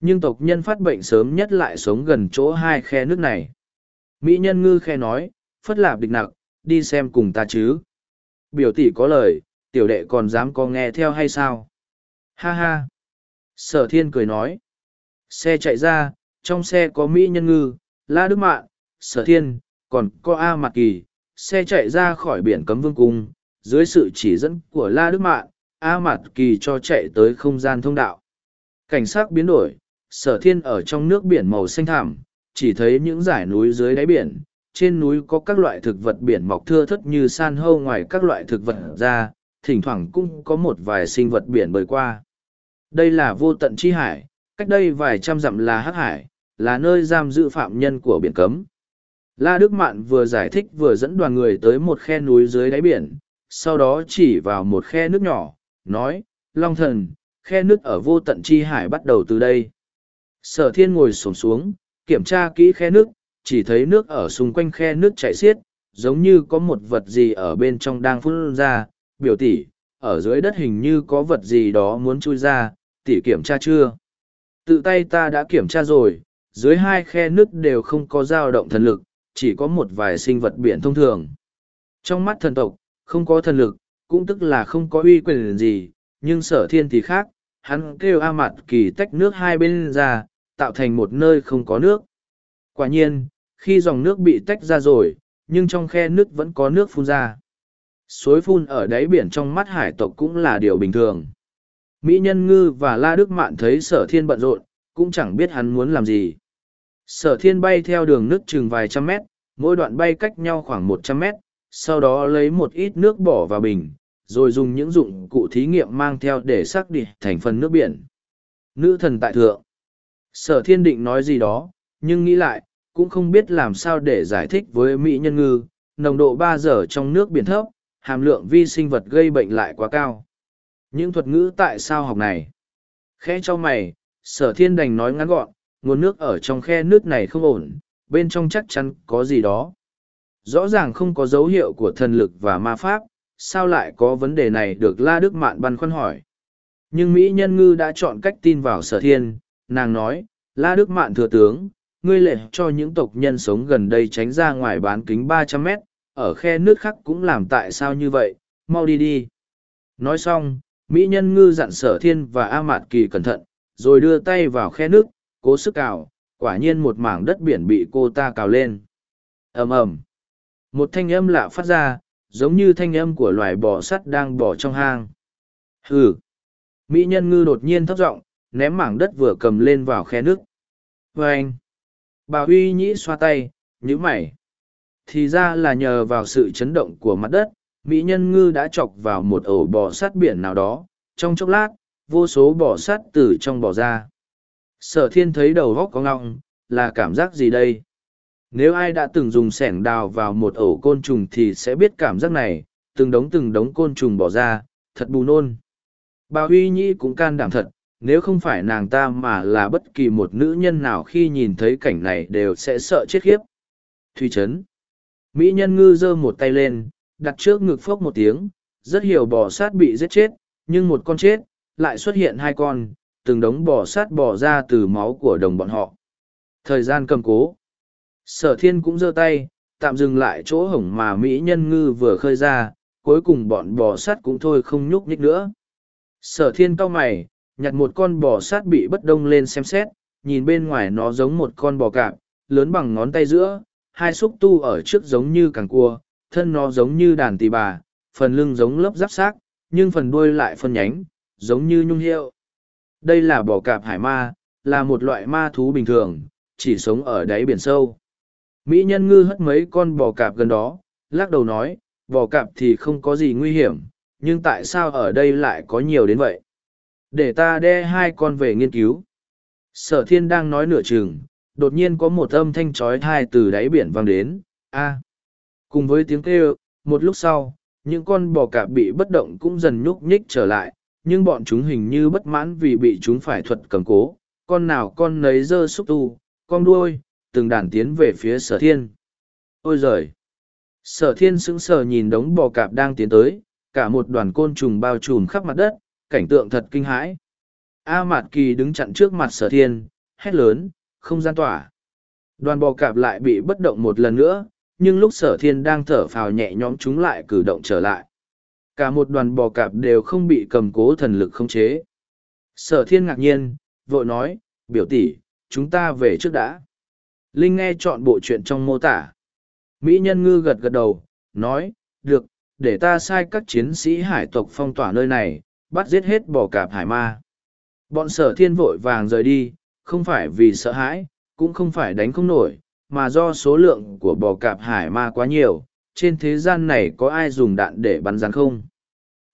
Nhưng tộc nhân phát bệnh sớm nhất lại sống gần chỗ hai khe nước này. Mỹ nhân ngư khe nói, phất lạp địch nặc, đi xem cùng ta chứ. Biểu tỷ có lời, tiểu đệ còn dám có nghe theo hay sao? Ha ha! Sở thiên cười nói. Xe chạy ra, trong xe có Mỹ nhân ngư, La Đức Mạn, Sở thiên, còn có A Mạc Kỳ, xe chạy ra khỏi biển cấm vương cung, dưới sự chỉ dẫn của La Đức Mạn, A Mạt Kỳ cho chạy tới không gian thông đạo. Cảnh sát biến đổi, sở thiên ở trong nước biển màu xanh thẳm, chỉ thấy những dải núi dưới đáy biển, trên núi có các loại thực vật biển mọc thưa thất như san hô ngoài các loại thực vật ra, thỉnh thoảng cũng có một vài sinh vật biển bơi qua. Đây là vô tận chi hải, cách đây vài trăm dặm là hắc hải, là nơi giam giữ phạm nhân của biển cấm, La Đức Mạn vừa giải thích vừa dẫn đoàn người tới một khe núi dưới đáy biển, sau đó chỉ vào một khe nước nhỏ, nói, Long thần, khe nước ở vô tận chi hải bắt đầu từ đây. Sở thiên ngồi sổm xuống, kiểm tra kỹ khe nước, chỉ thấy nước ở xung quanh khe nước chảy xiết, giống như có một vật gì ở bên trong đang phun ra, biểu tỷ, ở dưới đất hình như có vật gì đó muốn chui ra, tỷ kiểm tra chưa? Tự tay ta đã kiểm tra rồi, dưới hai khe nước đều không có dao động thần lực, chỉ có một vài sinh vật biển thông thường. Trong mắt thần tộc, không có thần lực, cũng tức là không có uy quyền gì, nhưng sở thiên thì khác, hắn kêu A Mạt kỳ tách nước hai bên ra, tạo thành một nơi không có nước. Quả nhiên, khi dòng nước bị tách ra rồi, nhưng trong khe nước vẫn có nước phun ra. Suối phun ở đáy biển trong mắt hải tộc cũng là điều bình thường. Mỹ Nhân Ngư và La Đức Mạn thấy sở thiên bận rộn, cũng chẳng biết hắn muốn làm gì. Sở thiên bay theo đường nước chừng vài trăm mét, mỗi đoạn bay cách nhau khoảng một trăm mét, sau đó lấy một ít nước bỏ vào bình, rồi dùng những dụng cụ thí nghiệm mang theo để xác định thành phần nước biển. Nữ thần tại thượng. Sở thiên định nói gì đó, nhưng nghĩ lại, cũng không biết làm sao để giải thích với Mỹ nhân ngư, nồng độ ba giờ trong nước biển thấp, hàm lượng vi sinh vật gây bệnh lại quá cao. Những thuật ngữ tại sao học này? Khẽ cho mày, sở thiên đành nói ngắn gọn, nguồn nước ở trong khe nước này không ổn, bên trong chắc chắn có gì đó. Rõ ràng không có dấu hiệu của thần lực và ma pháp, sao lại có vấn đề này được La Đức Mạn băn khoăn hỏi. Nhưng Mỹ Nhân Ngư đã chọn cách tin vào sở thiên, nàng nói, La Đức Mạn thừa tướng, ngươi lệ cho những tộc nhân sống gần đây tránh ra ngoài bán kính ba trăm mét, ở khe nước khác cũng làm tại sao như vậy, mau đi đi. Nói xong, Mỹ Nhân Ngư dặn sở thiên và A Mạt Kỳ cẩn thận, rồi đưa tay vào khe nước, cố sức cào, quả nhiên một mảng đất biển bị cô ta cào lên. ầm ầm Một thanh âm lạ phát ra, giống như thanh âm của loài bò sắt đang bò trong hang. Hừ! Mỹ nhân ngư đột nhiên thấp giọng ném mảng đất vừa cầm lên vào khe nước. Và anh! Bà Huy nhĩ xoa tay, nhíu mày. Thì ra là nhờ vào sự chấn động của mặt đất, Mỹ nhân ngư đã chọc vào một ổ bò sắt biển nào đó. Trong chốc lát, vô số bò sắt từ trong bò ra. Sở thiên thấy đầu góc có ngọng, là cảm giác gì đây? Nếu ai đã từng dùng sẻng đào vào một ổ côn trùng thì sẽ biết cảm giác này, từng đống từng đống côn trùng bỏ ra, thật bù nôn. Bà Huy Nhi cũng can đảm thật, nếu không phải nàng ta mà là bất kỳ một nữ nhân nào khi nhìn thấy cảnh này đều sẽ sợ chết khiếp. Thùy Trấn Mỹ nhân ngư giơ một tay lên, đặt trước ngực phốc một tiếng, rất nhiều bò sát bị giết chết, nhưng một con chết, lại xuất hiện hai con, từng đống bò sát bò ra từ máu của đồng bọn họ. Thời gian cầm cố. Sở thiên cũng giơ tay, tạm dừng lại chỗ hổng mà Mỹ nhân ngư vừa khơi ra, cuối cùng bọn bò sát cũng thôi không nhúc nhích nữa. Sở thiên cao mày, nhặt một con bò sát bị bất đông lên xem xét, nhìn bên ngoài nó giống một con bò cạp, lớn bằng ngón tay giữa, hai xúc tu ở trước giống như càng cua, thân nó giống như đàn tỳ bà, phần lưng giống lớp giáp xác, nhưng phần đuôi lại phân nhánh, giống như nhung hiệu. Đây là bò cạp hải ma, là một loại ma thú bình thường, chỉ sống ở đáy biển sâu. Mỹ nhân ngư hất mấy con bò cạp gần đó, lắc đầu nói, bò cạp thì không có gì nguy hiểm, nhưng tại sao ở đây lại có nhiều đến vậy? Để ta đe hai con về nghiên cứu. Sở thiên đang nói nửa chừng, đột nhiên có một âm thanh trói thai từ đáy biển vang đến, a Cùng với tiếng kêu, một lúc sau, những con bò cạp bị bất động cũng dần nhúc nhích trở lại, nhưng bọn chúng hình như bất mãn vì bị chúng phải thuật cầm cố, con nào con nấy dơ xúc tu, con đuôi, từng đàn tiến về phía sở thiên. Ôi giời! Sở thiên sững sờ nhìn đống bò cạp đang tiến tới, cả một đoàn côn trùng bao trùm khắp mặt đất, cảnh tượng thật kinh hãi. A Mạt Kỳ đứng chặn trước mặt sở thiên, hét lớn, không gian tỏa. Đoàn bò cạp lại bị bất động một lần nữa, nhưng lúc sở thiên đang thở phào nhẹ nhõm chúng lại cử động trở lại. Cả một đoàn bò cạp đều không bị cầm cố thần lực khống chế. Sở thiên ngạc nhiên, vội nói, biểu tỷ, chúng ta về trước đã. Linh nghe chọn bộ chuyện trong mô tả. Mỹ nhân ngư gật gật đầu, nói, được, để ta sai các chiến sĩ hải tộc phong tỏa nơi này, bắt giết hết bò cạp hải ma. Bọn sở thiên vội vàng rời đi, không phải vì sợ hãi, cũng không phải đánh không nổi, mà do số lượng của bò cạp hải ma quá nhiều, trên thế gian này có ai dùng đạn để bắn rắn không?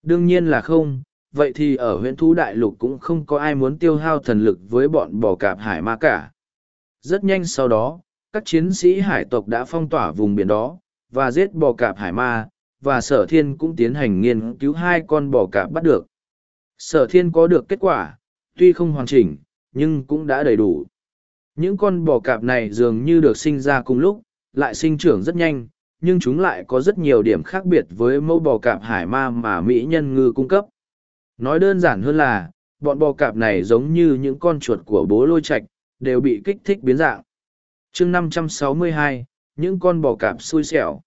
Đương nhiên là không, vậy thì ở huyện thú đại lục cũng không có ai muốn tiêu hao thần lực với bọn bò cạp hải ma cả. Rất nhanh sau đó, các chiến sĩ hải tộc đã phong tỏa vùng biển đó, và giết bò cạp hải ma, và sở thiên cũng tiến hành nghiên cứu hai con bò cạp bắt được. Sở thiên có được kết quả, tuy không hoàn chỉnh, nhưng cũng đã đầy đủ. Những con bò cạp này dường như được sinh ra cùng lúc, lại sinh trưởng rất nhanh, nhưng chúng lại có rất nhiều điểm khác biệt với mẫu bò cạp hải ma mà Mỹ nhân ngư cung cấp. Nói đơn giản hơn là, bọn bò cạp này giống như những con chuột của bố lôi Trạch đều bị kích thích biến dạng. chương 562, những con bò cạp xui xẻo.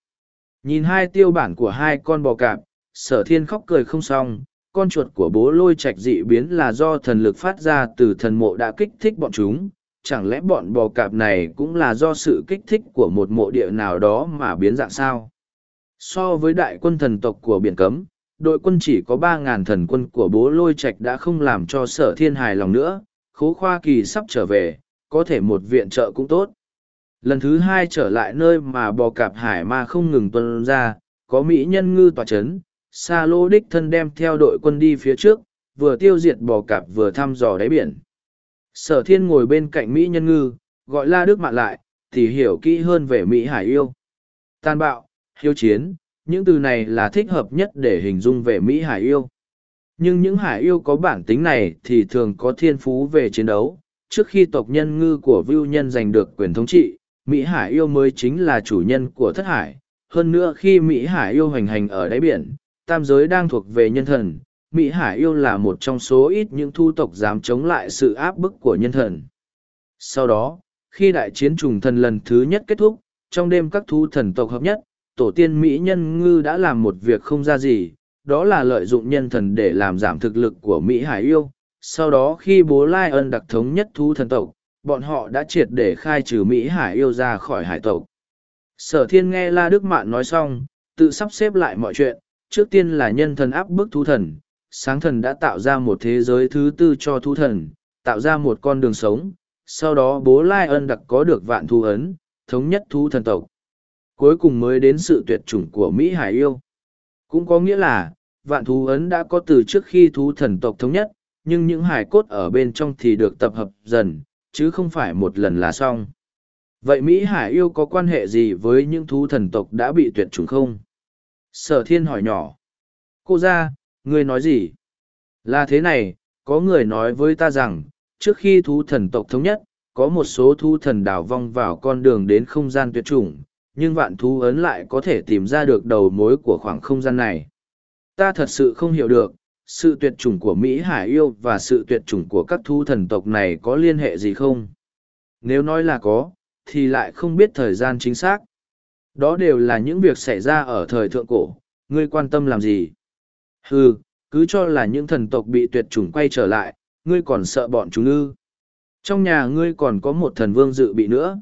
Nhìn hai tiêu bản của hai con bò cạp, sở thiên khóc cười không xong, con chuột của bố lôi Trạch dị biến là do thần lực phát ra từ thần mộ đã kích thích bọn chúng, chẳng lẽ bọn bò cạp này cũng là do sự kích thích của một mộ địa nào đó mà biến dạng sao? So với đại quân thần tộc của biển cấm, đội quân chỉ có ba ngàn thần quân của bố lôi trạch đã không làm cho sở thiên hài lòng nữa, khố khoa kỳ sắp trở về, có thể một viện trợ cũng tốt. Lần thứ hai trở lại nơi mà bò cạp hải ma không ngừng tuân ra, có mỹ nhân ngư tòa chấn, xa lô đích thân đem theo đội quân đi phía trước, vừa tiêu diệt bò cạp vừa thăm dò đáy biển. Sở thiên ngồi bên cạnh mỹ nhân ngư, gọi la đức mạn lại, thì hiểu kỹ hơn về Mỹ Hải yêu. Tàn bạo, hiếu chiến, những từ này là thích hợp nhất để hình dung về Mỹ Hải yêu. Nhưng những hải yêu có bản tính này thì thường có thiên phú về chiến đấu. Trước khi tộc nhân ngư của Vưu Nhân giành được quyền thống trị, Mỹ Hải yêu mới chính là chủ nhân của thất hải. Hơn nữa khi Mỹ Hải yêu hành hành ở đáy biển, tam giới đang thuộc về nhân thần. Mỹ Hải yêu là một trong số ít những thu tộc dám chống lại sự áp bức của nhân thần. Sau đó, khi đại chiến trùng thần lần thứ nhất kết thúc, trong đêm các thu thần tộc hợp nhất, tổ tiên Mỹ nhân ngư đã làm một việc không ra gì, đó là lợi dụng nhân thần để làm giảm thực lực của Mỹ Hải yêu. Sau đó khi bố Lai ân đặc thống nhất thu thần tộc, bọn họ đã triệt để khai trừ Mỹ Hải yêu ra khỏi hải tộc. Sở thiên nghe La Đức Mạn nói xong, tự sắp xếp lại mọi chuyện, trước tiên là nhân thần áp bức thú thần, sáng thần đã tạo ra một thế giới thứ tư cho thú thần, tạo ra một con đường sống, sau đó bố Lai ân đặc có được vạn thú ấn, thống nhất thú thần tộc. Cuối cùng mới đến sự tuyệt chủng của Mỹ Hải yêu. Cũng có nghĩa là, vạn thú ấn đã có từ trước khi thú thần tộc thống nhất, nhưng những hải cốt ở bên trong thì được tập hợp dần, chứ không phải một lần là xong. Vậy Mỹ Hải yêu có quan hệ gì với những thú thần tộc đã bị tuyệt chủng không? Sở thiên hỏi nhỏ. Cô ra, ngươi nói gì? Là thế này, có người nói với ta rằng, trước khi thú thần tộc thống nhất, có một số thú thần đảo vong vào con đường đến không gian tuyệt chủng, nhưng vạn thú ấn lại có thể tìm ra được đầu mối của khoảng không gian này. Ta thật sự không hiểu được, sự tuyệt chủng của Mỹ Hải yêu và sự tuyệt chủng của các thú thần tộc này có liên hệ gì không? Nếu nói là có, thì lại không biết thời gian chính xác. Đó đều là những việc xảy ra ở thời thượng cổ, ngươi quan tâm làm gì? Hừ, cứ cho là những thần tộc bị tuyệt chủng quay trở lại, ngươi còn sợ bọn chúng ư. Trong nhà ngươi còn có một thần vương dự bị nữa.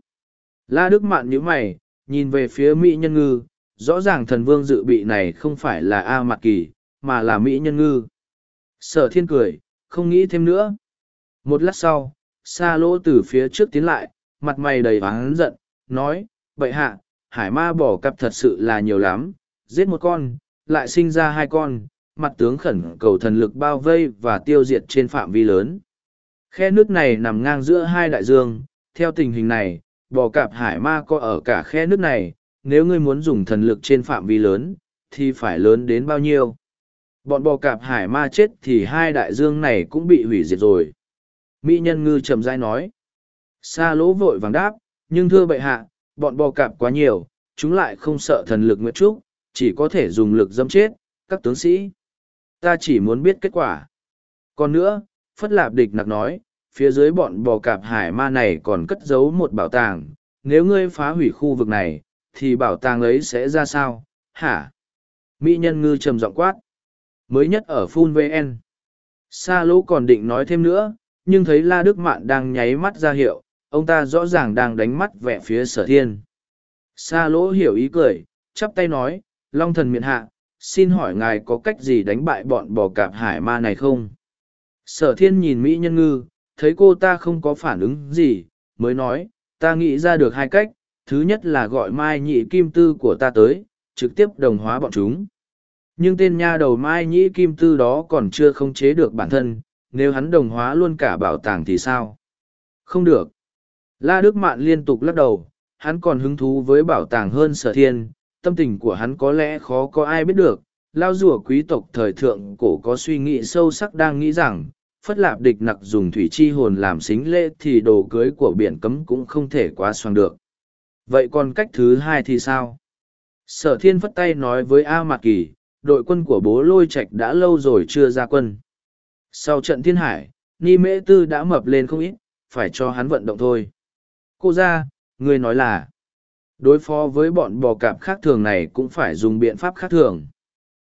La Đức Mạn nhíu mày, nhìn về phía Mỹ Nhân Ngư, rõ ràng thần vương dự bị này không phải là A Mạc Kỳ, mà là Mỹ Nhân Ngư. Sở thiên cười, không nghĩ thêm nữa. Một lát sau, xa lỗ từ phía trước tiến lại, mặt mày đầy oán giận, nói, vậy hạ, hải ma bỏ cặp thật sự là nhiều lắm, giết một con, lại sinh ra hai con, mặt tướng khẩn cầu thần lực bao vây và tiêu diệt trên phạm vi lớn. Khe nước này nằm ngang giữa hai đại dương, theo tình hình này, bò cạp hải ma có ở cả khe nước này, nếu ngươi muốn dùng thần lực trên phạm vi lớn, thì phải lớn đến bao nhiêu? Bọn bò cạp hải ma chết thì hai đại dương này cũng bị hủy diệt rồi. Mỹ nhân ngư trầm dai nói. Sa lỗ vội vàng đáp, nhưng thưa bệ hạ, bọn bò cạp quá nhiều, chúng lại không sợ thần lực nguyệt trúc, chỉ có thể dùng lực dâm chết, các tướng sĩ. Ta chỉ muốn biết kết quả. Còn nữa, Phất Lạp Địch nặc nói, phía dưới bọn bò cạp hải ma này còn cất giấu một bảo tàng, nếu ngươi phá hủy khu vực này, thì bảo tàng ấy sẽ ra sao, hả? Mỹ nhân ngư trầm giọng quát. Mới nhất ở Phun VN. Sa lỗ còn định nói thêm nữa, nhưng thấy La Đức Mạn đang nháy mắt ra hiệu, ông ta rõ ràng đang đánh mắt vẻ phía sở thiên. Sa lỗ hiểu ý cười, chắp tay nói, Long thần miện hạ, xin hỏi ngài có cách gì đánh bại bọn bò cạp hải ma này không? Sở thiên nhìn Mỹ nhân ngư, thấy cô ta không có phản ứng gì, mới nói, ta nghĩ ra được hai cách, thứ nhất là gọi Mai Nhị Kim Tư của ta tới, trực tiếp đồng hóa bọn chúng. Nhưng tên nha đầu Mai Nhị Kim Tư đó còn chưa khống chế được bản thân, nếu hắn đồng hóa luôn cả bảo tàng thì sao? Không được. La Đức Mạn liên tục lắc đầu, hắn còn hứng thú với bảo tàng hơn sở thiên, tâm tình của hắn có lẽ khó có ai biết được. Lao rùa quý tộc thời thượng cổ có suy nghĩ sâu sắc đang nghĩ rằng, phất lạp địch nặc dùng thủy chi hồn làm xính lễ thì đồ cưới của biển cấm cũng không thể quá xoàng được. Vậy còn cách thứ hai thì sao? Sở thiên phất tay nói với A Mạc Kỳ, đội quân của bố lôi Trạch đã lâu rồi chưa ra quân. Sau trận thiên hải, Ni Mễ Tư đã mập lên không ít, phải cho hắn vận động thôi. Cô ra, người nói là, đối phó với bọn bò cạp khác thường này cũng phải dùng biện pháp khác thường.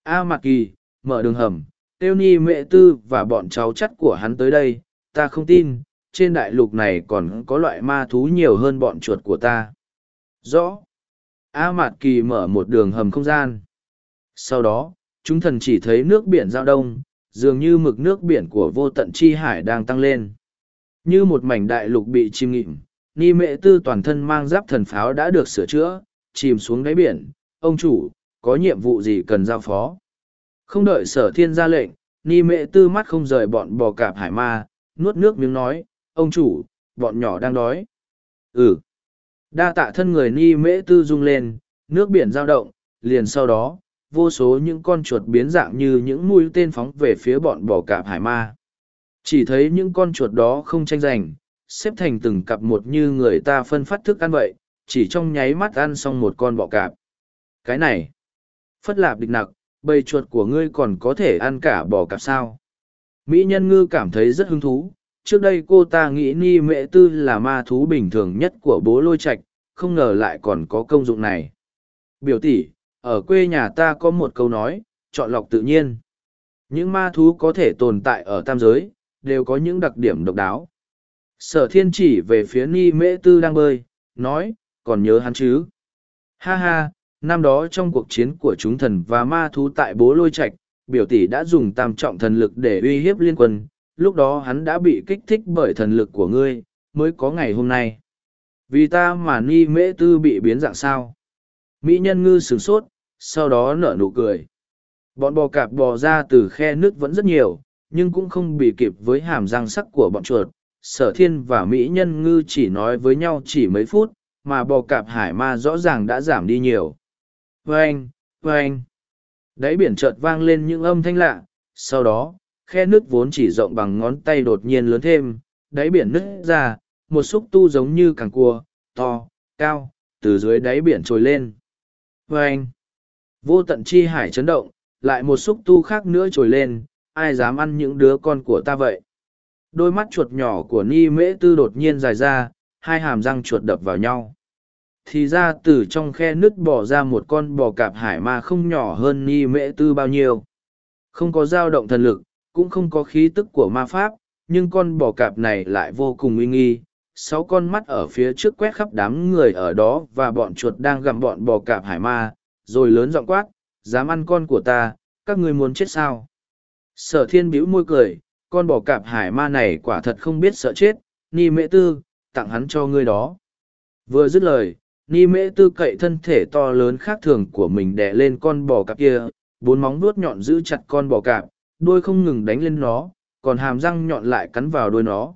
A Mạc Kỳ, mở đường hầm, tiêu ni mẹ tư và bọn cháu chắt của hắn tới đây, ta không tin, trên đại lục này còn có loại ma thú nhiều hơn bọn chuột của ta. Rõ. A Mạt Kỳ mở một đường hầm không gian. Sau đó, chúng thần chỉ thấy nước biển giao đông, dường như mực nước biển của vô tận chi hải đang tăng lên. Như một mảnh đại lục bị chìm nghịm, Ni Mệ Tư toàn thân mang giáp thần pháo đã được sửa chữa, chìm xuống đáy biển. Ông chủ, có nhiệm vụ gì cần giao phó? Không đợi sở thiên ra lệnh, Ni Mệ Tư mắt không rời bọn bò cạp hải ma, nuốt nước miếng nói, ông chủ, bọn nhỏ đang đói. Ừ. Đa tạ thân người Ni Mễ Tư rung lên, nước biển giao động, liền sau đó, vô số những con chuột biến dạng như những mũi tên phóng về phía bọn bò cạp hải ma. Chỉ thấy những con chuột đó không tranh giành, xếp thành từng cặp một như người ta phân phát thức ăn vậy, chỉ trong nháy mắt ăn xong một con bọ cạp. Cái này, phất lạp địch nặc, bầy chuột của ngươi còn có thể ăn cả bò cạp sao. Mỹ nhân ngư cảm thấy rất hứng thú, trước đây cô ta nghĩ ni mệ tư là ma thú bình thường nhất của bố lôi Trạch, không ngờ lại còn có công dụng này. Biểu tỷ, ở quê nhà ta có một câu nói, chọn lọc tự nhiên. Những ma thú có thể tồn tại ở tam giới, đều có những đặc điểm độc đáo. Sở thiên chỉ về phía ni mễ tư đang bơi, nói, còn nhớ hắn chứ? Ha ha, năm đó trong cuộc chiến của chúng thần và ma thú tại bố lôi Trạch, biểu tỷ đã dùng tam trọng thần lực để uy hiếp liên quân, lúc đó hắn đã bị kích thích bởi thần lực của ngươi, mới có ngày hôm nay. Vì ta mà ni mễ tư bị biến dạng sao? Mỹ nhân ngư sửng sốt, sau đó nở nụ cười. Bọn bò cạp bò ra từ khe nước vẫn rất nhiều, nhưng cũng không bị kịp với hàm răng sắc của bọn chuột. Sở thiên và Mỹ nhân ngư chỉ nói với nhau chỉ mấy phút, mà bò cạp hải ma rõ ràng đã giảm đi nhiều. Vâng, vâng. Đáy biển chợt vang lên những âm thanh lạ, sau đó, khe nước vốn chỉ rộng bằng ngón tay đột nhiên lớn thêm, đáy biển nứt ra, một xúc tu giống như càng cua, to, cao, từ dưới đáy biển trồi lên. Vâng! Vô tận chi hải chấn động, lại một xúc tu khác nữa trồi lên, ai dám ăn những đứa con của ta vậy? Đôi mắt chuột nhỏ của Ni Mễ Tư đột nhiên dài ra, hai hàm răng chuột đập vào nhau. Thì ra từ trong khe nứt bỏ ra một con bò cạp hải ma không nhỏ hơn Ni Mễ Tư bao nhiêu. Không có dao động thần lực, cũng không có khí tức của ma pháp, nhưng con bò cạp này lại vô cùng uy nghi. Sáu con mắt ở phía trước quét khắp đám người ở đó và bọn chuột đang gặm bọn bò cạp hải ma, rồi lớn giọng quát, dám ăn con của ta, các ngươi muốn chết sao? Sở thiên bĩu môi cười, con bò cạp hải ma này quả thật không biết sợ chết, ni mễ tư, tặng hắn cho ngươi đó. Vừa dứt lời, ni mễ tư cậy thân thể to lớn khác thường của mình đè lên con bò cạp kia, bốn móng vuốt nhọn giữ chặt con bò cạp, đuôi không ngừng đánh lên nó, còn hàm răng nhọn lại cắn vào đuôi nó.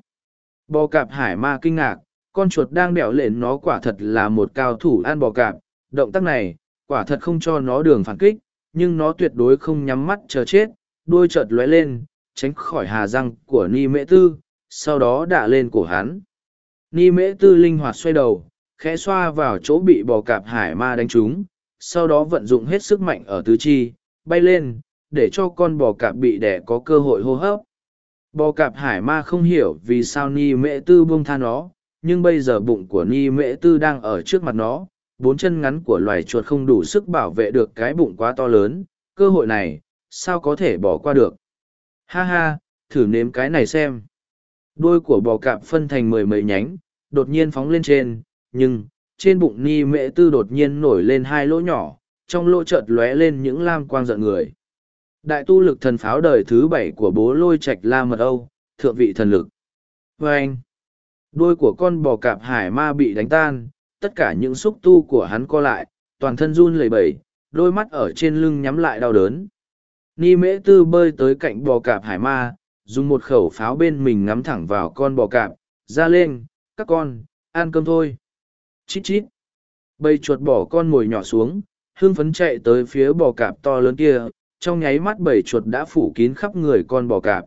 Bò cạp hải ma kinh ngạc, con chuột đang đẻo lên nó quả thật là một cao thủ ăn bò cạp, động tác này, quả thật không cho nó đường phản kích, nhưng nó tuyệt đối không nhắm mắt chờ chết, đuôi chợt lóe lên, tránh khỏi hà răng của Ni Mễ Tư, sau đó đạ lên cổ hắn. Ni Mễ Tư linh hoạt xoay đầu, khẽ xoa vào chỗ bị bò cạp hải ma đánh trúng, sau đó vận dụng hết sức mạnh ở tứ chi, bay lên, để cho con bò cạp bị đẻ có cơ hội hô hấp. Bò cạp hải ma không hiểu vì sao Ni Mễ Tư buông tha nó, nhưng bây giờ bụng của Ni Mễ Tư đang ở trước mặt nó, bốn chân ngắn của loài chuột không đủ sức bảo vệ được cái bụng quá to lớn, cơ hội này, sao có thể bỏ qua được. Ha ha, thử nếm cái này xem. Đuôi của bò cạp phân thành mười mấy nhánh, đột nhiên phóng lên trên, nhưng, trên bụng ni mễ tư đột nhiên nổi lên hai lỗ nhỏ, trong lỗ chợt lóe lên những lam quang giận người. Đại tu lực thần pháo đời thứ bảy của bố lôi Trạch la mật âu, thượng vị thần lực. Vâng! Đuôi của con bò cạp hải ma bị đánh tan, tất cả những xúc tu của hắn co lại, toàn thân run lẩy bẩy, đôi mắt ở trên lưng nhắm lại đau đớn. Ni mễ tư bơi tới cạnh bò cạp hải ma, dùng một khẩu pháo bên mình ngắm thẳng vào con bò cạp, ra lên, các con, ăn cơm thôi. Chít chít. Bầy chuột bỏ con mồi nhỏ xuống, hương phấn chạy tới phía bò cạp to lớn kia, trong nháy mắt bầy chuột đã phủ kín khắp người con bò cạp.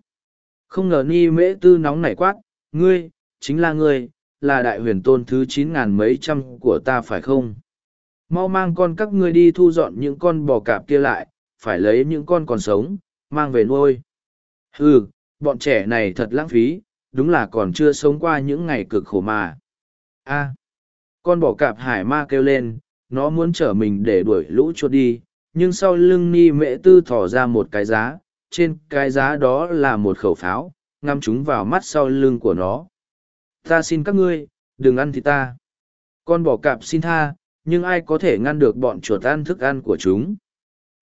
Không ngờ ni mễ tư nóng nảy quát, ngươi, chính là ngươi, là đại huyền tôn thứ chín ngàn mấy trăm của ta phải không? Mau mang con các ngươi đi thu dọn những con bò cạp kia lại, phải lấy những con còn sống, mang về nuôi. Ừ, bọn trẻ này thật lãng phí, đúng là còn chưa sống qua những ngày cực khổ mà. a con bò cạp hải ma kêu lên, nó muốn chở mình để đuổi lũ chuột đi, nhưng sau lưng ni mễ tư thỏ ra một cái giá, trên cái giá đó là một khẩu pháo, ngắm chúng vào mắt sau lưng của nó ta xin các ngươi đừng ăn thịt ta con bò cạp xin tha nhưng ai có thể ngăn được bọn chuột ăn thức ăn của chúng.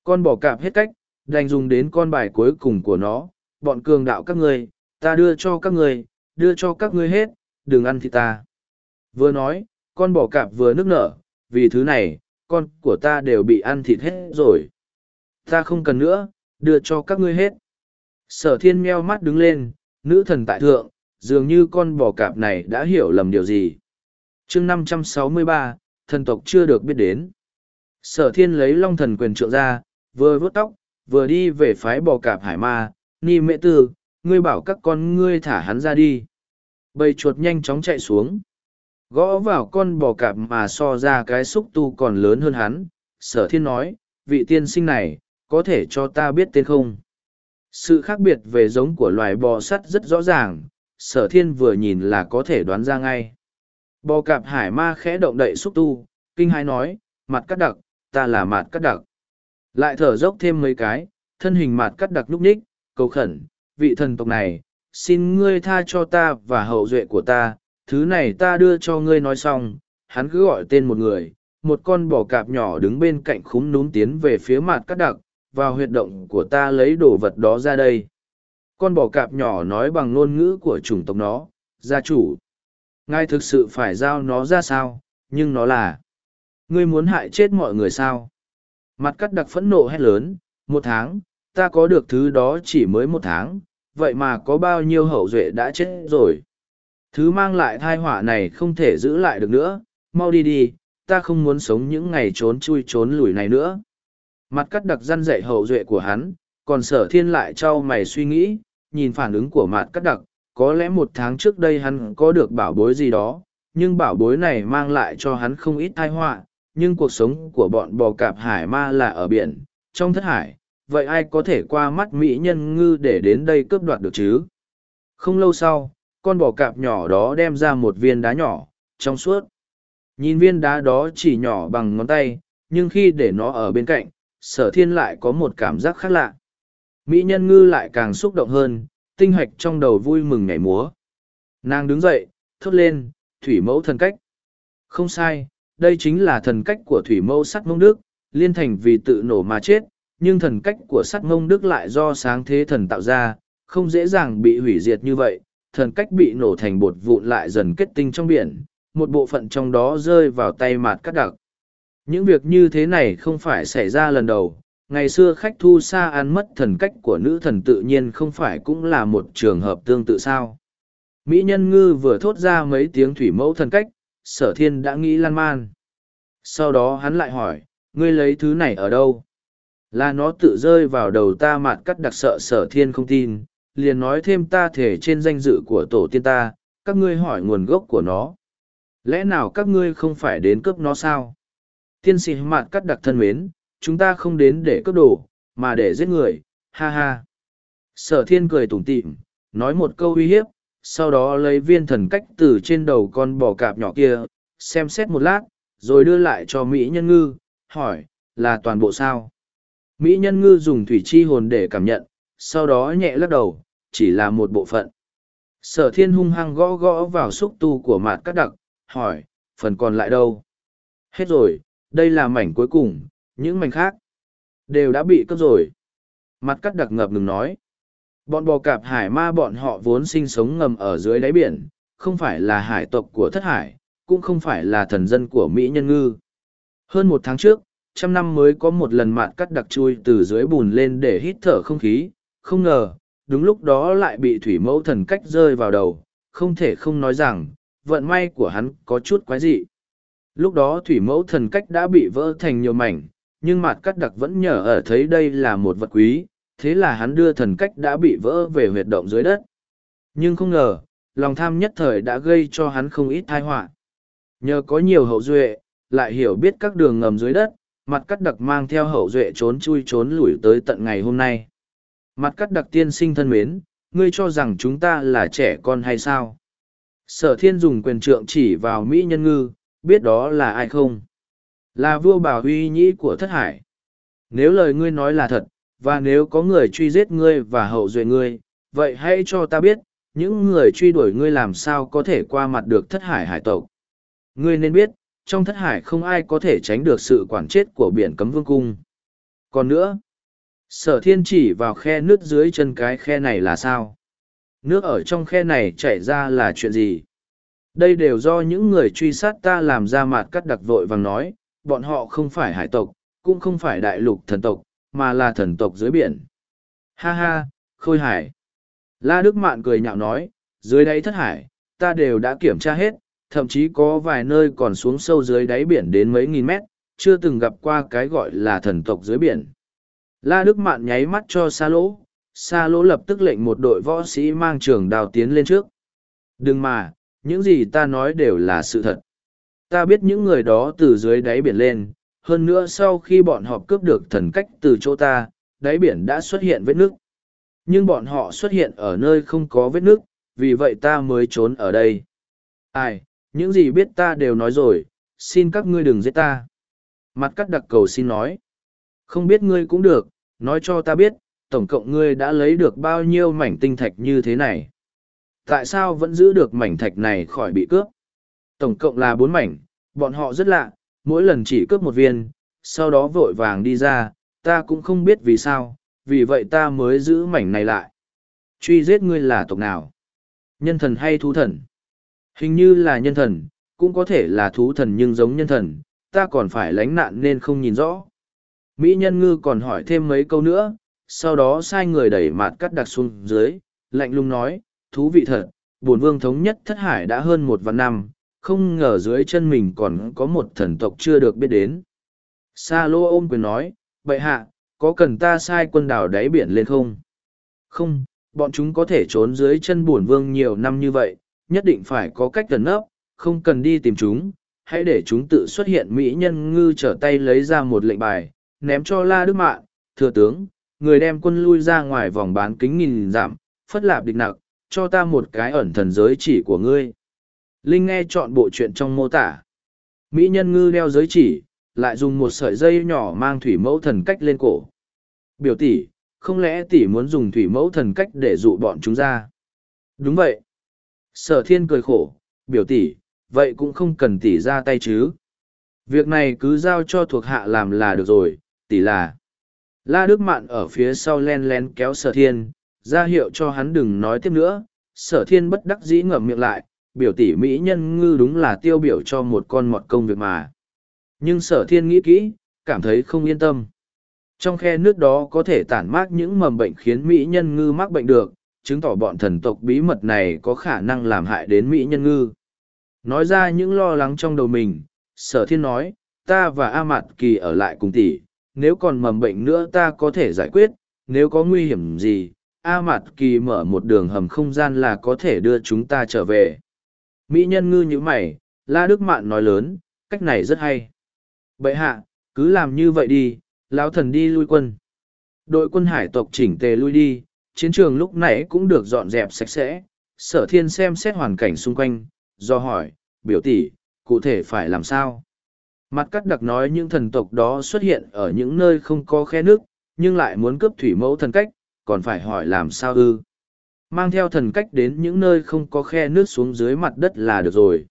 Con bò cạp hết cách, đành dùng đến con bài cuối cùng của nó, bọn cường đạo các ngươi, ta đưa cho các ngươi, đưa cho các ngươi hết, đừng ăn thịt ta. Vừa nói, con bò cạp vừa nức nở, vì thứ này, con của ta đều bị ăn thịt hết rồi. Ta không cần nữa, đưa cho các ngươi hết. Sở thiên meo mắt đứng lên, nữ thần tại thượng, dường như con bò cạp này đã hiểu lầm điều gì. chương năm trăm sáu mươi ba, thần tộc chưa được biết đến. Sở thiên lấy long thần quyền trượng ra, vừa vuốt tóc, vừa đi về phái bò cạp hải ma, ni mẹ tư, ngươi bảo các con ngươi thả hắn ra đi. Bầy chuột nhanh chóng chạy xuống. Gõ vào con bò cạp mà so ra cái xúc tu còn lớn hơn hắn. Sở thiên nói, vị tiên sinh này, có thể cho ta biết tên không? Sự khác biệt về giống của loài bò sắt rất rõ ràng, sở thiên vừa nhìn là có thể đoán ra ngay. Bò cạp hải ma khẽ động đậy xúc tu, kinh hai nói, mặt cắt đặc, ta là mặt cắt đặc. Lại thở dốc thêm mấy cái, thân hình mạt cắt đặc lúc ních, cầu khẩn, vị thần tộc này, xin ngươi tha cho ta và hậu duệ của ta, thứ này ta đưa cho ngươi nói xong, hắn cứ gọi tên một người, một con bò cạp nhỏ đứng bên cạnh khúm núm tiến về phía mặt cắt đặc, vào huyệt động của ta lấy đồ vật đó ra đây. Con bò cạp nhỏ nói bằng ngôn ngữ của chủng tộc nó, gia chủ. Ngài thực sự phải giao nó ra sao, nhưng nó là. Ngươi muốn hại chết mọi người sao? Mặt cắt đặc phẫn nộ hét lớn, một tháng, ta có được thứ đó chỉ mới một tháng, vậy mà có bao nhiêu hậu duệ đã chết rồi. Thứ mang lại thai họa này không thể giữ lại được nữa, mau đi đi, ta không muốn sống những ngày trốn chui trốn lùi này nữa. Mặt cắt đặc răn dạy hậu duệ của hắn, còn sở thiên lại trao mày suy nghĩ, nhìn phản ứng của mặt cắt đặc, có lẽ một tháng trước đây hắn có được bảo bối gì đó, nhưng bảo bối này mang lại cho hắn không ít tai họa, nhưng cuộc sống của bọn bò cạp hải ma là ở biển, trong thất hải, vậy ai có thể qua mắt mỹ nhân ngư để đến đây cướp đoạt được chứ? Không lâu sau, con bò cạp nhỏ đó đem ra một viên đá nhỏ, trong suốt. Nhìn viên đá đó chỉ nhỏ bằng ngón tay, nhưng khi để nó ở bên cạnh, sở thiên lại có một cảm giác khác lạ. Mỹ nhân ngư lại càng xúc động hơn, tinh hoạch trong đầu vui mừng nhảy múa. Nàng đứng dậy, thốt lên, thủy mẫu thần cách. Không sai, đây chính là thần cách của thủy mẫu sắt mông đức, liên thành vì tự nổ mà chết, nhưng thần cách của sắt mông đức lại do sáng thế thần tạo ra, không dễ dàng bị hủy diệt như vậy. Thần cách bị nổ thành bột vụn lại dần kết tinh trong biển, một bộ phận trong đó rơi vào tay mạt cắt đặc. Những việc như thế này không phải xảy ra lần đầu, ngày xưa khách thu xa ăn mất thần cách của nữ thần tự nhiên không phải cũng là một trường hợp tương tự sao. Mỹ nhân ngư vừa thốt ra mấy tiếng thủy mẫu thần cách, sở thiên đã nghĩ lan man. Sau đó hắn lại hỏi, ngươi lấy thứ này ở đâu? Là nó tự rơi vào đầu ta mạt cắt đặc sợ sở thiên không tin, liền nói thêm ta thể trên danh dự của tổ tiên ta, các ngươi hỏi nguồn gốc của nó. Lẽ nào các ngươi không phải đến cướp nó sao? Tiên sĩ mạt cắt đặc thân mến, chúng ta không đến để cướp đồ, mà để giết người, ha ha. Sở thiên cười tủm tỉm, nói một câu uy hiếp, sau đó lấy viên thần cách từ trên đầu con bò cạp nhỏ kia, xem xét một lát, rồi đưa lại cho Mỹ Nhân Ngư, hỏi, là toàn bộ sao? Mỹ Nhân Ngư dùng thủy chi hồn để cảm nhận, sau đó nhẹ lắc đầu, chỉ là một bộ phận. Sở thiên hung hăng gõ gõ vào xúc tu của mạt cắt đặc, hỏi, phần còn lại đâu? Hết rồi, đây là mảnh cuối cùng, những mảnh khác đều đã bị cướp rồi. Mặt cắt đặc ngập ngừng nói. Bọn bò cạp hải ma bọn họ vốn sinh sống ngầm ở dưới đáy biển, không phải là hải tộc của thất hải, cũng không phải là thần dân của Mỹ nhân ngư. Hơn một tháng trước, trăm năm mới có một lần mạt cắt đặc chui từ dưới bùn lên để hít thở không khí, không ngờ, đúng lúc đó lại bị thủy mẫu thần cách rơi vào đầu, không thể không nói rằng, vận may của hắn có chút quái dị. Lúc đó thủy mẫu thần cách đã bị vỡ thành nhiều mảnh, nhưng mạt cắt đặc vẫn nhờ ở thấy đây là một vật quý, thế là hắn đưa thần cách đã bị vỡ về huyệt động dưới đất. Nhưng không ngờ, lòng tham nhất thời đã gây cho hắn không ít tai họa. Nhờ có nhiều hậu duệ, lại hiểu biết các đường ngầm dưới đất, mặt cắt đặc mang theo hậu duệ trốn chui trốn lủi tới tận ngày hôm nay. Mặt cắt đặc tiên sinh thân mến, ngươi cho rằng chúng ta là trẻ con hay sao? Sở thiên dùng quyền trượng chỉ vào Mỹ nhân ngư, biết đó là ai không? Là vua bảo huy nhĩ của thất hải. Nếu lời ngươi nói là thật, và nếu có người truy giết ngươi và hậu duệ ngươi, vậy hãy cho ta biết, những người truy đuổi ngươi làm sao có thể qua mặt được thất hải hải tộc. Ngươi nên biết, trong thất hải không ai có thể tránh được sự quản chết của biển cấm vương cung. Còn nữa, sở thiên chỉ vào khe nước dưới chân cái khe này là sao? Nước ở trong khe này chảy ra là chuyện gì? Đây đều do những người truy sát ta làm ra mặt cắt đặc vội vàng nói, bọn họ không phải hải tộc, cũng không phải đại lục thần tộc, mà là thần tộc dưới biển. Ha ha, khôi hải. La Đức Mạn cười nhạo nói, dưới đáy thất hải, ta đều đã kiểm tra hết, thậm chí có vài nơi còn xuống sâu dưới đáy biển đến mấy nghìn mét, chưa từng gặp qua cái gọi là thần tộc dưới biển. La Đức Mạn nháy mắt cho Sa Lỗ, Sa Lỗ lập tức lệnh một đội võ sĩ mang trường đào tiến lên trước. Đừng mà, những gì ta nói đều là sự thật. Ta biết những người đó từ dưới đáy biển lên, hơn nữa sau khi bọn họ cướp được thần cách từ chỗ ta, đáy biển đã xuất hiện vết nước. Nhưng bọn họ xuất hiện ở nơi không có vết nước, vì vậy ta mới trốn ở đây. Ai, những gì biết ta đều nói rồi, xin các ngươi đừng giết ta. Mặt cắt đặc cầu xin nói. Không biết ngươi cũng được, nói cho ta biết, tổng cộng ngươi đã lấy được bao nhiêu mảnh tinh thạch như thế này. Tại sao vẫn giữ được mảnh thạch này khỏi bị cướp? Tổng cộng là bốn mảnh, bọn họ rất lạ, mỗi lần chỉ cướp một viên, sau đó vội vàng đi ra, ta cũng không biết vì sao, vì vậy ta mới giữ mảnh này lại. Truy giết ngươi là tộc nào? Nhân thần hay thú thần? Hình như là nhân thần, cũng có thể là thú thần nhưng giống nhân thần, ta còn phải lánh nạn nên không nhìn rõ. Mỹ nhân ngư còn hỏi thêm mấy câu nữa, sau đó sai người đẩy mạt cắt đặc xuống dưới, lạnh lùng nói, thú vị thật, bổn vương thống nhất thất hải đã hơn một vạn năm, không ngờ dưới chân mình còn có một thần tộc chưa được biết đến. Sa lô ôm quyền nói, bệ hạ, có cần ta sai quân đảo đáy biển lên không? Không, bọn chúng có thể trốn dưới chân bổn vương nhiều năm như vậy, nhất định phải có cách gần nấp, không cần đi tìm chúng, hãy để chúng tự xuất hiện Mỹ nhân ngư trở tay lấy ra một lệnh bài, ném cho La Đức Mạn, thừa tướng, người đem quân lui ra ngoài vòng bán kính nghìn giảm, phất lạp địch nặc, cho ta một cái ẩn thần giới chỉ của ngươi. Linh nghe chọn bộ chuyện trong mô tả. Mỹ nhân ngư đeo giới chỉ, lại dùng một sợi dây nhỏ mang thủy mẫu thần cách lên cổ. Biểu tỷ, không lẽ tỷ muốn dùng thủy mẫu thần cách để dụ bọn chúng ra? Đúng vậy. Sở thiên cười khổ, biểu tỷ, vậy cũng không cần tỷ ra tay chứ. Việc này cứ giao cho thuộc hạ làm là được rồi, tỷ là. La Đức Mạn ở phía sau len len kéo sở thiên, ra hiệu cho hắn đừng nói tiếp nữa. Sở thiên bất đắc dĩ ngậm miệng lại, biểu tỷ Mỹ nhân ngư đúng là tiêu biểu cho một con mọt công việc mà. Nhưng sở thiên nghĩ kỹ, cảm thấy không yên tâm. Trong khe nước đó có thể tản mát những mầm bệnh khiến Mỹ nhân ngư mắc bệnh được, chứng tỏ bọn thần tộc bí mật này có khả năng làm hại đến Mỹ nhân ngư. Nói ra những lo lắng trong đầu mình, sở thiên nói, ta và A Mạt Kỳ ở lại cùng tỷ, nếu còn mầm bệnh nữa ta có thể giải quyết, nếu có nguy hiểm gì, A Mạt Kỳ mở một đường hầm không gian là có thể đưa chúng ta trở về. Mỹ nhân ngư như mày, La Đức Mạn nói lớn, cách này rất hay. Bệ hạ, cứ làm như vậy đi, lão thần đi lui quân. Đội quân hải tộc chỉnh tề lui đi, chiến trường lúc nãy cũng được dọn dẹp sạch sẽ. Sở thiên xem xét hoàn cảnh xung quanh, do hỏi, biểu tỷ, cụ thể phải làm sao? Mặt cắt đặc nói những thần tộc đó xuất hiện ở những nơi không có khe nước, nhưng lại muốn cướp thủy mẫu thần cách, còn phải hỏi làm sao ư? Mang theo thần cách đến những nơi không có khe nước xuống dưới mặt đất là được rồi.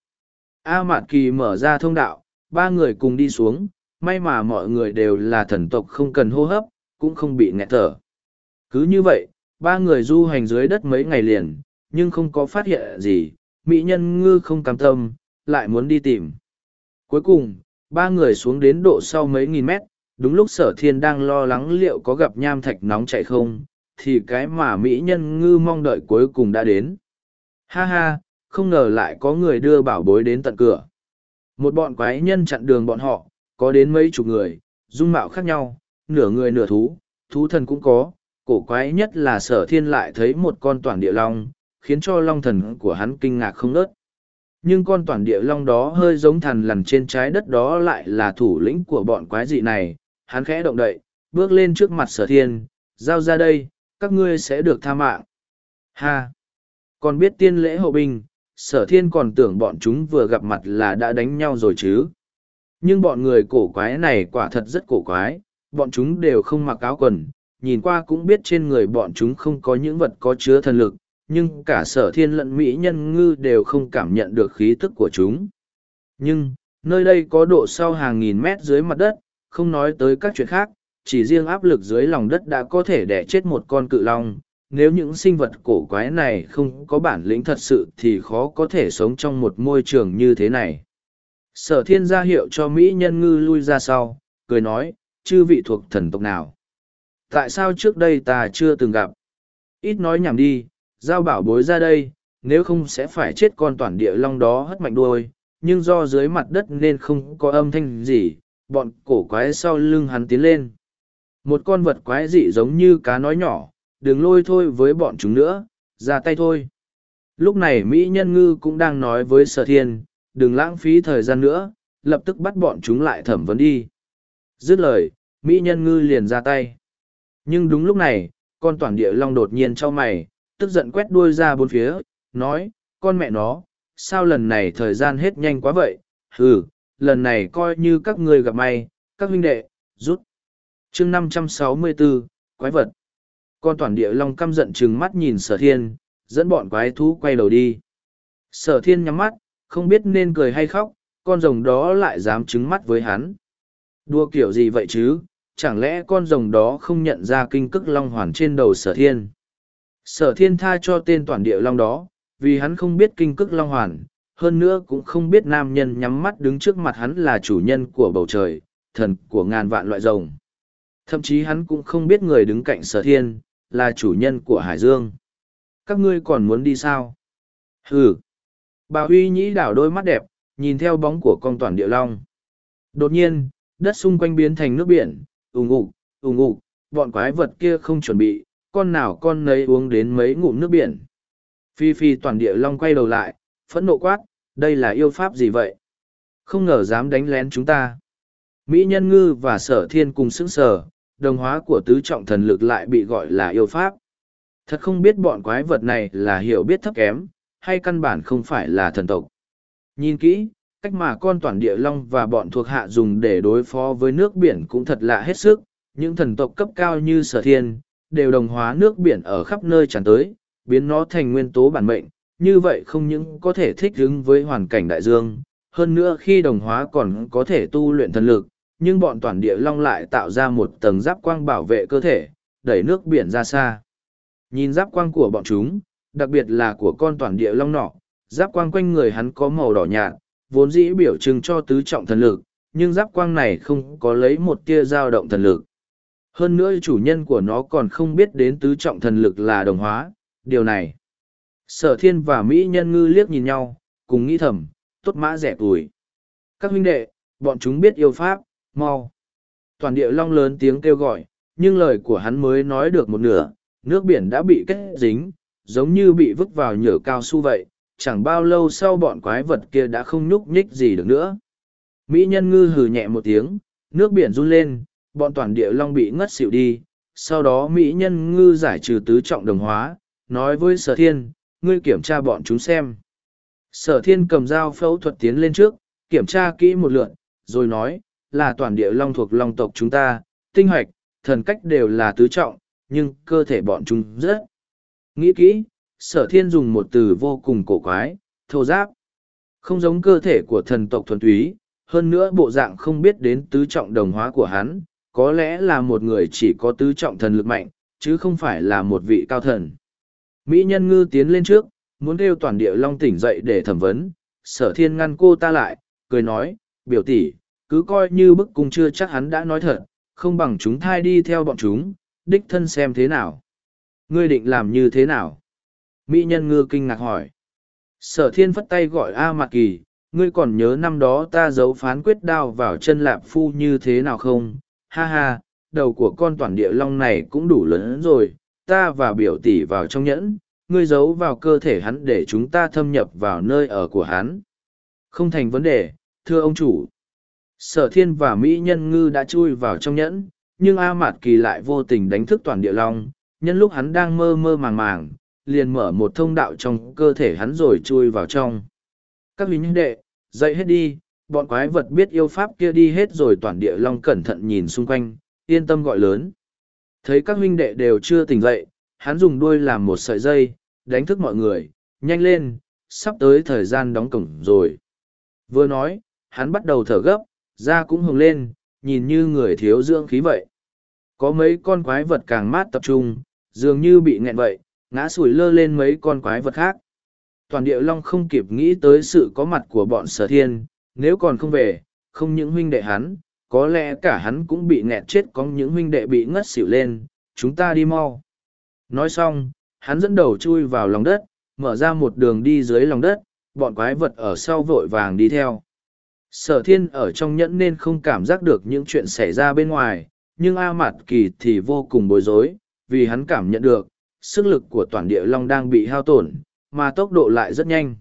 A Mạn Kỳ mở ra thông đạo, ba người cùng đi xuống, may mà mọi người đều là thần tộc không cần hô hấp, cũng không bị nghẹt thở. Cứ như vậy, ba người du hành dưới đất mấy ngày liền, nhưng không có phát hiện gì, mỹ nhân ngư không cam tâm, lại muốn đi tìm. Cuối cùng, ba người xuống đến độ sau mấy nghìn mét, đúng lúc sở thiên đang lo lắng liệu có gặp nham thạch nóng chạy không, thì cái mà mỹ nhân ngư mong đợi cuối cùng đã đến. Ha ha, không ngờ lại có người đưa bảo bối đến tận cửa. Một bọn quái nhân chặn đường bọn họ, có đến mấy chục người, dung mạo khác nhau, nửa người nửa thú, thú thần cũng có, cổ quái nhất là sở thiên lại thấy một con toàn địa long, khiến cho long thần của hắn kinh ngạc không nớt. Nhưng con toàn địa long đó hơi giống thần lằn trên trái đất đó lại là thủ lĩnh của bọn quái dị này, hắn khẽ động đậy, bước lên trước mặt sở thiên, giao ra đây, các ngươi sẽ được tha mạng. Ha! Còn biết tiên lễ hậu binh, sở thiên còn tưởng bọn chúng vừa gặp mặt là đã đánh nhau rồi chứ. Nhưng bọn người cổ quái này quả thật rất cổ quái, bọn chúng đều không mặc áo quần, nhìn qua cũng biết trên người bọn chúng không có những vật có chứa thần lực, nhưng cả sở thiên lẫn mỹ nhân ngư đều không cảm nhận được khí tức của chúng. Nhưng, Nơi đây có độ sâu hàng nghìn mét dưới mặt đất, không nói tới các chuyện khác, chỉ riêng áp lực dưới lòng đất đã có thể đẻ chết một con cự long. Nếu những sinh vật cổ quái này không có bản lĩnh thật sự thì khó có thể sống trong một môi trường như thế này. Sở thiên ra hiệu cho Mỹ nhân ngư lui ra sau, cười nói, chư vị thuộc thần tộc nào? Tại sao trước đây ta chưa từng gặp? Ít nói nhảm đi, giao bảo bối ra đây, nếu không sẽ phải chết con toàn địa long đó hất mạnh đuôi, nhưng do dưới mặt đất nên không có âm thanh gì, bọn cổ quái sau lưng hắn tiến lên. Một con vật quái dị giống như cá nói nhỏ, đừng lôi thôi với bọn chúng nữa, ra tay thôi. Lúc này Mỹ Nhân Ngư cũng đang nói với Sở Thiên, đừng lãng phí thời gian nữa, lập tức bắt bọn chúng lại thẩm vấn đi. Dứt lời, Mỹ Nhân Ngư liền ra tay. Nhưng đúng lúc này, con toàn địa long đột nhiên trao mày, tức giận quét đuôi ra bốn phía, nói, con mẹ nó, sao lần này thời gian hết nhanh quá vậy, hừ, lần này coi như các ngươi gặp may, các huynh đệ, rút chương năm trăm sáu mươi 564, quái vật. Con toàn địa long căm giận trừng mắt nhìn sở thiên, dẫn bọn quái thú quay đầu đi. Sở thiên nhắm mắt, không biết nên cười hay khóc, con rồng đó lại dám trứng mắt với hắn. Đua kiểu gì vậy chứ, chẳng lẽ con rồng đó không nhận ra kinh cức long hoàn trên đầu sở thiên. Sở thiên tha cho tên toàn địa long đó, vì hắn không biết kinh cức long hoàn, hơn nữa cũng không biết nam nhân nhắm mắt đứng trước mặt hắn là chủ nhân của bầu trời, thần của ngàn vạn loại rồng. Thậm chí hắn cũng không biết người đứng cạnh sở thiên, là chủ nhân của Hải Dương. Các ngươi còn muốn đi sao? Hừ! Bà Huy nhĩ đảo đôi mắt đẹp, nhìn theo bóng của con toàn địa long. Đột nhiên, đất xung quanh biến thành nước biển, ùng ục, ùng ục, bọn quái vật kia không chuẩn bị, con nào con nấy uống đến mấy ngụm nước biển. Phi Phi toàn địa long quay đầu lại, phẫn nộ quát, đây là yêu pháp gì vậy? Không ngờ dám đánh lén chúng ta. Mỹ nhân ngư và sở thiên cùng sững sờ, đồng hóa của tứ trọng thần lực lại bị gọi là yêu pháp. Thật không biết bọn quái vật này là hiểu biết thấp kém, hay căn bản không phải là thần tộc. Nhìn kỹ, cách mà con toàn địa long và bọn thuộc hạ dùng để đối phó với nước biển cũng thật lạ hết sức, những thần tộc cấp cao như sở thiên, đều đồng hóa nước biển ở khắp nơi tràn tới, biến nó thành nguyên tố bản mệnh, như vậy không những có thể thích ứng với hoàn cảnh đại dương, hơn nữa khi đồng hóa còn có thể tu luyện thần lực, nhưng bọn toàn địa long lại tạo ra một tầng giáp quang bảo vệ cơ thể, đẩy nước biển ra xa. Nhìn giáp quang của bọn chúng, đặc biệt là của con toàn địa long nọ, giáp quang quanh người hắn có màu đỏ nhạt, vốn dĩ biểu trưng cho tứ trọng thần lực, nhưng giáp quang này không có lấy một tia dao động thần lực. Hơn nữa chủ nhân của nó còn không biết đến tứ trọng thần lực là đồng hóa, điều này. Sở thiên và Mỹ nhân ngư liếc nhìn nhau, cùng nghĩ thầm, tốt mã rẻ tuổi. Các huynh đệ, bọn chúng biết yêu pháp, mau. Toàn địa long lớn tiếng kêu gọi, nhưng lời của hắn mới nói được một nửa, nước biển đã bị kết dính, giống như bị vứt vào nhở cao su vậy, chẳng bao lâu sau bọn quái vật kia đã không nhúc nhích gì được nữa. Mỹ nhân ngư hừ nhẹ một tiếng, nước biển run lên, bọn toàn địa long bị ngất xỉu đi. Sau đó Mỹ nhân ngư giải trừ tứ trọng đồng hóa, nói với sở thiên, ngươi kiểm tra bọn chúng xem. Sở thiên cầm dao phẫu thuật tiến lên trước, kiểm tra kỹ một lượn, rồi nói, là toàn địa long thuộc long tộc chúng ta, tinh hoạch, thần cách đều là tứ trọng, nhưng cơ thể bọn chúng rất. Nghĩ kỹ, sở thiên dùng một từ vô cùng cổ quái, thô giáp. Không giống cơ thể của thần tộc thuần túy, hơn nữa bộ dạng không biết đến tứ trọng đồng hóa của hắn, có lẽ là một người chỉ có tứ trọng thần lực mạnh, chứ không phải là một vị cao thần. Mỹ nhân ngư tiến lên trước, muốn kêu toàn địa long tỉnh dậy để thẩm vấn, sở thiên ngăn cô ta lại, cười nói, biểu tỷ cứ coi như bức cung chưa chắc hắn đã nói thật, không bằng chúng thai đi theo bọn chúng, đích thân xem thế nào. Ngươi định làm như thế nào? Mỹ nhân ngư kinh ngạc hỏi. Sở thiên phất tay gọi A Mạc Kỳ, ngươi còn nhớ năm đó ta giấu phán quyết đao vào chân lạp phu như thế nào không? Ha ha, đầu của con toàn địa long này cũng đủ lớn rồi, ta và biểu tỷ vào trong nhẫn, ngươi giấu vào cơ thể hắn để chúng ta thâm nhập vào nơi ở của hắn. Không thành vấn đề, thưa ông chủ. Sở thiên và Mỹ nhân ngư đã chui vào trong nhẫn, nhưng A Mạt Kỳ lại vô tình đánh thức toàn địa long, nhân lúc hắn đang mơ mơ màng màng, liền mở một thông đạo trong cơ thể hắn rồi chui vào trong. Các huynh đệ, dậy hết đi, bọn quái vật biết yêu pháp kia đi hết rồi toàn địa long cẩn thận nhìn xung quanh, yên tâm gọi lớn. Thấy các huynh đệ đều chưa tỉnh dậy, hắn dùng đuôi làm một sợi dây, đánh thức mọi người, nhanh lên, sắp tới thời gian đóng cổng rồi. Vừa nói, hắn bắt đầu thở gấp, da cũng hồng lên, nhìn như người thiếu dưỡng khí vậy. Có mấy con quái vật càng mát tập trung, dường như bị nghẹn vậy, ngã sủi lơ lên mấy con quái vật khác. Toàn địa long không kịp nghĩ tới sự có mặt của bọn sở thiên, nếu còn không về, không những huynh đệ hắn, có lẽ cả hắn cũng bị nghẹn chết có những huynh đệ bị ngất xỉu lên, chúng ta đi mau. Nói xong, hắn dẫn đầu chui vào lòng đất, mở ra một đường đi dưới lòng đất, bọn quái vật ở sau vội vàng đi theo. Sở thiên ở trong nhẫn nên không cảm giác được những chuyện xảy ra bên ngoài, nhưng A Mạt Kỳ thì vô cùng bối rối, vì hắn cảm nhận được, sức lực của toàn địa long đang bị hao tổn, mà tốc độ lại rất nhanh.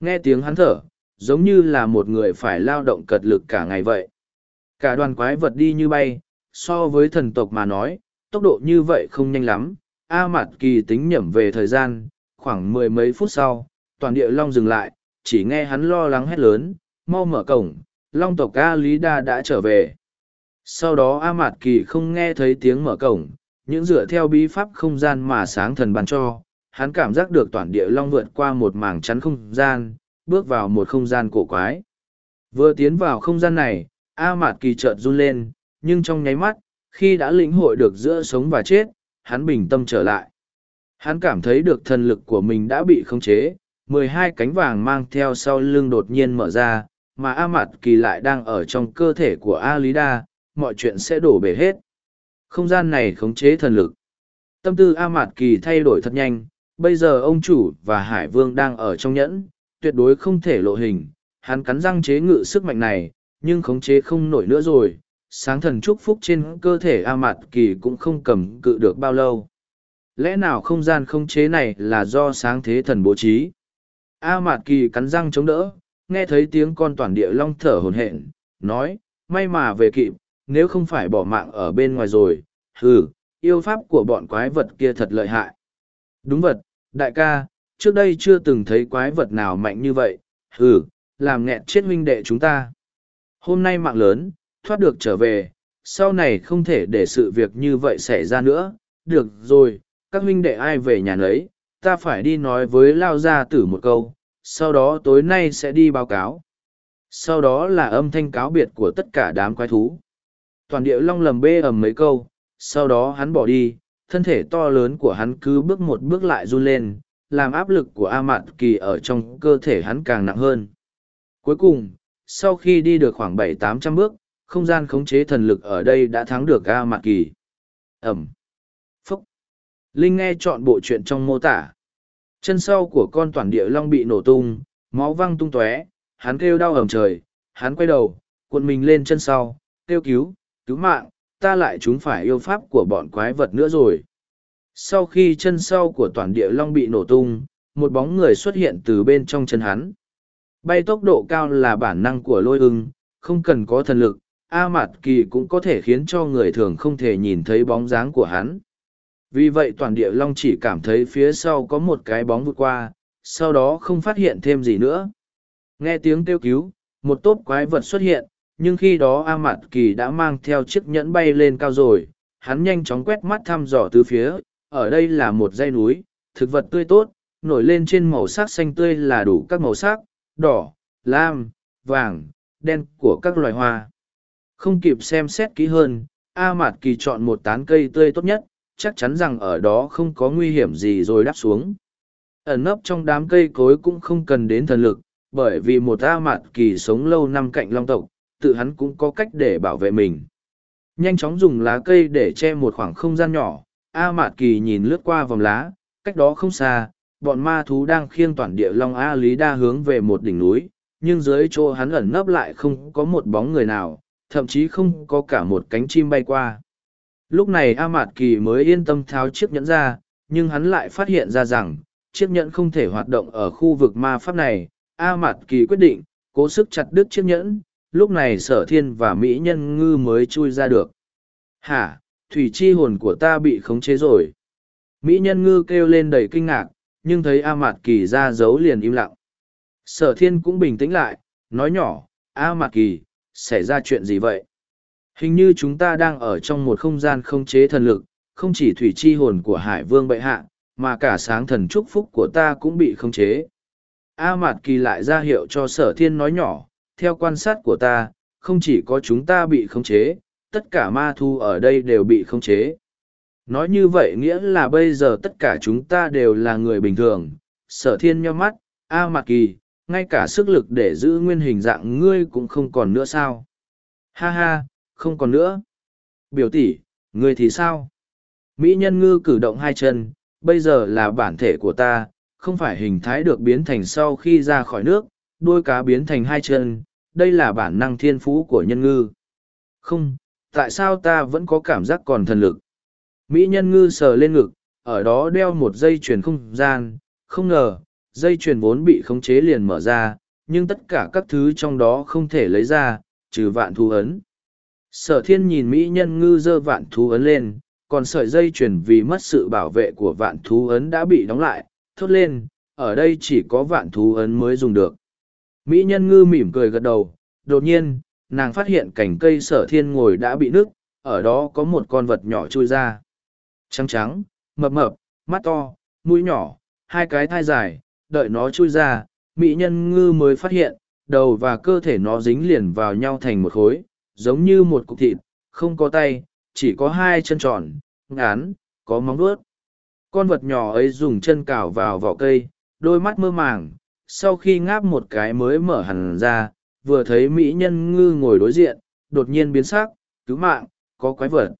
Nghe tiếng hắn thở, giống như là một người phải lao động cật lực cả ngày vậy. Cả đoàn quái vật đi như bay, so với thần tộc mà nói, tốc độ như vậy không nhanh lắm. A Mạt Kỳ tính nhẩm về thời gian, khoảng mười mấy phút sau, toàn địa long dừng lại, chỉ nghe hắn lo lắng hét lớn, mau mở cổng, long tộc A Lý Đa đã trở về. Sau đó A Mạt Kỳ không nghe thấy tiếng mở cổng, những dựa theo bí pháp không gian mà sáng thần ban cho, hắn cảm giác được toàn địa long vượt qua một mảng chắn không gian, bước vào một không gian cổ quái. Vừa tiến vào không gian này, A Mạt Kỳ chợt run lên, nhưng trong nháy mắt, khi đã lĩnh hội được giữa sống và chết, hắn bình tâm trở lại. Hắn cảm thấy được thần lực của mình đã bị khống chế, mười hai cánh vàng mang theo sau lưng đột nhiên mở ra, mà A Mạt Kỳ lại đang ở trong cơ thể của A Lý Đa, mọi chuyện sẽ đổ bể hết. Không gian này khống chế thần lực. Tâm tư A Mạt Kỳ thay đổi thật nhanh, bây giờ ông chủ và Hải Vương đang ở trong nhẫn, tuyệt đối không thể lộ hình. Hắn cắn răng chế ngự sức mạnh này, nhưng khống chế không nổi nữa rồi. Sáng thần chúc phúc trên cơ thể A Mạt Kỳ cũng không cầm cự được bao lâu. Lẽ nào không gian khống chế này là do sáng thế thần bố trí? A Mạt Kỳ cắn răng chống đỡ, nghe thấy tiếng con toàn địa long thở hồn hển, nói, may mà về kịp, nếu không phải bỏ mạng ở bên ngoài rồi, hừ, yêu pháp của bọn quái vật kia thật lợi hại. Đúng vật, đại ca, trước đây chưa từng thấy quái vật nào mạnh như vậy, hừ, làm nghẹn chết huynh đệ chúng ta. Hôm nay mạng lớn, thoát được trở về, sau này không thể để sự việc như vậy xảy ra nữa, được rồi, các huynh đệ ai về nhà nấy, ta phải đi nói với Lao Gia Tử một câu, sau đó tối nay sẽ đi báo cáo. Sau đó là âm thanh cáo biệt của tất cả đám quái thú toàn địa long lầm bê ầm mấy câu, sau đó hắn bỏ đi, thân thể to lớn của hắn cứ bước một bước lại run lên, làm áp lực của A Mạt Kỳ ở trong cơ thể hắn càng nặng hơn. Cuối cùng, sau khi đi được khoảng bảy tám trăm bước, không gian khống chế thần lực ở đây đã thắng được A Mạt Kỳ. Ẩm. Phúc. Linh nghe chọn bộ chuyện trong mô tả. Chân sau của con toàn địa long bị nổ tung, máu văng tung tóe, hắn kêu đau ầm trời, hắn quay đầu, cuộn mình lên chân sau, kêu cứu, cứu mạng, ta lại chúng phải yêu pháp của bọn quái vật nữa rồi. Sau khi chân sau của toàn địa long bị nổ tung, một bóng người xuất hiện từ bên trong chân hắn. Bay tốc độ cao là bản năng của lôi ưng, không cần có thần lực, A Mạt Kỳ cũng có thể khiến cho người thường không thể nhìn thấy bóng dáng của hắn. Vì vậy toàn địa long chỉ cảm thấy phía sau có một cái bóng vượt qua, sau đó không phát hiện thêm gì nữa. Nghe tiếng kêu cứu, một tốp quái vật xuất hiện, nhưng khi đó A Mạt Kỳ đã mang theo chiếc nhẫn bay lên cao rồi, hắn nhanh chóng quét mắt thăm dò từ phía, ở đây là một dãy núi, thực vật tươi tốt, nổi lên trên màu sắc xanh tươi là đủ các màu sắc, đỏ, lam, vàng, đen của các loài hoa. Không kịp xem xét kỹ hơn, A Mạt Kỳ chọn một tán cây tươi tốt nhất, chắc chắn rằng ở đó không có nguy hiểm gì rồi đáp xuống. Ẩn nấp trong đám cây cối cũng không cần đến thần lực, bởi vì một A Mạt Kỳ sống lâu năm cạnh long tộc, tự hắn cũng có cách để bảo vệ mình. Nhanh chóng dùng lá cây để che một khoảng không gian nhỏ, A Mạt Kỳ nhìn lướt qua vòng lá, cách đó không xa, bọn ma thú đang khiêng toàn địa long A Lý Đa hướng về một đỉnh núi, nhưng dưới chỗ hắn ẩn nấp lại không có một bóng người nào, thậm chí không có cả một cánh chim bay qua. Lúc này A Mạt Kỳ mới yên tâm tháo chiếc nhẫn ra, nhưng hắn lại phát hiện ra rằng, chiếc nhẫn không thể hoạt động ở khu vực ma pháp này. A Mạt Kỳ quyết định, cố sức chặt đứt chiếc nhẫn, lúc này sở thiên và mỹ nhân ngư mới chui ra được. Hả thủy chi hồn của ta bị khống chế rồi. Mỹ nhân ngư kêu lên đầy kinh ngạc nhưng thấy a mạt kỳ ra giấu liền im lặng. Sở thiên cũng bình tĩnh lại nói nhỏ a mạt kỳ xảy ra chuyện gì vậy? Hình như chúng ta đang ở trong một không gian không chế thần lực không chỉ thủy chi hồn của hải vương bệ hạ mà cả sáng thần chúc phúc của ta cũng bị không chế a mạt kỳ lại ra hiệu cho sở thiên nói nhỏ theo quan sát của ta, không chỉ có chúng ta bị khống chế, tất cả ma thu ở đây đều bị khống chế. Nói như vậy nghĩa là bây giờ tất cả chúng ta đều là người bình thường, sở thiên nhắm mắt, A mạt Kỳ, ngay cả sức lực để giữ nguyên hình dạng ngươi cũng không còn nữa sao? Ha ha, không còn nữa. Biểu tỷ, ngươi thì sao? Mỹ nhân ngư cử động hai chân, bây giờ là bản thể của ta, không phải hình thái được biến thành sau khi ra khỏi nước, đuôi cá biến thành hai chân, đây là bản năng thiên phú của nhân ngư. Không, tại sao ta vẫn có cảm giác còn thần lực? Mỹ nhân ngư sờ lên ngực, ở đó đeo một dây chuyền không gian, không ngờ, dây chuyền vốn bị khống chế liền mở ra, nhưng tất cả các thứ trong đó không thể lấy ra, trừ vạn thú ấn. Sở thiên nhìn Mỹ nhân ngư dơ vạn thú ấn lên, còn sợi dây chuyền vì mất sự bảo vệ của vạn thú ấn đã bị đóng lại, thốt lên, ở đây chỉ có vạn thú ấn mới dùng được. Mỹ nhân ngư mỉm cười gật đầu, đột nhiên, nàng phát hiện cành cây sở thiên ngồi đã bị nứt, ở đó có một con vật nhỏ chui ra. Trắng trắng, mập mập, mắt to, mũi nhỏ, hai cái thai dài, đợi nó chui ra, mỹ nhân ngư mới phát hiện, đầu và cơ thể nó dính liền vào nhau thành một khối, giống như một cục thịt, không có tay, chỉ có hai chân tròn, ngán, có móng vuốt. Con vật nhỏ ấy dùng chân cào vào vỏ cây, đôi mắt mơ màng, sau khi ngáp một cái mới mở hẳn ra, vừa thấy mỹ nhân ngư ngồi đối diện, đột nhiên biến sắc, cứu mạng, có quái vật.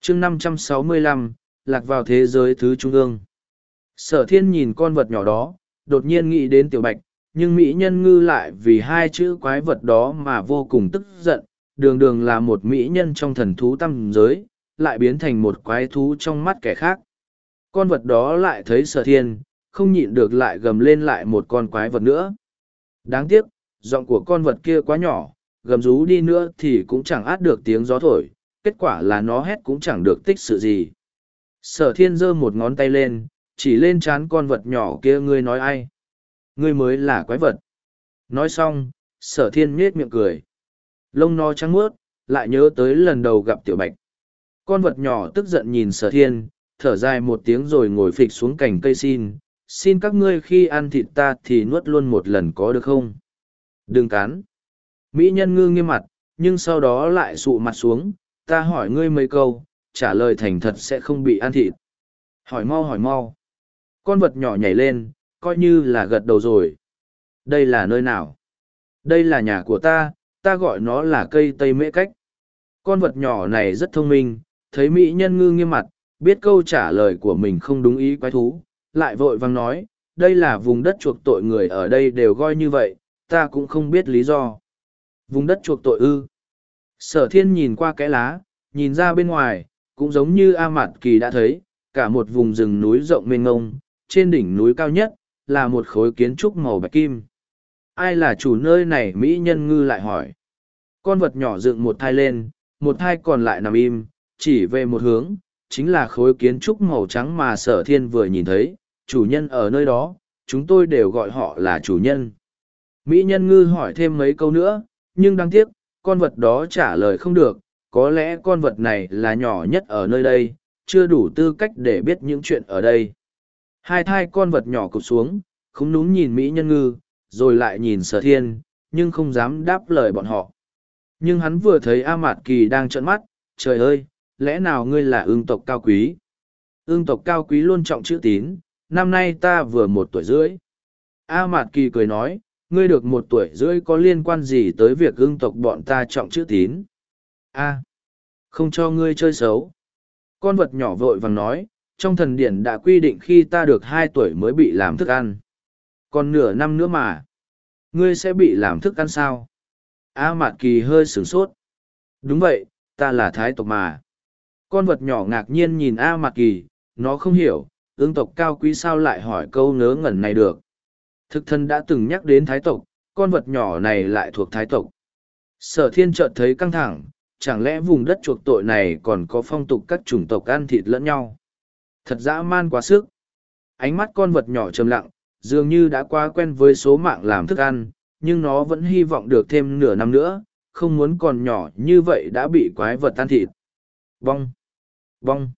chương 565, lạc vào thế giới thứ trung ương. Sở thiên nhìn con vật nhỏ đó, đột nhiên nghĩ đến tiểu bạch, nhưng mỹ nhân ngư lại vì hai chữ quái vật đó mà vô cùng tức giận, đường đường là một mỹ nhân trong thần thú tâm giới, lại biến thành một quái thú trong mắt kẻ khác. Con vật đó lại thấy sở thiên, không nhịn được lại gầm lên lại một con quái vật nữa. Đáng tiếc, giọng của con vật kia quá nhỏ, gầm rú đi nữa thì cũng chẳng át được tiếng gió thổi, kết quả là nó hét cũng chẳng được tích sự gì. Sở thiên giơ một ngón tay lên, chỉ lên chán con vật nhỏ kia ngươi nói ai. Ngươi mới là quái vật. Nói xong, sở thiên nhết miệng cười. Lông no trắng mướt, lại nhớ tới lần đầu gặp tiểu bạch. Con vật nhỏ tức giận nhìn sở thiên, thở dài một tiếng rồi ngồi phịch xuống cành cây xin. Xin các ngươi khi ăn thịt ta thì nuốt luôn một lần có được không? Đừng cắn. Mỹ nhân ngư nghiêm mặt, nhưng sau đó lại sụ mặt xuống. Ta hỏi ngươi mấy câu, trả lời thành thật sẽ không bị ăn thịt. Hỏi mau hỏi mau. Con vật nhỏ nhảy lên, coi như là gật đầu rồi. Đây là nơi nào? Đây là nhà của ta, ta gọi nó là cây tây mễ cách. Con vật nhỏ này rất thông minh, thấy mỹ nhân ngư nghiêm mặt, biết câu trả lời của mình không đúng ý quái thú, lại vội vang nói, đây là vùng đất chuộc tội người ở đây đều gọi như vậy, ta cũng không biết lý do. Vùng đất chuộc tội ư. Sở thiên nhìn qua cái lá, nhìn ra bên ngoài, cũng giống như A Mạt Kỳ đã thấy, cả một vùng rừng núi rộng mênh ngông, trên đỉnh núi cao nhất, là một khối kiến trúc màu bạch kim. Ai là chủ nơi này Mỹ nhân ngư lại hỏi. Con vật nhỏ dựng một thai lên, một thai còn lại nằm im, chỉ về một hướng, chính là khối kiến trúc màu trắng mà sở thiên vừa nhìn thấy, chủ nhân ở nơi đó, chúng tôi đều gọi họ là chủ nhân. Mỹ nhân ngư hỏi thêm mấy câu nữa, nhưng đáng tiếc, con vật đó trả lời không được, có lẽ con vật này là nhỏ nhất ở nơi đây, chưa đủ tư cách để biết những chuyện ở đây. Hai thai con vật nhỏ cụp xuống, không núm nhìn Mỹ nhân ngư, rồi lại nhìn sở thiên, nhưng không dám đáp lời bọn họ. Nhưng hắn vừa thấy A Mạt Kỳ đang trợn mắt, trời ơi, lẽ nào ngươi là ương tộc cao quý? Ương tộc cao quý luôn trọng chữ tín, năm nay ta vừa một tuổi rưỡi. A Mạt Kỳ cười nói, ngươi được một tuổi rưỡi có liên quan gì tới việc ương tộc bọn ta trọng chữ tín? A, không cho ngươi chơi xấu. Con vật nhỏ vội vàng nói, trong thần điển đã quy định khi ta được hai tuổi mới bị làm thức ăn. Còn nửa năm nữa mà. Ngươi sẽ bị làm thức ăn sao? A Mạt Kỳ hơi sửng sốt. Đúng vậy, ta là thái tộc mà. Con vật nhỏ ngạc nhiên nhìn A Mạt Kỳ, nó không hiểu, ương tộc cao quý sao lại hỏi câu ngớ ngẩn này được. Thực thân đã từng nhắc đến thái tộc, con vật nhỏ này lại thuộc thái tộc. Sở thiên chợt thấy căng thẳng, chẳng lẽ vùng đất chuộc tội này còn có phong tục các chủng tộc ăn thịt lẫn nhau? Thật dã man quá sức. Ánh mắt con vật nhỏ trầm lặng, dường như đã quá quen với số mạng làm thức ăn, nhưng nó vẫn hy vọng được thêm nửa năm nữa, không muốn còn nhỏ như vậy đã bị quái vật tan thịt. Bong! Bong!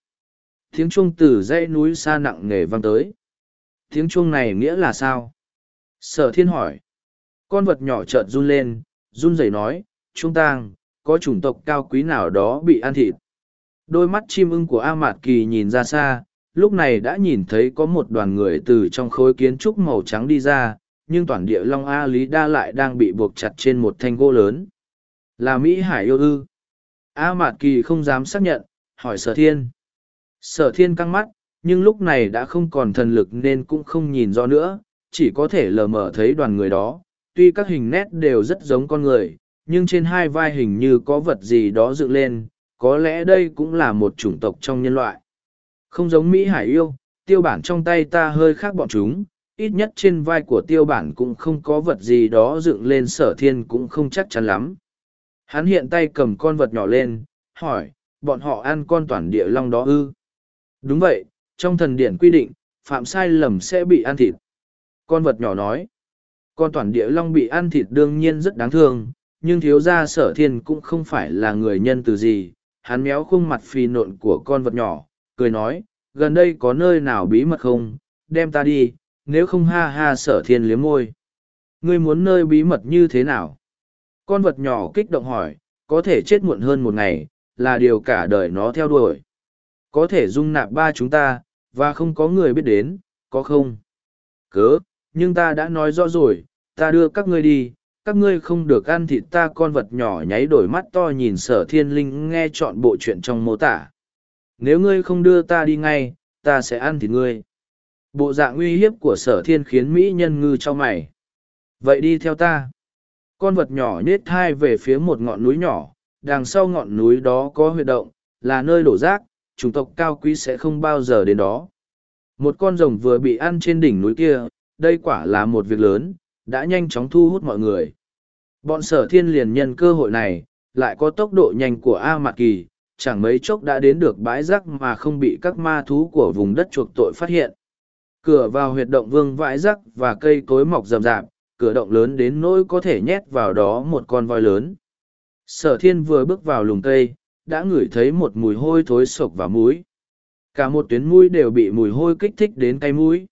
Tiếng chuông từ dãy núi xa nặng nề vang tới. Tiếng chuông này nghĩa là sao? Sở thiên hỏi. Con vật nhỏ chợt run lên, run rẩy nói, Chúng Tang, có chủng tộc cao quý nào đó bị ăn thịt. Đôi mắt chim ưng của A Mạt Kỳ nhìn ra xa, lúc này đã nhìn thấy có một đoàn người từ trong khối kiến trúc màu trắng đi ra, nhưng toàn địa Long A Lý Đa lại đang bị buộc chặt trên một thanh gỗ lớn. Là Mỹ Hải yêu ư? A Mạt Kỳ không dám xác nhận, hỏi Sở Thiên. Sở Thiên căng mắt, nhưng lúc này đã không còn thần lực nên cũng không nhìn rõ nữa, chỉ có thể lờ mờ thấy đoàn người đó. Tuy các hình nét đều rất giống con người, nhưng trên hai vai hình như có vật gì đó dựng lên, có lẽ đây cũng là một chủng tộc trong nhân loại. Không giống Mỹ Hải yêu, tiêu bản trong tay ta hơi khác bọn chúng, ít nhất trên vai của tiêu bản cũng không có vật gì đó dựng lên sở thiên cũng không chắc chắn lắm. Hắn hiện tay cầm con vật nhỏ lên, hỏi, bọn họ ăn con toàn địa long đó ư? Đúng vậy, trong thần điển quy định, phạm sai lầm sẽ bị ăn thịt. Con vật nhỏ nói, con toàn địa long bị ăn thịt đương nhiên rất đáng thương, nhưng thiếu gia sở thiên cũng không phải là người nhân từ gì. Hắn méo khuôn mặt phì nộn của con vật nhỏ, cười nói, gần đây có nơi nào bí mật không, đem ta đi, nếu không ha ha sở thiên liếm môi. Ngươi muốn nơi bí mật như thế nào? Con vật nhỏ kích động hỏi, có thể chết muộn hơn một ngày, là điều cả đời nó theo đuổi. Có thể dung nạp ba chúng ta, và không có người biết đến, có không? Cớ, nhưng ta đã nói rõ rồi, ta đưa các ngươi đi, các ngươi không được ăn thịt ta con vật nhỏ nháy đổi mắt to nhìn sở thiên linh nghe chọn bộ chuyện trong mô tả. Nếu ngươi không đưa ta đi ngay, ta sẽ ăn thịt ngươi. Bộ dạng uy hiếp của sở thiên khiến Mỹ nhân ngư cho mày. Vậy đi theo ta. Con vật nhỏ nết thai về phía một ngọn núi nhỏ, đằng sau ngọn núi đó có huyệt động, là nơi đổ rác, chủng tộc cao quý sẽ không bao giờ đến đó. Một con rồng vừa bị ăn trên đỉnh núi kia, đây quả là một việc lớn, đã nhanh chóng thu hút mọi người. Bọn sở thiên liền nhân cơ hội này, lại có tốc độ nhanh của A Mạc Kỳ, chẳng mấy chốc đã đến được bãi rác mà không bị các ma thú của vùng đất chuộc tội phát hiện. Cửa vào huyệt động vương vãi rác và cây cối mọc rậm rạp, cửa động lớn đến nỗi có thể nhét vào đó một con voi lớn. Sở thiên vừa bước vào lùng cây, đã ngửi thấy một mùi hôi thối sộc vào mũi. Cả một tuyến mũi đều bị mùi hôi kích thích đến tay mũi.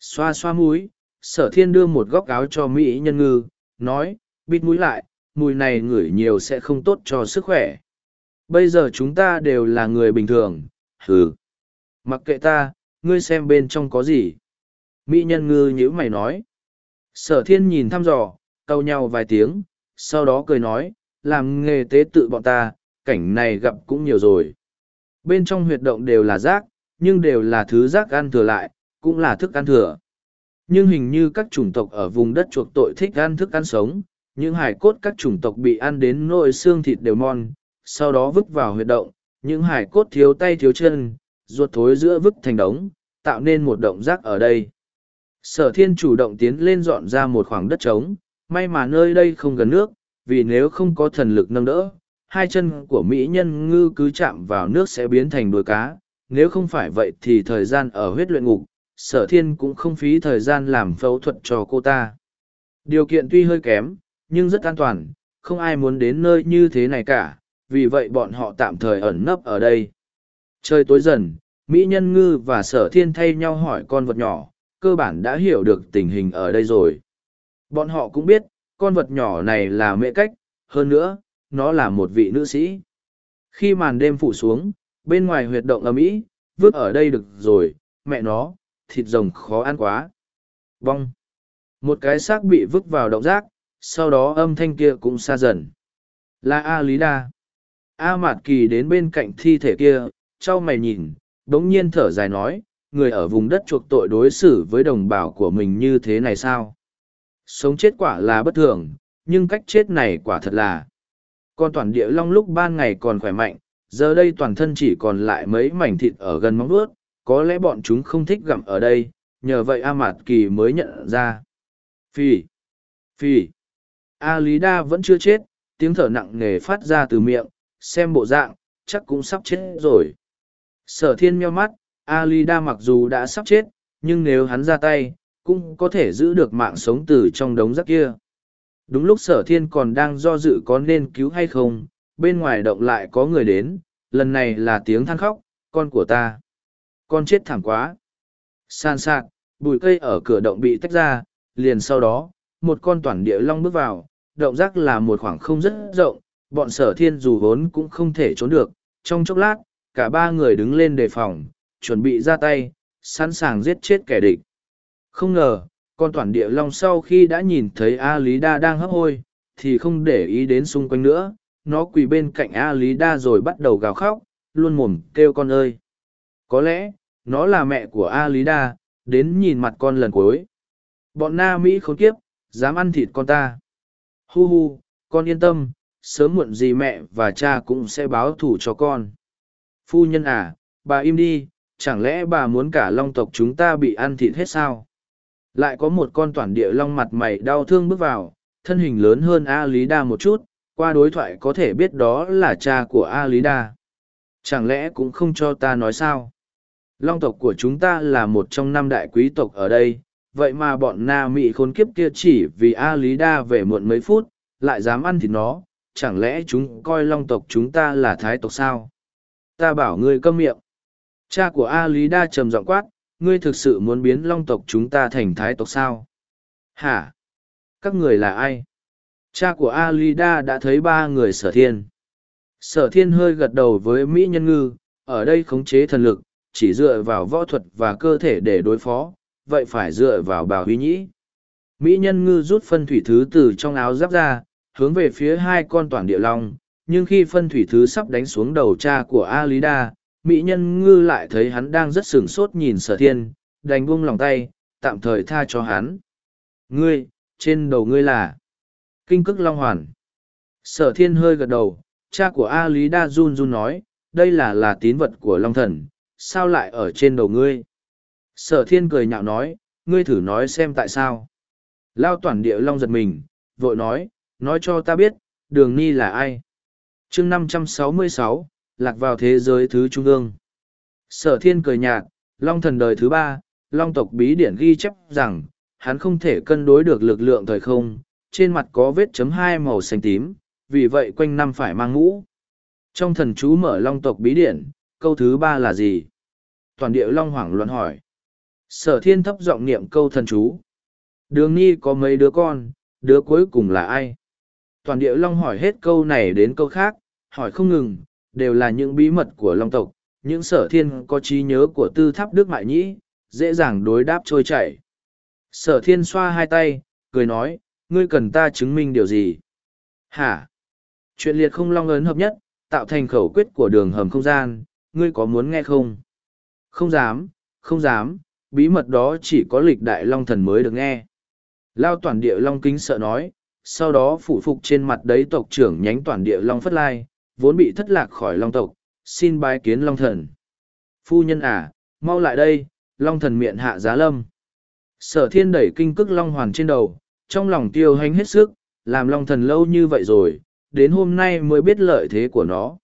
Xoa xoa mũi, sở thiên đưa một góc áo cho Mỹ nhân ngư, nói, bịt mũi lại, mùi này ngửi nhiều sẽ không tốt cho sức khỏe. Bây giờ chúng ta đều là người bình thường, hừ. Mặc kệ ta, ngươi xem bên trong có gì. Mỹ nhân ngư nhữ mày nói. Sở thiên nhìn thăm dò, cau nhau vài tiếng, sau đó cười nói, làm nghề tế tự bọn ta, cảnh này gặp cũng nhiều rồi. Bên trong huyệt động đều là rác, nhưng đều là thứ rác ăn thừa lại, cũng là thức ăn thừa. Nhưng hình như các chủng tộc ở vùng đất chuộc tội thích ăn thức ăn sống, những hải cốt các chủng tộc bị ăn đến nỗi xương thịt đều mon, sau đó vứt vào huyệt động, những hải cốt thiếu tay thiếu chân, ruột thối giữa vứt thành đống, tạo nên một động rác ở đây. Sở thiên chủ động tiến lên dọn ra một khoảng đất trống, may mà nơi đây không gần nước, vì nếu không có thần lực nâng đỡ, hai chân của mỹ nhân ngư cứ chạm vào nước sẽ biến thành đuôi cá, nếu không phải vậy thì thời gian ở huyết luyện ngục, sở thiên cũng không phí thời gian làm phẫu thuật cho cô ta. Điều kiện tuy hơi kém, nhưng rất an toàn, không ai muốn đến nơi như thế này cả, vì vậy bọn họ tạm thời ẩn nấp ở đây. Trời tối dần, Mỹ Nhân Ngư và Sở Thiên thay nhau hỏi con vật nhỏ, cơ bản đã hiểu được tình hình ở đây rồi. Bọn họ cũng biết, con vật nhỏ này là mẹ cách, hơn nữa, nó là một vị nữ sĩ. Khi màn đêm phủ xuống, bên ngoài huyệt động ấm ý, vứt ở đây được rồi, mẹ nó, thịt rồng khó ăn quá. Vong. Một cái xác bị vứt vào động rác, sau đó âm thanh kia cũng xa dần. Là A Lý Đa. A Mạt Kỳ đến bên cạnh thi thể kia, trao mày nhìn, đống nhiên thở dài nói, người ở vùng đất chuộc tội đối xử với đồng bào của mình như thế này sao? Sống chết quả là bất thường, nhưng cách chết này quả thật là. Con toàn địa long lúc ban ngày còn khỏe mạnh, giờ đây toàn thân chỉ còn lại mấy mảnh thịt ở gần móng vuốt, có lẽ bọn chúng không thích gặm ở đây, nhờ vậy A Mạt Kỳ mới nhận ra. Phi! Phi! A Lý Đa vẫn chưa chết, tiếng thở nặng nề phát ra từ miệng, xem bộ dạng, chắc cũng sắp chết rồi. Sở thiên meo mắt, Alida mặc dù đã sắp chết, nhưng nếu hắn ra tay, cũng có thể giữ được mạng sống từ trong đống rác kia. Đúng lúc sở thiên còn đang do dự có nên cứu hay không, bên ngoài động lại có người đến, lần này là tiếng than khóc, con của ta. Con chết thảm quá. San sạc, bụi cây ở cửa động bị tách ra, liền sau đó, một con toàn địa long bước vào, động rác là một khoảng không rất rộng, bọn sở thiên dù vốn cũng không thể trốn được. Trong chốc lát, cả ba người đứng lên đề phòng, chuẩn bị ra tay, sẵn sàng giết chết kẻ địch. Không ngờ, con toàn địa long sau khi đã nhìn thấy A Lý Đa đang hấp hôi, thì không để ý đến xung quanh nữa, nó quỳ bên cạnh A Lý Đa rồi bắt đầu gào khóc, luôn mồm kêu con ơi. Có lẽ, nó là mẹ của A Lý Đa, đến nhìn mặt con lần cuối. Bọn Na Mỹ khốn kiếp, dám ăn thịt con ta. Hu hu, con yên tâm, sớm muộn gì mẹ và cha cũng sẽ báo thù cho con. Phu nhân à, bà im đi, chẳng lẽ bà muốn cả long tộc chúng ta bị ăn thịt hết sao? Lại có một con toàn địa long mặt mày đau thương bước vào, thân hình lớn hơn A Lý Đa một chút, qua đối thoại có thể biết đó là cha của A Lý Đa. Chẳng lẽ cũng không cho ta nói sao? Long tộc của chúng ta là một trong năm đại quý tộc ở đây, vậy mà bọn Na Mỹ khốn kiếp kia chỉ vì A Lý Đa về muộn mấy phút, lại dám ăn thịt nó, chẳng lẽ chúng coi long tộc chúng ta là thái tộc sao? Ta bảo ngươi câm miệng. Cha của A Lý Đa trầm giọng quát, ngươi thực sự muốn biến long tộc chúng ta thành thái tộc sao? Hả? Các người là ai? Cha của A Lý Đa đã thấy ba người sở thiên. Sở thiên hơi gật đầu với Mỹ Nhân Ngư, ở đây khống chế thần lực, chỉ dựa vào võ thuật và cơ thể để đối phó, vậy phải dựa vào bào huy nhĩ. Mỹ Nhân Ngư rút phân thủy thứ từ trong áo giáp ra, hướng về phía hai con toàn địa long, nhưng khi phân thủy thứ sắp đánh xuống đầu cha của A Lý Đa, Mỹ Nhân Ngư lại thấy hắn đang rất sửng sốt nhìn sở thiên, đành buông lòng tay, tạm thời tha cho hắn. Ngươi, trên đầu ngươi là Kinh cức Long Hoàn. Sở thiên hơi gật đầu, cha của A Lý Đa run run nói, đây là là tín vật của Long Thần, sao lại ở trên đầu ngươi? Sở thiên cười nhạo nói, ngươi thử nói xem tại sao. Lao toàn địa Long giật mình, vội nói, nói cho ta biết, đường ni là ai? chương năm trăm sáu mươi sáu lạc vào thế giới thứ trung ương. Sở thiên cười nhạt, Long thần đời thứ ba, Long tộc bí điển ghi chép rằng, hắn không thể cân đối được lực lượng thời không, trên mặt có vết chấm hai màu xanh tím, vì vậy quanh năm phải mang mũ. Trong thần chú mở Long tộc bí điển, câu thứ ba là gì? Toàn địa Long hoảng luận hỏi. Sở thiên thấp giọng niệm câu thần chú. Đường Nhi có mấy đứa con, đứa cuối cùng là ai? Toàn địa Long hỏi hết câu này đến câu khác, hỏi không ngừng, đều là những bí mật của Long tộc, những sở thiên có trí nhớ của tư tháp Đức Mại Nhĩ, dễ dàng đối đáp trôi chảy. Sở thiên xoa hai tay, cười nói, ngươi cần ta chứng minh điều gì? Hả? Chuyện liệt không long ấn hợp nhất, tạo thành khẩu quyết của đường hầm không gian, ngươi có muốn nghe không? Không dám, không dám, bí mật đó chỉ có lịch đại long thần mới được nghe. Lao toàn địa long kính sợ nói, sau đó phụ phục trên mặt đấy tộc trưởng nhánh toàn địa long phất lai, vốn bị thất lạc khỏi long tộc, xin bái kiến long thần. Phu nhân à, mau lại đây, long thần miệng hạ giá lâm. Sở thiên đẩy kinh cức long hoàn trên đầu, trong lòng tiêu hanh hết sức, làm long thần lâu như vậy rồi, đến hôm nay mới biết lợi thế của nó.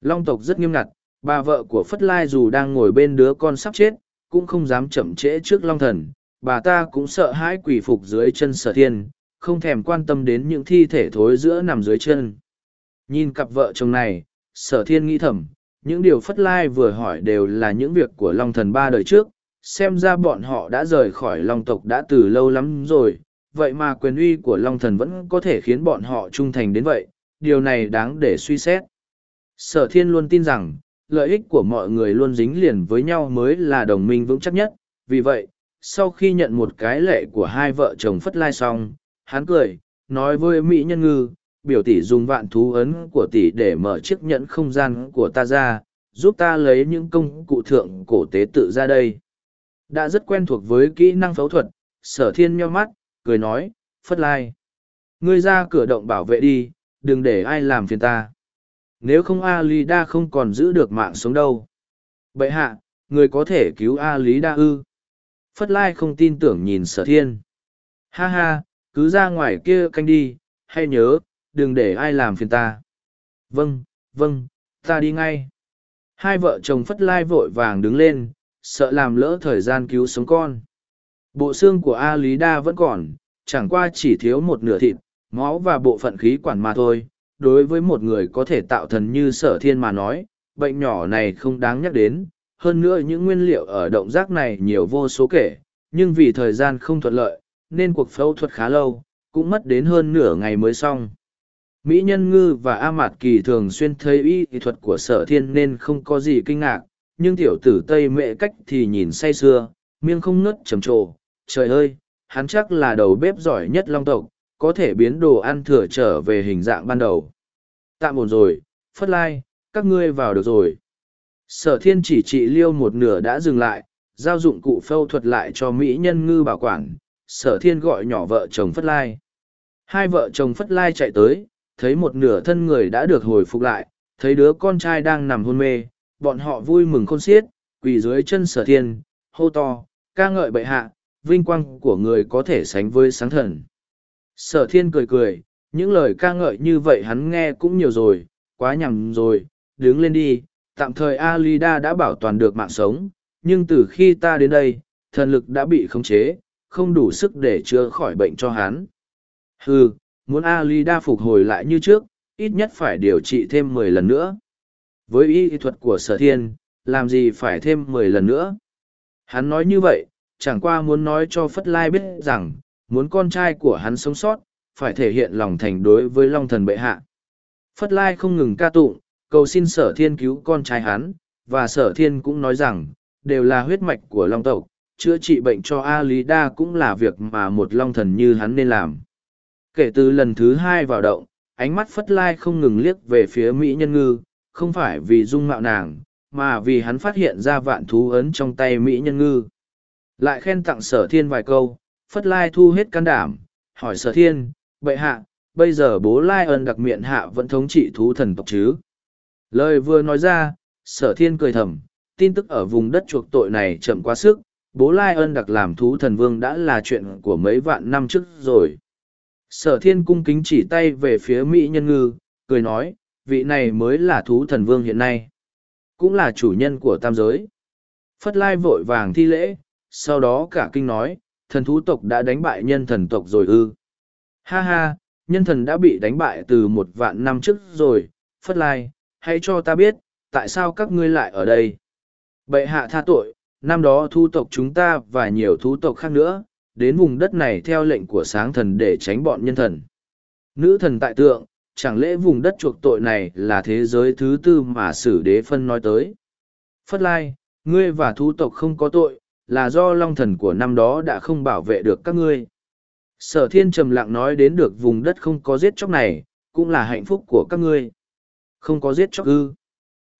Long tộc rất nghiêm ngặt, bà vợ của Phất Lai dù đang ngồi bên đứa con sắp chết, cũng không dám chậm trễ trước long thần, bà ta cũng sợ hãi quỷ phục dưới chân sở thiên, không thèm quan tâm đến những thi thể thối giữa nằm dưới chân. Nhìn cặp vợ chồng này, sở thiên nghĩ thầm, những điều Phất Lai vừa hỏi đều là những việc của long thần ba đời trước, xem ra bọn họ đã rời khỏi long tộc đã từ lâu lắm rồi, vậy mà quyền uy của long thần vẫn có thể khiến bọn họ trung thành đến vậy, điều này đáng để suy xét. Sở thiên luôn tin rằng, lợi ích của mọi người luôn dính liền với nhau mới là đồng minh vững chắc nhất, vì vậy, sau khi nhận một cái lệ của hai vợ chồng Phất Lai xong, hắn cười, nói với Mỹ Nhân Ngư, biểu tỷ dùng vạn thú ấn của tỷ để mở chiếc nhẫn không gian của ta ra, giúp ta lấy những công cụ thượng cổ tế tự ra đây. Đã rất quen thuộc với kỹ năng phẫu thuật, sở thiên nheo mắt, cười nói, phất lai. Ngươi ra cửa động bảo vệ đi, đừng để ai làm phiền ta. Nếu không A Lý Đa không còn giữ được mạng sống đâu. Bậy hạ, người có thể cứu A Lý Đa ư. Phất lai không tin tưởng nhìn sở thiên. Ha ha, cứ ra ngoài kia canh đi, hay nhớ, đừng để ai làm phiền ta. Vâng, vâng, ta đi ngay. Hai vợ chồng Phất lai vội vàng đứng lên, sợ làm lỡ thời gian cứu sống con. Bộ xương của A Lý Đa vẫn còn, chẳng qua chỉ thiếu một nửa thịt, máu và bộ phận khí quản mà thôi. Đối với một người có thể tạo thần như sở thiên mà nói, bệnh nhỏ này không đáng nhắc đến. Hơn nữa những nguyên liệu ở động giác này nhiều vô số kể, nhưng vì thời gian không thuận lợi, nên cuộc phẫu thuật khá lâu, cũng mất đến hơn nửa ngày mới xong. Mỹ Nhân Ngư và A Mạt Kỳ thường xuyên thấy y thuật của sở thiên nên không có gì kinh ngạc, nhưng tiểu tử Tây Mệ cách thì nhìn say sưa, miệng không ngớt trầm trồ. Trời ơi, hắn chắc là đầu bếp giỏi nhất long tộc, có thể biến đồ ăn thừa trở về hình dạng ban đầu. Tạm ổn rồi, Phất Lai, các ngươi vào được rồi. Sở thiên chỉ trị liêu một nửa đã dừng lại, giao dụng cụ phẫu thuật lại cho Mỹ Nhân Ngư bảo quản. Sở thiên gọi nhỏ vợ chồng Phất Lai. Hai vợ chồng Phất Lai chạy tới, thấy một nửa thân người đã được hồi phục lại, thấy đứa con trai đang nằm hôn mê, bọn họ vui mừng khôn xiết, quỳ dưới chân sở thiên, hô to, ca ngợi bệ hạ, vinh quang của người có thể sánh với sáng thần. Sở thiên cười cười, những lời ca ngợi như vậy hắn nghe cũng nhiều rồi, quá nhầm rồi, đứng lên đi, tạm thời Alida đã bảo toàn được mạng sống, nhưng từ khi ta đến đây, thần lực đã bị khống chế, không đủ sức để chữa khỏi bệnh cho hắn. Hừ, muốn Alida phục hồi lại như trước, ít nhất phải điều trị thêm mười lần nữa. Với y thuật của sở thiên, làm gì phải thêm mười lần nữa? Hắn nói như vậy, chẳng qua muốn nói cho Phất Lai biết rằng, muốn con trai của hắn sống sót, phải thể hiện lòng thành đối với Long thần bệ hạ. Phất Lai không ngừng ca tụng, cầu xin sở thiên cứu con trai hắn, và sở thiên cũng nói rằng, đều là huyết mạch của Long tộc, chữa trị bệnh cho A Lý Đa cũng là việc mà một Long thần như hắn nên làm. Kể từ lần thứ hai vào động, ánh mắt Phất Lai không ngừng liếc về phía Mỹ Nhân Ngư, không phải vì dung mạo nàng, mà vì hắn phát hiện ra vạn thú ấn trong tay Mỹ Nhân Ngư. Lại khen tặng sở thiên vài câu, Phất Lai thu hết can đảm, hỏi sở thiên, bệ hạ, bây giờ bố Lai ơn đặc miệng hạ vẫn thống trị thú thần tộc chứ. Lời vừa nói ra, sở thiên cười thầm, tin tức ở vùng đất chuộc tội này chậm quá sức, bố Lai Ân đặc làm thú thần vương đã là chuyện của mấy vạn năm trước rồi. Sở thiên cung kính chỉ tay về phía Mỹ nhân ngư, cười nói, vị này mới là thú thần vương hiện nay. Cũng là chủ nhân của tam giới. Phất Lai vội vàng thi lễ, sau đó cả kinh nói, thần thú tộc đã đánh bại nhân thần tộc rồi ư. Ha ha, nhân thần đã bị đánh bại từ một vạn năm trước rồi, Phất Lai, hãy cho ta biết, tại sao các ngươi lại ở đây? Bệ hạ tha tội, năm đó thu tộc chúng ta và nhiều thú tộc khác nữa, đến vùng đất này theo lệnh của sáng thần để tránh bọn nhân thần. Nữ thần tại tượng, chẳng lẽ vùng đất chuộc tội này là thế giới thứ tư mà sử đế phân nói tới? Phất Lai, ngươi và thú tộc không có tội, là do long thần của năm đó đã không bảo vệ được các ngươi. Sở thiên trầm lặng nói đến được vùng đất không có giết chóc này, cũng là hạnh phúc của các ngươi. Không có giết chóc ư.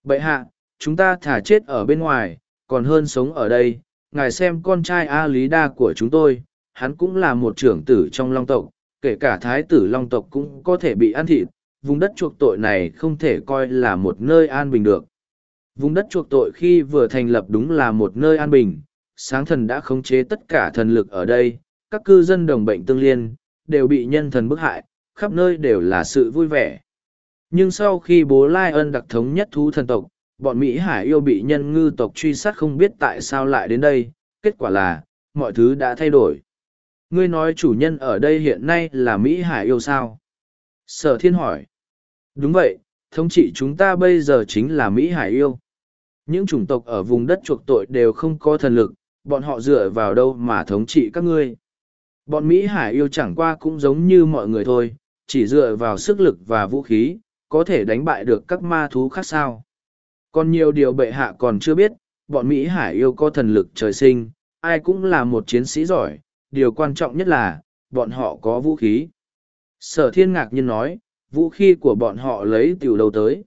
Bậy hạ, chúng ta thả chết ở bên ngoài, còn hơn sống ở đây. Ngài xem con trai A Lý Đa của chúng tôi, hắn cũng là một trưởng tử trong long tộc, kể cả thái tử long tộc cũng có thể bị ăn thịt. Vùng đất chuộc tội này không thể coi là một nơi an bình được. Vùng đất chuộc tội khi vừa thành lập đúng là một nơi an bình, sáng thần đã khống chế tất cả thần lực ở đây, các cư dân đồng bệnh tương liên, đều bị nhân thần bức hại, khắp nơi đều là sự vui vẻ. Nhưng sau khi bố Lai ân đặc thống nhất thú thần tộc, bọn Mỹ Hải yêu bị nhân ngư tộc truy sát không biết tại sao lại đến đây, kết quả là, mọi thứ đã thay đổi. Ngươi nói chủ nhân ở đây hiện nay là Mỹ Hải yêu sao? Sở thiên hỏi. Đúng vậy, thống trị chúng ta bây giờ chính là Mỹ Hải yêu. Những chủng tộc ở vùng đất chuộc tội đều không có thần lực, bọn họ dựa vào đâu mà thống trị các ngươi. Bọn Mỹ Hải yêu chẳng qua cũng giống như mọi người thôi, chỉ dựa vào sức lực và vũ khí, có thể đánh bại được các ma thú khác sao. Còn nhiều điều bệ hạ còn chưa biết, bọn Mỹ Hải yêu có thần lực trời sinh, ai cũng là một chiến sĩ giỏi, điều quan trọng nhất là, bọn họ có vũ khí. Sở thiên ngạc nhiên nói, vũ khí của bọn họ lấy từ đâu tới.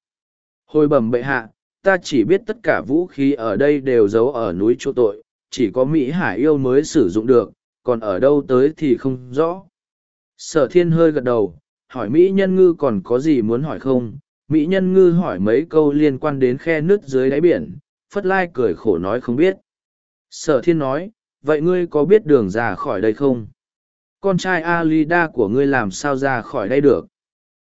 Hồi bẩm bệ hạ, ta chỉ biết tất cả vũ khí ở đây đều giấu ở núi chỗ tội, chỉ có Mỹ Hải yêu mới sử dụng được, còn ở đâu tới thì không rõ. Sở thiên hơi gật đầu, hỏi Mỹ nhân ngư còn có gì muốn hỏi không? Mỹ nhân ngư hỏi mấy câu liên quan đến khe nước dưới đáy biển, Phất Lai cười khổ nói không biết. Sở thiên nói, vậy ngươi có biết đường ra khỏi đây không? Con trai Alida của ngươi làm sao ra khỏi đây được?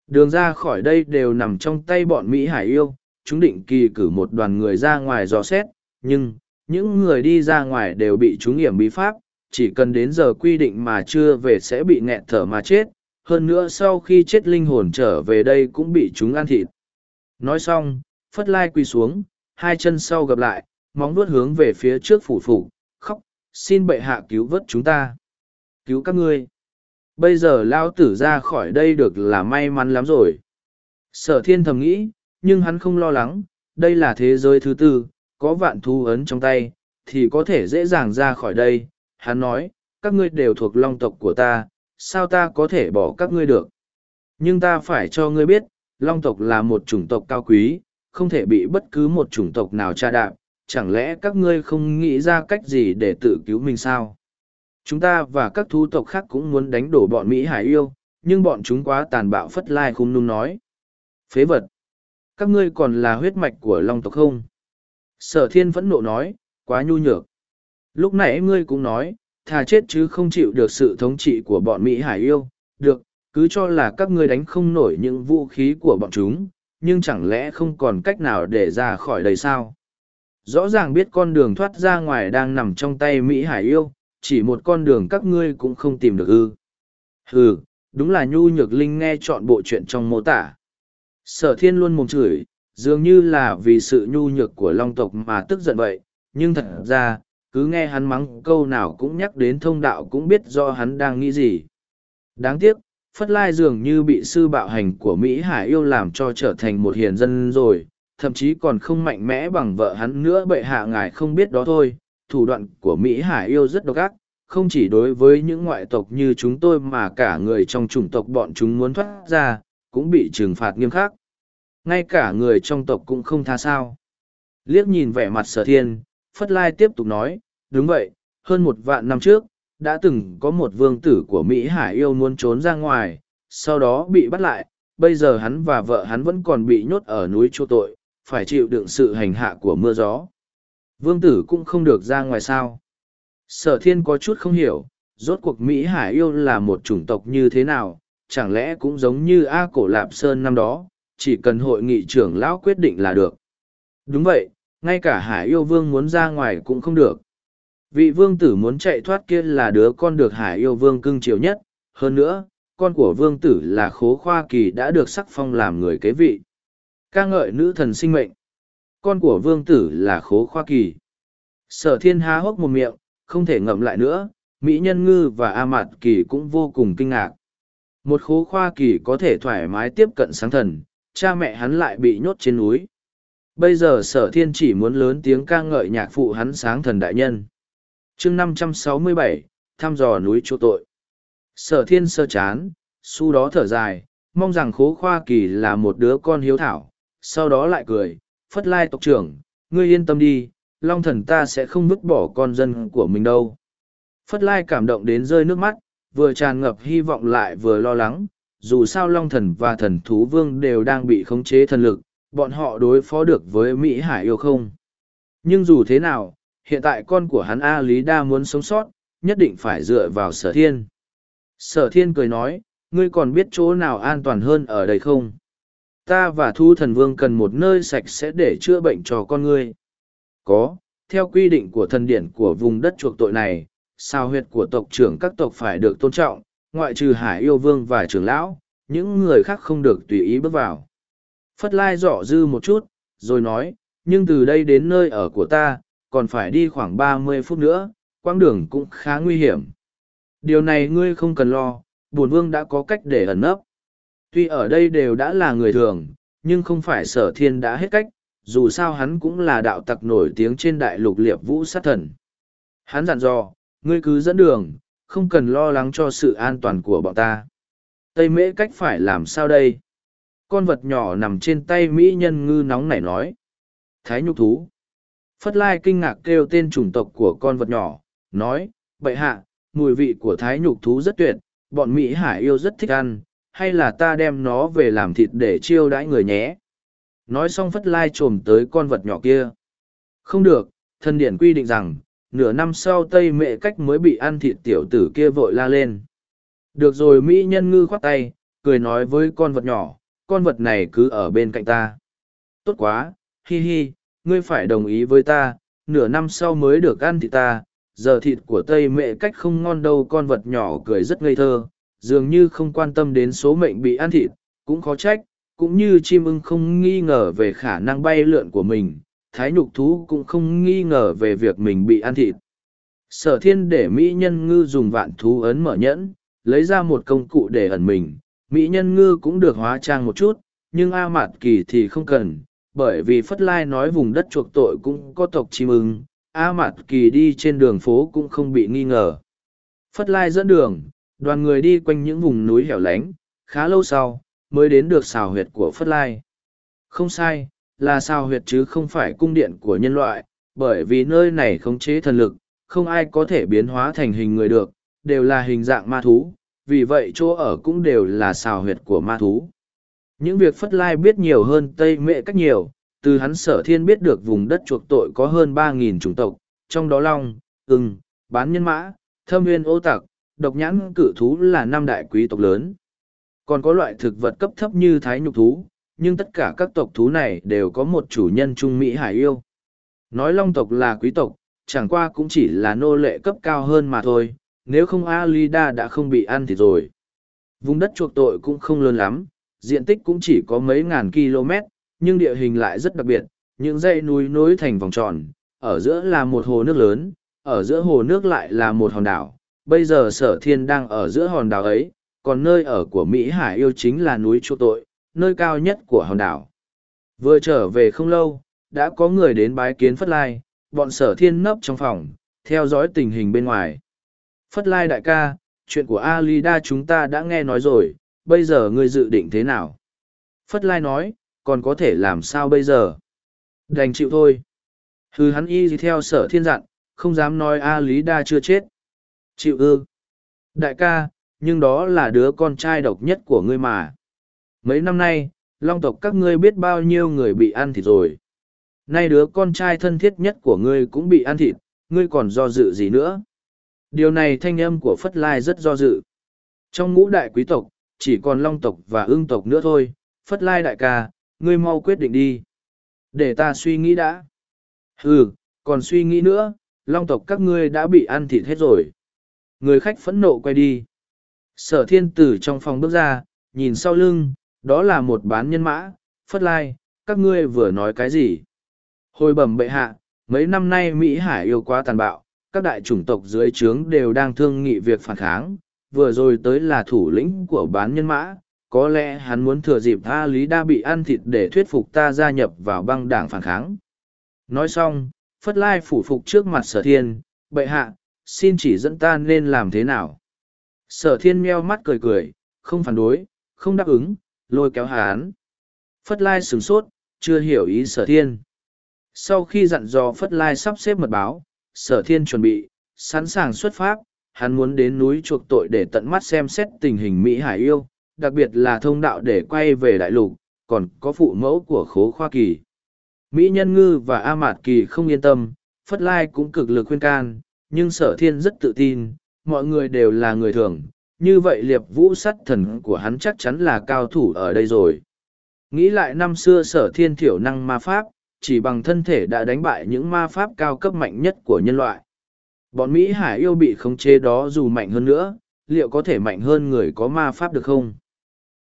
Đường ra khỏi đây đều nằm trong tay bọn Mỹ Hải yêu, chúng định kỳ cử một đoàn người ra ngoài dò xét, nhưng, những người đi ra ngoài đều bị chúng hiểm bí pháp, chỉ cần đến giờ quy định mà chưa về sẽ bị nghẹn thở mà chết, hơn nữa sau khi chết linh hồn trở về đây cũng bị chúng ăn thịt. Nói xong, Phất Lai quỳ xuống, hai chân sau gặp lại, móng vuốt hướng về phía trước phủ phủ, khóc, xin bệ hạ cứu vớt chúng ta. Cứu các ngươi. bây giờ lao tử ra khỏi đây được là may mắn lắm rồi sở thiên thầm nghĩ nhưng hắn không lo lắng đây là thế giới thứ tư có vạn thu ấn trong tay thì có thể dễ dàng ra khỏi đây hắn nói các ngươi đều thuộc long tộc của ta sao ta có thể bỏ các ngươi được? Nhưng ta phải cho ngươi biết, long tộc là một chủng tộc cao quý, không thể bị bất cứ một chủng tộc nào tra đạp, chẳng lẽ các ngươi không nghĩ ra cách gì để tự cứu mình sao? Chúng ta và các thú tộc khác cũng muốn đánh đổ bọn mỹ hải yêu, nhưng bọn chúng quá tàn bạo phất lai khung nung nói. Phế vật! Các ngươi còn là huyết mạch của long tộc không? Sở thiên phẫn nộ nói, quá nhu nhược. Lúc nãy ngươi cũng nói thà chết chứ không chịu được sự thống trị của bọn mỹ hải yêu. Được, cứ cho là các ngươi đánh không nổi những vũ khí của bọn chúng, nhưng chẳng lẽ không còn cách nào để ra khỏi đây sao? Rõ ràng biết con đường thoát ra ngoài đang nằm trong tay mỹ hải yêu, chỉ một con đường các ngươi cũng không tìm được ư. Ừ đúng là nhu nhược linh nghe chọn bộ chuyện trong mô tả. Sở thiên luôn mồm chửi, dường như là vì sự nhu nhược của long tộc mà tức giận vậy, nhưng thật ra cứ nghe hắn mắng câu nào cũng nhắc đến thông đạo cũng biết do hắn đang nghĩ gì. Đáng tiếc, phất lai dường như bị sư bạo hành của mỹ hải yêu làm cho trở thành một hiền dân rồi, thậm chí còn không mạnh mẽ bằng vợ hắn nữa bệ hạ ngài không biết đó thôi, thủ đoạn của mỹ hải yêu rất độc ác, không chỉ đối với những ngoại tộc như chúng tôi mà cả người trong chủng tộc bọn chúng muốn thoát ra, cũng bị trừng phạt nghiêm khắc. Ngay cả người trong tộc cũng không tha sao. Liếc nhìn vẻ mặt sở thiên phất lai tiếp tục nói, đúng vậy, hơn một vạn năm trước, đã từng có một vương tử của mỹ hải yêu muốn trốn ra ngoài, sau đó bị bắt lại, bây giờ hắn và vợ hắn vẫn còn bị nhốt ở núi chô tội, phải chịu đựng sự hành hạ của mưa gió. Vương tử cũng không được ra ngoài sao? Sở thiên có chút không hiểu, rốt cuộc mỹ hải yêu là một chủng tộc như thế nào, chẳng lẽ cũng giống như a cổ lạp sơn năm đó, chỉ cần hội nghị trưởng lão quyết định là được? Đúng vậy ngay cả hải yêu vương muốn ra ngoài cũng không được. Vị vương tử muốn chạy thoát kia là đứa con được hải yêu vương cưng chiều nhất. Hơn nữa, con của vương tử là khố khoa kỳ đã được sắc phong làm người kế vị. Ca ngợi nữ thần sinh mệnh. Con của vương tử là khố khoa kỳ. Sở thiên há hốc một miệng, không thể ngậm lại nữa. Mỹ nhân ngư và a mạt kỳ cũng vô cùng kinh ngạc. Một khố khoa kỳ có thể thoải mái tiếp cận sáng thần, cha mẹ hắn lại bị nhốt trên núi bây giờ sở thiên chỉ muốn lớn tiếng ca ngợi nhạc phụ hắn sáng thần đại nhân. Chương năm trăm sáu mươi bảy, thăm dò núi chỗ tội. Sở thiên sơ chán, su đó thở dài, mong rằng khố khoa kỳ là một đứa con hiếu thảo. Sau đó lại cười, phất lai tộc trưởng, ngươi yên tâm đi, long thần ta sẽ không vứt bỏ con dân của mình đâu. Phất lai cảm động đến rơi nước mắt, vừa tràn ngập hy vọng lại vừa lo lắng, dù sao long thần và thần thú vương đều đang bị khống chế thần lực bọn họ đối phó được với mỹ hải yêu không? Nhưng dù thế nào, hiện tại con của hắn a lý đa muốn sống sót, nhất định phải dựa vào sở thiên. Sở thiên cười nói, ngươi còn biết chỗ nào an toàn hơn ở đây không? Ta và thu thần vương cần một nơi sạch sẽ để chữa bệnh cho con ngươi. Có, theo quy định của thần điển của vùng đất chuộc tội này, sao huyệt của tộc trưởng các tộc phải được tôn trọng, ngoại trừ hải yêu vương và trưởng lão, những người khác không được tùy ý bước vào phất lai dọ dư một chút, rồi nói, nhưng từ đây đến nơi ở của ta, còn phải đi khoảng ba mươi phút nữa, quãng đường cũng khá nguy hiểm. Điều này ngươi không cần lo, bổn vương đã có cách để ẩn nấp. Tuy ở đây đều đã là người thường, nhưng không phải sở thiên đã hết cách, dù sao hắn cũng là đạo tặc nổi tiếng trên đại lục liệp vũ sát thần. Hắn dặn dò, ngươi cứ dẫn đường, không cần lo lắng cho sự an toàn của bọn ta. Tây mễ cách phải làm sao đây? Con vật nhỏ nằm trên tay mỹ nhân ngư nóng này nói. Thái nhục thú. Phất lai kinh ngạc kêu tên chủng tộc của con vật nhỏ, nói bậy hạ, mùi vị của thái nhục thú rất tuyệt, bọn mỹ hải yêu rất thích ăn, hay là ta đem nó về làm thịt để chiêu đãi người nhé? Nói xong phất lai trồm tới con vật nhỏ kia. Không được thân điển quy định rằng, nửa năm sau tây mẹ cách mới bị ăn thịt tiểu tử kia vội la lên. Được rồi, mỹ nhân ngư khoác tay, cười nói với con vật nhỏ con vật này cứ ở bên cạnh ta tốt quá, hi hi, ngươi phải đồng ý với ta, nửa năm sau mới được ăn thịt ta giờ thịt của tây mẹ cách không ngon đâu, con vật nhỏ cười rất ngây thơ, dường như không quan tâm đến số mệnh bị ăn thịt, cũng khó trách, cũng như chim ưng không nghi ngờ về khả năng bay lượn của mình, thái nhục thú cũng không nghi ngờ về việc mình bị ăn thịt sở thiên để mỹ nhân ngư dùng vạn thú ấn mở nhẫn, lấy ra một công cụ để ẩn mình. Mỹ nhân ngư cũng được hóa trang một chút, nhưng A Mạt Kỳ thì không cần, bởi vì Phất Lai nói vùng đất chuộc tội cũng có tộc chim ưng, A Mạt Kỳ đi trên đường phố cũng không bị nghi ngờ. Phất Lai dẫn đường, đoàn người đi quanh những vùng núi hẻo lánh, khá lâu sau, mới đến được xào huyệt của Phất Lai. Không sai, là xào huyệt chứ không phải cung điện của nhân loại, bởi vì nơi này khống chế thần lực, không ai có thể biến hóa thành hình người được, đều là hình dạng ma thú, vì vậy chỗ ở cũng đều là xào huyệt của ma thú. Những việc Phất Lai biết nhiều hơn Tây Mệ cách nhiều, từ hắn sở thiên biết được vùng đất chuộc tội có hơn ba nghìn chủng tộc, trong đó long, ưng, bán nhân mã, thâm nguyên ô tặc, độc nhãn cử thú là năm đại quý tộc lớn. Còn có loại thực vật cấp thấp như thái nhục thú, nhưng tất cả các tộc thú này đều có một chủ nhân trung Mỹ hải yêu. Nói long tộc là quý tộc, chẳng qua cũng chỉ là nô lệ cấp cao hơn mà thôi, nếu không Alida đã không bị ăn thì rồi. Vùng đất chuộc tội cũng không lớn lắm, diện tích cũng chỉ có mấy ngàn km, nhưng địa hình lại rất đặc biệt, những dãy núi nối thành vòng tròn, ở giữa là một hồ nước lớn, ở giữa hồ nước lại là một hòn đảo. Bây giờ sở thiên đang ở giữa hòn đảo ấy, còn nơi ở của Mỹ Hải yêu chính là núi chuộc tội, nơi cao nhất của hòn đảo. Vừa trở về không lâu, đã có người đến bái kiến Phất Lai, bọn sở thiên nấp trong phòng, theo dõi tình hình bên ngoài. Phất Lai đại ca, chuyện của Alida chúng ta đã nghe nói rồi, bây giờ ngươi dự định thế nào? Phất Lai nói, còn có thể làm sao bây giờ? Đành chịu thôi. Hừ hắn y gì theo sở thiên dặn, không dám nói Alida chưa chết. Chịu ư. Đại ca, nhưng đó là đứa con trai độc nhất của ngươi mà. Mấy năm nay, long tộc các ngươi biết bao nhiêu người bị ăn thịt rồi. Nay đứa con trai thân thiết nhất của ngươi cũng bị ăn thịt, ngươi còn do dự gì nữa? Điều này thanh âm của Phất Lai rất do dự. Trong ngũ đại quý tộc, chỉ còn long tộc và ương tộc nữa thôi. Phất Lai đại ca, ngươi mau quyết định đi. Để ta suy nghĩ đã. Ừ, còn suy nghĩ nữa, long tộc các ngươi đã bị ăn thịt hết rồi. Người khách phẫn nộ quay đi. Sở thiên tử trong phòng bước ra, nhìn sau lưng, đó là một bán nhân mã, phất lai, các ngươi vừa nói cái gì? Hồi bẩm bệ hạ, mấy năm nay Mỹ Hải yêu quá tàn bạo, các đại chủng tộc dưới trướng đều đang thương nghị việc phản kháng, vừa rồi tới là thủ lĩnh của bán nhân mã, có lẽ hắn muốn thừa dịp A Lý Đa bị ăn thịt để thuyết phục ta gia nhập vào băng đảng phản kháng. Nói xong, Phất Lai phủ phục trước mặt sở thiên, bệ hạ, xin chỉ dẫn ta nên làm thế nào. Sở thiên meo mắt cười cười, không phản đối, không đáp ứng, lôi kéo hán. Phất Lai sửng sốt, chưa hiểu ý sở thiên. Sau khi dặn dò Phất Lai sắp xếp mật báo, sở thiên chuẩn bị, sẵn sàng xuất phát, hắn muốn đến núi chuộc tội để tận mắt xem xét tình hình Mỹ Hải yêu, đặc biệt là thông đạo để quay về đại lục, còn có phụ mẫu của khố khoa kỳ. Mỹ Nhân Ngư và A Mạt Kỳ không yên tâm, Phất Lai cũng cực lực khuyên can, nhưng sở thiên rất tự tin, mọi người đều là người thường, như vậy liệp vũ sắt thần của hắn chắc chắn là cao thủ ở đây rồi. Nghĩ lại năm xưa sở thiên thiểu năng ma pháp, chỉ bằng thân thể đã đánh bại những ma pháp cao cấp mạnh nhất của nhân loại. Bọn Mỹ Hải yêu bị khống chế đó dù mạnh hơn nữa, liệu có thể mạnh hơn người có ma pháp được không?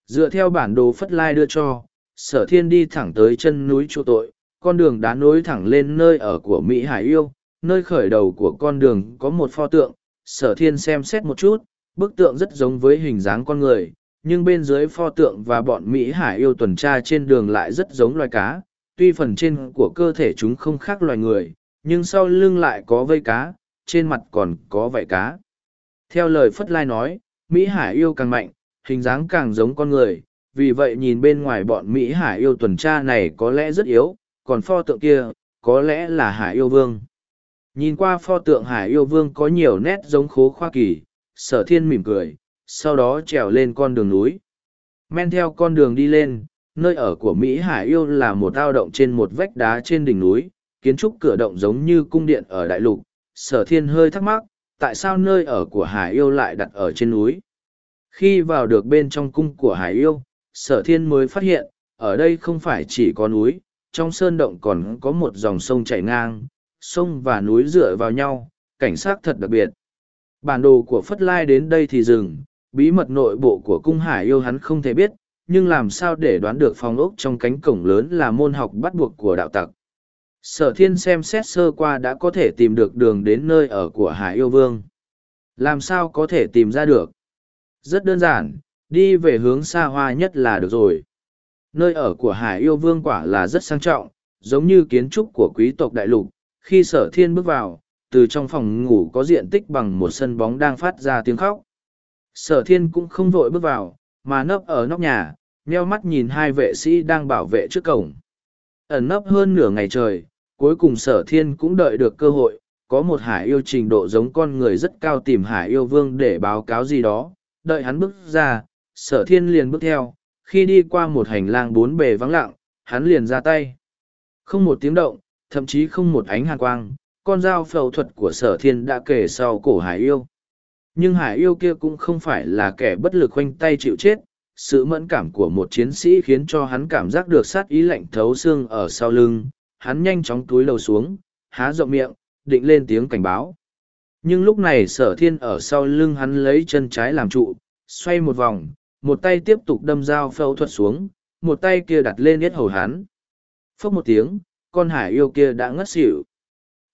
Dựa theo bản đồ Phất Lai đưa cho, sở thiên đi thẳng tới chân núi chỗ tội, con đường đá nối thẳng lên nơi ở của Mỹ Hải yêu, nơi khởi đầu của con đường có một pho tượng, sở thiên xem xét một chút, bức tượng rất giống với hình dáng con người, nhưng bên dưới pho tượng và bọn Mỹ Hải yêu tuần tra trên đường lại rất giống loài cá, tuy phần trên của cơ thể chúng không khác loài người, nhưng sau lưng lại có vây cá, trên mặt còn có vảy cá. Theo lời Phất Lai nói, Mỹ Hải yêu càng mạnh, hình dáng càng giống con người, vì vậy nhìn bên ngoài bọn Mỹ Hải yêu tuần tra này có lẽ rất yếu, còn pho tượng kia, có lẽ là Hải yêu vương. Nhìn qua pho tượng Hải yêu vương có nhiều nét giống khố khoa kỳ, sở thiên mỉm cười, sau đó trèo lên con đường núi. Men theo con đường đi lên, nơi ở của Mỹ Hải yêu là một ao động trên một vách đá trên đỉnh núi, kiến trúc cửa động giống như cung điện ở đại lục. Sở thiên hơi thắc mắc, tại sao nơi ở của Hải yêu lại đặt ở trên núi? Khi vào được bên trong cung của Hải yêu, sở thiên mới phát hiện, ở đây không phải chỉ có núi, trong sơn động còn có một dòng sông chảy ngang, sông và núi dựa vào nhau, cảnh sát thật đặc biệt. Bản đồ của Phất Lai đến đây thì dừng, bí mật nội bộ của cung hải yêu hắn không thể biết, nhưng làm sao để đoán được phòng ốc trong cánh cổng lớn là môn học bắt buộc của đạo tặc. Sở thiên xem xét sơ qua đã có thể tìm được đường đến nơi ở của hải yêu vương. Làm sao có thể tìm ra được? Rất đơn giản, đi về hướng xa hoa nhất là được rồi. Nơi ở của Hải yêu vương quả là rất sang trọng, giống như kiến trúc của quý tộc đại lục. Khi sở thiên bước vào, từ trong phòng ngủ có diện tích bằng một sân bóng đang phát ra tiếng khóc. Sở thiên cũng không vội bước vào, mà nấp ở nóc nhà, nheo mắt nhìn hai vệ sĩ đang bảo vệ trước cổng. Ẩn nấp hơn nửa ngày trời, cuối cùng sở thiên cũng đợi được cơ hội, có một hải yêu trình độ giống con người rất cao tìm hải yêu vương để báo cáo gì đó, đợi hắn bước ra, sở thiên liền bước theo, khi đi qua một hành lang bốn bề vắng lặng, hắn liền ra tay. Không một tiếng động, thậm chí không một ánh hàn quang, con dao phẫu thuật của sở thiên đã kể sau cổ hải yêu. Nhưng hải yêu kia cũng không phải là kẻ bất lực khoanh tay chịu chết, sự mẫn cảm của một chiến sĩ khiến cho hắn cảm giác được sát ý lạnh thấu xương ở sau lưng, hắn nhanh chóng túi lầu xuống, há rộng miệng, định lên tiếng cảnh báo. Nhưng lúc này sở thiên ở sau lưng hắn lấy chân trái làm trụ, xoay một vòng, một tay tiếp tục đâm dao phẫu thuật xuống, một tay kia đặt lên yết hầu hắn. Phốc một tiếng, con hải yêu kia đã ngất xỉu.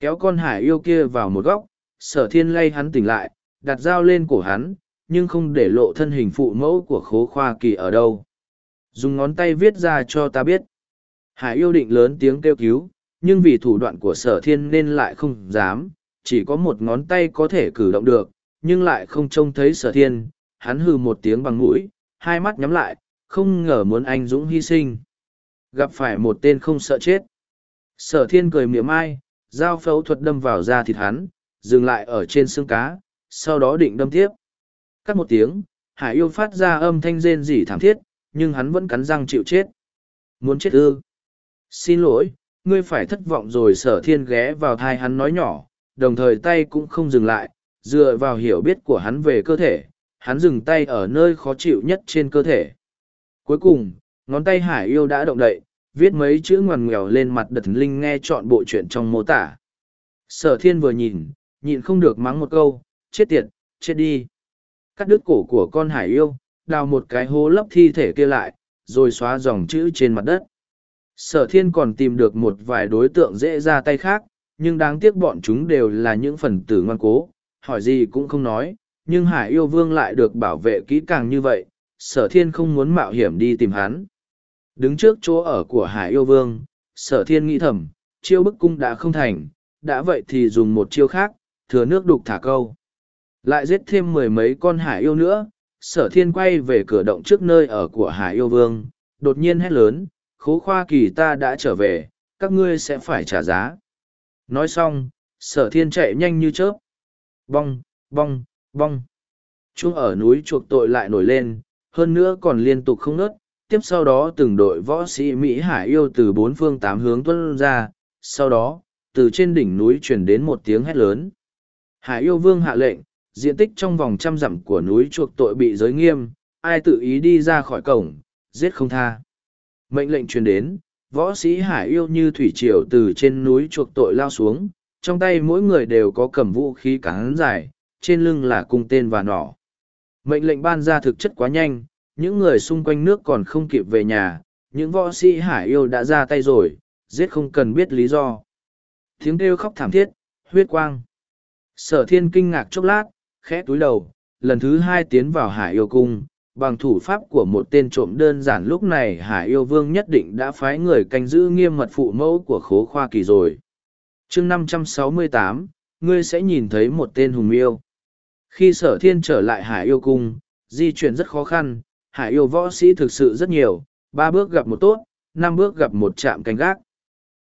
Kéo con hải yêu kia vào một góc, sở thiên lay hắn tỉnh lại, đặt dao lên cổ hắn, nhưng không để lộ thân hình phụ mẫu của khố khoa kỳ ở đâu. Dùng ngón tay viết ra cho ta biết. Hải yêu định lớn tiếng kêu cứu, nhưng vì thủ đoạn của sở thiên nên lại không dám, chỉ có một ngón tay có thể cử động được, nhưng lại không trông thấy sở thiên, hắn hừ một tiếng bằng mũi, hai mắt nhắm lại, không ngờ muốn anh Dũng hy sinh. Gặp phải một tên không sợ chết. Sở thiên cười miệng ai, dao phẫu thuật đâm vào da thịt hắn, dừng lại ở trên xương cá, sau đó định đâm tiếp. Cắt một tiếng, hải yêu phát ra âm thanh rên rỉ thảm thiết, nhưng hắn vẫn cắn răng chịu chết. Muốn chết ư? Xin lỗi, ngươi phải thất vọng rồi sở thiên ghé vào thai hắn nói nhỏ, đồng thời tay cũng không dừng lại, dựa vào hiểu biết của hắn về cơ thể, hắn dừng tay ở nơi khó chịu nhất trên cơ thể. Cuối cùng, ngón tay hải yêu đã động đậy, viết mấy chữ ngoằn nghèo lên mặt đật linh nghe chọn bộ chuyện trong mô tả. Sở thiên vừa nhìn, nhịn không được mắng một câu, chết tiệt, chết đi. Cắt đứt cổ của con hải yêu, đào một cái hố lấp thi thể kia lại, rồi xóa dòng chữ trên mặt đất. Sở thiên còn tìm được một vài đối tượng dễ ra tay khác, nhưng đáng tiếc bọn chúng đều là những phần tử ngoan cố, hỏi gì cũng không nói, nhưng hải yêu vương lại được bảo vệ kỹ càng như vậy, sở thiên không muốn mạo hiểm đi tìm hắn. Đứng trước chỗ ở của hải yêu vương, sở thiên nghĩ thầm, chiêu bức cung đã không thành, đã vậy thì dùng một chiêu khác, thừa nước đục thả câu. Lại giết thêm mười mấy con hải yêu nữa, sở thiên quay về cửa động trước nơi ở của hải yêu vương, đột nhiên hét lớn, khố khoa kỳ ta đã trở về, các ngươi sẽ phải trả giá. Nói xong, sở thiên chạy nhanh như chớp. Bong, bong, bong. Chuông ở núi chuộc tội lại nổi lên, hơn nữa còn liên tục không nớt. Tiếp sau đó từng đội võ sĩ Mỹ Hải yêu từ bốn phương tám hướng tuân ra, sau đó, từ trên đỉnh núi truyền đến một tiếng hét lớn. Hải yêu vương hạ lệnh, diện tích trong vòng trăm dặm của núi chuộc tội bị giới nghiêm, ai tự ý đi ra khỏi cổng, giết không tha. Mệnh lệnh truyền đến, võ sĩ hải yêu như thủy triều từ trên núi chuộc tội lao xuống, trong tay mỗi người đều có cầm vũ khí cán dài, trên lưng là cung tên và nỏ. Mệnh lệnh ban ra thực chất quá nhanh, những người xung quanh nước còn không kịp về nhà, những võ sĩ hải yêu đã ra tay rồi, giết không cần biết lý do. Tiếng kêu khóc thảm thiết, huyết quang. Sở thiên kinh ngạc chốc lát, khẽ túi đầu, lần thứ hai tiến vào hải yêu cung, bằng thủ pháp của một tên trộm đơn giản lúc này hải yêu vương nhất định đã phái người canh giữ nghiêm mật phụ mẫu của khố khoa kỳ rồi. Chương năm trăm sáu mươi tám ngươi sẽ nhìn thấy một tên hùng yêu khi sở thiên trở lại hải yêu cung di chuyển rất khó khăn hải yêu võ sĩ thực sự rất nhiều ba bước gặp một tốt năm bước gặp một trạm canh gác.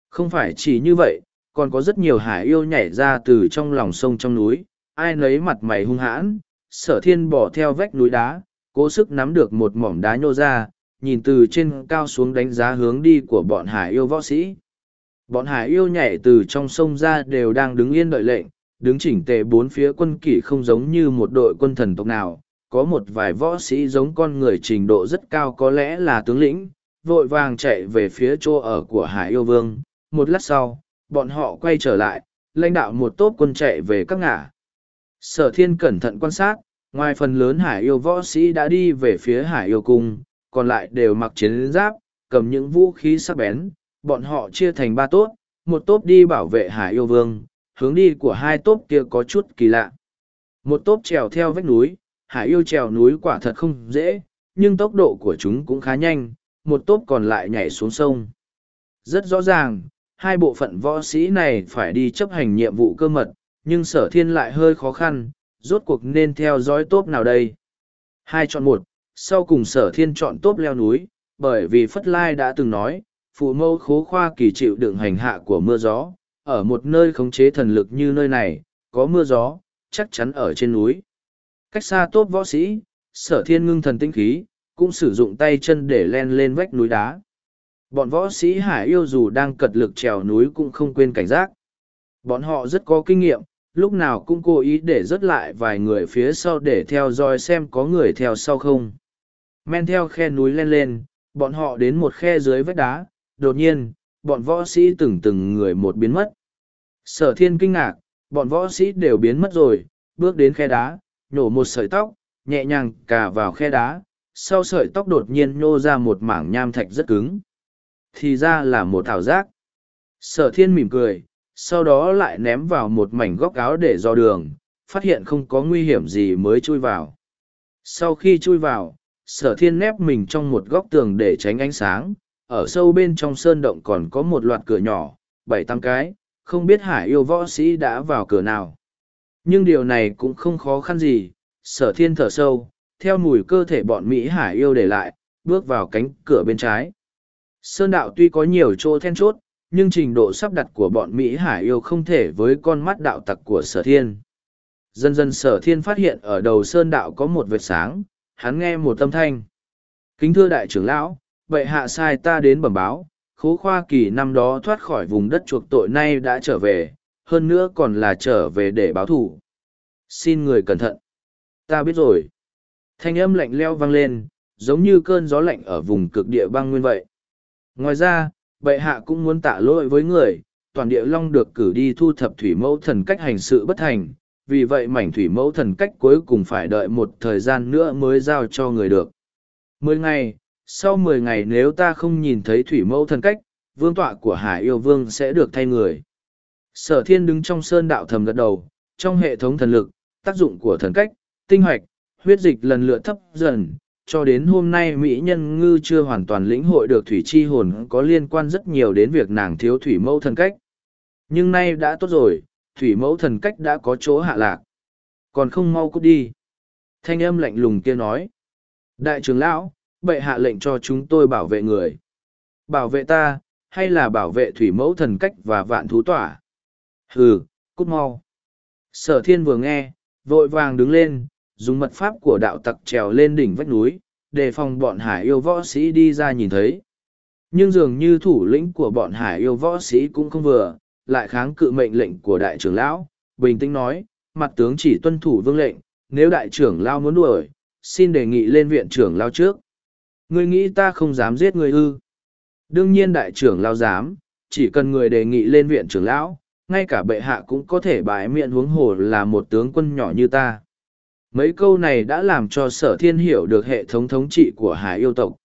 Không phải chỉ như vậy còn có rất nhiều hải yêu nhảy ra từ trong lòng sông trong núi ai nấy mặt mày hung hãn sở thiên bỏ theo vách núi đá cố sức nắm được một mỏm đá nhô ra, nhìn từ trên cao xuống đánh giá hướng đi của bọn hải yêu võ sĩ. Bọn hải yêu nhảy từ trong sông ra đều đang đứng yên đợi lệnh, đứng chỉnh tề bốn phía quân kỷ không giống như một đội quân thần tộc nào, có một vài võ sĩ giống con người trình độ rất cao có lẽ là tướng lĩnh, vội vàng chạy về phía chỗ ở của hải yêu vương. Một lát sau, bọn họ quay trở lại, lãnh đạo một tốp quân chạy về các ngã. Sở thiên cẩn thận quan sát, ngoài phần lớn hải yêu võ sĩ đã đi về phía hải yêu cung còn lại đều mặc chiến giáp cầm những vũ khí sắc bén bọn họ chia thành ba tốt một tốp đi bảo vệ hải yêu vương hướng đi của hai tốp kia có chút kỳ lạ một tốp trèo theo vách núi hải yêu trèo núi quả thật không dễ, nhưng tốc độ của chúng cũng khá nhanh, một tốp còn lại nhảy xuống sông. Rất rõ ràng, hai bộ phận võ sĩ này phải đi chấp hành nhiệm vụ cơ mật, nhưng sở thiên lại hơi khó khăn, rốt cuộc nên theo dõi tốp nào đây. Hai chọn một, sau cùng sở thiên chọn tốp leo núi, bởi vì Phất Lai đã từng nói, phụ mâu khố khoa kỳ chịu đựng hành hạ của mưa gió, ở một nơi khống chế thần lực như nơi này, có mưa gió, chắc chắn ở trên núi. Cách xa tốp võ sĩ, sở thiên ngưng thần tinh khí, cũng sử dụng tay chân để len lên vách núi đá. Bọn võ sĩ hải yêu dù đang cật lực trèo núi cũng không quên cảnh giác. Bọn họ rất có kinh nghiệm, lúc nào cũng cố ý để rớt lại vài người phía sau để theo dõi xem có người theo sau không. Men theo khe núi lên lên, bọn họ đến một khe dưới vách đá, đột nhiên, bọn võ sĩ từng từng người một biến mất. Sở thiên kinh ngạc, bọn võ sĩ đều biến mất rồi, bước đến khe đá, nhổ một sợi tóc, nhẹ nhàng cà vào khe đá, sau sợi tóc đột nhiên nhô ra một mảng nham thạch rất cứng. Thì ra là một thảo giác. Sở thiên mỉm cười, sau đó lại ném vào một mảnh góc áo để dò đường, phát hiện không có nguy hiểm gì mới chui vào. Sau khi chui vào, sở thiên nép mình trong một góc tường để tránh ánh sáng, ở sâu bên trong sơn động còn có một loạt cửa nhỏ, bảy tám cái, không biết hải yêu võ sĩ đã vào cửa nào. Nhưng điều này cũng không khó khăn gì, sở thiên thở sâu, theo mùi cơ thể bọn Mỹ hải yêu để lại, bước vào cánh cửa bên trái. Sơn đạo tuy có nhiều chỗ then chốt, nhưng trình độ sắp đặt của bọn Mỹ hải yêu không thể với con mắt đạo tặc của sở thiên. Dần dần sở thiên phát hiện ở đầu sơn đạo có một vệt sáng, hắn nghe một âm thanh. Kính thưa đại trưởng lão, vậy hạ sai ta đến bẩm báo, khố khoa kỳ năm đó thoát khỏi vùng đất chuộc tội nay đã trở về, hơn nữa còn là trở về để báo thủ. Xin người cẩn thận. Ta biết rồi. Thanh âm lạnh leo vang lên, giống như cơn gió lạnh ở vùng cực địa băng nguyên vậy. Ngoài ra, bệ hạ cũng muốn tạ lỗi với người, toàn địa long được cử đi thu thập thủy mẫu thần cách hành sự bất thành, vì vậy mảnh thủy mẫu thần cách cuối cùng phải đợi một thời gian nữa mới giao cho người được. Mười ngày, sau mười ngày nếu ta không nhìn thấy thủy mẫu thần cách, vương tọa của hải yêu vương sẽ được thay người. Sở thiên đứng trong sơn đạo thầm gật đầu, trong hệ thống thần lực, tác dụng của thần cách, tinh hoạch, huyết dịch lần lượt thấp dần, cho đến hôm nay Mỹ nhân ngư chưa hoàn toàn lĩnh hội được thủy chi hồn có liên quan rất nhiều đến việc nàng thiếu thủy mẫu thần cách. Nhưng nay đã tốt rồi, thủy mẫu thần cách đã có chỗ hạ lạc. Còn không mau cút đi. Thanh âm lạnh lùng kia nói. Đại trưởng lão, bệ hạ lệnh cho chúng tôi bảo vệ người. Bảo vệ ta, hay là bảo vệ thủy mẫu thần cách và vạn thú tỏa? Hừ, cút mau. Sở thiên vừa nghe, vội vàng đứng lên, dùng mật pháp của đạo tặc trèo lên đỉnh vách núi, đề phòng bọn hải yêu võ sĩ đi ra nhìn thấy. Nhưng dường như thủ lĩnh của bọn hải yêu võ sĩ cũng không vừa, lại kháng cự mệnh lệnh của đại trưởng lão, bình tĩnh nói, mặt tướng chỉ tuân thủ vương lệnh, nếu đại trưởng lão muốn đuổi, xin đề nghị lên viện trưởng lão trước. Ngươi nghĩ ta không dám giết ngươi ư. Đương nhiên đại trưởng lão dám, chỉ cần người đề nghị lên viện trưởng lão, ngay cả bệ hạ cũng có thể bãi miệng huống hồ là một tướng quân nhỏ như ta. Mấy câu này đã làm cho sở thiên hiểu được hệ thống thống trị của hải yêu tộc.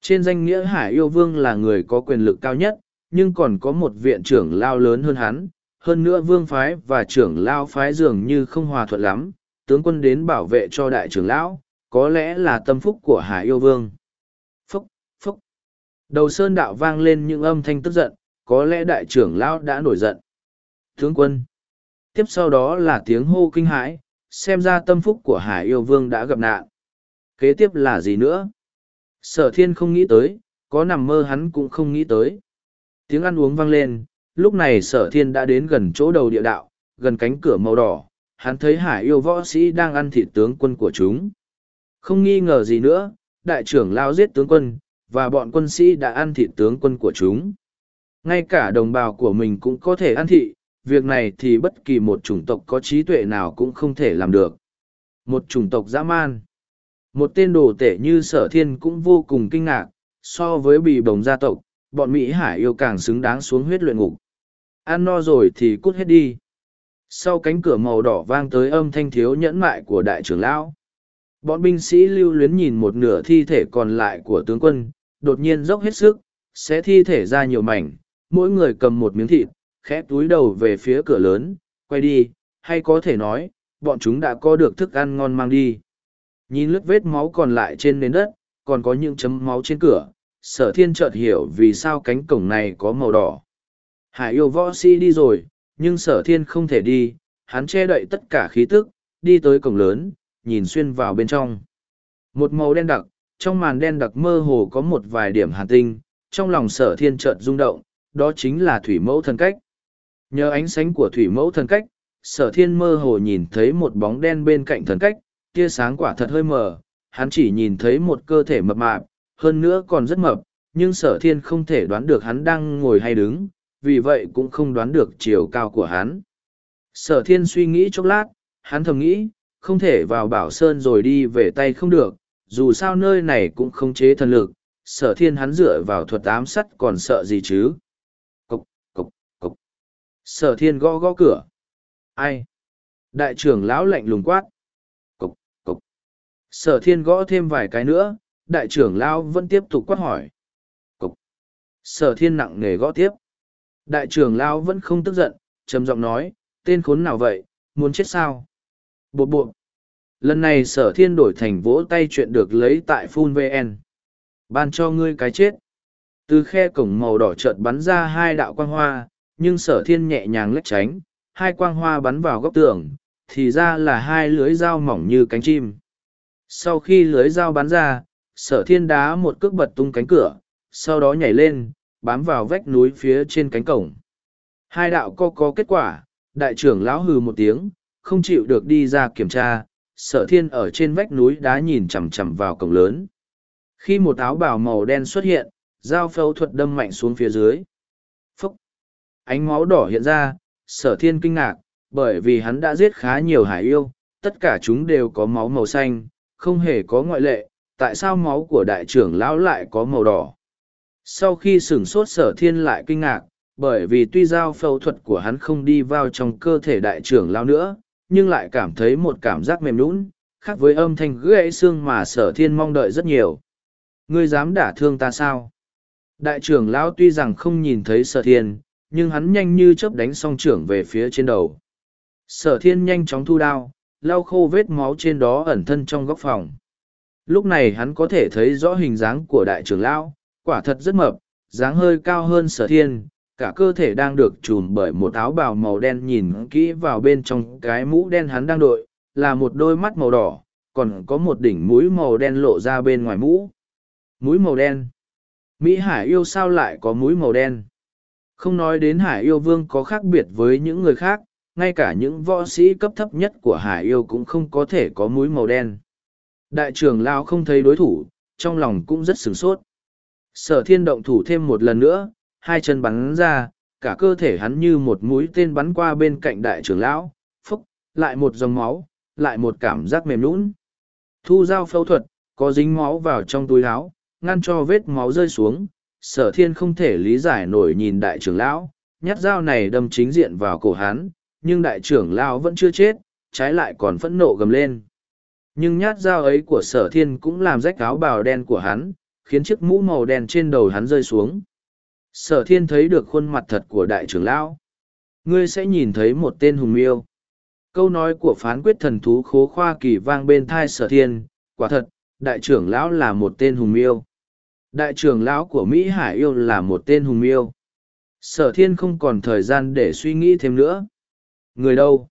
Trên danh nghĩa hải yêu vương là người có quyền lực cao nhất, nhưng còn có một viện trưởng lao lớn hơn hắn. Hơn nữa vương phái và trưởng lao phái dường như không hòa thuận lắm, tướng quân đến bảo vệ cho đại trưởng lão, có lẽ là tâm phúc của hải yêu vương. Phúc, phúc. Đầu sơn đạo vang lên những âm thanh tức giận, có lẽ đại trưởng lão đã nổi giận. Tướng quân. Tiếp sau đó là tiếng hô kinh hãi, xem ra tâm phúc của hải yêu vương đã gặp nạn. Kế tiếp là gì nữa? Sở thiên không nghĩ tới, có nằm mơ hắn cũng không nghĩ tới. Tiếng ăn uống vang lên, lúc này sở thiên đã đến gần chỗ đầu địa đạo, gần cánh cửa màu đỏ, hắn thấy hải yêu võ sĩ đang ăn thịt tướng quân của chúng. Không nghi ngờ gì nữa, đại trưởng lao giết tướng quân, và bọn quân sĩ đã ăn thịt tướng quân của chúng. Ngay cả đồng bào của mình cũng có thể ăn thị, việc này thì bất kỳ một chủng tộc có trí tuệ nào cũng không thể làm được. Một chủng tộc dã man. Một tên đồ tể như sở thiên cũng vô cùng kinh ngạc, so với bì bồng gia tộc, bọn Mỹ Hải yêu càng xứng đáng xuống huyết luyện ngục. Ăn no rồi thì cút hết đi. Sau cánh cửa màu đỏ vang tới âm thanh thiếu nhẫn mại của đại trưởng lão. Bọn binh sĩ lưu luyến nhìn một nửa thi thể còn lại của tướng quân, đột nhiên dốc hết sức, sẽ thi thể ra nhiều mảnh, mỗi người cầm một miếng thịt, khẽ túi đầu về phía cửa lớn, quay đi, hay có thể nói, bọn chúng đã có được thức ăn ngon mang đi. Nhìn lướt vết máu còn lại trên nền đất, còn có những chấm máu trên cửa, sở thiên chợt hiểu vì sao cánh cổng này có màu đỏ. Hải yêu võ sĩ đi rồi, nhưng sở thiên không thể đi, hắn che đậy tất cả khí tức, đi tới cổng lớn, nhìn xuyên vào bên trong. Một màu đen đặc, trong màn đen đặc mơ hồ có một vài điểm hàn tinh, trong lòng sở thiên chợt rung động, đó chính là thủy mẫu thần cách. Nhờ ánh sáng của thủy mẫu thần cách, sở thiên mơ hồ nhìn thấy một bóng đen bên cạnh thần cách, tia sáng quả thật hơi mờ, hắn chỉ nhìn thấy một cơ thể mập mạp, hơn nữa còn rất mập, nhưng sở thiên không thể đoán được hắn đang ngồi hay đứng, vì vậy cũng không đoán được chiều cao của hắn. Sở thiên suy nghĩ chốc lát, hắn thầm nghĩ, không thể vào bảo sơn rồi đi về tay không được, dù sao nơi này cũng không chế thần lực, sở thiên hắn dựa vào thuật ám sắt còn sợ gì chứ. Sở thiên gõ gõ cửa. Ai? Đại trưởng lão lạnh lùng quát. Cục, cục. Sở thiên gõ thêm vài cái nữa, đại trưởng lão vẫn tiếp tục quát hỏi. Cục. Sở thiên nặng nề gõ tiếp. Đại trưởng lão vẫn không tức giận, trầm giọng nói, tên khốn nào vậy, muốn chết sao? Bộ bộ. Lần này sở thiên đổi thành vỗ tay chuyện được lấy tại Phun VN. Ban cho ngươi cái chết. Từ khe cổng màu đỏ chợt bắn ra hai đạo quang hoa, nhưng sở thiên nhẹ nhàng lách tránh, hai quang hoa bắn vào góc tường, thì ra là hai lưới dao mỏng như cánh chim. Sau khi lưới dao bắn ra, sở thiên đá một cước bật tung cánh cửa, sau đó nhảy lên, bám vào vách núi phía trên cánh cổng. Hai đạo co có kết quả, đại trưởng lão hừ một tiếng, không chịu được đi ra kiểm tra, sở thiên ở trên vách núi đá nhìn chằm chằm vào cổng lớn. Khi một áo bào màu đen xuất hiện, dao phẫu thuật đâm mạnh xuống phía dưới. Ánh máu đỏ hiện ra, sở thiên kinh ngạc, bởi vì hắn đã giết khá nhiều hải yêu, tất cả chúng đều có máu màu xanh, không hề có ngoại lệ, tại sao máu của đại trưởng lão lại có màu đỏ? Sau khi sửng sốt sở thiên lại kinh ngạc, bởi vì tuy dao phẫu thuật của hắn không đi vào trong cơ thể đại trưởng lão nữa, nhưng lại cảm thấy một cảm giác mềm lún, khác với âm thanh gãy xương mà sở thiên mong đợi rất nhiều. Ngươi dám đả thương ta sao? Đại trưởng lão tuy rằng không nhìn thấy sở thiên, nhưng hắn nhanh như chớp đánh song trưởng về phía trên đầu. Sở thiên nhanh chóng thu đao, lau khô vết máu trên đó ẩn thân trong góc phòng. Lúc này hắn có thể thấy rõ hình dáng của đại trưởng lão, quả thật rất mập, dáng hơi cao hơn sở thiên, cả cơ thể đang được trùm bởi một áo bào màu đen nhìn kỹ vào bên trong cái mũ đen hắn đang đội, là một đôi mắt màu đỏ, còn có một đỉnh mũi màu đen lộ ra bên ngoài mũ. Mũi màu đen. Mỹ Hải yêu sao lại có mũi màu đen? Không nói đến Hải yêu vương có khác biệt với những người khác, ngay cả những võ sĩ cấp thấp nhất của Hải yêu cũng không có thể có mũi màu đen. Đại trưởng Lao không thấy đối thủ, trong lòng cũng rất sửng sốt. Sở thiên động thủ thêm một lần nữa, hai chân bắn ra, cả cơ thể hắn như một mũi tên bắn qua bên cạnh đại trưởng lão, phúc, lại một dòng máu, lại một cảm giác mềm nũng. Thu dao phẫu thuật, có dính máu vào trong túi áo, ngăn cho vết máu rơi xuống, sở thiên không thể lý giải nổi nhìn đại trưởng lão, nhát dao này đâm chính diện vào cổ hắn, nhưng đại trưởng lão vẫn chưa chết, trái lại còn phẫn nộ gầm lên. Nhưng nhát dao ấy của sở thiên cũng làm rách áo bào đen của hắn, khiến chiếc mũ màu đen trên đầu hắn rơi xuống. Sở thiên thấy được khuôn mặt thật của đại trưởng lão. Ngươi sẽ nhìn thấy một tên hùng miêu. Câu nói của phán quyết thần thú khố khoa kỳ vang bên thai sở thiên, quả thật, đại trưởng lão là một tên hùng miêu. Đại trưởng lão của Mỹ Hải yêu là một tên hùng miêu. Sở thiên không còn thời gian để suy nghĩ thêm nữa. Người đâu?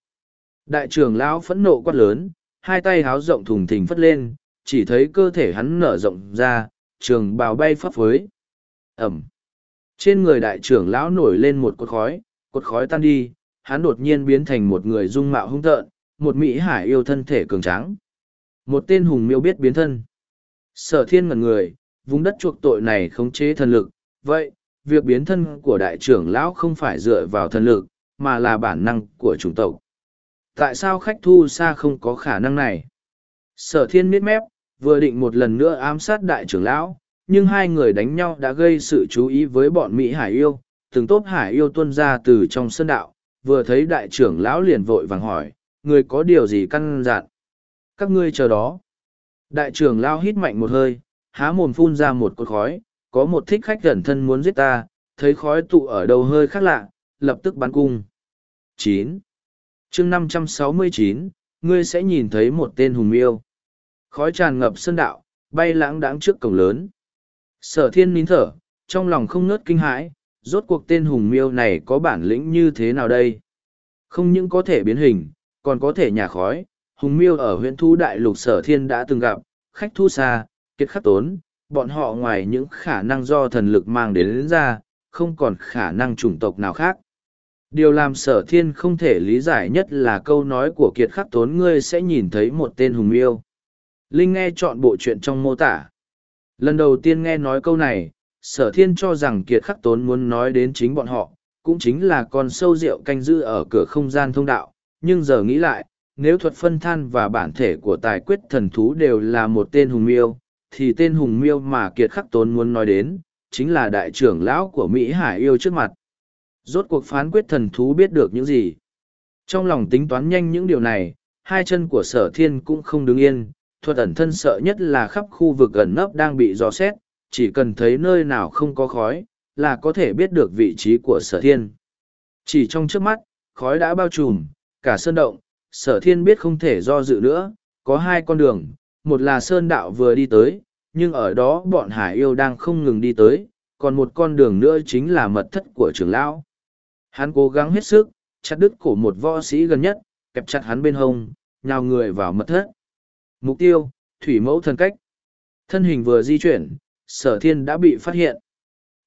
Đại trưởng lão phẫn nộ quát lớn, hai tay háo rộng thùng thình phất lên, chỉ thấy cơ thể hắn nở rộng ra, trường bào bay phấp phới. Ẩm. Trên người đại trưởng lão nổi lên một cột khói, cột khói tan đi, hắn đột nhiên biến thành một người dung mạo hung tợn, một mỹ hải yêu thân thể cường tráng. Một tên hùng miêu biết biến thân. Sở thiên ngần người, vùng đất chuộc tội này khống chế thần lực, vậy, việc biến thân của đại trưởng lão không phải dựa vào thần lực, mà là bản năng của chủng tộc. Tại sao khách thu xa không có khả năng này? Sở thiên miết mép, vừa định một lần nữa ám sát đại trưởng lão, nhưng hai người đánh nhau đã gây sự chú ý với bọn Mỹ Hải yêu, từng tốp Hải yêu tuân ra từ trong sân đạo, vừa thấy đại trưởng lão liền vội vàng hỏi, người có điều gì căn dặn? Các ngươi chờ đó. Đại trưởng lão hít mạnh một hơi, há mồm phun ra một cột khói, có một thích khách gần thân muốn giết ta, thấy khói tụ ở đầu hơi khác lạ, lập tức bắn cung. chín chương năm trăm sáu mươi chín ngươi sẽ nhìn thấy một tên hùng miêu khói tràn ngập sân đạo, bay lãng đãng trước cổng lớn. Sở thiên nín thở, trong lòng không ngớt kinh hãi, rốt cuộc tên hùng miêu này có bản lĩnh như thế nào đây? Không những có thể biến hình, còn có thể nhả khói, hùng miêu ở huyện thu đại lục sở thiên đã từng gặp, khách thu xa, kiệt khắc tốn, bọn họ ngoài những khả năng do thần lực mang đến, đến ra, không còn khả năng chủng tộc nào khác. Điều làm sở thiên không thể lý giải nhất là câu nói của kiệt khắc tốn ngươi sẽ nhìn thấy một tên hùng yêu. Linh nghe chọn bộ chuyện trong mô tả. Lần đầu tiên nghe nói câu này, sở thiên cho rằng kiệt khắc tốn muốn nói đến chính bọn họ, cũng chính là con sâu rượu canh giữ ở cửa không gian thông đạo, nhưng giờ nghĩ lại, nếu thuật phân than và bản thể của tài quyết thần thú đều là một tên hùng miêu, thì tên hùng miêu mà kiệt khắc tốn muốn nói đến, chính là đại trưởng lão của Mỹ Hải yêu trước mặt. Rốt cuộc phán quyết thần thú biết được những gì. Trong lòng tính toán nhanh những điều này, hai chân của sở thiên cũng không đứng yên, thuật ẩn thân sợ nhất là khắp khu vực ẩn nấp đang bị dò xét, chỉ cần thấy nơi nào không có khói, là có thể biết được vị trí của sở thiên. Chỉ trong trước mắt, khói đã bao trùm, cả sơn động, sở thiên biết không thể do dự nữa, có hai con đường, một là sơn đạo vừa đi tới, nhưng ở đó bọn hải yêu đang không ngừng đi tới, còn một con đường nữa chính là mật thất của trưởng lão. Hắn cố gắng hết sức, chặt đứt cổ một võ sĩ gần nhất, kẹp chặt hắn bên hông, nhào người vào mật thất. Mục tiêu, thủy mẫu thần cách. Thân hình vừa di chuyển, sở thiên đã bị phát hiện.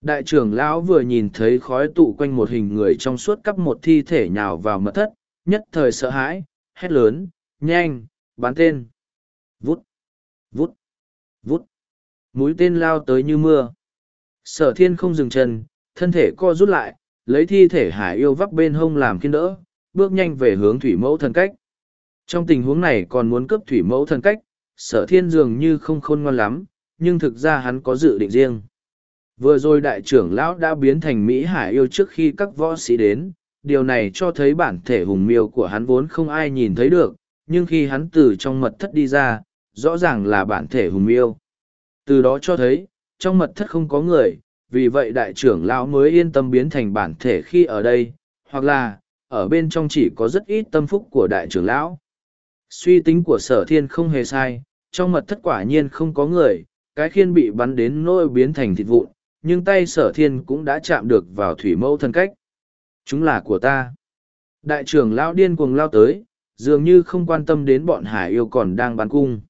Đại trưởng lão vừa nhìn thấy khói tụ quanh một hình người trong suốt cắp một thi thể nhào vào mật thất, nhất thời sợ hãi, hét lớn, nhanh, bán tên. Vút, vút. Mũi tên lao tới như mưa. Sở thiên không dừng chân, thân thể co rút lại, lấy thi thể hải yêu vắp bên hông làm kiên đỡ, bước nhanh về hướng thủy mẫu thần cách. Trong tình huống này còn muốn cướp thủy mẫu thần cách, sở thiên dường như không khôn ngoan lắm, nhưng thực ra hắn có dự định riêng. Vừa rồi đại trưởng lão đã biến thành Mỹ Hải yêu trước khi các võ sĩ đến, điều này cho thấy bản thể hùng miêu của hắn vốn không ai nhìn thấy được, nhưng khi hắn từ trong mật thất đi ra, rõ ràng là bản thể hùng miêu. Từ đó cho thấy, trong mật thất không có người, vì vậy đại trưởng lão mới yên tâm biến thành bản thể khi ở đây, hoặc là, ở bên trong chỉ có rất ít tâm phúc của đại trưởng lão. Suy tính của sở thiên không hề sai, trong mật thất quả nhiên không có người, cái khiên bị bắn đến nỗi biến thành thịt vụn, nhưng tay sở thiên cũng đã chạm được vào thủy mẫu thân cách. Chúng là của ta. Đại trưởng lão điên cuồng lao tới, dường như không quan tâm đến bọn hải yêu còn đang bắn cung.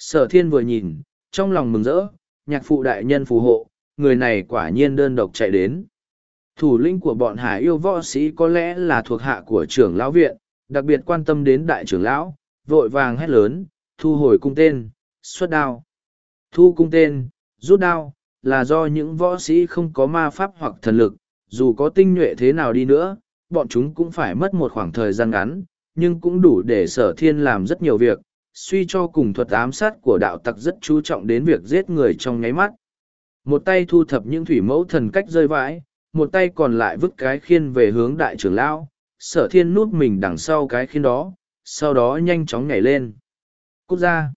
Sở thiên vừa nhìn, trong lòng mừng rỡ, nhạc phụ đại nhân phù hộ, người này quả nhiên đơn độc chạy đến. Thủ lĩnh của bọn hải yêu võ sĩ có lẽ là thuộc hạ của trưởng lão viện, đặc biệt quan tâm đến đại trưởng lão, vội vàng hét lớn, thu hồi cung tên, xuất đao. Thu cung tên, rút đao, là do những võ sĩ không có ma pháp hoặc thần lực, dù có tinh nhuệ thế nào đi nữa, bọn chúng cũng phải mất một khoảng thời gian ngắn, nhưng cũng đủ để sở thiên làm rất nhiều việc, suy cho cùng thuật ám sát của đạo tặc rất chú trọng đến việc giết người trong nháy mắt. Một tay thu thập những thủy mẫu thần cách rơi vãi, một tay còn lại vứt cái khiên về hướng đại trưởng lão, sở thiên nút mình đằng sau cái khiên đó, sau đó nhanh chóng nhảy lên. Cút ra!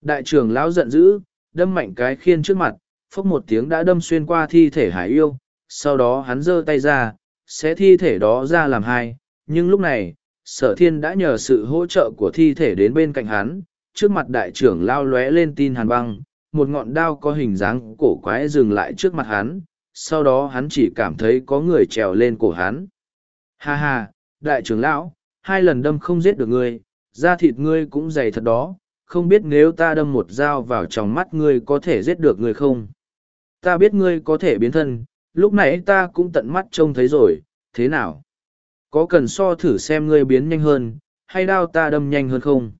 Đại trưởng lão giận dữ, đâm mạnh cái khiên trước mặt, phốc một tiếng đã đâm xuyên qua thi thể hải yêu, sau đó hắn giơ tay ra, sẽ thi thể đó ra làm hai, nhưng lúc này, sở thiên đã nhờ sự hỗ trợ của thi thể đến bên cạnh hắn, trước mặt đại trưởng lao lóe lên tin hàn băng, một ngọn đao có hình dáng cổ quái dừng lại trước mặt hắn, sau đó hắn chỉ cảm thấy có người trèo lên cổ hắn. Ha ha, đại trưởng lão, hai lần đâm không giết được ngươi, da thịt ngươi cũng dày thật đó, không biết nếu ta đâm một dao vào trong mắt ngươi có thể giết được ngươi không? Ta biết ngươi có thể biến thân, lúc nãy ta cũng tận mắt trông thấy rồi, thế nào? Có cần so thử xem ngươi biến nhanh hơn, hay đao ta đâm nhanh hơn không?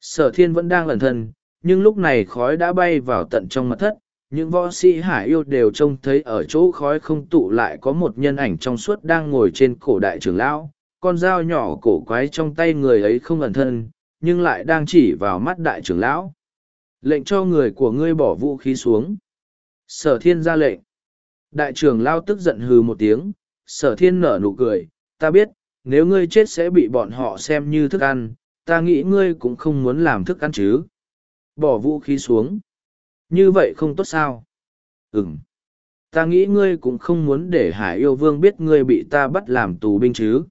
Sở thiên vẫn đang lẩn thân, nhưng lúc này khói đã bay vào tận trong mặt thất, những võ sĩ hải yêu đều trông thấy ở chỗ khói không tụ lại có một nhân ảnh trong suốt đang ngồi trên cổ đại trưởng lão, con dao nhỏ cổ quái trong tay người ấy không ẩn thân, nhưng lại đang chỉ vào mắt đại trưởng lão. Lệnh cho người của ngươi bỏ vũ khí xuống. Sở thiên ra lệnh. Đại trưởng lão tức giận hừ một tiếng, sở thiên nở nụ cười, ta biết, nếu ngươi chết sẽ bị bọn họ xem như thức ăn, ta nghĩ ngươi cũng không muốn làm thức ăn chứ. Bỏ vũ khí xuống. Như vậy không tốt sao? Ừm. Ta nghĩ ngươi cũng không muốn để Hải yêu vương biết ngươi bị ta bắt làm tù binh chứ.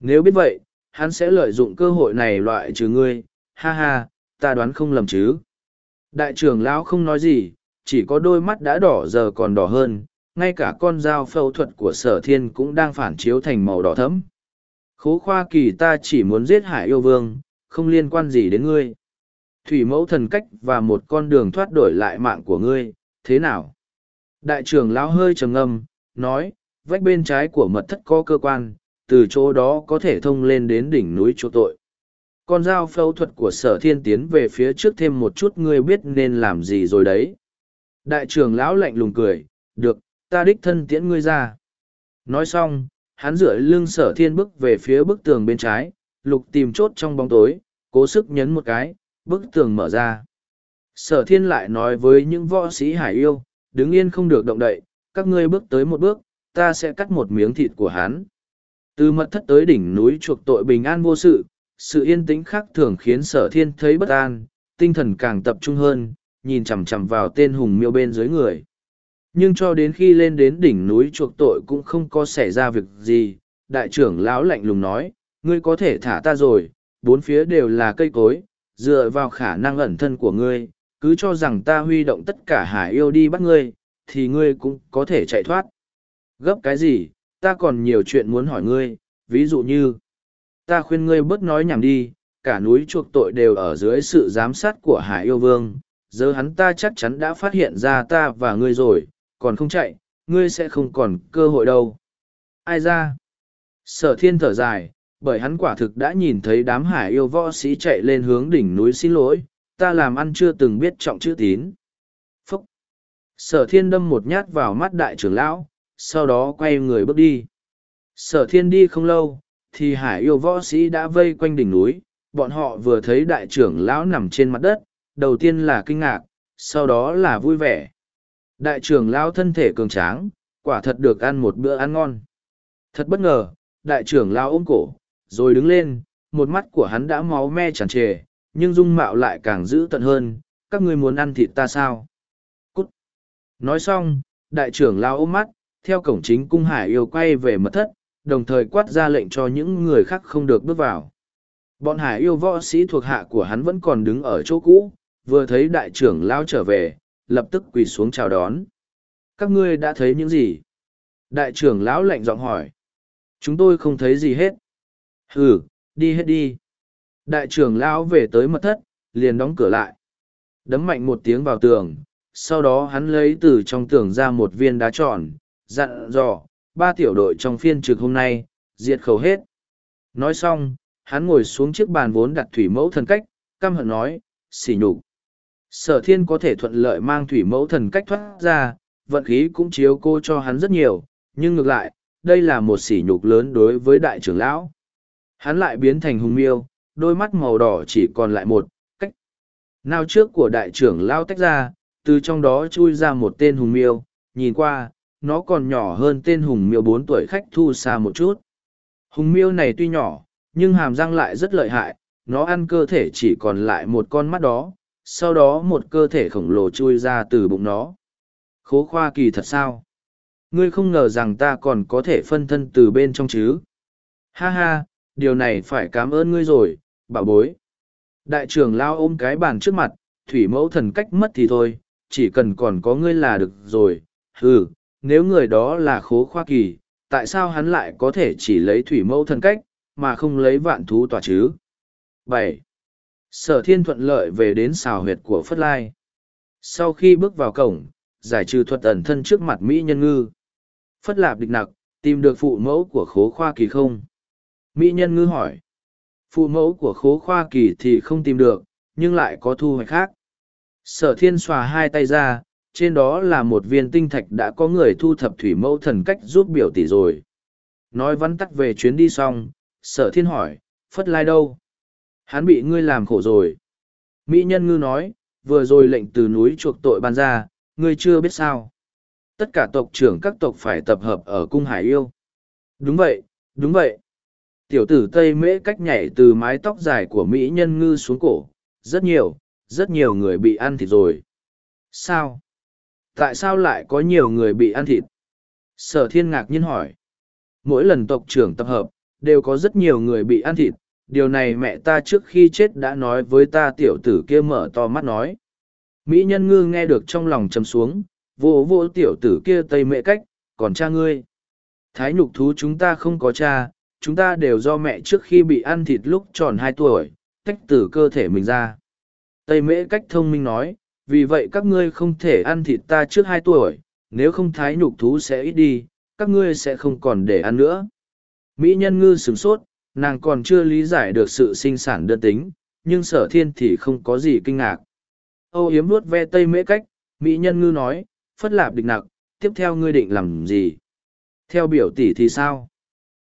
Nếu biết vậy, hắn sẽ lợi dụng cơ hội này loại trừ ngươi, ha ha, ta đoán không lầm chứ. Đại trưởng lão không nói gì, chỉ có đôi mắt đã đỏ giờ còn đỏ hơn, ngay cả con dao phẫu thuật của sở thiên cũng đang phản chiếu thành màu đỏ thẫm. Khố khoa kỳ ta chỉ muốn giết hải yêu vương, không liên quan gì đến ngươi. Thủy mẫu thần cách và một con đường thoát đổi lại mạng của ngươi, thế nào? Đại trưởng lão hơi trầm ngâm, nói, vách bên trái của mật thất có cơ quan, từ chỗ đó có thể thông lên đến đỉnh núi chỗ tội. Con dao phẫu thuật của sở thiên tiến về phía trước thêm một chút ngươi biết nên làm gì rồi đấy. Đại trưởng lão lạnh lùng cười, được, ta đích thân tiễn ngươi ra. Nói xong, hắn rửa lưng sở thiên bước về phía bức tường bên trái, lục tìm chốt trong bóng tối, cố sức nhấn một cái, bức tường mở ra. Sở thiên lại nói với những võ sĩ hải yêu, đứng yên không được động đậy, các ngươi bước tới một bước, ta sẽ cắt một miếng thịt của hắn. Từ mật thất tới đỉnh núi chuộc tội bình an vô sự, sự yên tĩnh khác thường khiến sở thiên thấy bất an, tinh thần càng tập trung hơn, nhìn chằm chằm vào tên hùng miêu bên dưới người. Nhưng cho đến khi lên đến đỉnh núi chuộc tội cũng không có xảy ra việc gì, đại trưởng lão lạnh lùng nói, ngươi có thể thả ta rồi, bốn phía đều là cây cối, dựa vào khả năng ẩn thân của ngươi, cứ cho rằng ta huy động tất cả hải yêu đi bắt ngươi, thì ngươi cũng có thể chạy thoát. Gấp cái gì, ta còn nhiều chuyện muốn hỏi ngươi, ví dụ như, ta khuyên ngươi bớt nói nhảm đi, cả núi chuộc tội đều ở dưới sự giám sát của hải yêu vương, giờ hắn ta chắc chắn đã phát hiện ra ta và ngươi rồi, còn không chạy, ngươi sẽ không còn cơ hội đâu. Ai ra? Sở thiên thở dài, bởi hắn quả thực đã nhìn thấy đám hải yêu võ sĩ chạy lên hướng đỉnh núi xin lỗi, ta làm ăn chưa từng biết trọng chữ tín. Phúc! Sở thiên đâm một nhát vào mắt đại trưởng lão, sau đó quay người bước đi. Sở thiên đi không lâu, thì hải yêu võ sĩ đã vây quanh đỉnh núi, bọn họ vừa thấy đại trưởng lão nằm trên mặt đất, đầu tiên là kinh ngạc, sau đó là vui vẻ. Đại trưởng lão thân thể cường tráng, quả thật được ăn một bữa ăn ngon. Thật bất ngờ, đại trưởng lão ôm cổ, rồi đứng lên, một mắt của hắn đã máu me tràn trề, nhưng dung mạo lại càng dữ tận hơn, các ngươi muốn ăn thịt ta sao? Cút! Nói xong, đại trưởng lão ôm mắt, theo cổng chính cung hải yêu quay về mật thất, đồng thời quát ra lệnh cho những người khác không được bước vào. Bọn hải yêu võ sĩ thuộc hạ của hắn vẫn còn đứng ở chỗ cũ, vừa thấy đại trưởng lão trở về, lập tức quỳ xuống chào đón. Các ngươi đã thấy những gì? Đại trưởng lão lạnh giọng hỏi. Chúng tôi không thấy gì hết. Hừ, đi hết đi. Đại trưởng lão về tới mật thất, liền đóng cửa lại. Đấm mạnh một tiếng vào tường, sau đó hắn lấy từ trong tường ra một viên đá tròn, dặn dò, ba tiểu đội trong phiên trực hôm nay, diệt khẩu hết. Nói xong, hắn ngồi xuống chiếc bàn vốn đặt thủy mẫu thần cách, căm hận nói, xỉ nhục. Sở thiên có thể thuận lợi mang thủy mẫu thần cách thoát ra, vận khí cũng chiếu cô cho hắn rất nhiều, nhưng ngược lại, đây là một sỉ nhục lớn đối với đại trưởng lão. Hắn lại biến thành hùng miêu, đôi mắt màu đỏ chỉ còn lại một cách. Nào trước của đại trưởng lão tách ra, từ trong đó chui ra một tên hùng miêu, nhìn qua, nó còn nhỏ hơn tên hùng miêu bốn tuổi khách thu xa một chút. Hùng miêu này tuy nhỏ, nhưng hàm răng lại rất lợi hại, nó ăn cơ thể chỉ còn lại một con mắt đó, sau đó một cơ thể khổng lồ chui ra từ bụng nó. Khố khoa kỳ thật sao? Ngươi không ngờ rằng ta còn có thể phân thân từ bên trong chứ? Ha ha, điều này phải cảm ơn ngươi rồi, bảo bối. Đại trưởng lao ôm cái bàn trước mặt, thủy mẫu thần cách mất thì thôi, chỉ cần còn có ngươi là được rồi. Ừ, nếu người đó là khố khoa kỳ, tại sao hắn lại có thể chỉ lấy thủy mẫu thần cách, mà không lấy vạn thú tỏa chứ? bảy Sở thiên thuận lợi về đến xào huyệt của Phất Lai. Sau khi bước vào cổng, giải trừ thuật ẩn thân trước mặt Mỹ nhân ngư. Phất lạp địch nặc, tìm được phụ mẫu của khố khoa kỳ không? Mỹ nhân ngư hỏi. Phụ mẫu của khố khoa kỳ thì không tìm được, nhưng lại có thu hoạch khác. Sở thiên xòa hai tay ra, trên đó là một viên tinh thạch đã có người thu thập thủy mẫu thần cách giúp biểu tỷ rồi. Nói vắn tắt về chuyến đi xong, sở thiên hỏi, Phất Lai đâu? Hắn bị ngươi làm khổ rồi. Mỹ nhân ngư nói, vừa rồi lệnh từ núi chuộc tội ban ra, ngươi chưa biết sao. Tất cả tộc trưởng các tộc phải tập hợp ở cung hải yêu. Đúng vậy, đúng vậy. Tiểu tử Tây Mễ cách nhảy từ mái tóc dài của Mỹ nhân ngư xuống cổ. Rất nhiều, rất nhiều người bị ăn thịt rồi. Sao? Tại sao lại có nhiều người bị ăn thịt? Sở thiên ngạc nhiên hỏi. Mỗi lần tộc trưởng tập hợp, đều có rất nhiều người bị ăn thịt, điều này mẹ ta trước khi chết đã nói với ta tiểu tử kia mở to mắt nói. Mỹ nhân ngư nghe được trong lòng chấm xuống, vô vô tiểu tử kia tây mẹ cách, còn cha ngươi. Thái nhục thú chúng ta không có cha, chúng ta đều do mẹ trước khi bị ăn thịt lúc tròn hai tuổi, tách từ cơ thể mình ra. Tây mễ cách thông minh nói, vì vậy các ngươi không thể ăn thịt ta trước hai tuổi, nếu không thái nhục thú sẽ ít đi, các ngươi sẽ không còn để ăn nữa. Mỹ nhân ngư sửng sốt, nàng còn chưa lý giải được sự sinh sản đơn tính, nhưng sở thiên thì không có gì kinh ngạc. Âu yếm nuốt ve tây mễ cách, Mỹ nhân ngư nói, phất lạp địch nặc, tiếp theo ngươi định làm gì? Theo biểu tỷ thì sao?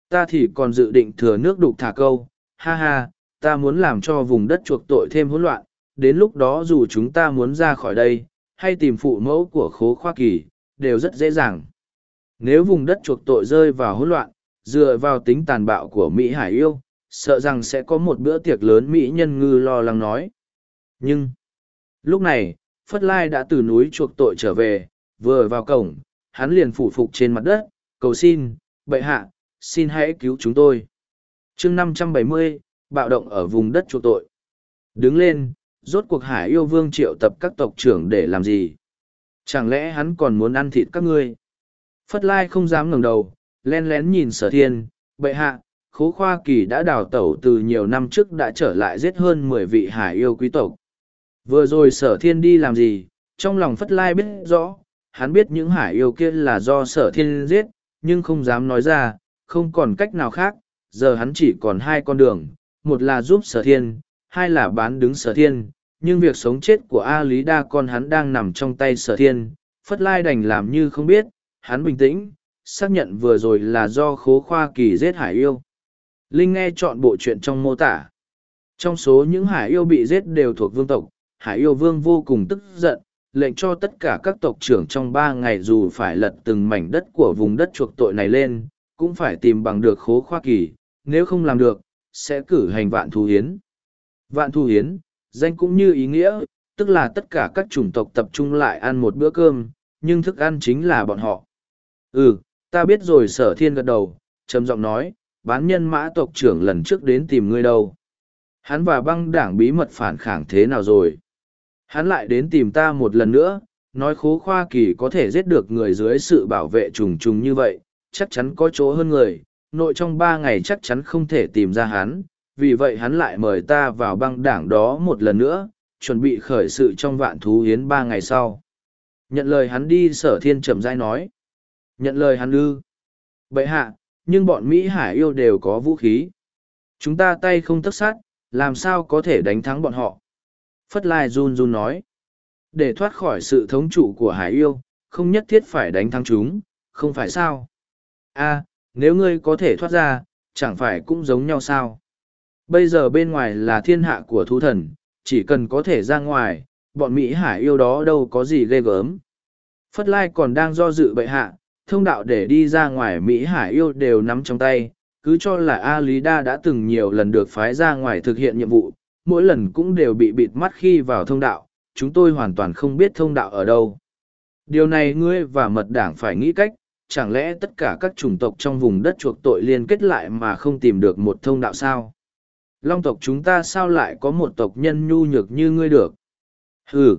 Ta thì còn dự định thừa nước đục thả câu, ha ha, ta muốn làm cho vùng đất chuộc tội thêm hỗn loạn, đến lúc đó dù chúng ta muốn ra khỏi đây, hay tìm phụ mẫu của khố khoa kỳ, đều rất dễ dàng. Nếu vùng đất chuộc tội rơi vào hỗn loạn, dựa vào tính tàn bạo của Mỹ Hải yêu, sợ rằng sẽ có một bữa tiệc lớn Mỹ nhân ngư lo lắng nói. Nhưng, lúc này, Phất Lai đã từ núi chuộc tội trở về, vừa vào cổng, hắn liền phủ phục trên mặt đất, cầu xin, bệ hạ, xin hãy cứu chúng tôi. chương năm trăm bảy mươi bạo động ở vùng đất chuộc tội. Đứng lên, rốt cuộc hải yêu vương triệu tập các tộc trưởng để làm gì? Chẳng lẽ hắn còn muốn ăn thịt các ngươi? Phất Lai không dám ngẩng đầu, len lén nhìn sở thiên, bệ hạ, khố khoa kỳ đã đào tẩu từ nhiều năm trước đã trở lại giết hơn mười vị hải yêu quý tộc. Vừa rồi sở thiên đi làm gì, trong lòng Phất Lai biết rõ, hắn biết những hải yêu kia là do sở thiên giết, nhưng không dám nói ra, không còn cách nào khác, giờ hắn chỉ còn hai con đường, một là giúp sở thiên, hai là bán đứng sở thiên, nhưng việc sống chết của A Lý Đa con hắn đang nằm trong tay sở thiên, Phất Lai đành làm như không biết, hắn bình tĩnh, xác nhận vừa rồi là do khố khoa kỳ giết hải yêu. Linh nghe chọn bộ chuyện trong mô tả. Trong số những hải yêu bị giết đều thuộc vương tộc, hải yêu vương vô cùng tức giận, lệnh cho tất cả các tộc trưởng trong ba ngày dù phải lật từng mảnh đất của vùng đất chuộc tội này lên, cũng phải tìm bằng được khố khoa kỳ, nếu không làm được, sẽ cử hành vạn thu hiến. Vạn thu hiến, danh cũng như ý nghĩa, tức là tất cả các chủng tộc tập trung lại ăn một bữa cơm, nhưng thức ăn chính là bọn họ. Ừ, ta biết rồi sở thiên gật đầu, trầm giọng nói, bán nhân mã tộc trưởng lần trước đến tìm ngươi đâu. Hắn và băng đảng bí mật phản kháng thế nào rồi? Hắn lại đến tìm ta một lần nữa, nói khố khoa kỳ có thể giết được người dưới sự bảo vệ trùng trùng như vậy, chắc chắn có chỗ hơn người, nội trong ba ngày chắc chắn không thể tìm ra hắn, vì vậy hắn lại mời ta vào băng đảng đó một lần nữa, chuẩn bị khởi sự trong vạn thú hiến ba ngày sau. Nhận lời hắn đi sở thiên trầm dai nói. Nhận lời hắn ư. Bậy hạ, nhưng bọn Mỹ Hải yêu đều có vũ khí. Chúng ta tay không tất sát, làm sao có thể đánh thắng bọn họ. Phất Lai run run nói. Để thoát khỏi sự thống trụ của Hải yêu, không nhất thiết phải đánh thắng chúng, không phải sao. a nếu ngươi có thể thoát ra, chẳng phải cũng giống nhau sao. Bây giờ bên ngoài là thiên hạ của thú thần, chỉ cần có thể ra ngoài, bọn Mỹ Hải yêu đó đâu có gì ghê gớm. Phất Lai còn đang do dự bệ hạ, thông đạo để đi ra ngoài Mỹ Hải yêu đều nắm trong tay, cứ cho là A Lý Đa đã từng nhiều lần được phái ra ngoài thực hiện nhiệm vụ, mỗi lần cũng đều bị bịt mắt khi vào thông đạo, chúng tôi hoàn toàn không biết thông đạo ở đâu. Điều này ngươi và mật đảng phải nghĩ cách, chẳng lẽ tất cả các chủng tộc trong vùng đất chuộc tội liên kết lại mà không tìm được một thông đạo sao? Long tộc chúng ta sao lại có một tộc nhân nhu nhược như ngươi được? Hừ!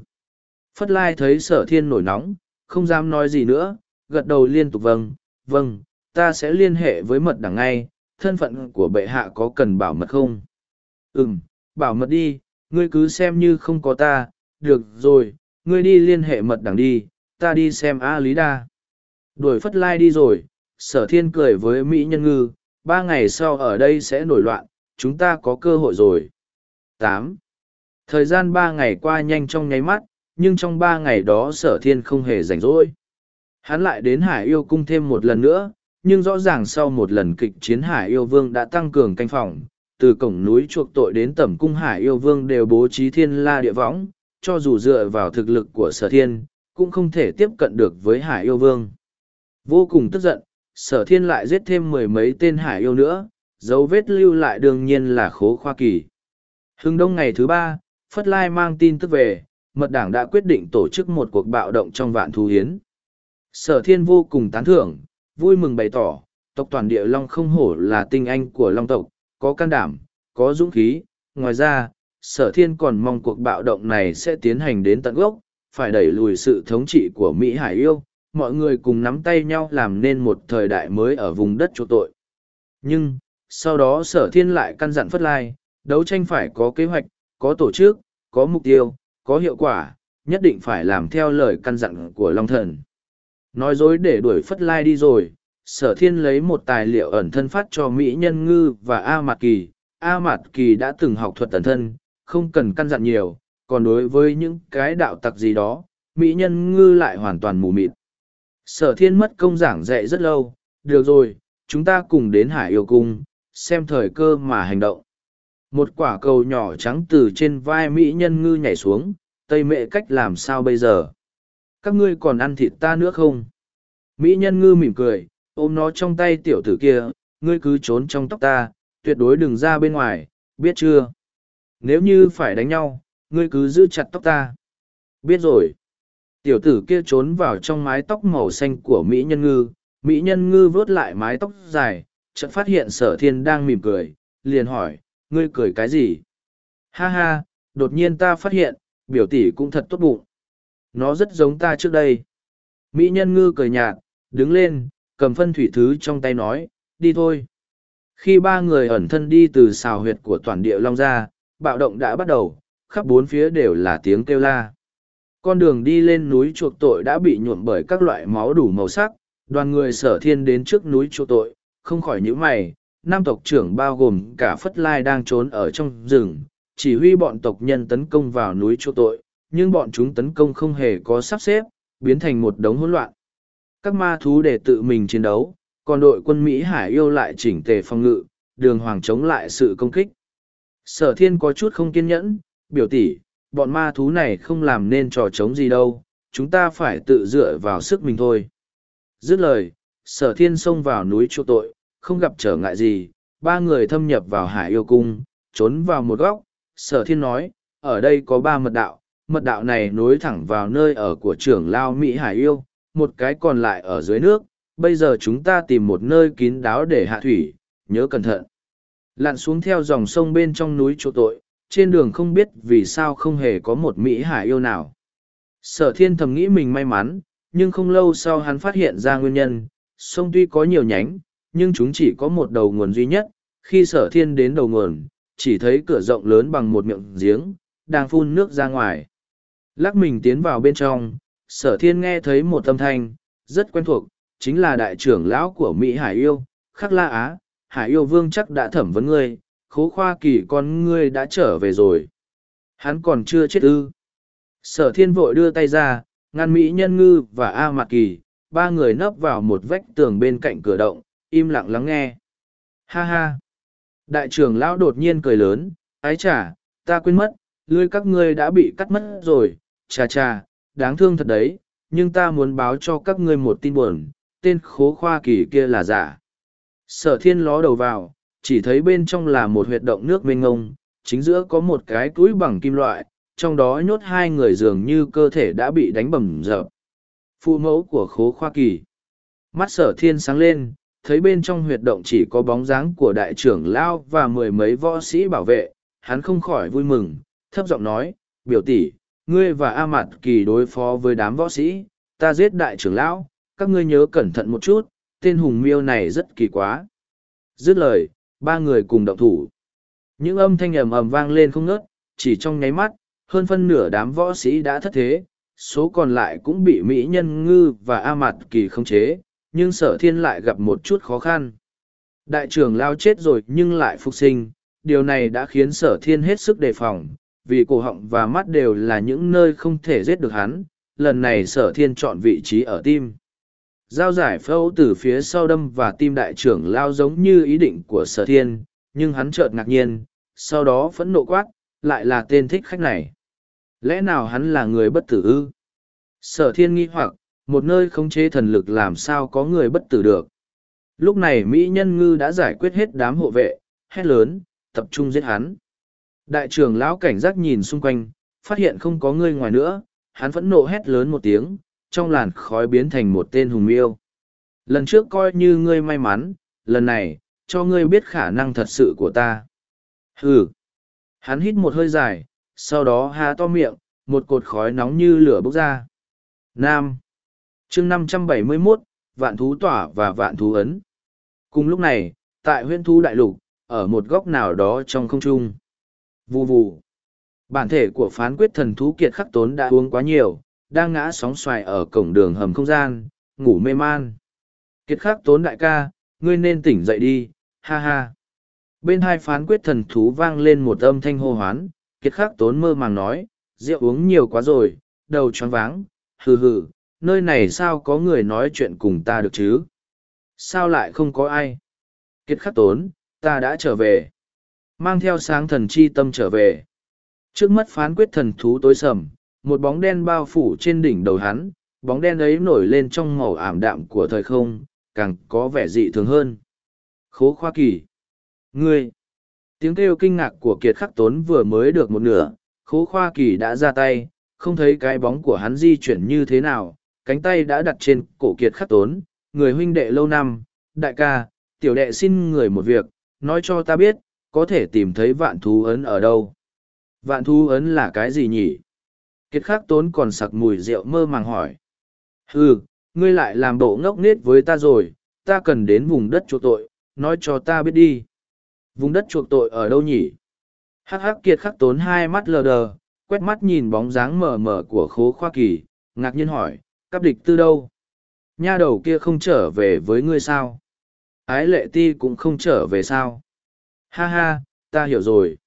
Phất Lai thấy sở thiên nổi nóng, không dám nói gì nữa, gật đầu liên tục vâng, vâng, ta sẽ liên hệ với mật đảng ngay, thân phận của bệ hạ có cần bảo mật không? Ừm, bảo mật đi, ngươi cứ xem như không có ta, được rồi, ngươi đi liên hệ mật đảng đi, ta đi xem A Lý Đa. Đuổi phất lai đi rồi, sở thiên cười với Mỹ Nhân Ngư, ba ngày sau ở đây sẽ nổi loạn, chúng ta có cơ hội rồi. tám Thời gian ba ngày qua nhanh trong nháy mắt, nhưng trong ba ngày đó sở thiên không hề rảnh rỗi. Hắn lại đến Hải Yêu Cung thêm một lần nữa, nhưng rõ ràng sau một lần kịch chiến Hải Yêu Vương đã tăng cường canh phòng, từ cổng núi chuộc tội đến tẩm cung Hải Yêu Vương đều bố trí thiên la địa võng, cho dù dựa vào thực lực của sở thiên, cũng không thể tiếp cận được với Hải Yêu Vương. Vô cùng tức giận, sở thiên lại giết thêm mười mấy tên Hải Yêu nữa, dấu vết lưu lại đương nhiên là khố khoa kỳ. Hưng đông ngày thứ ba, Phất Lai mang tin tức về, mật đảng đã quyết định tổ chức một cuộc bạo động trong vạn thú hiến. Sở thiên vô cùng tán thưởng, vui mừng bày tỏ, tộc toàn địa Long không hổ là tinh anh của Long tộc, có can đảm, có dũng khí. Ngoài ra, sở thiên còn mong cuộc bạo động này sẽ tiến hành đến tận gốc, phải đẩy lùi sự thống trị của Mỹ Hải Yêu, mọi người cùng nắm tay nhau làm nên một thời đại mới ở vùng đất chỗ tội. Nhưng, sau đó sở thiên lại căn dặn Phất Lai, đấu tranh phải có kế hoạch, có tổ chức, có mục tiêu, có hiệu quả, nhất định phải làm theo lời căn dặn của Long Thần. Nói dối để đuổi Phất Lai đi rồi, sở thiên lấy một tài liệu ẩn thân phát cho Mỹ Nhân Ngư và A Mạt Kỳ. A Mạt Kỳ đã từng học thuật ẩn thân, không cần căn dặn nhiều, còn đối với những cái đạo tặc gì đó, Mỹ Nhân Ngư lại hoàn toàn mù mịt. Sở thiên mất công giảng dạy rất lâu, được rồi, chúng ta cùng đến Hải Yêu Cung, xem thời cơ mà hành động. Một quả cầu nhỏ trắng từ trên vai Mỹ Nhân Ngư nhảy xuống, Tây mệ cách làm sao bây giờ? Các ngươi còn ăn thịt ta nữa không? Mỹ Nhân Ngư mỉm cười, ôm nó trong tay tiểu tử kia, ngươi cứ trốn trong tóc ta, tuyệt đối đừng ra bên ngoài, biết chưa? Nếu như phải đánh nhau, ngươi cứ giữ chặt tóc ta. Biết rồi. Tiểu tử kia trốn vào trong mái tóc màu xanh của Mỹ Nhân Ngư, Mỹ Nhân Ngư vớt lại mái tóc dài, chợt phát hiện sở thiên đang mỉm cười, liền hỏi, ngươi cười cái gì? Ha ha, đột nhiên ta phát hiện, biểu tỷ cũng thật tốt bụng. Nó rất giống ta trước đây. Mỹ Nhân Ngư cười nhạt, đứng lên, cầm phân thủy thứ trong tay nói, đi thôi. Khi ba người ẩn thân đi từ xào huyệt của toàn địa Long ra, bạo động đã bắt đầu, khắp bốn phía đều là tiếng kêu la. Con đường đi lên núi chuộc tội đã bị nhuộm bởi các loại máu đủ màu sắc, đoàn người sở thiên đến trước núi chuộc tội, không khỏi những mày, nam tộc trưởng bao gồm cả Phất Lai đang trốn ở trong rừng, chỉ huy bọn tộc nhân tấn công vào núi chuộc tội, nhưng bọn chúng tấn công không hề có sắp xếp, biến thành một đống hỗn loạn. Các ma thú để tự mình chiến đấu, còn đội quân Mỹ Hải yêu lại chỉnh tề phòng ngự, đường hoàng chống lại sự công kích. Sở thiên có chút không kiên nhẫn, biểu tỷ, bọn ma thú này không làm nên trò chống gì đâu, chúng ta phải tự dựa vào sức mình thôi. Dứt lời, sở thiên xông vào núi chỗ tội, không gặp trở ngại gì, ba người thâm nhập vào hải yêu cung, trốn vào một góc, sở thiên nói, ở đây có ba mật đạo, mật đạo này nối thẳng vào nơi ở của trưởng lao Mỹ Hải yêu, một cái còn lại ở dưới nước, bây giờ chúng ta tìm một nơi kín đáo để hạ thủy, nhớ cẩn thận. Lặn xuống theo dòng sông bên trong núi chỗ tội, trên đường không biết vì sao không hề có một Mỹ Hải yêu nào. Sở thiên thầm nghĩ mình may mắn, nhưng không lâu sau hắn phát hiện ra nguyên nhân, sông tuy có nhiều nhánh, nhưng chúng chỉ có một đầu nguồn duy nhất. Khi sở thiên đến đầu nguồn, chỉ thấy cửa rộng lớn bằng một miệng giếng, đang phun nước ra ngoài. Lắc mình tiến vào bên trong, sở thiên nghe thấy một âm thanh, rất quen thuộc, chính là đại trưởng lão của Mỹ Hải Yêu, Khắc La Á, Hải Yêu Vương chắc đã thẩm vấn ngươi, khố khoa kỳ con ngươi đã trở về rồi. Hắn còn chưa chết ư. Sở thiên vội đưa tay ra, ngăn Mỹ Nhân Ngư và A Mạc Kỳ, ba người nấp vào một vách tường bên cạnh cửa động, im lặng lắng nghe. Ha ha! Đại trưởng lão đột nhiên cười lớn, ái chả, ta quên mất, lưới các ngươi đã bị cắt mất rồi, chà chà, đáng thương thật đấy, nhưng ta muốn báo cho các ngươi một tin buồn, tên khố khoa kỳ kia là giả. Sở thiên ló đầu vào, chỉ thấy bên trong là một huyệt động nước mênh ngông, chính giữa có một cái túi bằng kim loại, trong đó nhốt hai người dường như cơ thể đã bị đánh bầm dập. Phụ mẫu của khố khoa kỳ. Mắt sở thiên sáng lên, thấy bên trong huyệt động chỉ có bóng dáng của đại trưởng Lao và mười mấy võ sĩ bảo vệ, hắn không khỏi vui mừng, thấp giọng nói, biểu tỷ, ngươi và A Mạt Kỳ đối phó với đám võ sĩ, ta giết đại trưởng lão, các ngươi nhớ cẩn thận một chút, tên hùng miêu này rất kỳ quá. Dứt lời, ba người cùng động thủ. Những âm thanh ầm ầm vang lên không ngớt, chỉ trong nháy mắt, hơn phân nửa đám võ sĩ đã thất thế, số còn lại cũng bị Mỹ Nhân Ngư và A Mạt Kỳ khống chế, nhưng sở thiên lại gặp một chút khó khăn. Đại trưởng lao chết rồi nhưng lại phục sinh, điều này đã khiến sở thiên hết sức đề phòng, vì cổ họng và mắt đều là những nơi không thể giết được hắn, lần này sở thiên chọn vị trí ở tim. Giao giải phẫu từ phía sau đâm và tim đại trưởng lao giống như ý định của sở thiên, nhưng hắn chợt ngạc nhiên, sau đó phẫn nộ quát, lại là tên thích khách này. Lẽ nào hắn là người bất tử ư? Sở thiên nghi hoặc, một nơi không chế thần lực làm sao có người bất tử được. Lúc này Mỹ Nhân Ngư đã giải quyết hết đám hộ vệ, hét lớn, tập trung giết hắn. Đại trưởng lão cảnh giác nhìn xung quanh, phát hiện không có người ngoài nữa, hắn phẫn nộ hét lớn một tiếng, trong làn khói biến thành một tên hùng miêu. Lần trước coi như ngươi may mắn, lần này, cho ngươi biết khả năng thật sự của ta. Hừ. Hắn hít một hơi dài, sau đó há to miệng, một cột khói nóng như lửa bốc ra. Nam. chương 571, vạn thú tỏa và vạn thú ấn. Cùng lúc này, tại huyên thú đại lục, ở một góc nào đó trong không trung. Vù vù. Bản thể của phán quyết thần thú kiệt khắc tốn đã uống quá nhiều, đang ngã sóng xoài ở cổng đường hầm không gian, ngủ mê man. Kiệt khắc tốn đại ca, ngươi nên tỉnh dậy đi, ha ha. Bên hai phán quyết thần thú vang lên một âm thanh hô hoán, kiệt khắc tốn mơ màng nói, rượu uống nhiều quá rồi, đầu choáng váng, hừ hừ, nơi này sao có người nói chuyện cùng ta được chứ? Sao lại không có ai? Kiệt khắc tốn, ta đã trở về. Mang theo sáng thần chi tâm trở về. Trước mắt phán quyết thần thú tối sầm, một bóng đen bao phủ trên đỉnh đầu hắn, bóng đen ấy nổi lên trong màu ảm đạm của thời không, càng có vẻ dị thường hơn. Khố khoa kỳ. Ngươi! Tiếng kêu kinh ngạc của kiệt khắc tốn vừa mới được một nửa, khố khoa kỳ đã ra tay, không thấy cái bóng của hắn di chuyển như thế nào, cánh tay đã đặt trên cổ kiệt khắc tốn, người huynh đệ lâu năm, đại ca, tiểu đệ xin người một việc, nói cho ta biết, có thể tìm thấy vạn thú ấn ở đâu. Vạn thú ấn là cái gì nhỉ? Kiệt khắc tốn còn sặc mùi rượu mơ màng hỏi. Ừ, ngươi lại làm bộ ngốc nết với ta rồi, ta cần đến vùng đất chuộc tội, nói cho ta biết đi. Vùng đất chuộc tội ở đâu nhỉ? Hắc hắc kiệt khắc tốn hai mắt lờ đờ, quét mắt nhìn bóng dáng mờ mờ của khố khoa kỳ, ngạc nhiên hỏi, cắp địch tư đâu? Nha đầu kia không trở về với ngươi sao? Ái lệ ti cũng không trở về sao? Ha ha, ta hiểu rồi.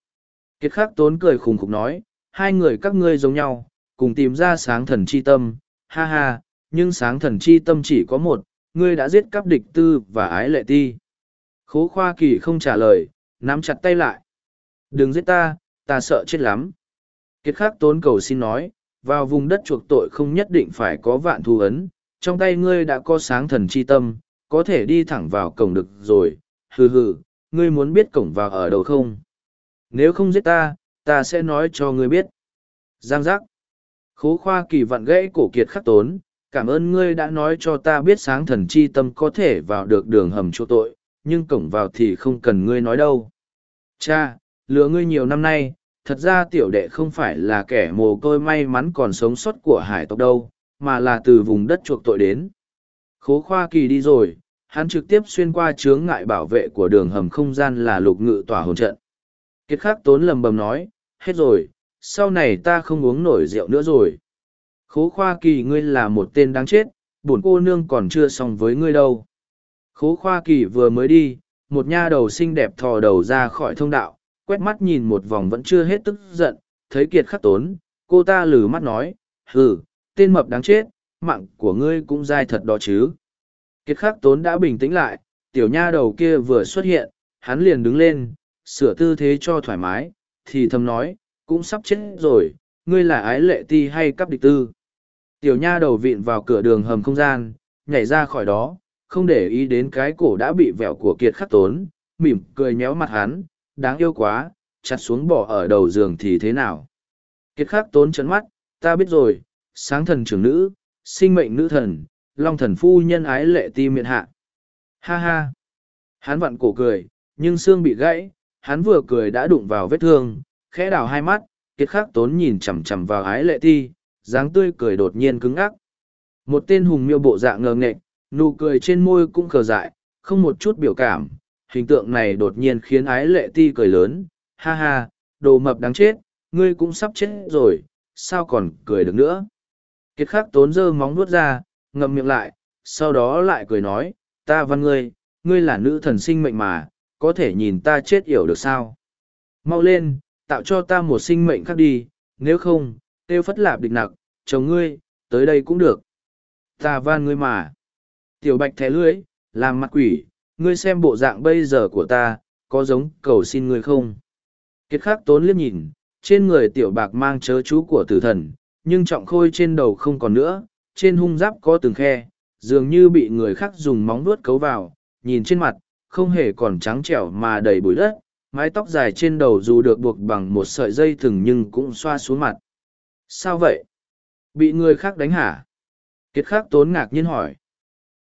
Kiệt khắc tốn cười khùng khục nói, hai người các ngươi giống nhau, cùng tìm ra sáng thần chi tâm, ha ha, nhưng sáng thần chi tâm chỉ có một, ngươi đã giết cắp địch tư và ái lệ ti. Khố khoa kỳ không trả lời, nắm chặt tay lại. Đừng giết ta, ta sợ chết lắm. Kiệt khắc tốn cầu xin nói, vào vùng đất chuộc tội không nhất định phải có vạn thù ấn, trong tay ngươi đã có sáng thần chi tâm, có thể đi thẳng vào cổng được rồi, hừ hừ, ngươi muốn biết cổng vào ở đâu không? Nếu không giết ta, ta sẽ nói cho ngươi biết. Giang giác. Khố khoa kỳ vặn gãy cổ kiệt khắc tốn, cảm ơn ngươi đã nói cho ta biết sáng thần chi tâm có thể vào được đường hầm chỗ tội, nhưng cổng vào thì không cần ngươi nói đâu. Cha, lừa ngươi nhiều năm nay, thật ra tiểu đệ không phải là kẻ mồ côi may mắn còn sống sót của hải tộc đâu, mà là từ vùng đất chuộc tội đến. Khố khoa kỳ đi rồi, hắn trực tiếp xuyên qua chướng ngại bảo vệ của đường hầm không gian là lục ngự tỏa hồn trận. Kiệt khắc tốn lầm bầm nói, hết rồi, sau này ta không uống nổi rượu nữa rồi. Khố khoa kỳ ngươi là một tên đáng chết, bổn cô nương còn chưa xong với ngươi đâu. Khố khoa kỳ vừa mới đi, một nha đầu xinh đẹp thò đầu ra khỏi thông đạo, quét mắt nhìn một vòng vẫn chưa hết tức giận, thấy kiệt khắc tốn, cô ta lử mắt nói, hừ, tên mập đáng chết, mạng của ngươi cũng dai thật đó chứ. Kiệt khắc tốn đã bình tĩnh lại, tiểu nha đầu kia vừa xuất hiện, hắn liền đứng lên, sửa tư thế cho thoải mái, thì thầm nói, cũng sắp chết rồi, ngươi là ái lệ ti hay cắp địch tư. Tiểu nha đầu vịn vào cửa đường hầm không gian, nhảy ra khỏi đó, không để ý đến cái cổ đã bị vẹo của kiệt khắc tốn, mỉm cười nhéo mặt hắn, đáng yêu quá, chặt xuống bỏ ở đầu giường thì thế nào. Kiệt khắc tốn chấn mắt, ta biết rồi, sáng thần trưởng nữ, sinh mệnh nữ thần, long thần phu nhân ái lệ ti miệng hạ. Ha ha! Hắn vặn cổ cười, nhưng xương bị gãy, hắn vừa cười đã đụng vào vết thương, khẽ đảo hai mắt, kiệt khắc tốn nhìn chằm chằm vào ái lệ ti, dáng tươi cười đột nhiên cứng ngắc. Một tên hùng miêu bộ dạng ngờ nghệch, nụ cười trên môi cũng khờ dại, không một chút biểu cảm, hình tượng này đột nhiên khiến ái lệ ti cười lớn, ha ha, đồ mập đáng chết, ngươi cũng sắp chết rồi, sao còn cười được nữa. Kiệt khắc tốn dơ móng nuốt ra, ngậm miệng lại, sau đó lại cười nói, ta văn ngươi, ngươi là nữ thần sinh mệnh mà, có thể nhìn ta chết yểu được sao. Mau lên, tạo cho ta một sinh mệnh khác đi, nếu không, tiêu phất lạp địch nặc, chồng ngươi, tới đây cũng được. Ta van ngươi mà. Tiểu bạch thẻ lưới, làm mặt quỷ, ngươi xem bộ dạng bây giờ của ta, có giống cầu xin ngươi không? Kiệt khắc tốn liếc nhìn, trên người tiểu bạc mang chớ chú của tử thần, nhưng trọng khôi trên đầu không còn nữa, trên hung giáp có từng khe, dường như bị người khác dùng móng vuốt cấu vào, nhìn trên mặt, không hề còn trắng trẻo mà đầy bụi đất, mái tóc dài trên đầu dù được buộc bằng một sợi dây thừng nhưng cũng xoa xuống mặt. Sao vậy? Bị người khác đánh hả? Kiệt khắc tốn ngạc nhiên hỏi.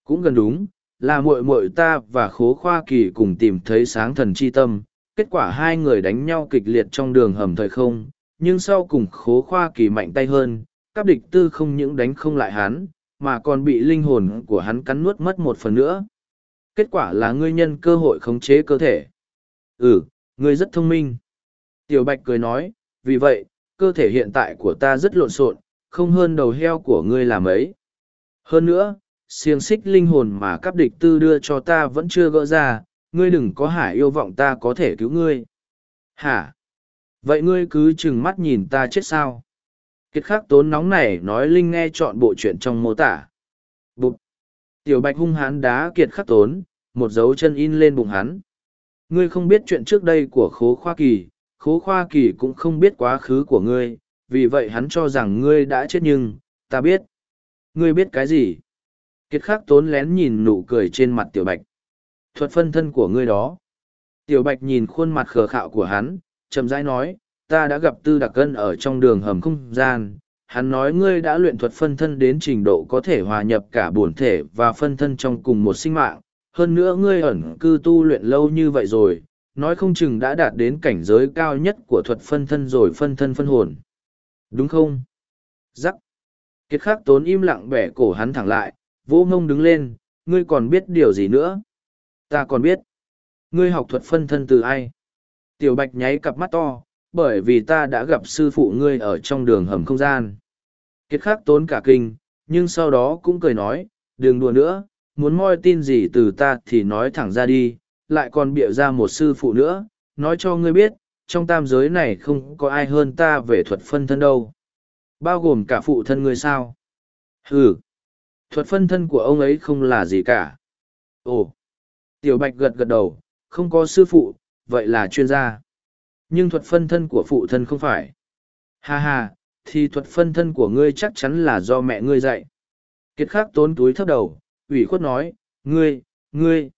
Cũng gần đúng, là muội muội ta và khố khoa kỳ cùng tìm thấy sáng thần chi tâm, kết quả hai người đánh nhau kịch liệt trong đường hầm thời không, nhưng sau cùng khố khoa kỳ mạnh tay hơn, các địch tư không những đánh không lại hắn, mà còn bị linh hồn của hắn cắn nuốt mất một phần nữa. Kết quả là ngươi nhân cơ hội khống chế cơ thể. Ừ, ngươi rất thông minh. Tiểu Bạch cười nói, vì vậy, cơ thể hiện tại của ta rất lộn xộn, không hơn đầu heo của ngươi làm ấy. Hơn nữa, xiềng xích linh hồn mà các địch tư đưa cho ta vẫn chưa gỡ ra, ngươi đừng có hải yêu vọng ta có thể cứu ngươi. Hả? Vậy ngươi cứ chừng mắt nhìn ta chết sao? Kiệt khắc tốn nóng này nói Linh nghe chọn bộ chuyện trong mô tả. Bụt! Tiểu bạch hung hán đá kiệt khắc tốn, một dấu chân in lên bụng hắn. Ngươi không biết chuyện trước đây của khố khoa kỳ, khố khoa kỳ cũng không biết quá khứ của ngươi, vì vậy hắn cho rằng ngươi đã chết nhưng, ta biết. Ngươi biết cái gì? Kiệt khắc tốn lén nhìn nụ cười trên mặt tiểu bạch. Thuật phân thân của ngươi đó. Tiểu bạch nhìn khuôn mặt khờ khạo của hắn, chậm rãi nói, ta đã gặp tư đặc cân ở trong đường hầm không gian. Hắn nói ngươi đã luyện thuật phân thân đến trình độ có thể hòa nhập cả bổn thể và phân thân trong cùng một sinh mạng. Hơn nữa ngươi ẩn cư tu luyện lâu như vậy rồi, nói không chừng đã đạt đến cảnh giới cao nhất của thuật phân thân rồi phân thân phân hồn. Đúng không? Giắc. Kiệt khắc tốn im lặng bẻ cổ hắn thẳng lại, vỗ ngông đứng lên, ngươi còn biết điều gì nữa? Ta còn biết. Ngươi học thuật phân thân từ ai? Tiểu bạch nháy cặp mắt to, bởi vì ta đã gặp sư phụ ngươi ở trong đường hầm không gian. Kiệt khắc tốn cả kinh, nhưng sau đó cũng cười nói, đừng đùa nữa, muốn moi tin gì từ ta thì nói thẳng ra đi, lại còn bịa ra một sư phụ nữa, nói cho ngươi biết, trong tam giới này không có ai hơn ta về thuật phân thân đâu. Bao gồm cả phụ thân ngươi sao? Ừ. Thuật phân thân của ông ấy không là gì cả. Ồ. Tiểu Bạch gật gật đầu, không có sư phụ, vậy là chuyên gia. Nhưng thuật phân thân của phụ thân không phải. Ha ha, thì thuật phân thân của ngươi chắc chắn là do mẹ ngươi dạy. Kiệt khắc tốn túi thấp đầu, ủy khuất nói, ngươi, ngươi,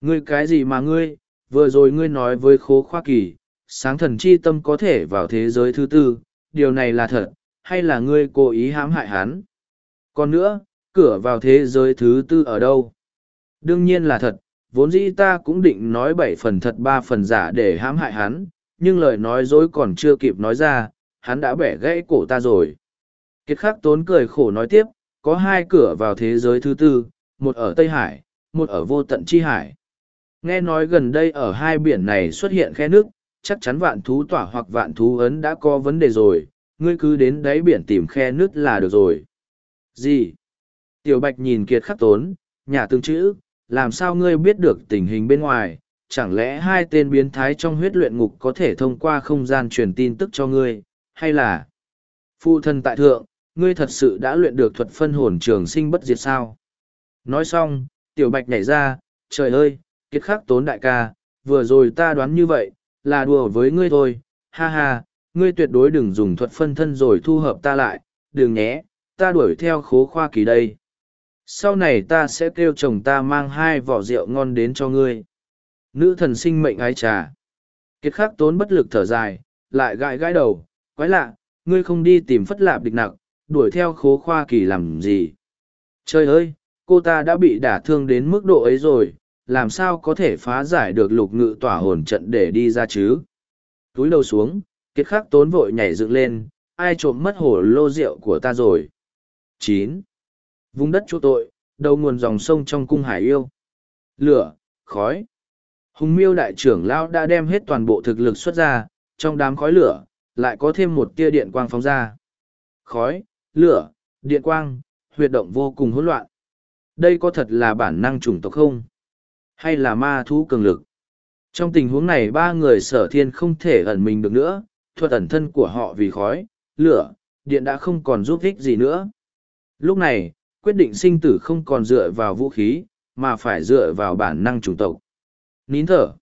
ngươi cái gì mà ngươi, vừa rồi ngươi nói với khố khoa kỳ, sáng thần chi tâm có thể vào thế giới thứ tư, điều này là thật, hay là ngươi cố ý hãm hại hắn? Còn nữa, cửa vào thế giới thứ tư ở đâu? Đương nhiên là thật, vốn dĩ ta cũng định nói bảy phần thật ba phần giả để hãm hại hắn, nhưng lời nói dối còn chưa kịp nói ra, hắn đã bẻ gãy cổ ta rồi. Kiệt khắc tốn cười khổ nói tiếp, có hai cửa vào thế giới thứ tư, một ở Tây Hải, một ở vô tận chi hải. Nghe nói gần đây ở hai biển này xuất hiện khe nước, chắc chắn vạn thú tỏa hoặc vạn thú ấn đã có vấn đề rồi, ngươi cứ đến đáy biển tìm khe nước là được rồi. Gì? Tiểu Bạch nhìn Kiệt khắc tốn, nhà tương chữ, làm sao ngươi biết được tình hình bên ngoài, chẳng lẽ hai tên biến thái trong huyết luyện ngục có thể thông qua không gian truyền tin tức cho ngươi, hay là phụ thân tại thượng, ngươi thật sự đã luyện được thuật phân hồn trường sinh bất diệt sao? Nói xong, tiểu bạch nhảy ra, trời ơi, kiệt khắc tốn đại ca, vừa rồi ta đoán như vậy, là đùa với ngươi thôi, ha ha, ngươi tuyệt đối đừng dùng thuật phân thân rồi thu hợp ta lại, đừng nhé, ta đuổi theo khố khoa kỳ đây. Sau này ta sẽ kêu chồng ta mang hai vỏ rượu ngon đến cho ngươi nữ thần sinh mệnh ái trà. Kiệt khắc tốn bất lực thở dài, lại gãi gãi đầu, quái lạ, ngươi không đi tìm phất lạp địch nặng, đuổi theo khố khoa kỳ làm gì. Trời ơi, cô ta đã bị đả thương đến mức độ ấy rồi, làm sao có thể phá giải được lục ngự tỏa hồn trận để đi ra chứ? Túi đầu xuống, kiệt khắc tốn vội nhảy dựng lên, ai trộm mất hổ lô rượu của ta rồi? chín Vùng đất chỗ tội, đầu nguồn dòng sông trong cung hải yêu. Lửa, khói. Hùng miêu đại trưởng lão đã đem hết toàn bộ thực lực xuất ra, trong đám khói lửa, lại có thêm một tia điện quang phóng ra. Khói, lửa, điện quang, huyệt động vô cùng hỗn loạn. Đây có thật là bản năng chủng tộc không? Hay là ma thú cường lực? Trong tình huống này ba người sở thiên không thể ẩn mình được nữa, thuật ẩn thân của họ vì khói, lửa, điện đã không còn giúp ích gì nữa. Lúc này, quyết định sinh tử không còn dựa vào vũ khí, mà phải dựa vào bản năng chủng tộc. Nín thở.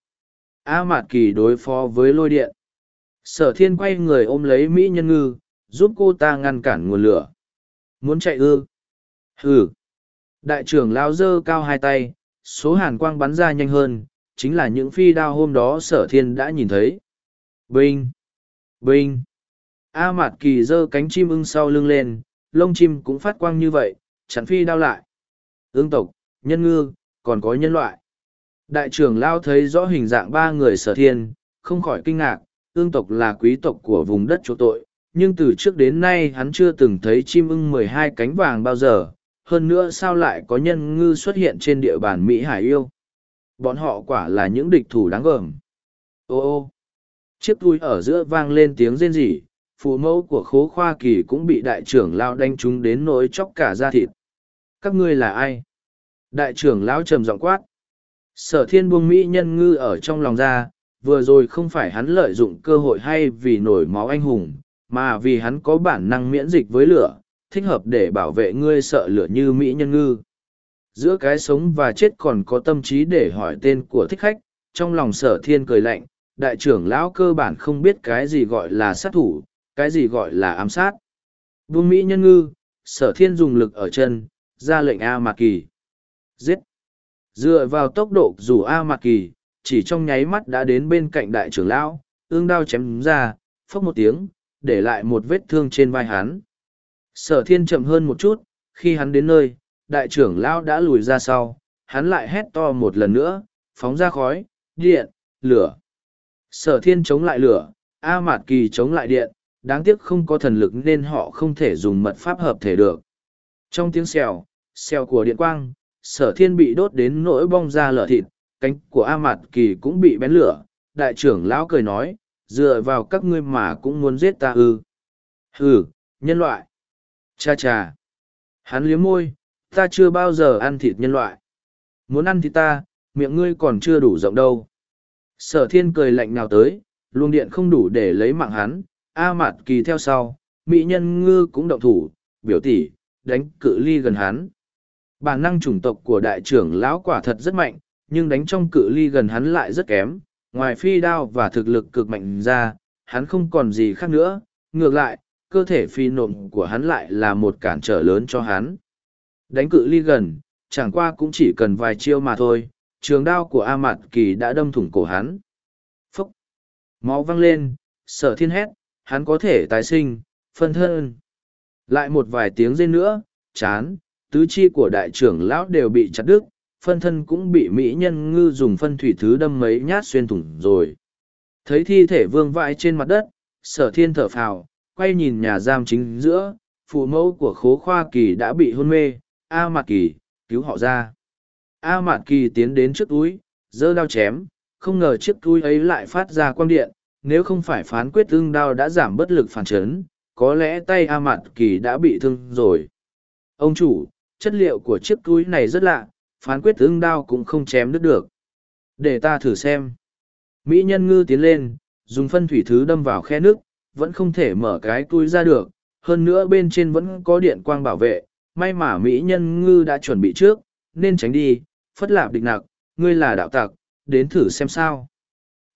A Mạt Kỳ đối phó với lôi điện. Sở thiên quay người ôm lấy Mỹ nhân ngư, giúp cô ta ngăn cản nguồn lửa. Muốn chạy ư? Hừ. Đại trưởng lao dơ cao hai tay, số hàn quang bắn ra nhanh hơn, chính là những phi đao hôm đó sở thiên đã nhìn thấy. Binh! Binh! A Mạt Kỳ dơ cánh chim ưng sau lưng lên, lông chim cũng phát quang như vậy, chắn phi đao lại. Ương tộc, nhân ngư, còn có nhân loại. Đại trưởng lao thấy rõ hình dạng ba người sở thiên, không khỏi kinh ngạc, ương tộc là quý tộc của vùng đất chỗ tội, nhưng từ trước đến nay hắn chưa từng thấy chim ưng mười hai cánh vàng bao giờ, hơn nữa sao lại có nhân ngư xuất hiện trên địa bàn Mỹ Hải yêu. Bọn họ quả là những địch thủ đáng gờm. Ô ô, chiếc túi ở giữa vang lên tiếng rên rỉ, phụ mẫu của khố khoa kỳ cũng bị đại trưởng lao đánh trúng đến nỗi chóc cả da thịt. Các ngươi là ai? Đại trưởng lão trầm giọng quát. Sở thiên buông Mỹ nhân ngư ở trong lòng ra, vừa rồi không phải hắn lợi dụng cơ hội hay vì nổi máu anh hùng, mà vì hắn có bản năng miễn dịch với lửa, thích hợp để bảo vệ ngươi sợ lửa như Mỹ nhân ngư. Giữa cái sống và chết còn có tâm trí để hỏi tên của thích khách, trong lòng sở thiên cười lạnh, đại trưởng lão cơ bản không biết cái gì gọi là sát thủ, cái gì gọi là ám sát. Vương Mỹ nhân ngư, sở thiên dùng lực ở chân, ra lệnh A Mạc Kỳ. Giết! Dựa vào tốc độ dù A Mạc Kỳ, chỉ trong nháy mắt đã đến bên cạnh đại trưởng lão, ương đao chém ra, phốc một tiếng, để lại một vết thương trên vai hắn. Sở thiên chậm hơn một chút, khi hắn đến nơi, đại trưởng lão đã lùi ra sau, hắn lại hét to một lần nữa, phóng ra khói, điện, lửa. Sở thiên chống lại lửa, A Mạt Kỳ chống lại điện, đáng tiếc không có thần lực nên họ không thể dùng mật pháp hợp thể được. Trong tiếng xèo, xèo của điện quang, sở thiên bị đốt đến nỗi bong ra lở thịt, cánh của A Mạt Kỳ cũng bị bén lửa. Đại trưởng lão cười nói, dựa vào các ngươi mà cũng muốn giết ta ư. Hừ, nhân loại. Cha cha. Hắn liếm môi, ta chưa bao giờ ăn thịt nhân loại. Muốn ăn thịt ta, miệng ngươi còn chưa đủ rộng đâu. Sở thiên cười lạnh nào tới, luồng điện không đủ để lấy mạng hắn, A Mạt Kỳ theo sau, mỹ nhân ngư cũng động thủ, biểu tỷ, đánh cự ly gần hắn. Bản năng chủng tộc của đại trưởng lão quả thật rất mạnh, nhưng đánh trong cự ly gần hắn lại rất kém. Ngoài phi đao và thực lực cực mạnh ra, hắn không còn gì khác nữa. Ngược lại, cơ thể phi nộm của hắn lại là một cản trở lớn cho hắn. Đánh cự ly gần, chẳng qua cũng chỉ cần vài chiêu mà thôi, trường đao của A Mạt Kỳ đã đâm thủng cổ hắn. Phúc! Máu văng lên, sở thiên hét, hắn có thể tái sinh, phân thân. Lại một vài tiếng rên nữa, chán, tứ chi của đại trưởng lão đều bị chặt đứt, phân thân cũng bị mỹ nhân ngư dùng phân thủy thứ đâm mấy nhát xuyên thủng rồi. Thấy thi thể vương vãi trên mặt đất, sở thiên thở phào, quay nhìn nhà giam chính giữa, phụ mẫu của khố khoa kỳ đã bị hôn mê, A Mạt Kỳ, cứu họ ra. A Mạt Kỳ tiến đến trước túi, giơ đao chém, không ngờ chiếc túi ấy lại phát ra quang điện, nếu không phải phán quyết ưng đao đã giảm bất lực phản chấn, có lẽ tay A Mạt Kỳ đã bị thương rồi. Ông chủ, chất liệu của chiếc túi này rất lạ, phán quyết ứng đao cũng không chém đứt được. Để ta thử xem. Mỹ nhân ngư tiến lên, dùng phân thủy thứ đâm vào khe nước, vẫn không thể mở cái túi ra được, hơn nữa bên trên vẫn có điện quang bảo vệ, may mà Mỹ nhân ngư đã chuẩn bị trước, nên tránh đi, phất lạp địch nặc, ngươi là đạo tặc, đến thử xem sao.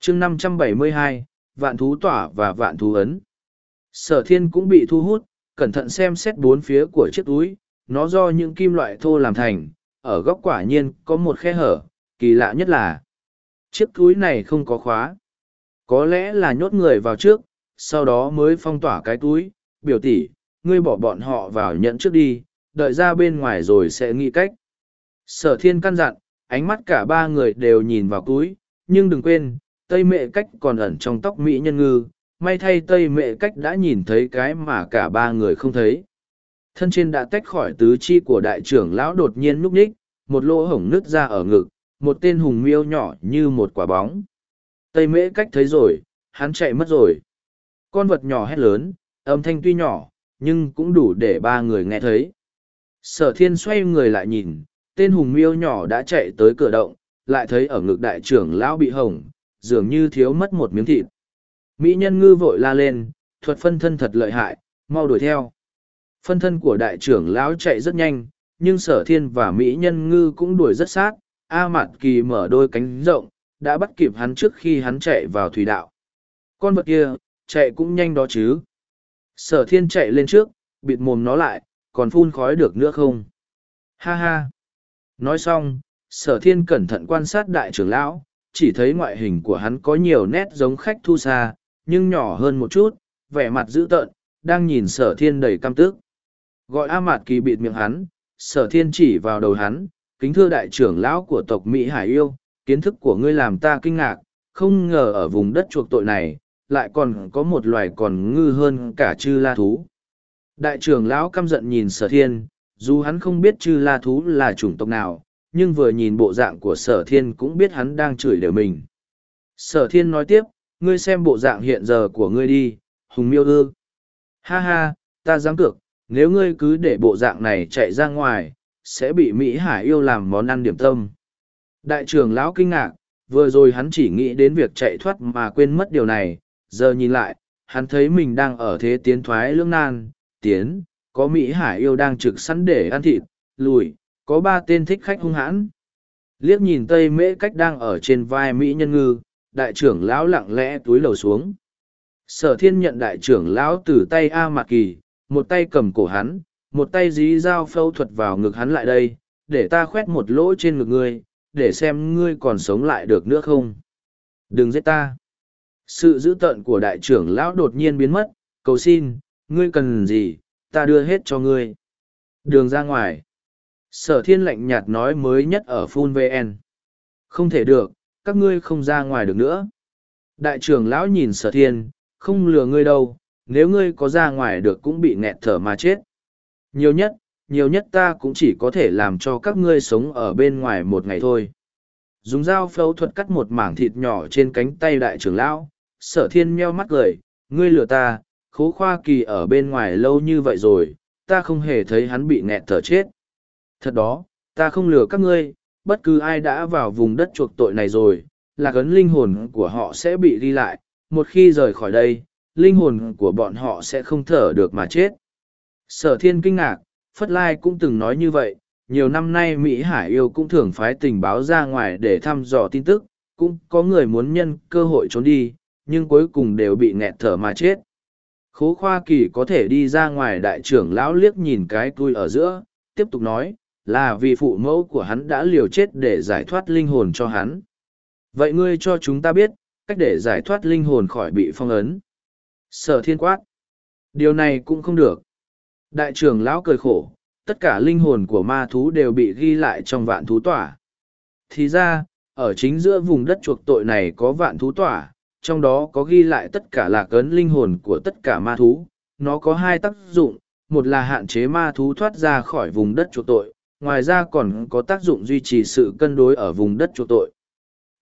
chương 572, vạn thú tỏa và vạn thú ấn. Sở thiên cũng bị thu hút, cẩn thận xem xét bốn phía của chiếc túi, nó do những kim loại thô làm thành, ở góc quả nhiên có một khe hở, kỳ lạ nhất là chiếc túi này không có khóa. Có lẽ là nhốt người vào trước, sau đó mới phong tỏa cái túi, biểu tỷ, ngươi bỏ bọn họ vào nhận trước đi, đợi ra bên ngoài rồi sẽ nghĩ cách. Sở thiên căn dặn, ánh mắt cả ba người đều nhìn vào túi, nhưng đừng quên, tây mệ cách còn ẩn trong tóc mỹ nhân ngư, may thay tây mệ cách đã nhìn thấy cái mà cả ba người không thấy. Thân trên đã tách khỏi tứ chi của đại trưởng lão đột nhiên núp ních, một lỗ hổng nứt ra ở ngực, một tên hùng miêu nhỏ như một quả bóng. Tây mễ cách thấy rồi, hắn chạy mất rồi. Con vật nhỏ hét lớn, âm thanh tuy nhỏ, nhưng cũng đủ để ba người nghe thấy. Sở thiên xoay người lại nhìn, tên hùng miêu nhỏ đã chạy tới cửa động, lại thấy ở ngực đại trưởng lão bị hồng, dường như thiếu mất một miếng thịt. Mỹ nhân ngư vội la lên, thuật phân thân thật lợi hại, mau đuổi theo. Phân thân của đại trưởng lão chạy rất nhanh, nhưng sở thiên và Mỹ nhân ngư cũng đuổi rất sát. A Mạt Kỳ mở đôi cánh rộng, đã bắt kịp hắn trước khi hắn chạy vào thủy đạo. Con vật kia, chạy cũng nhanh đó chứ. Sở thiên chạy lên trước, bịt mồm nó lại, còn phun khói được nữa không? Ha ha! Nói xong, sở thiên cẩn thận quan sát đại trưởng lão, chỉ thấy ngoại hình của hắn có nhiều nét giống khách thu xa, nhưng nhỏ hơn một chút, vẻ mặt dữ tợn, đang nhìn sở thiên đầy căm tức. Gọi A Mạt Kỳ bịt miệng hắn, sở thiên chỉ vào đầu hắn, kính thưa đại trưởng lão của tộc Mỹ Hải Yêu, kiến thức của ngươi làm ta kinh ngạc, không ngờ ở vùng đất chuộc tội này, lại còn có một loài còn ngư hơn cả chư la thú. Đại trưởng lão căm giận nhìn sở thiên, dù hắn không biết chư la thú là chủng tộc nào, nhưng vừa nhìn bộ dạng của sở thiên cũng biết hắn đang chửi đều mình. Sở thiên nói tiếp, ngươi xem bộ dạng hiện giờ của ngươi đi, hùng miêu ư. Ha ha, ta dám cược, nếu ngươi cứ để bộ dạng này chạy ra ngoài, sẽ bị Mỹ Hải yêu làm món ăn điểm tâm. Đại trưởng lão kinh ngạc, vừa rồi hắn chỉ nghĩ đến việc chạy thoát mà quên mất điều này, giờ nhìn lại, hắn thấy mình đang ở thế tiến thoái lưỡng nan, tiến, có Mỹ Hải yêu đang trực sẵn để ăn thịt, lùi, có ba tên thích khách hung hãn. Liếc nhìn Tây Mễ cách đang ở trên vai Mỹ nhân ngư, đại trưởng lão lặng lẽ túi lầu xuống. Sở thiên nhận đại trưởng lão từ tay A Mạc Kỳ, một tay cầm cổ hắn, một tay dí dao phẫu thuật vào ngực hắn lại đây, để ta khoét một lỗ trên ngực ngươi, để xem ngươi còn sống lại được nữa không. Đừng giết ta. Sự dữ tợn của đại trưởng lão đột nhiên biến mất, cầu xin, ngươi cần gì, ta đưa hết cho ngươi. Đường ra ngoài. Sở thiên lạnh nhạt nói mới nhất ở Phun VN. Không thể được, các ngươi không ra ngoài được nữa. Đại trưởng lão nhìn sở thiên, không lừa ngươi đâu, nếu ngươi có ra ngoài được cũng bị nghẹt thở mà chết. Nhiều nhất, nhiều nhất ta cũng chỉ có thể làm cho các ngươi sống ở bên ngoài một ngày thôi. Dùng dao phẫu thuật cắt một mảng thịt nhỏ trên cánh tay đại trưởng lão, sở thiên meo mắt cười, ngươi lừa ta, khố khoa kỳ ở bên ngoài lâu như vậy rồi, ta không hề thấy hắn bị nghẹt thở chết. Thật đó, ta không lừa các ngươi, bất cứ ai đã vào vùng đất chuộc tội này rồi, là cấn linh hồn của họ sẽ bị ghi lại, một khi rời khỏi đây, linh hồn của bọn họ sẽ không thở được mà chết. Sở thiên kinh ngạc, Phất Lai cũng từng nói như vậy, nhiều năm nay Mỹ Hải yêu cũng thường phái tình báo ra ngoài để thăm dò tin tức, cũng có người muốn nhân cơ hội trốn đi, nhưng cuối cùng đều bị nghẹt thở mà chết. Khố khoa kỳ có thể đi ra ngoài đại trưởng lão liếc nhìn cái tui ở giữa, tiếp tục nói, là vì phụ mẫu của hắn đã liều chết để giải thoát linh hồn cho hắn. Vậy ngươi cho chúng ta biết, cách để giải thoát linh hồn khỏi bị phong ấn. Sở thiên quát. Điều này cũng không được. Đại trưởng lão cười khổ, tất cả linh hồn của ma thú đều bị ghi lại trong vạn thú tỏa. Thì ra, ở chính giữa vùng đất chuộc tội này có vạn thú tỏa, trong đó có ghi lại tất cả lạc ấn linh hồn của tất cả ma thú. Nó có hai tác dụng, một là hạn chế ma thú thoát ra khỏi vùng đất chuộc tội, ngoài ra còn có tác dụng duy trì sự cân đối ở vùng đất chuộc tội.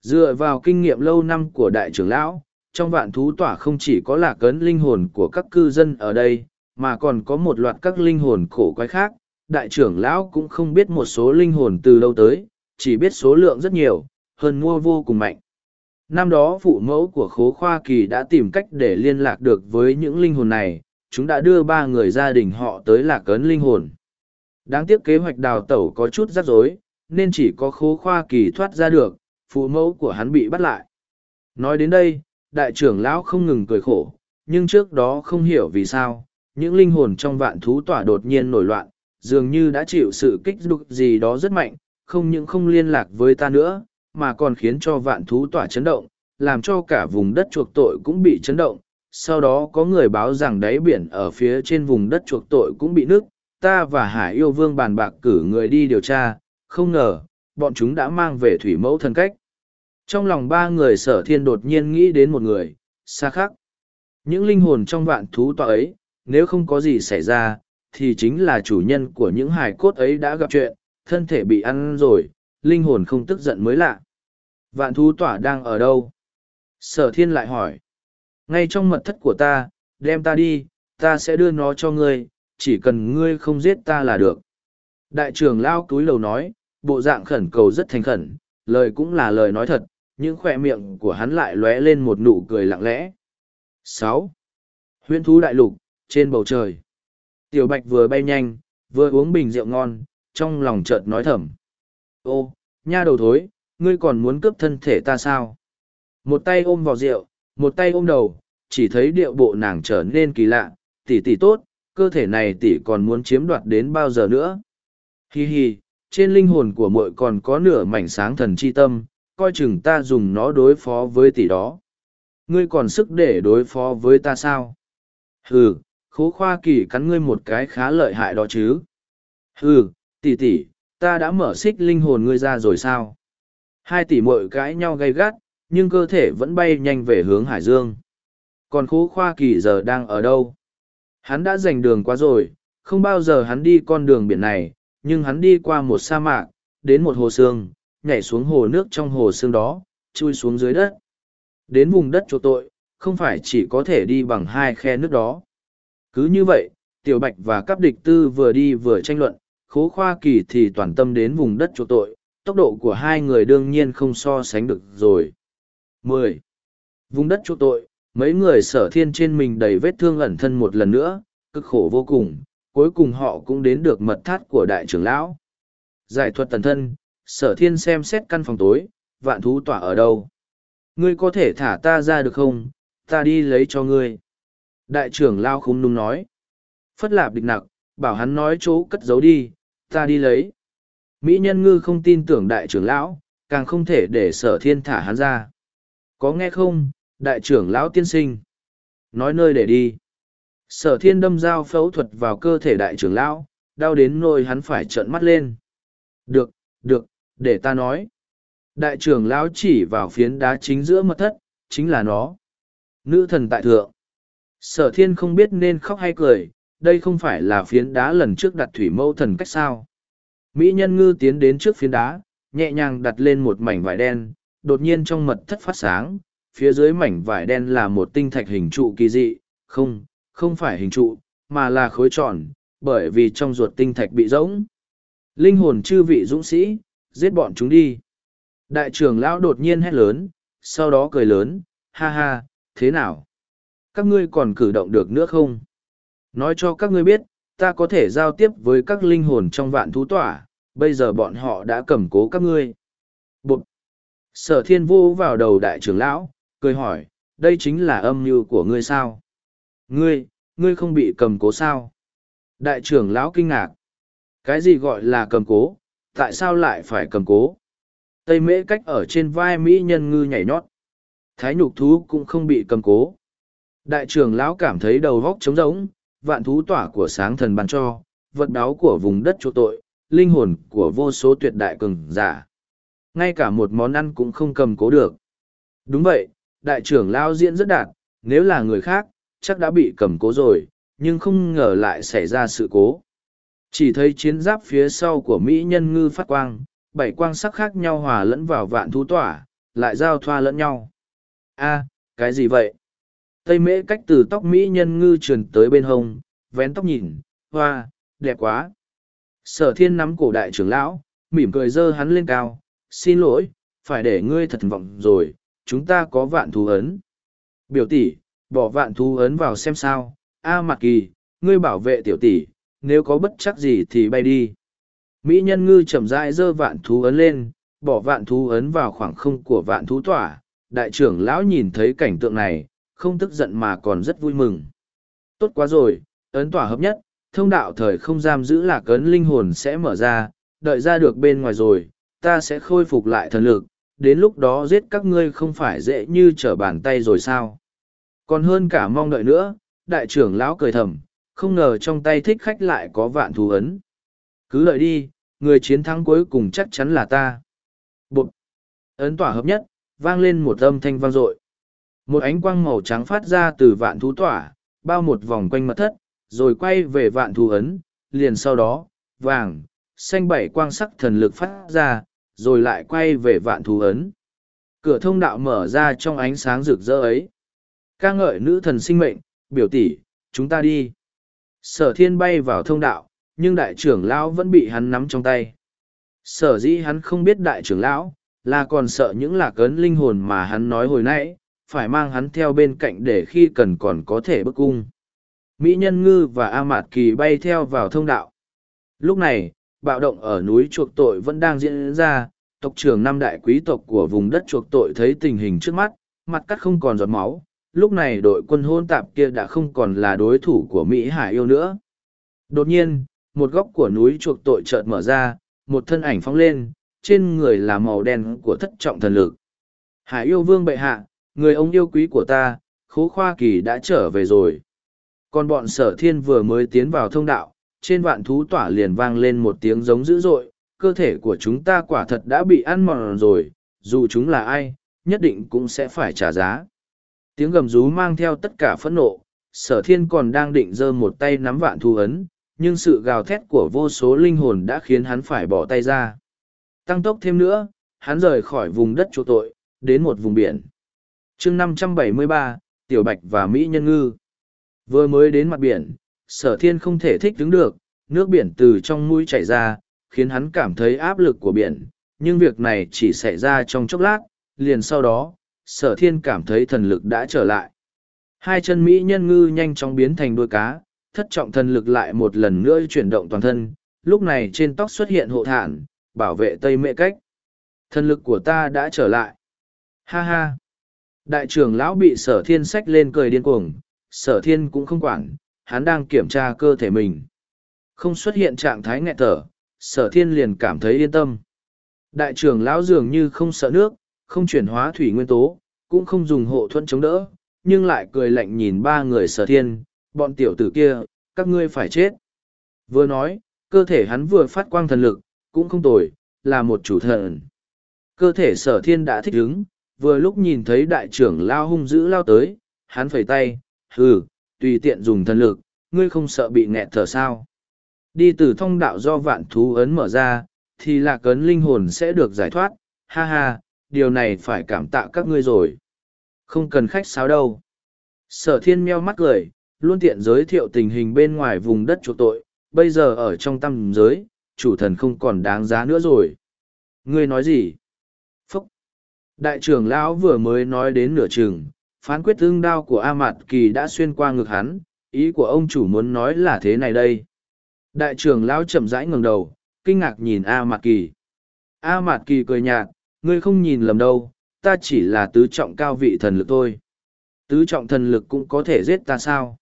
Dựa vào kinh nghiệm lâu năm của đại trưởng lão, trong vạn thú tỏa không chỉ có lạc ấn linh hồn của các cư dân ở đây, mà còn có một loạt các linh hồn cổ quái khác. Đại trưởng lão cũng không biết một số linh hồn từ đâu tới, chỉ biết số lượng rất nhiều, hơn mua vô cùng mạnh. Năm đó phụ mẫu của khố khoa kỳ đã tìm cách để liên lạc được với những linh hồn này, chúng đã đưa ba người gia đình họ tới lạc ấn linh hồn. Đáng tiếc kế hoạch đào tẩu có chút rắc rối, nên chỉ có khố khoa kỳ thoát ra được, phụ mẫu của hắn bị bắt lại. Nói đến đây, đại trưởng lão không ngừng cười khổ, nhưng trước đó không hiểu vì sao, những linh hồn trong vạn thú tỏa đột nhiên nổi loạn, dường như đã chịu sự kích đục gì đó rất mạnh, không những không liên lạc với ta nữa, mà còn khiến cho vạn thú tỏa chấn động, làm cho cả vùng đất chuộc tội cũng bị chấn động. Sau đó có người báo rằng đáy biển ở phía trên vùng đất chuộc tội cũng bị nứt. ta và Hải yêu vương bàn bạc cử người đi điều tra, không ngờ, bọn chúng đã mang về thủy mẫu thần cách. Trong lòng ba người sở thiên đột nhiên nghĩ đến một người, xa khắc. Những linh hồn trong vạn thú tọa ấy, nếu không có gì xảy ra, thì chính là chủ nhân của những hài cốt ấy đã gặp chuyện, thân thể bị ăn rồi, linh hồn không tức giận mới lạ. Vạn thú tỏa đang ở đâu? Sở thiên lại hỏi. Ngay trong mật thất của ta, đem ta đi, ta sẽ đưa nó cho ngươi, chỉ cần ngươi không giết ta là được. Đại trưởng lao túi lầu nói, bộ dạng khẩn cầu rất thành khẩn, lời cũng là lời nói thật, nhưng khỏe miệng của hắn lại lóe lên một nụ cười lặng lẽ. sáu Huyễn thú đại lục, trên bầu trời. Tiểu bạch vừa bay nhanh, vừa uống bình rượu ngon, trong lòng chợt nói thầm. Ô, nha đầu thối, ngươi còn muốn cướp thân thể ta sao? Một tay ôm vào rượu, một tay ôm đầu, chỉ thấy điệu bộ nàng trở nên kỳ lạ, tỷ tỷ tốt, cơ thể này tỷ còn muốn chiếm đoạt đến bao giờ nữa. Hi hi, trên linh hồn của muội còn có nửa mảnh sáng thần chi tâm, coi chừng ta dùng nó đối phó với tỷ đó. Ngươi còn sức để đối phó với ta sao? Hừ, khố khoa kỳ cắn ngươi một cái khá lợi hại đó chứ. Hừ, tỷ tỷ, ta đã mở xích linh hồn ngươi ra rồi sao? Hai tỷ muội cãi nhau gay gắt, nhưng cơ thể vẫn bay nhanh về hướng Hải Dương. Còn khố khoa kỳ giờ đang ở đâu? Hắn đã giành đường quá rồi, không bao giờ hắn đi con đường biển này, nhưng hắn đi qua một sa mạc, đến một hồ sương, nhảy xuống hồ nước trong hồ xương đó, chui xuống dưới đất. Đến vùng đất chỗ tội, không phải chỉ có thể đi bằng hai khe nước đó. Cứ như vậy, Tiểu Bạch và các địch tư vừa đi vừa tranh luận, khố khoa kỳ thì toàn tâm đến vùng đất chỗ tội, tốc độ của hai người đương nhiên không so sánh được rồi. 10. Vùng đất chỗ tội, mấy người sở thiên trên mình đầy vết thương ẩn thân một lần nữa, cực khổ vô cùng, cuối cùng họ cũng đến được mật thắt của đại trưởng lão. Giải thuật tần thân, sở thiên xem xét căn phòng tối, vạn thú tỏa ở đâu. Ngươi có thể thả ta ra được không, ta đi lấy cho ngươi. Đại trưởng lao không nung nói. Phất lạp địch nặc, bảo hắn nói chỗ cất giấu đi, ta đi lấy. Mỹ nhân ngư không tin tưởng đại trưởng lão, càng không thể để sở thiên thả hắn ra. Có nghe không, đại trưởng lão tiên sinh? Nói nơi để đi. Sở thiên đâm dao phẫu thuật vào cơ thể đại trưởng lão, đau đến nỗi hắn phải trợn mắt lên. Được, được, để ta nói. Đại trưởng lão chỉ vào phiến đá chính giữa mật thất, chính là nó. Nữ thần tại thượng. Sở thiên không biết nên khóc hay cười, đây không phải là phiến đá lần trước đặt thủy mâu thần cách sao. Mỹ nhân ngư tiến đến trước phiến đá, nhẹ nhàng đặt lên một mảnh vải đen, đột nhiên trong mật thất phát sáng, phía dưới mảnh vải đen là một tinh thạch hình trụ kỳ dị, không, không phải hình trụ, mà là khối tròn, bởi vì trong ruột tinh thạch bị rỗng. Linh hồn chư vị dũng sĩ, giết bọn chúng đi. Đại trưởng lão đột nhiên hét lớn, sau đó cười lớn, ha ha, thế nào? Các ngươi còn cử động được nữa không? Nói cho các ngươi biết, ta có thể giao tiếp với các linh hồn trong vạn thú tỏa, bây giờ bọn họ đã cầm cố các ngươi. Bụt! Sở thiên vô vào đầu đại trưởng lão, cười hỏi, đây chính là âm mưu của ngươi sao? Ngươi, ngươi không bị cầm cố sao? Đại trưởng lão kinh ngạc. Cái gì gọi là cầm cố? Tại sao lại phải cầm cố? Tây mễ cách ở trên vai Mỹ nhân ngư nhảy nhót. Thái nhục thú cũng không bị cầm cố. Đại trưởng lão cảm thấy đầu góc trống rỗng, vạn thú tỏa của sáng thần ban cho, vật đáo của vùng đất chỗ tội, linh hồn của vô số tuyệt đại cường giả. Ngay cả một món ăn cũng không cầm cố được. Đúng vậy, đại trưởng lão diễn rất đạt, nếu là người khác, chắc đã bị cầm cố rồi, nhưng không ngờ lại xảy ra sự cố. Chỉ thấy chiến giáp phía sau của Mỹ nhân ngư phát quang, bảy quang sắc khác nhau hòa lẫn vào vạn thú tỏa, lại giao thoa lẫn nhau. a cái gì vậy? Tây mễ cách từ tóc Mỹ nhân ngư truyền tới bên hông, vén tóc nhìn, hoa, đẹp quá. Sở thiên nắm cổ đại trưởng lão, mỉm cười giơ hắn lên cao, xin lỗi, phải để ngươi thật vọng rồi, chúng ta có vạn thú ấn. Biểu tỷ, bỏ vạn thú ấn vào xem sao, a à, kỳ, ngươi bảo vệ tiểu tỷ, nếu có bất chắc gì thì bay đi. Mỹ nhân ngư chậm rãi giơ vạn thú ấn lên, bỏ vạn thú ấn vào khoảng không của vạn thú tỏa. Đại trưởng lão nhìn thấy cảnh tượng này, không tức giận mà còn rất vui mừng. Tốt quá rồi, ấn tỏa hợp nhất, thông đạo thời không giam giữ lạc ấn linh hồn sẽ mở ra, đợi ra được bên ngoài rồi, ta sẽ khôi phục lại thần lực, đến lúc đó giết các ngươi không phải dễ như trở bàn tay rồi sao. Còn hơn cả mong đợi nữa, đại trưởng lão cười thầm, không ngờ trong tay thích khách lại có vạn thú ấn. Cứ lợi đi, người chiến thắng cuối cùng chắc chắn là ta. Bụt! Ấn tỏa hợp nhất, vang lên một âm thanh vang dội. Một ánh quang màu trắng phát ra từ vạn thú tỏa, bao một vòng quanh mật thất, rồi quay về vạn thú ấn, liền sau đó, vàng, xanh bảy quang sắc thần lực phát ra, rồi lại quay về vạn thú ấn. Cửa thông đạo mở ra trong ánh sáng rực rỡ ấy. ca ngợi nữ thần sinh mệnh, biểu tỷ, chúng ta đi. Sở thiên bay vào thông đạo, nhưng đại trưởng lão vẫn bị hắn nắm trong tay. Sở dĩ hắn không biết đại trưởng lão, là còn sợ những lạc ấn linh hồn mà hắn nói hồi nãy, phải mang hắn theo bên cạnh để khi cần còn có thể bức cung. Mỹ Nhân Ngư và A Mạt Kỳ bay theo vào thông đạo. Lúc này, bạo động ở núi chuộc tội vẫn đang diễn ra, tộc trưởng năm đại quý tộc của vùng đất chuộc tội thấy tình hình trước mắt, mặt cắt không còn giọt máu. Lúc này đội quân hôn tạp kia đã không còn là đối thủ của Mỹ Hải yêu nữa. Đột nhiên, một góc của núi chuộc tội chợt mở ra, một thân ảnh phóng lên, trên người là màu đen của thất trọng thần lực. Hải yêu vương bệ hạ, người ông yêu quý của ta, khố khoa kỳ đã trở về rồi. Còn bọn sở thiên vừa mới tiến vào thông đạo, trên vạn thú tỏa liền vang lên một tiếng giống dữ dội, cơ thể của chúng ta quả thật đã bị ăn mòn rồi, dù chúng là ai, nhất định cũng sẽ phải trả giá. Tiếng gầm rú mang theo tất cả phẫn nộ, sở thiên còn đang định giơ một tay nắm vạn thu ấn, nhưng sự gào thét của vô số linh hồn đã khiến hắn phải bỏ tay ra. Tăng tốc thêm nữa, hắn rời khỏi vùng đất chỗ tội, đến một vùng biển. chương 573, Tiểu Bạch và Mỹ Nhân Ngư. Vừa mới đến mặt biển, sở thiên không thể thích đứng được, nước biển từ trong mũi chảy ra, khiến hắn cảm thấy áp lực của biển, nhưng việc này chỉ xảy ra trong chốc lát, liền sau đó, sở thiên cảm thấy thần lực đã trở lại. Hai chân Mỹ nhân ngư nhanh chóng biến thành đuôi cá, thất trọng thần lực lại một lần nữa chuyển động toàn thân, lúc này trên tóc xuất hiện hộ thản, bảo vệ tây mệ cách. Thần lực của ta đã trở lại. Ha ha. Đại trưởng lão bị sở thiên sách lên cười điên cuồng, sở thiên cũng không quản, hắn đang kiểm tra cơ thể mình. Không xuất hiện trạng thái nghẹt thở, sở thiên liền cảm thấy yên tâm. Đại trưởng lão dường như không sợ nước, không chuyển hóa thủy nguyên tố, cũng không dùng hộ thuẫn chống đỡ, nhưng lại cười lạnh nhìn ba người sở thiên, bọn tiểu tử kia, các ngươi phải chết. Vừa nói, cơ thể hắn vừa phát quang thần lực, cũng không tồi, là một chủ thần. Cơ thể sở thiên đã thích ứng, vừa lúc nhìn thấy đại trưởng lao hung dữ lao tới, hắn phẩy tay, hừ, tùy tiện dùng thần lực, ngươi không sợ bị nghẹt thở sao. Đi từ thông đạo do vạn thú ấn mở ra, thì lạc ấn linh hồn sẽ được giải thoát, ha ha, điều này phải cảm tạ các ngươi rồi. Không cần khách sáo đâu. Sở thiên meo mắt cười, luôn tiện giới thiệu tình hình bên ngoài vùng đất chỗ tội, bây giờ ở trong tâm giới, chủ thần không còn đáng giá nữa rồi. Ngươi nói gì? Phúc! Đại trưởng lão vừa mới nói đến nửa chừng, phán quyết tương đao của A Mạt Kỳ đã xuyên qua ngực hắn, ý của ông chủ muốn nói là thế này đây. Đại trưởng lão chậm rãi ngẩng đầu, kinh ngạc nhìn A Mạt Kỳ. A Mạt Kỳ cười nhạt, ngươi không nhìn lầm đâu, ta chỉ là tứ trọng cao vị thần lực thôi. Tứ trọng thần lực cũng có thể giết ta sao?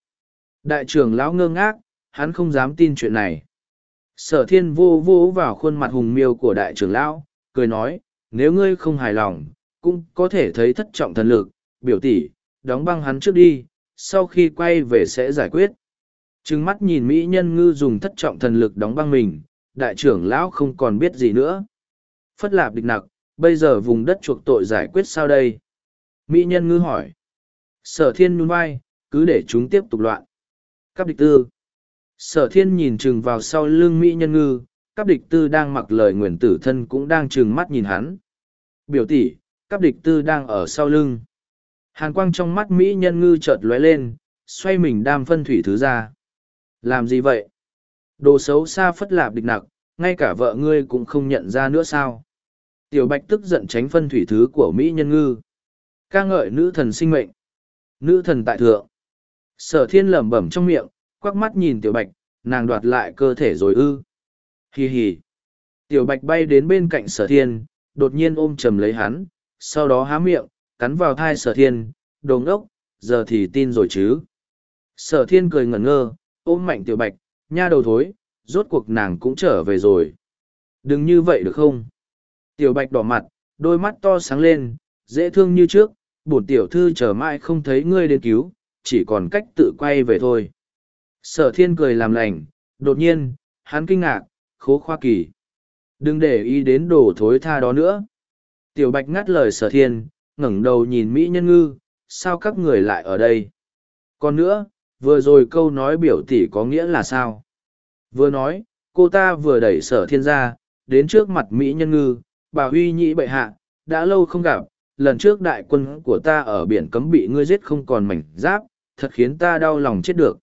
Đại trưởng lão ngơ ngác, hắn không dám tin chuyện này. Sở thiên vô vô vào khuôn mặt hùng miêu của đại trưởng lão, cười nói, nếu ngươi không hài lòng, cũng có thể thấy thất trọng thần lực, biểu tỷ, đóng băng hắn trước đi, sau khi quay về sẽ giải quyết. Trừng mắt nhìn Mỹ nhân ngư dùng thất trọng thần lực đóng băng mình, đại trưởng lão không còn biết gì nữa. Phất lạp địch nặc, bây giờ vùng đất chuộc tội giải quyết sao đây? Mỹ nhân ngư hỏi. Sở thiên nhún vai, cứ để chúng tiếp tục loạn. Các địch tư. Sở thiên nhìn chừng vào sau lưng Mỹ nhân ngư, các địch tư đang mặc lời nguyện tử thân cũng đang chừng mắt nhìn hắn. Biểu tỷ, các địch tư đang ở sau lưng. Hàn quang trong mắt Mỹ nhân ngư chợt lóe lên, xoay mình đam phân thủy thứ ra. Làm gì vậy? Đồ xấu xa phất lạp địch nặc, ngay cả vợ ngươi cũng không nhận ra nữa sao? Tiểu bạch tức giận tránh phân thủy thứ của Mỹ nhân ngư. ca ngợi nữ thần sinh mệnh. Nữ thần tại thượng. Sở thiên lẩm bẩm trong miệng, quắc mắt nhìn tiểu bạch, nàng đoạt lại cơ thể rồi ư. Hì hì. Tiểu bạch bay đến bên cạnh sở thiên, đột nhiên ôm chầm lấy hắn, sau đó há miệng, cắn vào thai sở thiên, đồ ngốc, giờ thì tin rồi chứ. Sở thiên cười ngẩn ngơ, ôm mạnh tiểu bạch, nha đầu thối, rốt cuộc nàng cũng trở về rồi. Đừng như vậy được không? Tiểu bạch đỏ mặt, đôi mắt to sáng lên, dễ thương như trước, bổn tiểu thư chờ mãi không thấy ngươi đến cứu, chỉ còn cách tự quay về thôi. Sở thiên cười làm lành, đột nhiên, hắn kinh ngạc, khố khoa kỳ. Đừng để ý đến đồ thối tha đó nữa. Tiểu bạch ngắt lời sở thiên, ngẩng đầu nhìn Mỹ nhân ngư, sao các người lại ở đây? Còn nữa, vừa rồi câu nói biểu tỷ có nghĩa là sao? Vừa nói, cô ta vừa đẩy sở thiên ra, đến trước mặt Mỹ nhân ngư, bà huy nhĩ bệ hạ, đã lâu không gặp, lần trước đại quân của ta ở biển cấm bị ngươi giết không còn mảnh giáp, thật khiến ta đau lòng chết được.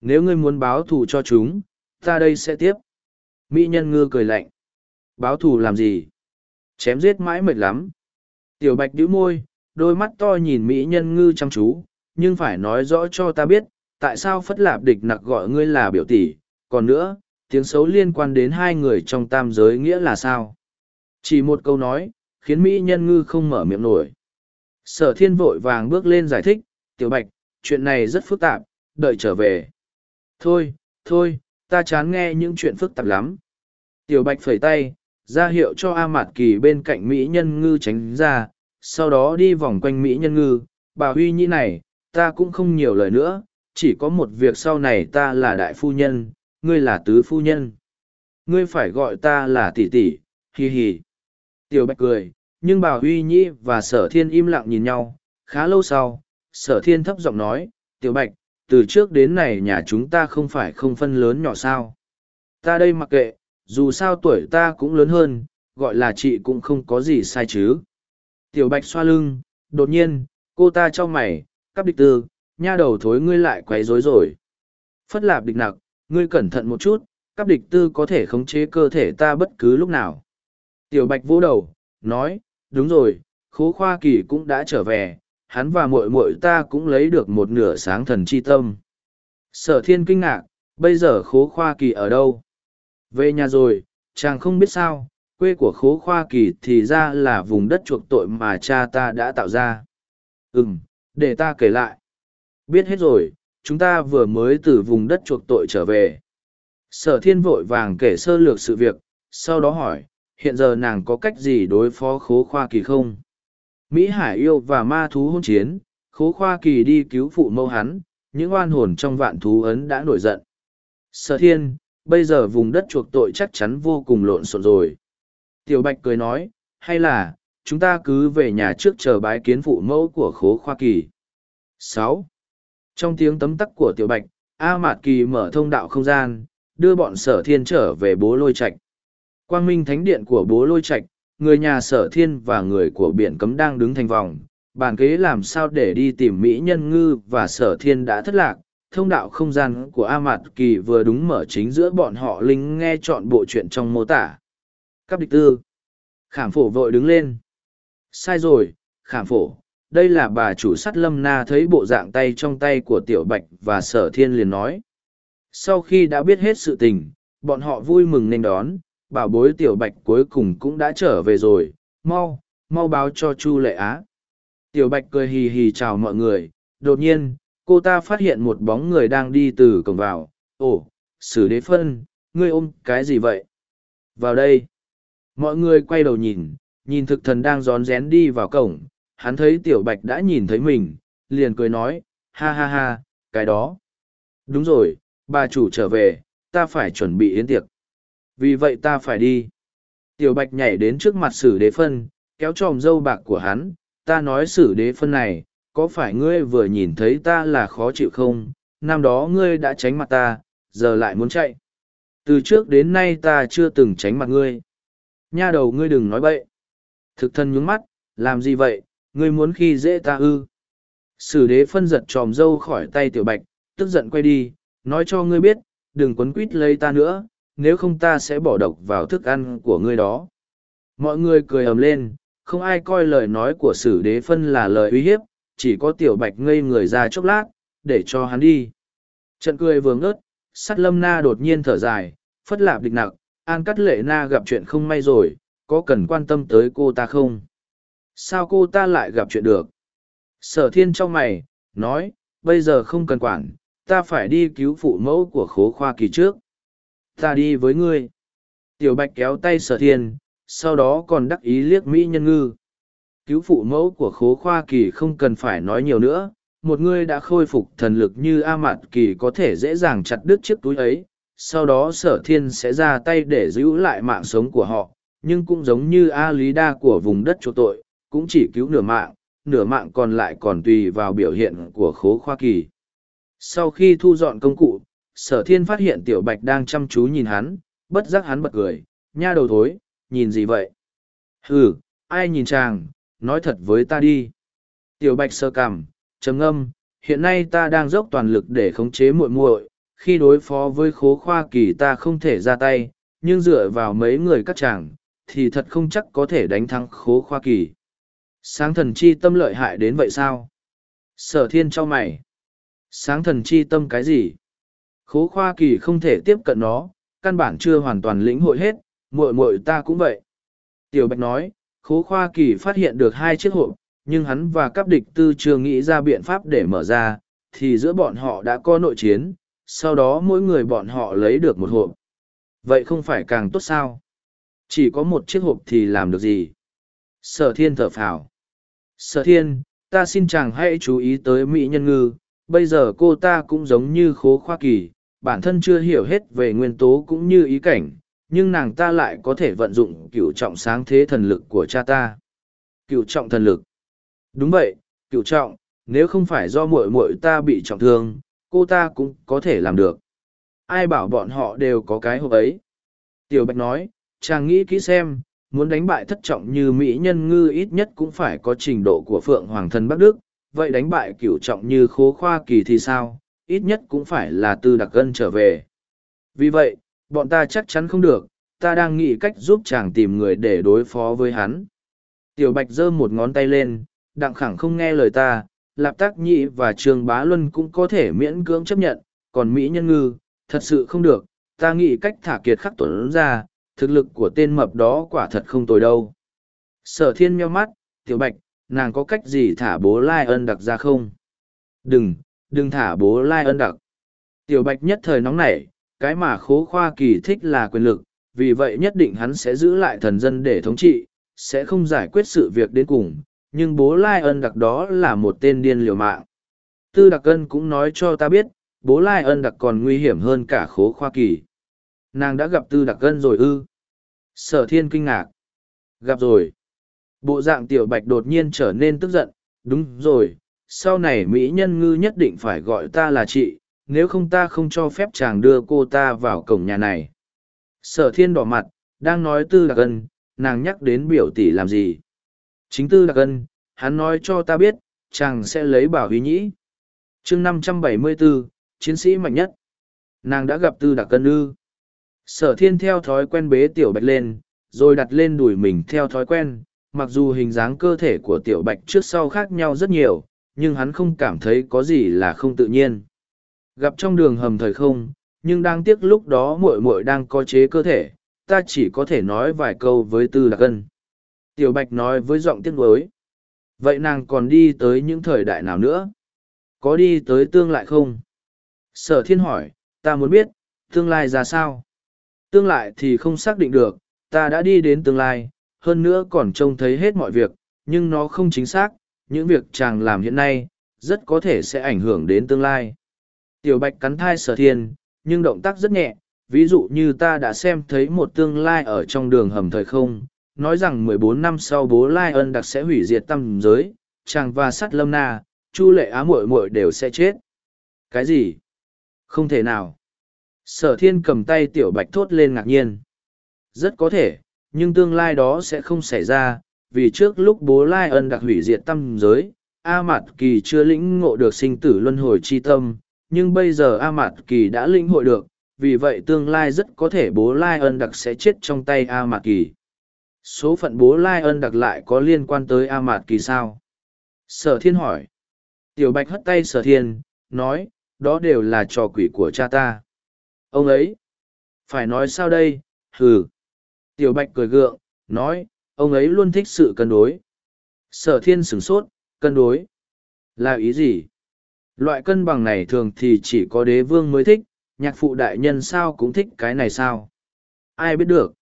Nếu ngươi muốn báo thù cho chúng, ta đây sẽ tiếp. Mỹ nhân ngư cười lạnh. Báo thù làm gì? Chém giết mãi mệt lắm. Tiểu bạch đĩu môi, đôi mắt to nhìn Mỹ nhân ngư chăm chú, nhưng phải nói rõ cho ta biết, tại sao phất lạp địch nặc gọi ngươi là biểu tỷ. Còn nữa, tiếng xấu liên quan đến hai người trong tam giới nghĩa là sao? Chỉ một câu nói, khiến Mỹ nhân ngư không mở miệng nổi. Sở thiên vội vàng bước lên giải thích, tiểu bạch, chuyện này rất phức tạp, đợi trở về. Thôi, thôi, ta chán nghe những chuyện phức tạp lắm. Tiểu bạch phẩy tay, ra hiệu cho A Mạt Kỳ bên cạnh Mỹ nhân ngư tránh ra, sau đó đi vòng quanh Mỹ nhân ngư, bà Huy như này, ta cũng không nhiều lời nữa, chỉ có một việc sau này ta là đại phu nhân, ngươi là tứ phu nhân. Ngươi phải gọi ta là tỷ tỷ, hì hì. Tiểu bạch cười, nhưng bà huy Nhi và sở thiên im lặng nhìn nhau. Khá lâu sau sở thiên thấp giọng nói tiểu bạch từ trước đến này nhà chúng ta không phải không phân lớn nhỏ sao? Ta đây mặc kệ dù sao tuổi ta cũng lớn hơn gọi là chị cũng không có gì sai chứ. Tiểu bạch xoa lưng đột nhiên cô ta cho mày cắp địch tư nha đầu thối ngươi lại quấy rối rồi. Phất lạp địch nặc ngươi cẩn thận một chút cắp địch tư có thể khống chế cơ thể ta bất cứ lúc nào tiểu bạch vỗ đầu nói đúng rồi khố khoa kỳ cũng đã trở về hắn và muội muội ta cũng lấy được một nửa sáng thần chi tâm. Sở thiên kinh ngạc bây giờ khố khoa kỳ ở đâu? Về nhà rồi chàng không biết sao quê của khố khoa kỳ thì ra là vùng đất chuộc tội mà cha ta đã tạo ra. Ừm, để ta kể lại. Biết hết rồi chúng ta vừa mới từ vùng đất chuộc tội trở về. Sở thiên vội vàng kể sơ lược sự việc sau đó hỏi hiện giờ nàng có cách gì đối phó khố khoa kỳ không? Mỹ hải yêu và ma thú hôn chiến, khố khoa kỳ đi cứu phụ mâu hắn, những oan hồn trong vạn thú ấn đã nổi giận. Sở thiên, bây giờ vùng đất chuộc tội chắc chắn vô cùng lộn xộn rồi. Tiểu bạch cười nói, hay là, chúng ta cứ về nhà trước chờ bái kiến phụ mẫu của khố khoa kỳ. Sáu. Trong tiếng tấm tắc của tiểu bạch, a mạt kỳ mở thông đạo không gian, đưa bọn sở thiên trở về bố lôi trạch quang minh thánh điện của bố lôi trạch, người nhà sở thiên và người của biển cấm đang đứng thành vòng. Bàn kế làm sao để đi tìm mỹ nhân ngư và sở thiên đã thất lạc. Thông đạo không gian của a mạt kỳ vừa đúng mở chính giữa bọn họ linh nghe chọn bộ chuyện trong mô tả. Các địch tư. Khảm phổ vội đứng lên. Sai rồi, khảm phổ. Đây là bà chủ sắt lâm na thấy bộ dạng tay trong tay của tiểu bạch và sở thiên liền nói. Sau khi đã biết hết sự tình, bọn họ vui mừng nên đón bảo bối tiểu bạch cuối cùng cũng đã trở về rồi, mau mau báo cho chu lệ á. Tiểu bạch cười hì hì chào mọi người, đột nhiên, cô ta phát hiện một bóng người đang đi từ cổng vào. Ồ, sử đế phân, ngươi ôm cái gì vậy? Vào đây. Mọi người quay đầu nhìn nhìn thực thần đang rón rén đi vào cổng. Hắn thấy tiểu bạch đã nhìn thấy mình, liền cười nói, ha ha ha, cái đó. Đúng rồi, bà chủ trở về, ta phải chuẩn bị yến tiệc vì vậy ta phải đi. Tiểu bạch nhảy đến trước mặt sử đế phân, kéo tròm dâu bạc của hắn. Ta nói sử đế phân này, có phải ngươi vừa nhìn thấy ta là khó chịu không? Năm đó ngươi đã tránh mặt ta, giờ lại muốn chạy. Từ trước đến nay ta chưa từng tránh mặt ngươi. Nha đầu ngươi đừng nói bậy. Thực thân nhún mắt, làm gì vậy? Ngươi muốn khi dễ ta ư? Sử đế phân giật tròm dâu khỏi tay tiểu bạch, tức giận quay đi, nói cho ngươi biết, đừng quấn quít lấy ta nữa nếu không ta sẽ bỏ độc vào thức ăn của ngươi đó. Mọi người cười ầm lên, không ai coi lời nói của sử đế phân là lời uy hiếp, chỉ có tiểu bạch ngây người ra chốc lát, để cho hắn đi. Trận cười vừa ngớt, sắt lâm na đột nhiên thở dài, phất lạp địch nặc, an cắt lệ na gặp chuyện không may rồi, có cần quan tâm tới cô ta không? Sao cô ta lại gặp chuyện được? Sở thiên trong mày, nói, bây giờ không cần quản, ta phải đi cứu phụ mẫu của khố khoa kỳ trước ta đi với ngươi. Tiểu bạch kéo tay sở thiên, sau đó còn đắc ý liếc mỹ nhân ngư. Cứu phụ mẫu của khố khoa kỳ không cần phải nói nhiều nữa, một ngươi đã khôi phục thần lực như a mạt kỳ có thể dễ dàng chặt đứt chiếc túi ấy, sau đó sở thiên sẽ ra tay để giữ lại mạng sống của họ, nhưng cũng giống như a lý đa của vùng đất chỗ tội, cũng chỉ cứu nửa mạng nửa mạng còn lại còn tùy vào biểu hiện của khố khoa kỳ. Sau khi thu dọn công cụ sở thiên phát hiện tiểu bạch đang chăm chú nhìn hắn, bất giác hắn bật cười, nha đầu thối, nhìn gì vậy? Ừ ai nhìn chàng, nói thật với ta đi. Tiểu bạch sơ cảm trầm ngâm, hiện nay ta đang dốc toàn lực để khống chế muội muội, khi đối phó với khố khoa kỳ ta không thể ra tay, nhưng dựa vào mấy người các chàng, thì thật không chắc có thể đánh thắng khố khoa kỳ. Sáng thần chi tâm lợi hại đến vậy sao? Sở thiên cho mày. Sáng thần chi tâm cái gì? Khố khoa kỳ không thể tiếp cận nó, căn bản chưa hoàn toàn lĩnh hội hết, muội muội ta cũng vậy. Tiểu bạch nói, khố khoa kỳ phát hiện được hai chiếc hộp, nhưng hắn và các địch tư chưa nghĩ ra biện pháp để mở ra, thì giữa bọn họ đã có nội chiến, sau đó mỗi người bọn họ lấy được một hộp. Vậy không phải càng tốt sao? Chỉ có một chiếc hộp thì làm được gì? Sở thiên thở phào. Sở thiên, ta xin chàng hãy chú ý tới mỹ nhân ngư, bây giờ cô ta cũng giống như khố khoa kỳ bản thân chưa hiểu hết về nguyên tố cũng như ý cảnh nhưng nàng ta lại có thể vận dụng cửu trọng sáng thế thần lực của cha ta cửu trọng thần lực. Đúng vậy, cửu trọng, nếu không phải do muội muội ta bị trọng thương, cô ta cũng có thể làm được. Ai bảo bọn họ đều có cái hộp ấy. Tiểu Bạch nói, chàng nghĩ kỹ xem, muốn đánh bại thất trọng như Mỹ nhân ngư ít nhất cũng phải có trình độ của Phượng Hoàng thân Bắc Đức, vậy đánh bại cửu trọng như khố khoa kỳ thì sao, ít nhất cũng phải là tư đặc gân trở về. Vì vậy, bọn ta chắc chắn không được, ta đang nghĩ cách giúp chàng tìm người để đối phó với hắn. Tiểu Bạch giơ một ngón tay lên, đặng khẳng không nghe lời ta, Lạp Tác Nhị và Trường Bá Luân cũng có thể miễn cưỡng chấp nhận, còn Mỹ Nhân Ngư, thật sự không được, ta nghĩ cách thả kiệt khắc tuấn ra, thực lực của tên mập đó quả thật không tồi đâu. Sở thiên meo mắt, Tiểu Bạch, nàng có cách gì thả bố Lai ân đặc ra không? Đừng, đừng thả bố Lai ân đặc. Tiểu Bạch nhất thời nóng nảy, cái mà khố khoa kỳ thích là quyền lực, vì vậy nhất định hắn sẽ giữ lại thần dân để thống trị, sẽ không giải quyết sự việc đến cùng, nhưng bố Lai ân đặc đó là một tên điên liều mạng. Tư đặc ân cũng nói cho ta biết, bố Lai ân đặc còn nguy hiểm hơn cả khố khoa kỳ. Nàng đã gặp tư đặc ân rồi ư. Sở thiên kinh ngạc. Gặp rồi. Bộ dạng tiểu bạch đột nhiên trở nên tức giận, đúng rồi, sau này Mỹ nhân ngư nhất định phải gọi ta là chị, nếu không ta không cho phép chàng đưa cô ta vào cổng nhà này. Sở thiên đỏ mặt, đang nói tư đặc ân, nàng nhắc đến biểu tỷ làm gì. Chính tư đặc ân, hắn nói cho ta biết, chàng sẽ lấy bảo huy nhĩ. chương năm trăm bảy mươi bốn chiến sĩ mạnh nhất. Nàng đã gặp tư đặc Cân ư. Sở thiên theo thói quen bế tiểu bạch lên, rồi đặt lên đùi mình theo thói quen, mặc dù hình dáng cơ thể của tiểu bạch trước sau khác nhau rất nhiều, nhưng hắn không cảm thấy có gì là không tự nhiên. Gặp trong đường hầm thời không, nhưng đang tiếc lúc đó muội muội đang có chế cơ thể, ta chỉ có thể nói vài câu với tư Lạc ân. Tiểu bạch nói với giọng tiếc nuối. Vậy nàng còn đi tới những thời đại nào nữa? Có đi tới tương lại không? Sở thiên hỏi, ta muốn biết, tương lai ra sao? Tương lai thì không xác định được, ta đã đi đến tương lai, hơn nữa còn trông thấy hết mọi việc, nhưng nó không chính xác, những việc chàng làm hiện nay, rất có thể sẽ ảnh hưởng đến tương lai. Tiểu bạch cắn thai sở thiên, nhưng động tác rất nhẹ, ví dụ như ta đã xem thấy một tương lai ở trong đường hầm thời không, nói rằng 14 năm sau bố Lai ân đặc sẽ hủy diệt tâm giới, chàng và sắt lâm na, chu lệ á muội muội đều sẽ chết. Cái gì? Không thể nào. Sở thiên cầm tay tiểu bạch thốt lên ngạc nhiên. Rất có thể, nhưng tương lai đó sẽ không xảy ra, vì trước lúc bố Lai ân đặc hủy diệt tâm giới, A Mạt Kỳ chưa lĩnh ngộ được sinh tử luân hồi chi tâm, nhưng bây giờ A Mạt Kỳ đã lĩnh hội được, vì vậy tương lai rất có thể bố Lai ân đặc sẽ chết trong tay A Mạt Kỳ. Số phận bố Lai ân đặc lại có liên quan tới A Mạt Kỳ sao? Sở thiên hỏi. Tiểu Bạch hất tay sở thiên, nói, đó đều là trò quỷ của cha ta. Ông ấy. Phải nói sao đây, hừ. Tiểu Bạch cười gượng, nói, ông ấy luôn thích sự cân đối. Sở thiên sửng sốt, cân đối. Là ý gì? Loại cân bằng này thường thì chỉ có đế vương mới thích, nhạc phụ đại nhân sao cũng thích cái này sao? Ai biết được?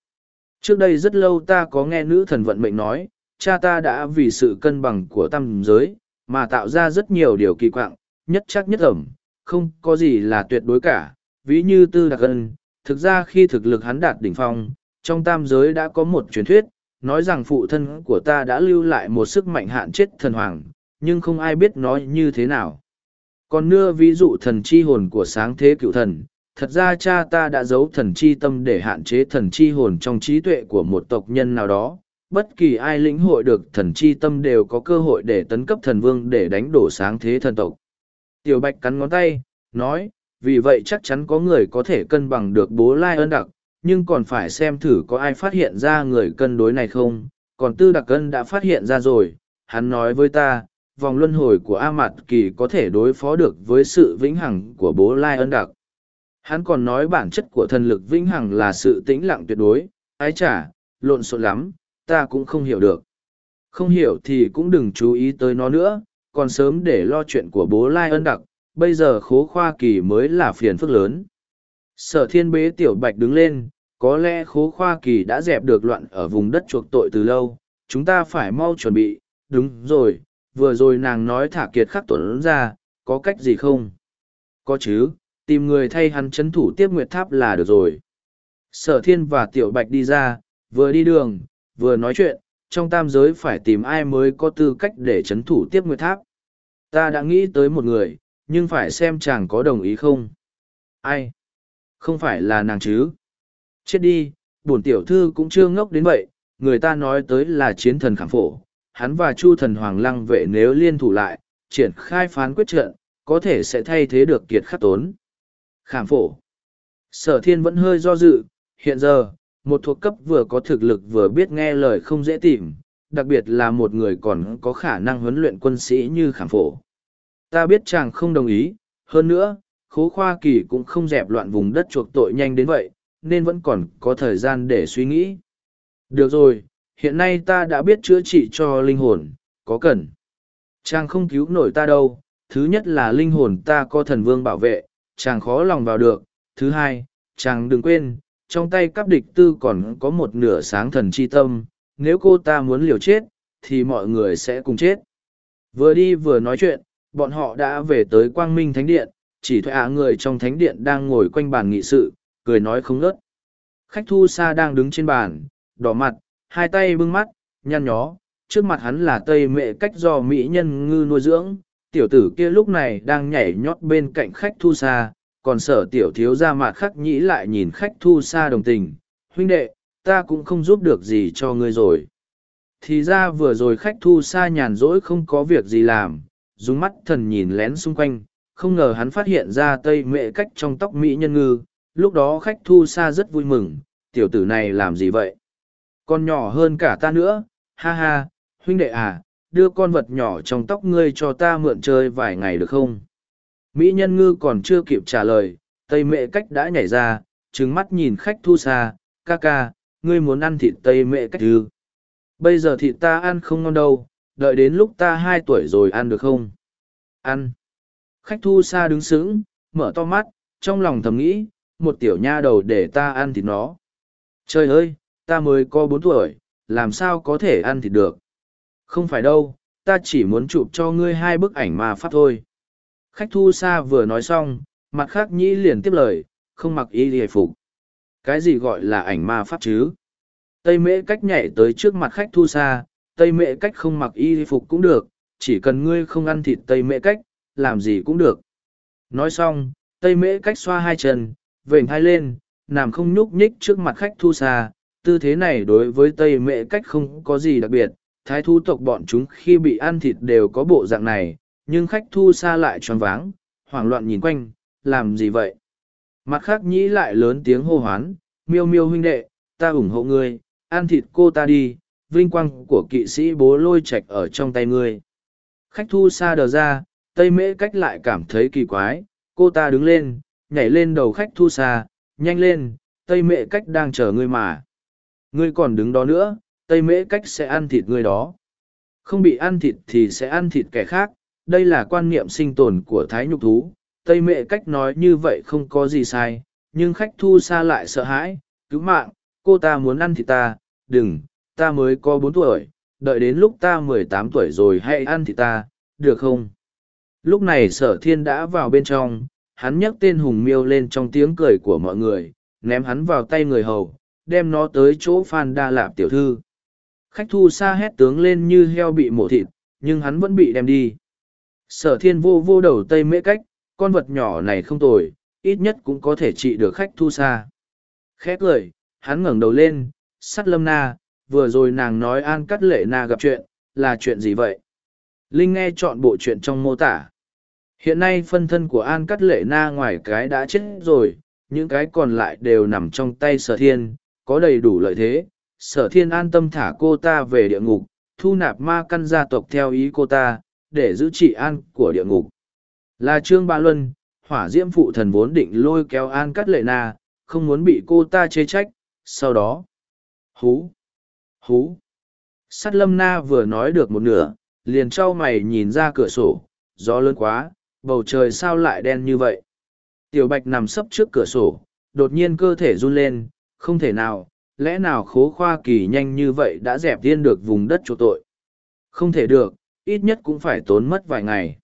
Trước đây rất lâu ta có nghe nữ thần vận mệnh nói, cha ta đã vì sự cân bằng của tam giới, mà tạo ra rất nhiều điều kỳ quạng, nhất chắc nhất ẩm, không có gì là tuyệt đối cả. Ví như tư đặc ân, thực ra khi thực lực hắn đạt đỉnh phong, trong tam giới đã có một truyền thuyết, nói rằng phụ thân của ta đã lưu lại một sức mạnh hạn chết thần hoàng, nhưng không ai biết nói như thế nào. Còn nữa ví dụ thần chi hồn của sáng thế cựu thần, thật ra cha ta đã giấu thần chi tâm để hạn chế thần chi hồn trong trí tuệ của một tộc nhân nào đó. Bất kỳ ai lĩnh hội được thần chi tâm đều có cơ hội để tấn cấp thần vương để đánh đổ sáng thế thần tộc. Tiểu Bạch cắn ngón tay, nói, vì vậy chắc chắn có người có thể cân bằng được bố lai ơn đặc, nhưng còn phải xem thử có ai phát hiện ra người cân đối này không. Còn Tư Đặc Cân đã phát hiện ra rồi, hắn nói với ta, vòng luân hồi của A Mạt Kỳ có thể đối phó được với sự vĩnh hằng của bố Lai ân đặc. Hắn còn nói bản chất của thần lực vĩnh hằng là sự tĩnh lặng tuyệt đối, ái chả, lộn xộn lắm, ta cũng không hiểu được. Không hiểu thì cũng đừng chú ý tới nó nữa, còn sớm để lo chuyện của bố Lai ân đặc, bây giờ khố khoa kỳ mới là phiền phức lớn. Sở thiên bế tiểu bạch đứng lên, có lẽ khố khoa kỳ đã dẹp được loạn ở vùng đất chuộc tội từ lâu, chúng ta phải mau chuẩn bị, đúng rồi, vừa rồi nàng nói thả kiệt khắc tuấn ra, có cách gì không? Có chứ, tìm người thay hắn chấn thủ tiếp nguyệt tháp là được rồi. Sở thiên và tiểu bạch đi ra, vừa đi đường, vừa nói chuyện, trong tam giới phải tìm ai mới có tư cách để c h ấ n thủ tiếp nguyệt tháp ta đã nghĩ tới một người nhưng phải xem chàng có đồng ý không ai không phải là nàng chứ. Chết đi bổn tiểu thư cũng chưa ngốc đến vậy người ta nói tới là chiến thần khảm phổ. Hắn và chu thần hoàng lăng vệ nếu liên thủ lại triển khai phán quyết trận có thể sẽ thay thế được kiệt khắc tốn. Khảm phổ. Sở thiên vẫn hơi do dự hiện giờ một thuộc cấp vừa có thực lực vừa biết nghe lời không dễ tìm, đặc biệt là một người còn có khả năng huấn luyện quân sĩ như khảm phổ. Ta biết chàng không đồng ý, hơn nữa, khố khoa kỳ cũng không dẹp loạn vùng đất chuộc tội nhanh đến vậy, nên vẫn còn có thời gian để suy nghĩ. Được rồi, hiện nay ta đã biết chữa trị cho linh hồn, có cần. Chàng không cứu nổi ta đâu, thứ nhất là linh hồn ta có thần vương bảo vệ, chàng khó lòng vào được, thứ hai, chàng đừng quên, trong tay cắp địch tư còn có một nửa sáng thần chi tâm, nếu cô ta muốn liều chết, thì mọi người sẽ cùng chết. Vừa đi vừa nói chuyện, bọn họ đã về tới Quang Minh Thánh Điện, chỉ thuê ả người trong Thánh Điện đang ngồi quanh bàn nghị sự, cười nói không ngớt. Khách thu xa đang đứng trên bàn, đỏ mặt, hai tay bưng mắt, nhăn nhó, trước mặt hắn là tây mệ cách do mỹ nhân ngư nuôi dưỡng, tiểu tử kia lúc này đang nhảy nhót bên cạnh khách thu xa, còn sở tiểu thiếu ra mặt khắc nhĩ lại nhìn khách thu xa đồng tình. Huynh đệ ta cũng không giúp được gì cho ngươi rồi. Thì ra vừa rồi khách thu xa nhàn rỗi không có việc gì làm. Dùng mắt thần nhìn lén xung quanh không ngờ hắn phát hiện ra tây mệ cách trong tóc mỹ nhân ngư lúc đó khách thu xa rất vui mừng tiểu tử này làm gì vậy Con nhỏ hơn cả ta nữa ha ha huynh đệ à đưa con vật nhỏ trong tóc ngươi cho ta mượn chơi vài ngày được không Mỹ nhân ngư còn chưa kịp trả lời, Tây mệ cách đã nhảy ra, trừng mắt nhìn khách thu xa, ca ca, ngươi muốn ăn thịt Tây mệ cách ư. Bây giờ thịt ta ăn không ngon đâu, đợi đến lúc ta hai tuổi rồi ăn được không? Ăn. Khách thu xa đứng sững, mở to mắt, trong lòng thầm nghĩ, một tiểu nha đầu để ta ăn thịt nó. Trời ơi, ta mới có bốn tuổi, làm sao có thể ăn thịt được? Không phải đâu, ta chỉ muốn chụp cho ngươi hai bức ảnh mà phát thôi. Khách thu xa vừa nói xong, mặt khác nhĩ liền tiếp lời, không mặc y hề phục. Cái gì gọi là ảnh ma pháp chứ? Tây mễ cách nhảy tới trước mặt khách thu xa, tây mễ cách không mặc y hề phục cũng được, chỉ cần ngươi không ăn thịt tây mễ cách, làm gì cũng được. Nói xong, tây mễ cách xoa hai chân, vểnh hai lên, nằm không nhúc nhích trước mặt khách thu xa. Tư thế này đối với tây mễ cách không có gì đặc biệt, thái thu tộc bọn chúng khi bị ăn thịt đều có bộ dạng này, nhưng khách thu xa lại choáng váng, hoảng loạn nhìn quanh, làm gì vậy? Mặt khác nhĩ lại lớn tiếng hô hoán, miêu miêu huynh đệ, ta ủng hộ ngươi, ăn thịt cô ta đi, vinh quang của kỵ sĩ bố lôi Trạch ở trong tay ngươi. Khách thu xa đờ ra, tây mễ cách lại cảm thấy kỳ quái, cô ta đứng lên, nhảy lên đầu khách thu xa, nhanh lên, tây mễ cách đang chờ ngươi mà. Ngươi còn đứng đó nữa, tây mễ cách sẽ ăn thịt ngươi đó. Không bị ăn thịt thì sẽ ăn thịt kẻ khác, đây là quan niệm sinh tồn của thái nhục thú tây Mễ cách nói như vậy không có gì sai nhưng khách thu xa lại sợ hãi cứu mạng cô ta muốn ăn thịt ta đừng ta mới có bốn tuổi đợi đến lúc ta mười tám tuổi rồi hãy ăn thịt ta được không lúc này sở thiên đã vào bên trong hắn nhấc tên hùng miêu lên trong tiếng cười của mọi người ném hắn vào tay người hầu đem nó tới chỗ phan đa lạp tiểu thư khách thu xa hét tướng lên như heo bị mổ thịt nhưng hắn vẫn bị đem đi Sở thiên vô vô đầu tây mễ cách, con vật nhỏ này không tồi, ít nhất cũng có thể trị được khách thu xa. Khẽ cười, hắn ngẩng đầu lên, sắt lâm na, vừa rồi nàng nói an cắt lệ na gặp chuyện, là chuyện gì vậy? Linh nghe chọn bộ chuyện trong mô tả. Hiện nay phân thân của An Cắt Lệ Na ngoài cái đã chết rồi, những cái còn lại đều nằm trong tay sở thiên, có đầy đủ lợi thế. Sở thiên an tâm thả cô ta về địa ngục, thu nạp ma căn gia tộc theo ý cô ta, để giữ trị an của địa ngục. Là Trương Ba Luân, hỏa diễm phụ thần vốn định lôi kéo an cắt lệ na, không muốn bị cô ta chê trách, sau đó. Hú! Hú! Sát lâm na vừa nói được một nửa, liền trao mày nhìn ra cửa sổ, gió lớn quá, bầu trời sao lại đen như vậy. Tiểu bạch nằm sấp trước cửa sổ, đột nhiên cơ thể run lên, không thể nào, lẽ nào khố khoa kỳ nhanh như vậy đã dẹp tiên được vùng đất chỗ tội. Không thể được, ít nhất cũng phải tốn mất vài ngày.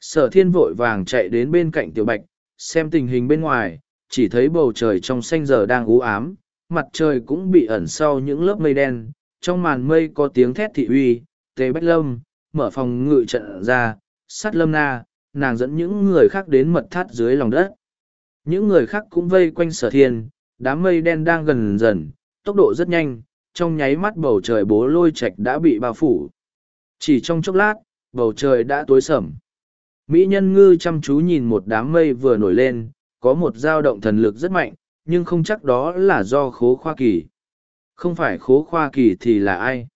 Sở thiên vội vàng chạy đến bên cạnh tiểu bạch, xem tình hình bên ngoài, chỉ thấy bầu trời trong xanh giờ đang u ám, mặt trời cũng bị ẩn sau những lớp mây đen, trong màn mây có tiếng thét thị uy, tề bách lâm, mở phòng ngự trận ra, sát lâm na, nàng dẫn những người khác đến mật thắt dưới lòng đất. Những người khác cũng vây quanh sở thiên, đám mây đen đang gần dần, tốc độ rất nhanh, trong nháy mắt bầu trời bố lôi Trạch đã bị bao phủ. Chỉ trong chốc lát, bầu trời đã tối sầm. Mỹ nhân ngư chăm chú nhìn một đám mây vừa nổi lên, có một dao động thần lực rất mạnh, nhưng không chắc đó là do khố khoa kỳ. Không phải khố khoa kỳ thì là ai?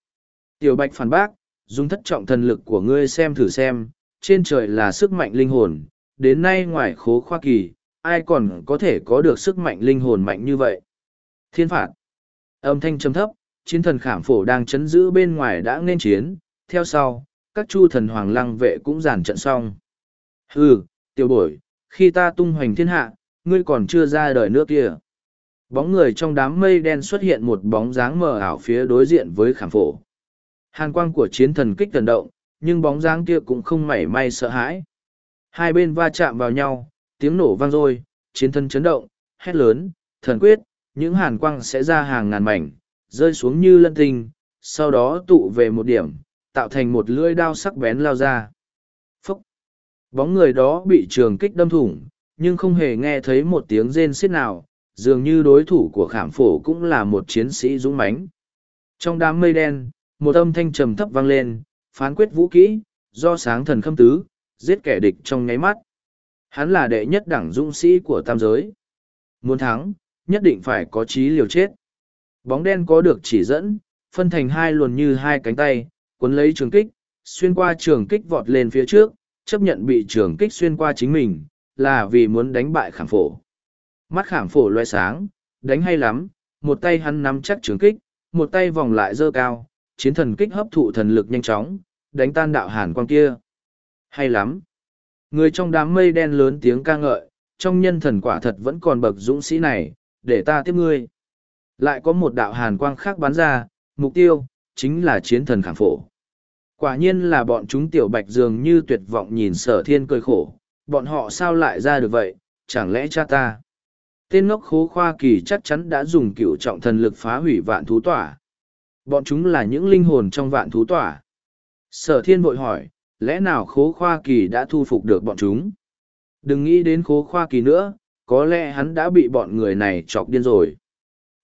Tiểu Bạch phản bác, dùng thất trọng thần lực của ngươi xem thử xem, trên trời là sức mạnh linh hồn, đến nay ngoài khố khoa kỳ, ai còn có thể có được sức mạnh linh hồn mạnh như vậy? Thiên phạt. Âm thanh trầm thấp, chiến thần khảm phổ đang chấn giữ bên ngoài đã nên chiến, theo sau, các chu thần hoàng lăng vệ cũng giản trận xong. Hừ, tiểu bổi, khi ta tung hoành thiên hạ, ngươi còn chưa ra đời nữa kia. Bóng người trong đám mây đen xuất hiện một bóng dáng mờ ảo phía đối diện với khảm phổ. Hàn quang của chiến thần kích thần động, nhưng bóng dáng kia cũng không mảy may sợ hãi. Hai bên va chạm vào nhau, tiếng nổ vang rồi, chiến thần chấn động, hét lớn, thần quyết, những hàn quang sẽ ra hàng ngàn mảnh, rơi xuống như lân tinh, sau đó tụ về một điểm, tạo thành một lưỡi đao sắc bén lao ra. Phúc! Bóng người đó bị trường kích đâm thủng, nhưng không hề nghe thấy một tiếng rên xiết nào, dường như đối thủ của khảm phổ cũng là một chiến sĩ dũng mãnh. Trong đám mây đen, một âm thanh trầm thấp vang lên, phán quyết vũ kỹ, do sáng thần khâm tứ, giết kẻ địch trong nháy mắt. Hắn là đệ nhất đẳng dũng sĩ của tam giới. Muốn thắng, nhất định phải có trí liều chết. Bóng đen có được chỉ dẫn, phân thành hai luồn như hai cánh tay, cuốn lấy trường kích, xuyên qua trường kích vọt lên phía trước, chấp nhận bị trường kích xuyên qua chính mình, là vì muốn đánh bại khảm phổ. Mắt khảm phổ loe sáng, đánh hay lắm, một tay hắn nắm chắc trường kích, một tay vòng lại dơ cao, chiến thần kích hấp thụ thần lực nhanh chóng, đánh tan đạo hàn quang kia. Hay lắm. Người trong đám mây đen lớn tiếng ca ngợi, trong nhân thần quả thật vẫn còn bậc dũng sĩ này, để ta tiếp ngươi. Lại có một đạo hàn quang khác bắn ra, mục tiêu, chính là chiến thần khảm phổ. Quả nhiên là bọn chúng tiểu bạch dường như tuyệt vọng nhìn sở thiên cười khổ, bọn họ sao lại ra được vậy, chẳng lẽ cha ta. Tên ngốc khố khoa kỳ chắc chắn đã dùng cựu trọng thần lực phá hủy vạn thú tỏa. Bọn chúng là những linh hồn trong vạn thú tỏa. Sở thiên vội hỏi, lẽ nào khố khoa kỳ đã thu phục được bọn chúng? Đừng nghĩ đến khố khoa kỳ nữa, có lẽ hắn đã bị bọn người này chọc điên rồi.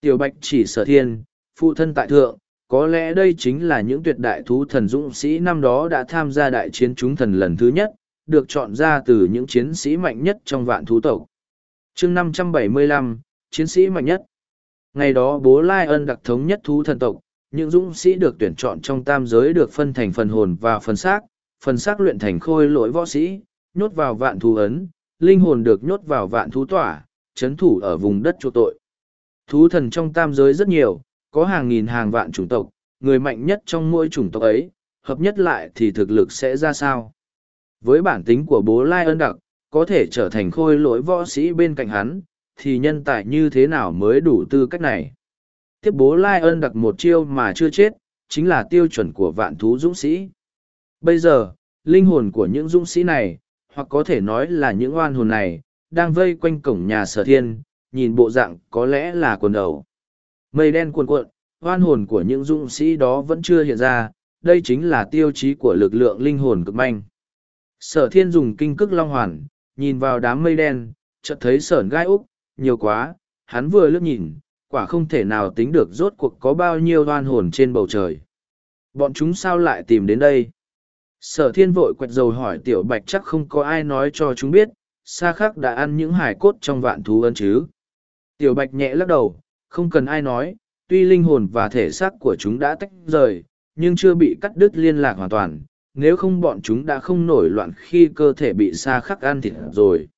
Tiểu bạch chỉ sở thiên, phụ thân tại thượng, có lẽ đây chính là những tuyệt đại thú thần dũng sĩ năm đó đã tham gia đại chiến chúng thần lần thứ nhất, được chọn ra từ những chiến sĩ mạnh nhất trong vạn thú tộc. chương 575, chiến sĩ mạnh nhất. Ngày đó bố Lai ân đặc thống nhất thú thần tộc, những dũng sĩ được tuyển chọn trong tam giới được phân thành phần hồn và phần xác, phần xác luyện thành khôi lỗi võ sĩ, nhốt vào vạn thú ấn, linh hồn được nhốt vào vạn thú tỏa, chấn thủ ở vùng đất chỗ tội. Thú thần trong tam giới rất nhiều, có hàng nghìn hàng vạn chủng tộc, người mạnh nhất trong mỗi chủng tộc ấy, hợp nhất lại thì thực lực sẽ ra sao? Với bản tính của bố Lai ân đặc, có thể trở thành khôi lỗi võ sĩ bên cạnh hắn, thì nhân tài như thế nào mới đủ tư cách này? Tiếp bố Lai ân đặc một chiêu mà chưa chết, chính là tiêu chuẩn của vạn thú dũng sĩ. Bây giờ, linh hồn của những dũng sĩ này, hoặc có thể nói là những oan hồn này, đang vây quanh cổng nhà sở thiên, nhìn bộ dạng có lẽ là quần đầu. Mây đen cuồn cuộn, oan hồn của những dũng sĩ đó vẫn chưa hiện ra, đây chính là tiêu chí của lực lượng linh hồn cực manh. Sở thiên dùng kinh cức long hoàn, nhìn vào đám mây đen, chợt thấy sởn gai úc, nhiều quá, hắn vừa lướt nhìn, quả không thể nào tính được rốt cuộc có bao nhiêu oan hồn trên bầu trời. Bọn chúng sao lại tìm đến đây? Sở thiên vội quẹt dầu hỏi tiểu bạch chắc không có ai nói cho chúng biết, xa khắc đã ăn những hải cốt trong vạn thú ân chứ. Tiểu bạch nhẹ lắc đầu, không cần ai nói, tuy linh hồn và thể xác của chúng đã tách rời, nhưng chưa bị cắt đứt liên lạc hoàn toàn, nếu không bọn chúng đã không nổi loạn khi cơ thể bị xa khắc ăn thịt rồi.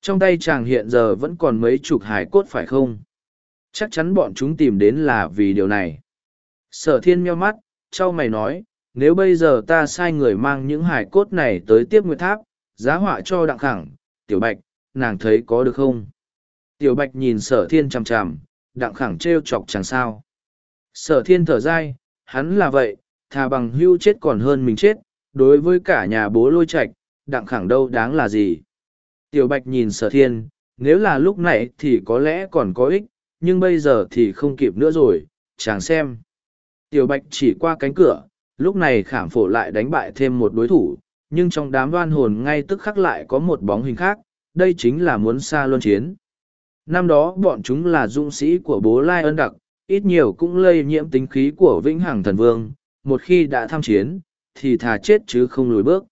Trong tay chàng hiện giờ vẫn còn mấy chục hải cốt phải không? Chắc chắn bọn chúng tìm đến là vì điều này. Sở thiên meo mắt, trao mày nói, nếu bây giờ ta sai người mang những hải cốt này tới tiếp nguyệt tháp, giá họa cho đặng khẳng, tiểu bạch, nàng thấy có được không? Tiểu bạch nhìn sở thiên chằm chằm, đặng khẳng trêu chọc chẳng sao. Sở thiên thở dai, hắn là vậy, thà bằng hưu chết còn hơn mình chết, đối với cả nhà bố lôi Trạch, đặng khẳng đâu đáng là gì. Tiểu bạch nhìn sở thiên, nếu là lúc này thì có lẽ còn có ích, nhưng bây giờ thì không kịp nữa rồi, chàng xem. Tiểu Bạch chỉ qua cánh cửa, lúc này khảm phổ lại đánh bại thêm một đối thủ, nhưng trong đám đoan hồn ngay tức khắc lại có một bóng hình khác, đây chính là muốn xa luân chiến. Năm đó bọn chúng là dũng sĩ của bố Lai ân đặc, ít nhiều cũng lây nhiễm tính khí của vĩnh hằng thần vương, một khi đã tham chiến, thì thà chết chứ không lùi bước.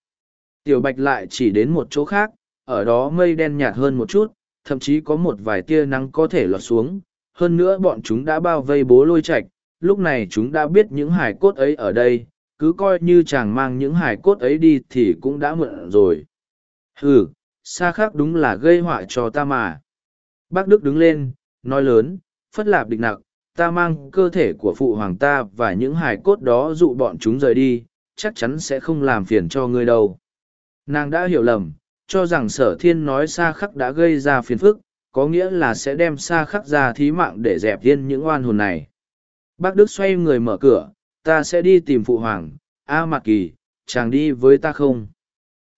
Tiểu Bạch lại chỉ đến một chỗ khác, ở đó mây đen nhạt hơn một chút, thậm chí có một vài tia nắng có thể lọt xuống. Hơn nữa bọn chúng đã bao vây bố lôi Trạch. lúc này chúng đã biết những hải cốt ấy ở đây, cứ coi như chàng mang những hải cốt ấy đi thì cũng đã mượn rồi. Hừ, xa khác đúng là gây họa cho ta mà. Bác Đức đứng lên, nói lớn, phất lạp địch nặc, ta mang cơ thể của phụ hoàng ta và những hài cốt đó dụ bọn chúng rời đi, chắc chắn sẽ không làm phiền cho ngươi đâu. Nàng đã hiểu lầm, cho rằng sở thiên nói xa khắc đã gây ra phiền phức, có nghĩa là sẽ đem xa khắc ra thí mạng để dẹp yên những oan hồn này. Bác Đức xoay người mở cửa, ta sẽ đi tìm phụ hoàng, A Mạc Kỳ, chàng đi với ta không?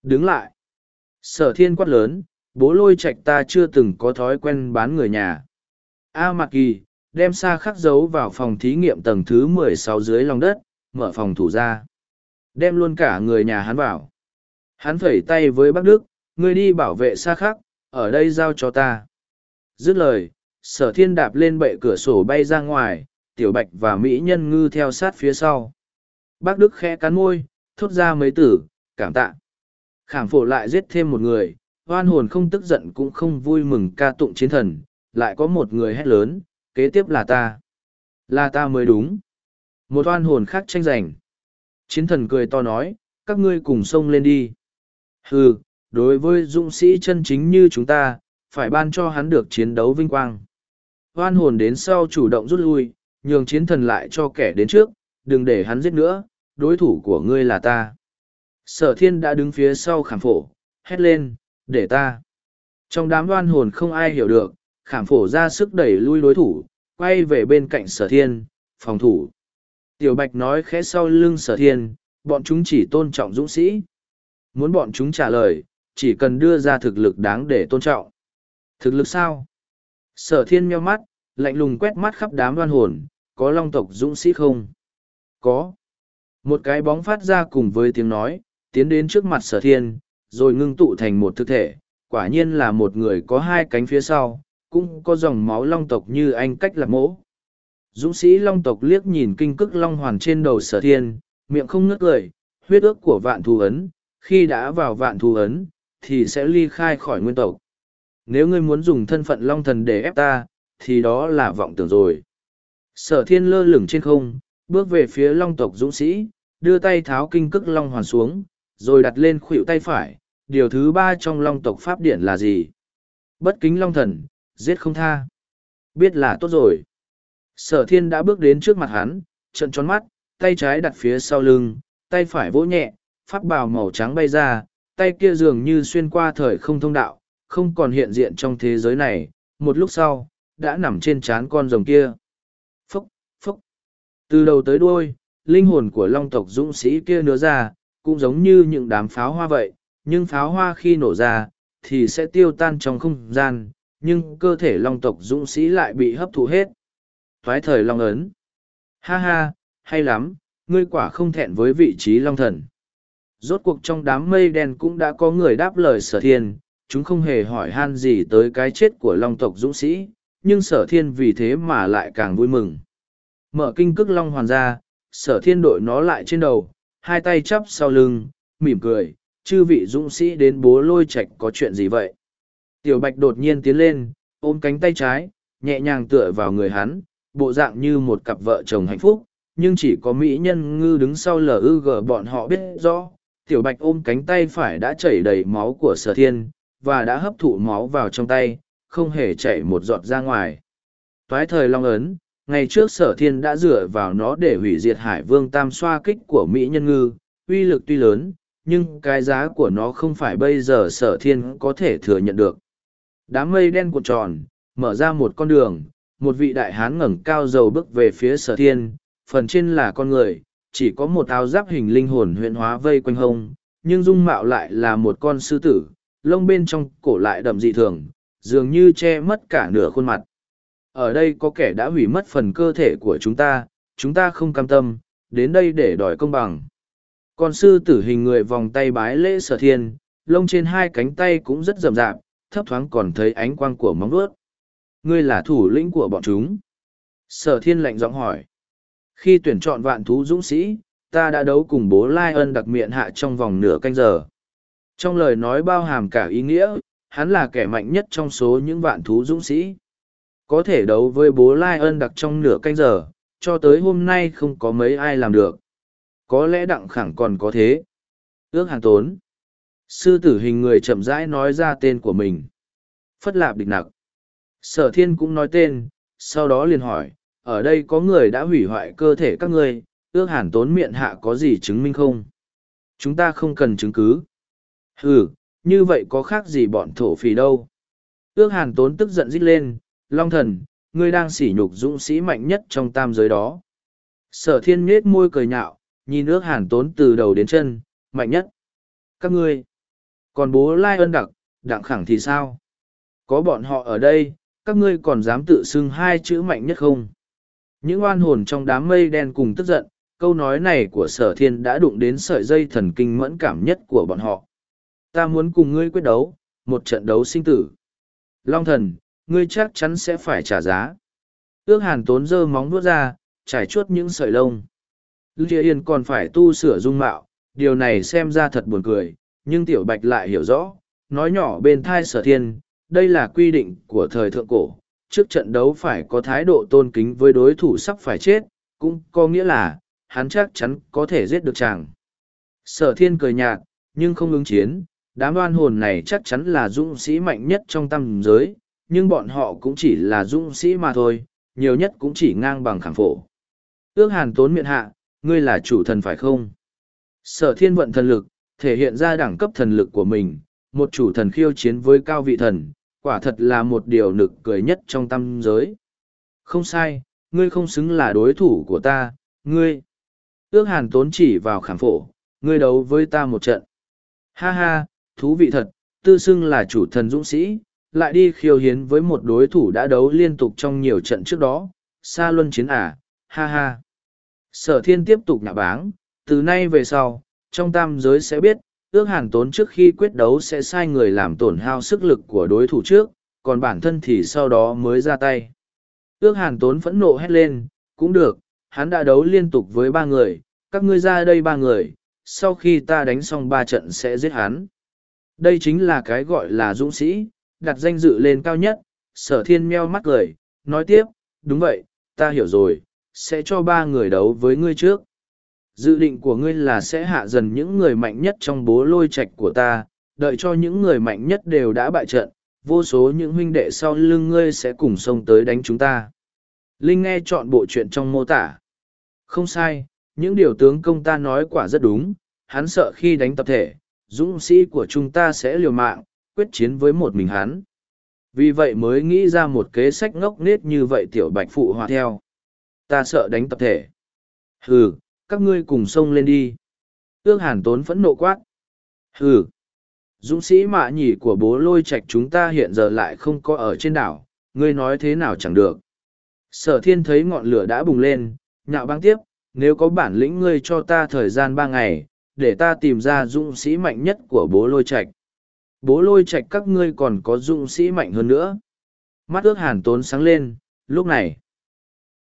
Đứng lại. Sở thiên quát lớn, bố lôi Trạch ta chưa từng có thói quen bán người nhà. A Mạc Kỳ, đem xa khắc giấu vào phòng thí nghiệm tầng thứ mười sáu dưới lòng đất, mở phòng thủ ra. Đem luôn cả người nhà hắn vào. Hắn phẩy tay với bác Đức, ngươi đi bảo vệ xa khắc, ở đây giao cho ta. Dứt lời, sở thiên đạp lên bệ cửa sổ bay ra ngoài, tiểu bạch và mỹ nhân ngư theo sát phía sau. Bác Đức khẽ cắn môi, thốt ra mấy tử, cảm tạ. Khảm phổ lại giết thêm một người, hoan hồn không tức giận cũng không vui mừng ca tụng chiến thần, lại có một người hét lớn, kế tiếp là ta. Là ta mới đúng. Một oan hồn khác tranh giành. Chiến thần cười to nói, các ngươi cùng xông lên đi. Hừ, đối với dũng sĩ chân chính như chúng ta, phải ban cho hắn được chiến đấu vinh quang. Hoan hồn đến sau chủ động rút lui, nhường chiến thần lại cho kẻ đến trước, đừng để hắn giết nữa, đối thủ của ngươi là ta. Sở thiên đã đứng phía sau khảm phổ, hét lên, để ta. Trong đám đoan hồn không ai hiểu được, khảm phổ ra sức đẩy lui đối thủ, quay về bên cạnh sở thiên, phòng thủ. Tiểu Bạch nói khẽ sau lưng sở thiên, bọn chúng chỉ tôn trọng dũng sĩ. Muốn bọn chúng trả lời, chỉ cần đưa ra thực lực đáng để tôn trọng. Thực lực sao? Sở thiên meo mắt, lạnh lùng quét mắt khắp đám đoan hồn, có long tộc dũng sĩ không? Có. Một cái bóng phát ra cùng với tiếng nói, tiến đến trước mặt sở thiên, rồi ngưng tụ thành một thực thể, quả nhiên là một người có hai cánh phía sau, cũng có dòng máu long tộc như anh cách lạc mỗ. Dũng sĩ long tộc liếc nhìn kinh cức long hoàn trên đầu sở thiên, miệng không ngớt cười, huyết ước của vạn thù ấn, khi đã vào vạn thù ấn, thì sẽ ly khai khỏi nguyên tộc. Nếu ngươi muốn dùng thân phận long thần để ép ta, thì đó là vọng tưởng rồi. Sở thiên lơ lửng trên không, bước về phía long tộc dũng sĩ, đưa tay tháo kinh cức long hoàn xuống, rồi đặt lên khuỷu tay phải. Điều thứ ba trong long tộc pháp điển là gì? Bất kính long thần, giết không tha. Biết là tốt rồi. Sở thiên đã bước đến trước mặt hắn, trận tròn mắt, tay trái đặt phía sau lưng, tay phải vỗ nhẹ, pháp bào màu trắng bay ra, tay kia dường như xuyên qua thời không thông đạo, không còn hiện diện trong thế giới này, một lúc sau, đã nằm trên trán con rồng kia. Phúc, phúc. Từ đầu tới đuôi, linh hồn của long tộc dũng sĩ kia nứa ra, cũng giống như những đám pháo hoa vậy, nhưng pháo hoa khi nổ ra, thì sẽ tiêu tan trong không gian, nhưng cơ thể long tộc dũng sĩ lại bị hấp thụ hết. Thoái thời long ấn. Ha ha, hay lắm, ngươi quả không thẹn với vị trí long thần. Rốt cuộc trong đám mây đen cũng đã có người đáp lời sở thiên, chúng không hề hỏi han gì tới cái chết của long tộc dũng sĩ, nhưng sở thiên vì thế mà lại càng vui mừng. Mở kinh cức long hoàn ra, sở thiên đội nó lại trên đầu, hai tay chắp sau lưng, mỉm cười, chư vị dũng sĩ đến bố lôi Trạch có chuyện gì vậy? Tiểu bạch đột nhiên tiến lên, ôm cánh tay trái, nhẹ nhàng tựa vào người hắn, bộ dạng như một cặp vợ chồng hạnh phúc, nhưng chỉ có mỹ nhân ngư đứng sau LUG bọn họ biết rõ, tiểu bạch ôm cánh tay phải đã chảy đầy máu của sở thiên, và đã hấp thụ máu vào trong tay, không hề chảy một giọt ra ngoài. Toái thời long ấn, ngày trước sở thiên đã dựa vào nó để hủy diệt hải vương tam xoa kích của mỹ nhân ngư, uy lực tuy lớn, nhưng cái giá của nó không phải bây giờ sở thiên có thể thừa nhận được. Đám mây đen cuộn tròn, mở ra một con đường, một vị đại hán ngẩng cao dầu bước về phía sở thiên, phần trên là con người, chỉ có một áo giáp hình linh hồn huyện hóa vây quanh hông, nhưng dung mạo lại là một con sư tử, lông bên trong cổ lại đậm dị thường, dường như che mất cả nửa khuôn mặt. Ở đây có kẻ đã hủy mất phần cơ thể của chúng ta, chúng ta không cam tâm, đến đây để đòi công bằng. Còn sư tử hình người vòng tay bái lễ sở thiên, lông trên hai cánh tay cũng rất rậm rạp, thấp thoáng còn thấy ánh quang của móng vuốt. Ngươi là thủ lĩnh của bọn chúng. Sở thiên lạnh giọng hỏi. Khi tuyển chọn vạn thú dũng sĩ, ta đã đấu cùng bố Lai ân đặc miệng hạ trong vòng nửa canh giờ. Trong lời nói bao hàm cả ý nghĩa, hắn là kẻ mạnh nhất trong số những vạn thú dũng sĩ. Có thể đấu với bố Lai ân đặc trong nửa canh giờ, cho tới hôm nay không có mấy ai làm được. Có lẽ đặng khẳng còn có thế. Ước hàn tốn. Sư tử hình người chậm rãi nói ra tên của mình. Phất lạp địch nặc. Sở thiên cũng nói tên, sau đó liền hỏi, ở đây có người đã hủy hoại cơ thể các ngươi, ước hàn tốn miệng hạ có gì chứng minh không? Chúng ta không cần chứng cứ. Ừ, như vậy có khác gì bọn thổ phỉ đâu. Ước hàn tốn tức giận rít lên, long thần, ngươi đang sỉ nhục dũng sĩ mạnh nhất trong tam giới đó. Sở thiên nhết môi cười nhạo, nhìn ước hàn tốn từ đầu đến chân, mạnh nhất. Các ngươi, còn bố lai ân đặc, đặng khẳng thì sao? Có bọn họ ở đây, các ngươi còn dám tự xưng hai chữ mạnh nhất không? Những oan hồn trong đám mây đen cùng tức giận, câu nói này của sở thiên đã đụng đến sợi dây thần kinh mẫn cảm nhất của bọn họ. Ta muốn cùng ngươi quyết đấu, một trận đấu sinh tử. Long thần, ngươi chắc chắn sẽ phải trả giá. Ước hàn tốn dơ móng vuốt ra, trải chuốt những sợi lông. Lê Yên còn phải tu sửa dung mạo, điều này xem ra thật buồn cười, nhưng Tiểu Bạch lại hiểu rõ, nói nhỏ bên thai sở thiên, đây là quy định của thời thượng cổ, trước trận đấu phải có thái độ tôn kính với đối thủ sắp phải chết, cũng có nghĩa là, hắn chắc chắn có thể giết được chàng. Sở thiên cười nhạt, nhưng không ứng chiến, đám đoan hồn này chắc chắn là dũng sĩ mạnh nhất trong tâm giới, nhưng bọn họ cũng chỉ là dũng sĩ mà thôi, nhiều nhất cũng chỉ ngang bằng khảm phổ. Ước hàn tốn miệng hạ, ngươi là chủ thần phải không? Sở thiên vận thần lực, thể hiện ra đẳng cấp thần lực của mình, một chủ thần khiêu chiến với cao vị thần, quả thật là một điều nực cười nhất trong tâm giới. Không sai, ngươi không xứng là đối thủ của ta, ngươi. Ước hàn tốn chỉ vào khảm phổ, ngươi đấu với ta một trận. Ha ha, thú vị thật, tư xưng là chủ thần dũng sĩ, lại đi khiêu hiến với một đối thủ đã đấu liên tục trong nhiều trận trước đó, xa luân chiến à, ha ha. Sở thiên tiếp tục nhạ báng, từ nay về sau, trong tam giới sẽ biết, ước hàn tốn trước khi quyết đấu sẽ sai người làm tổn hao sức lực của đối thủ trước, còn bản thân thì sau đó mới ra tay. Ước hàn tốn phẫn nộ hét lên, cũng được, hắn đã đấu liên tục với ba người, các ngươi ra đây ba người, sau khi ta đánh xong ba trận sẽ giết hắn. Đây chính là cái gọi là dũng sĩ, đặt danh dự lên cao nhất, sở thiên meo mắt cười, nói tiếp, đúng vậy, ta hiểu rồi, sẽ cho ba người đấu với ngươi trước. Dự định của ngươi là sẽ hạ dần những người mạnh nhất trong bố lôi Trạch của ta, đợi cho những người mạnh nhất đều đã bại trận, vô số những huynh đệ sau lưng ngươi sẽ cùng xông tới đánh chúng ta. Linh nghe chọn bộ chuyện trong mô tả. Không sai, những điều tướng công ta nói quả rất đúng, hắn sợ khi đánh tập thể, dũng sĩ của chúng ta sẽ liều mạng, quyết chiến với một mình hắn. Vì vậy mới nghĩ ra một kế sách ngốc nết như vậy tiểu bạch phụ hòa theo. Ta sợ đánh tập thể. Hừ, các ngươi cùng xông lên đi. Ước hàn tốn phẫn nộ quát. Hừ. Dũng sĩ mạ nhỉ của bố lôi Trạch chúng ta hiện giờ lại không có ở trên đảo, ngươi nói thế nào chẳng được. Sở thiên thấy ngọn lửa đã bùng lên, nhạo băng tiếp, nếu có bản lĩnh ngươi cho ta thời gian ba ngày, để ta tìm ra dũng sĩ mạnh nhất của bố lôi Trạch. Bố lôi Trạch các ngươi còn có dũng sĩ mạnh hơn nữa. Mắt ước hàn tốn sáng lên, lúc này.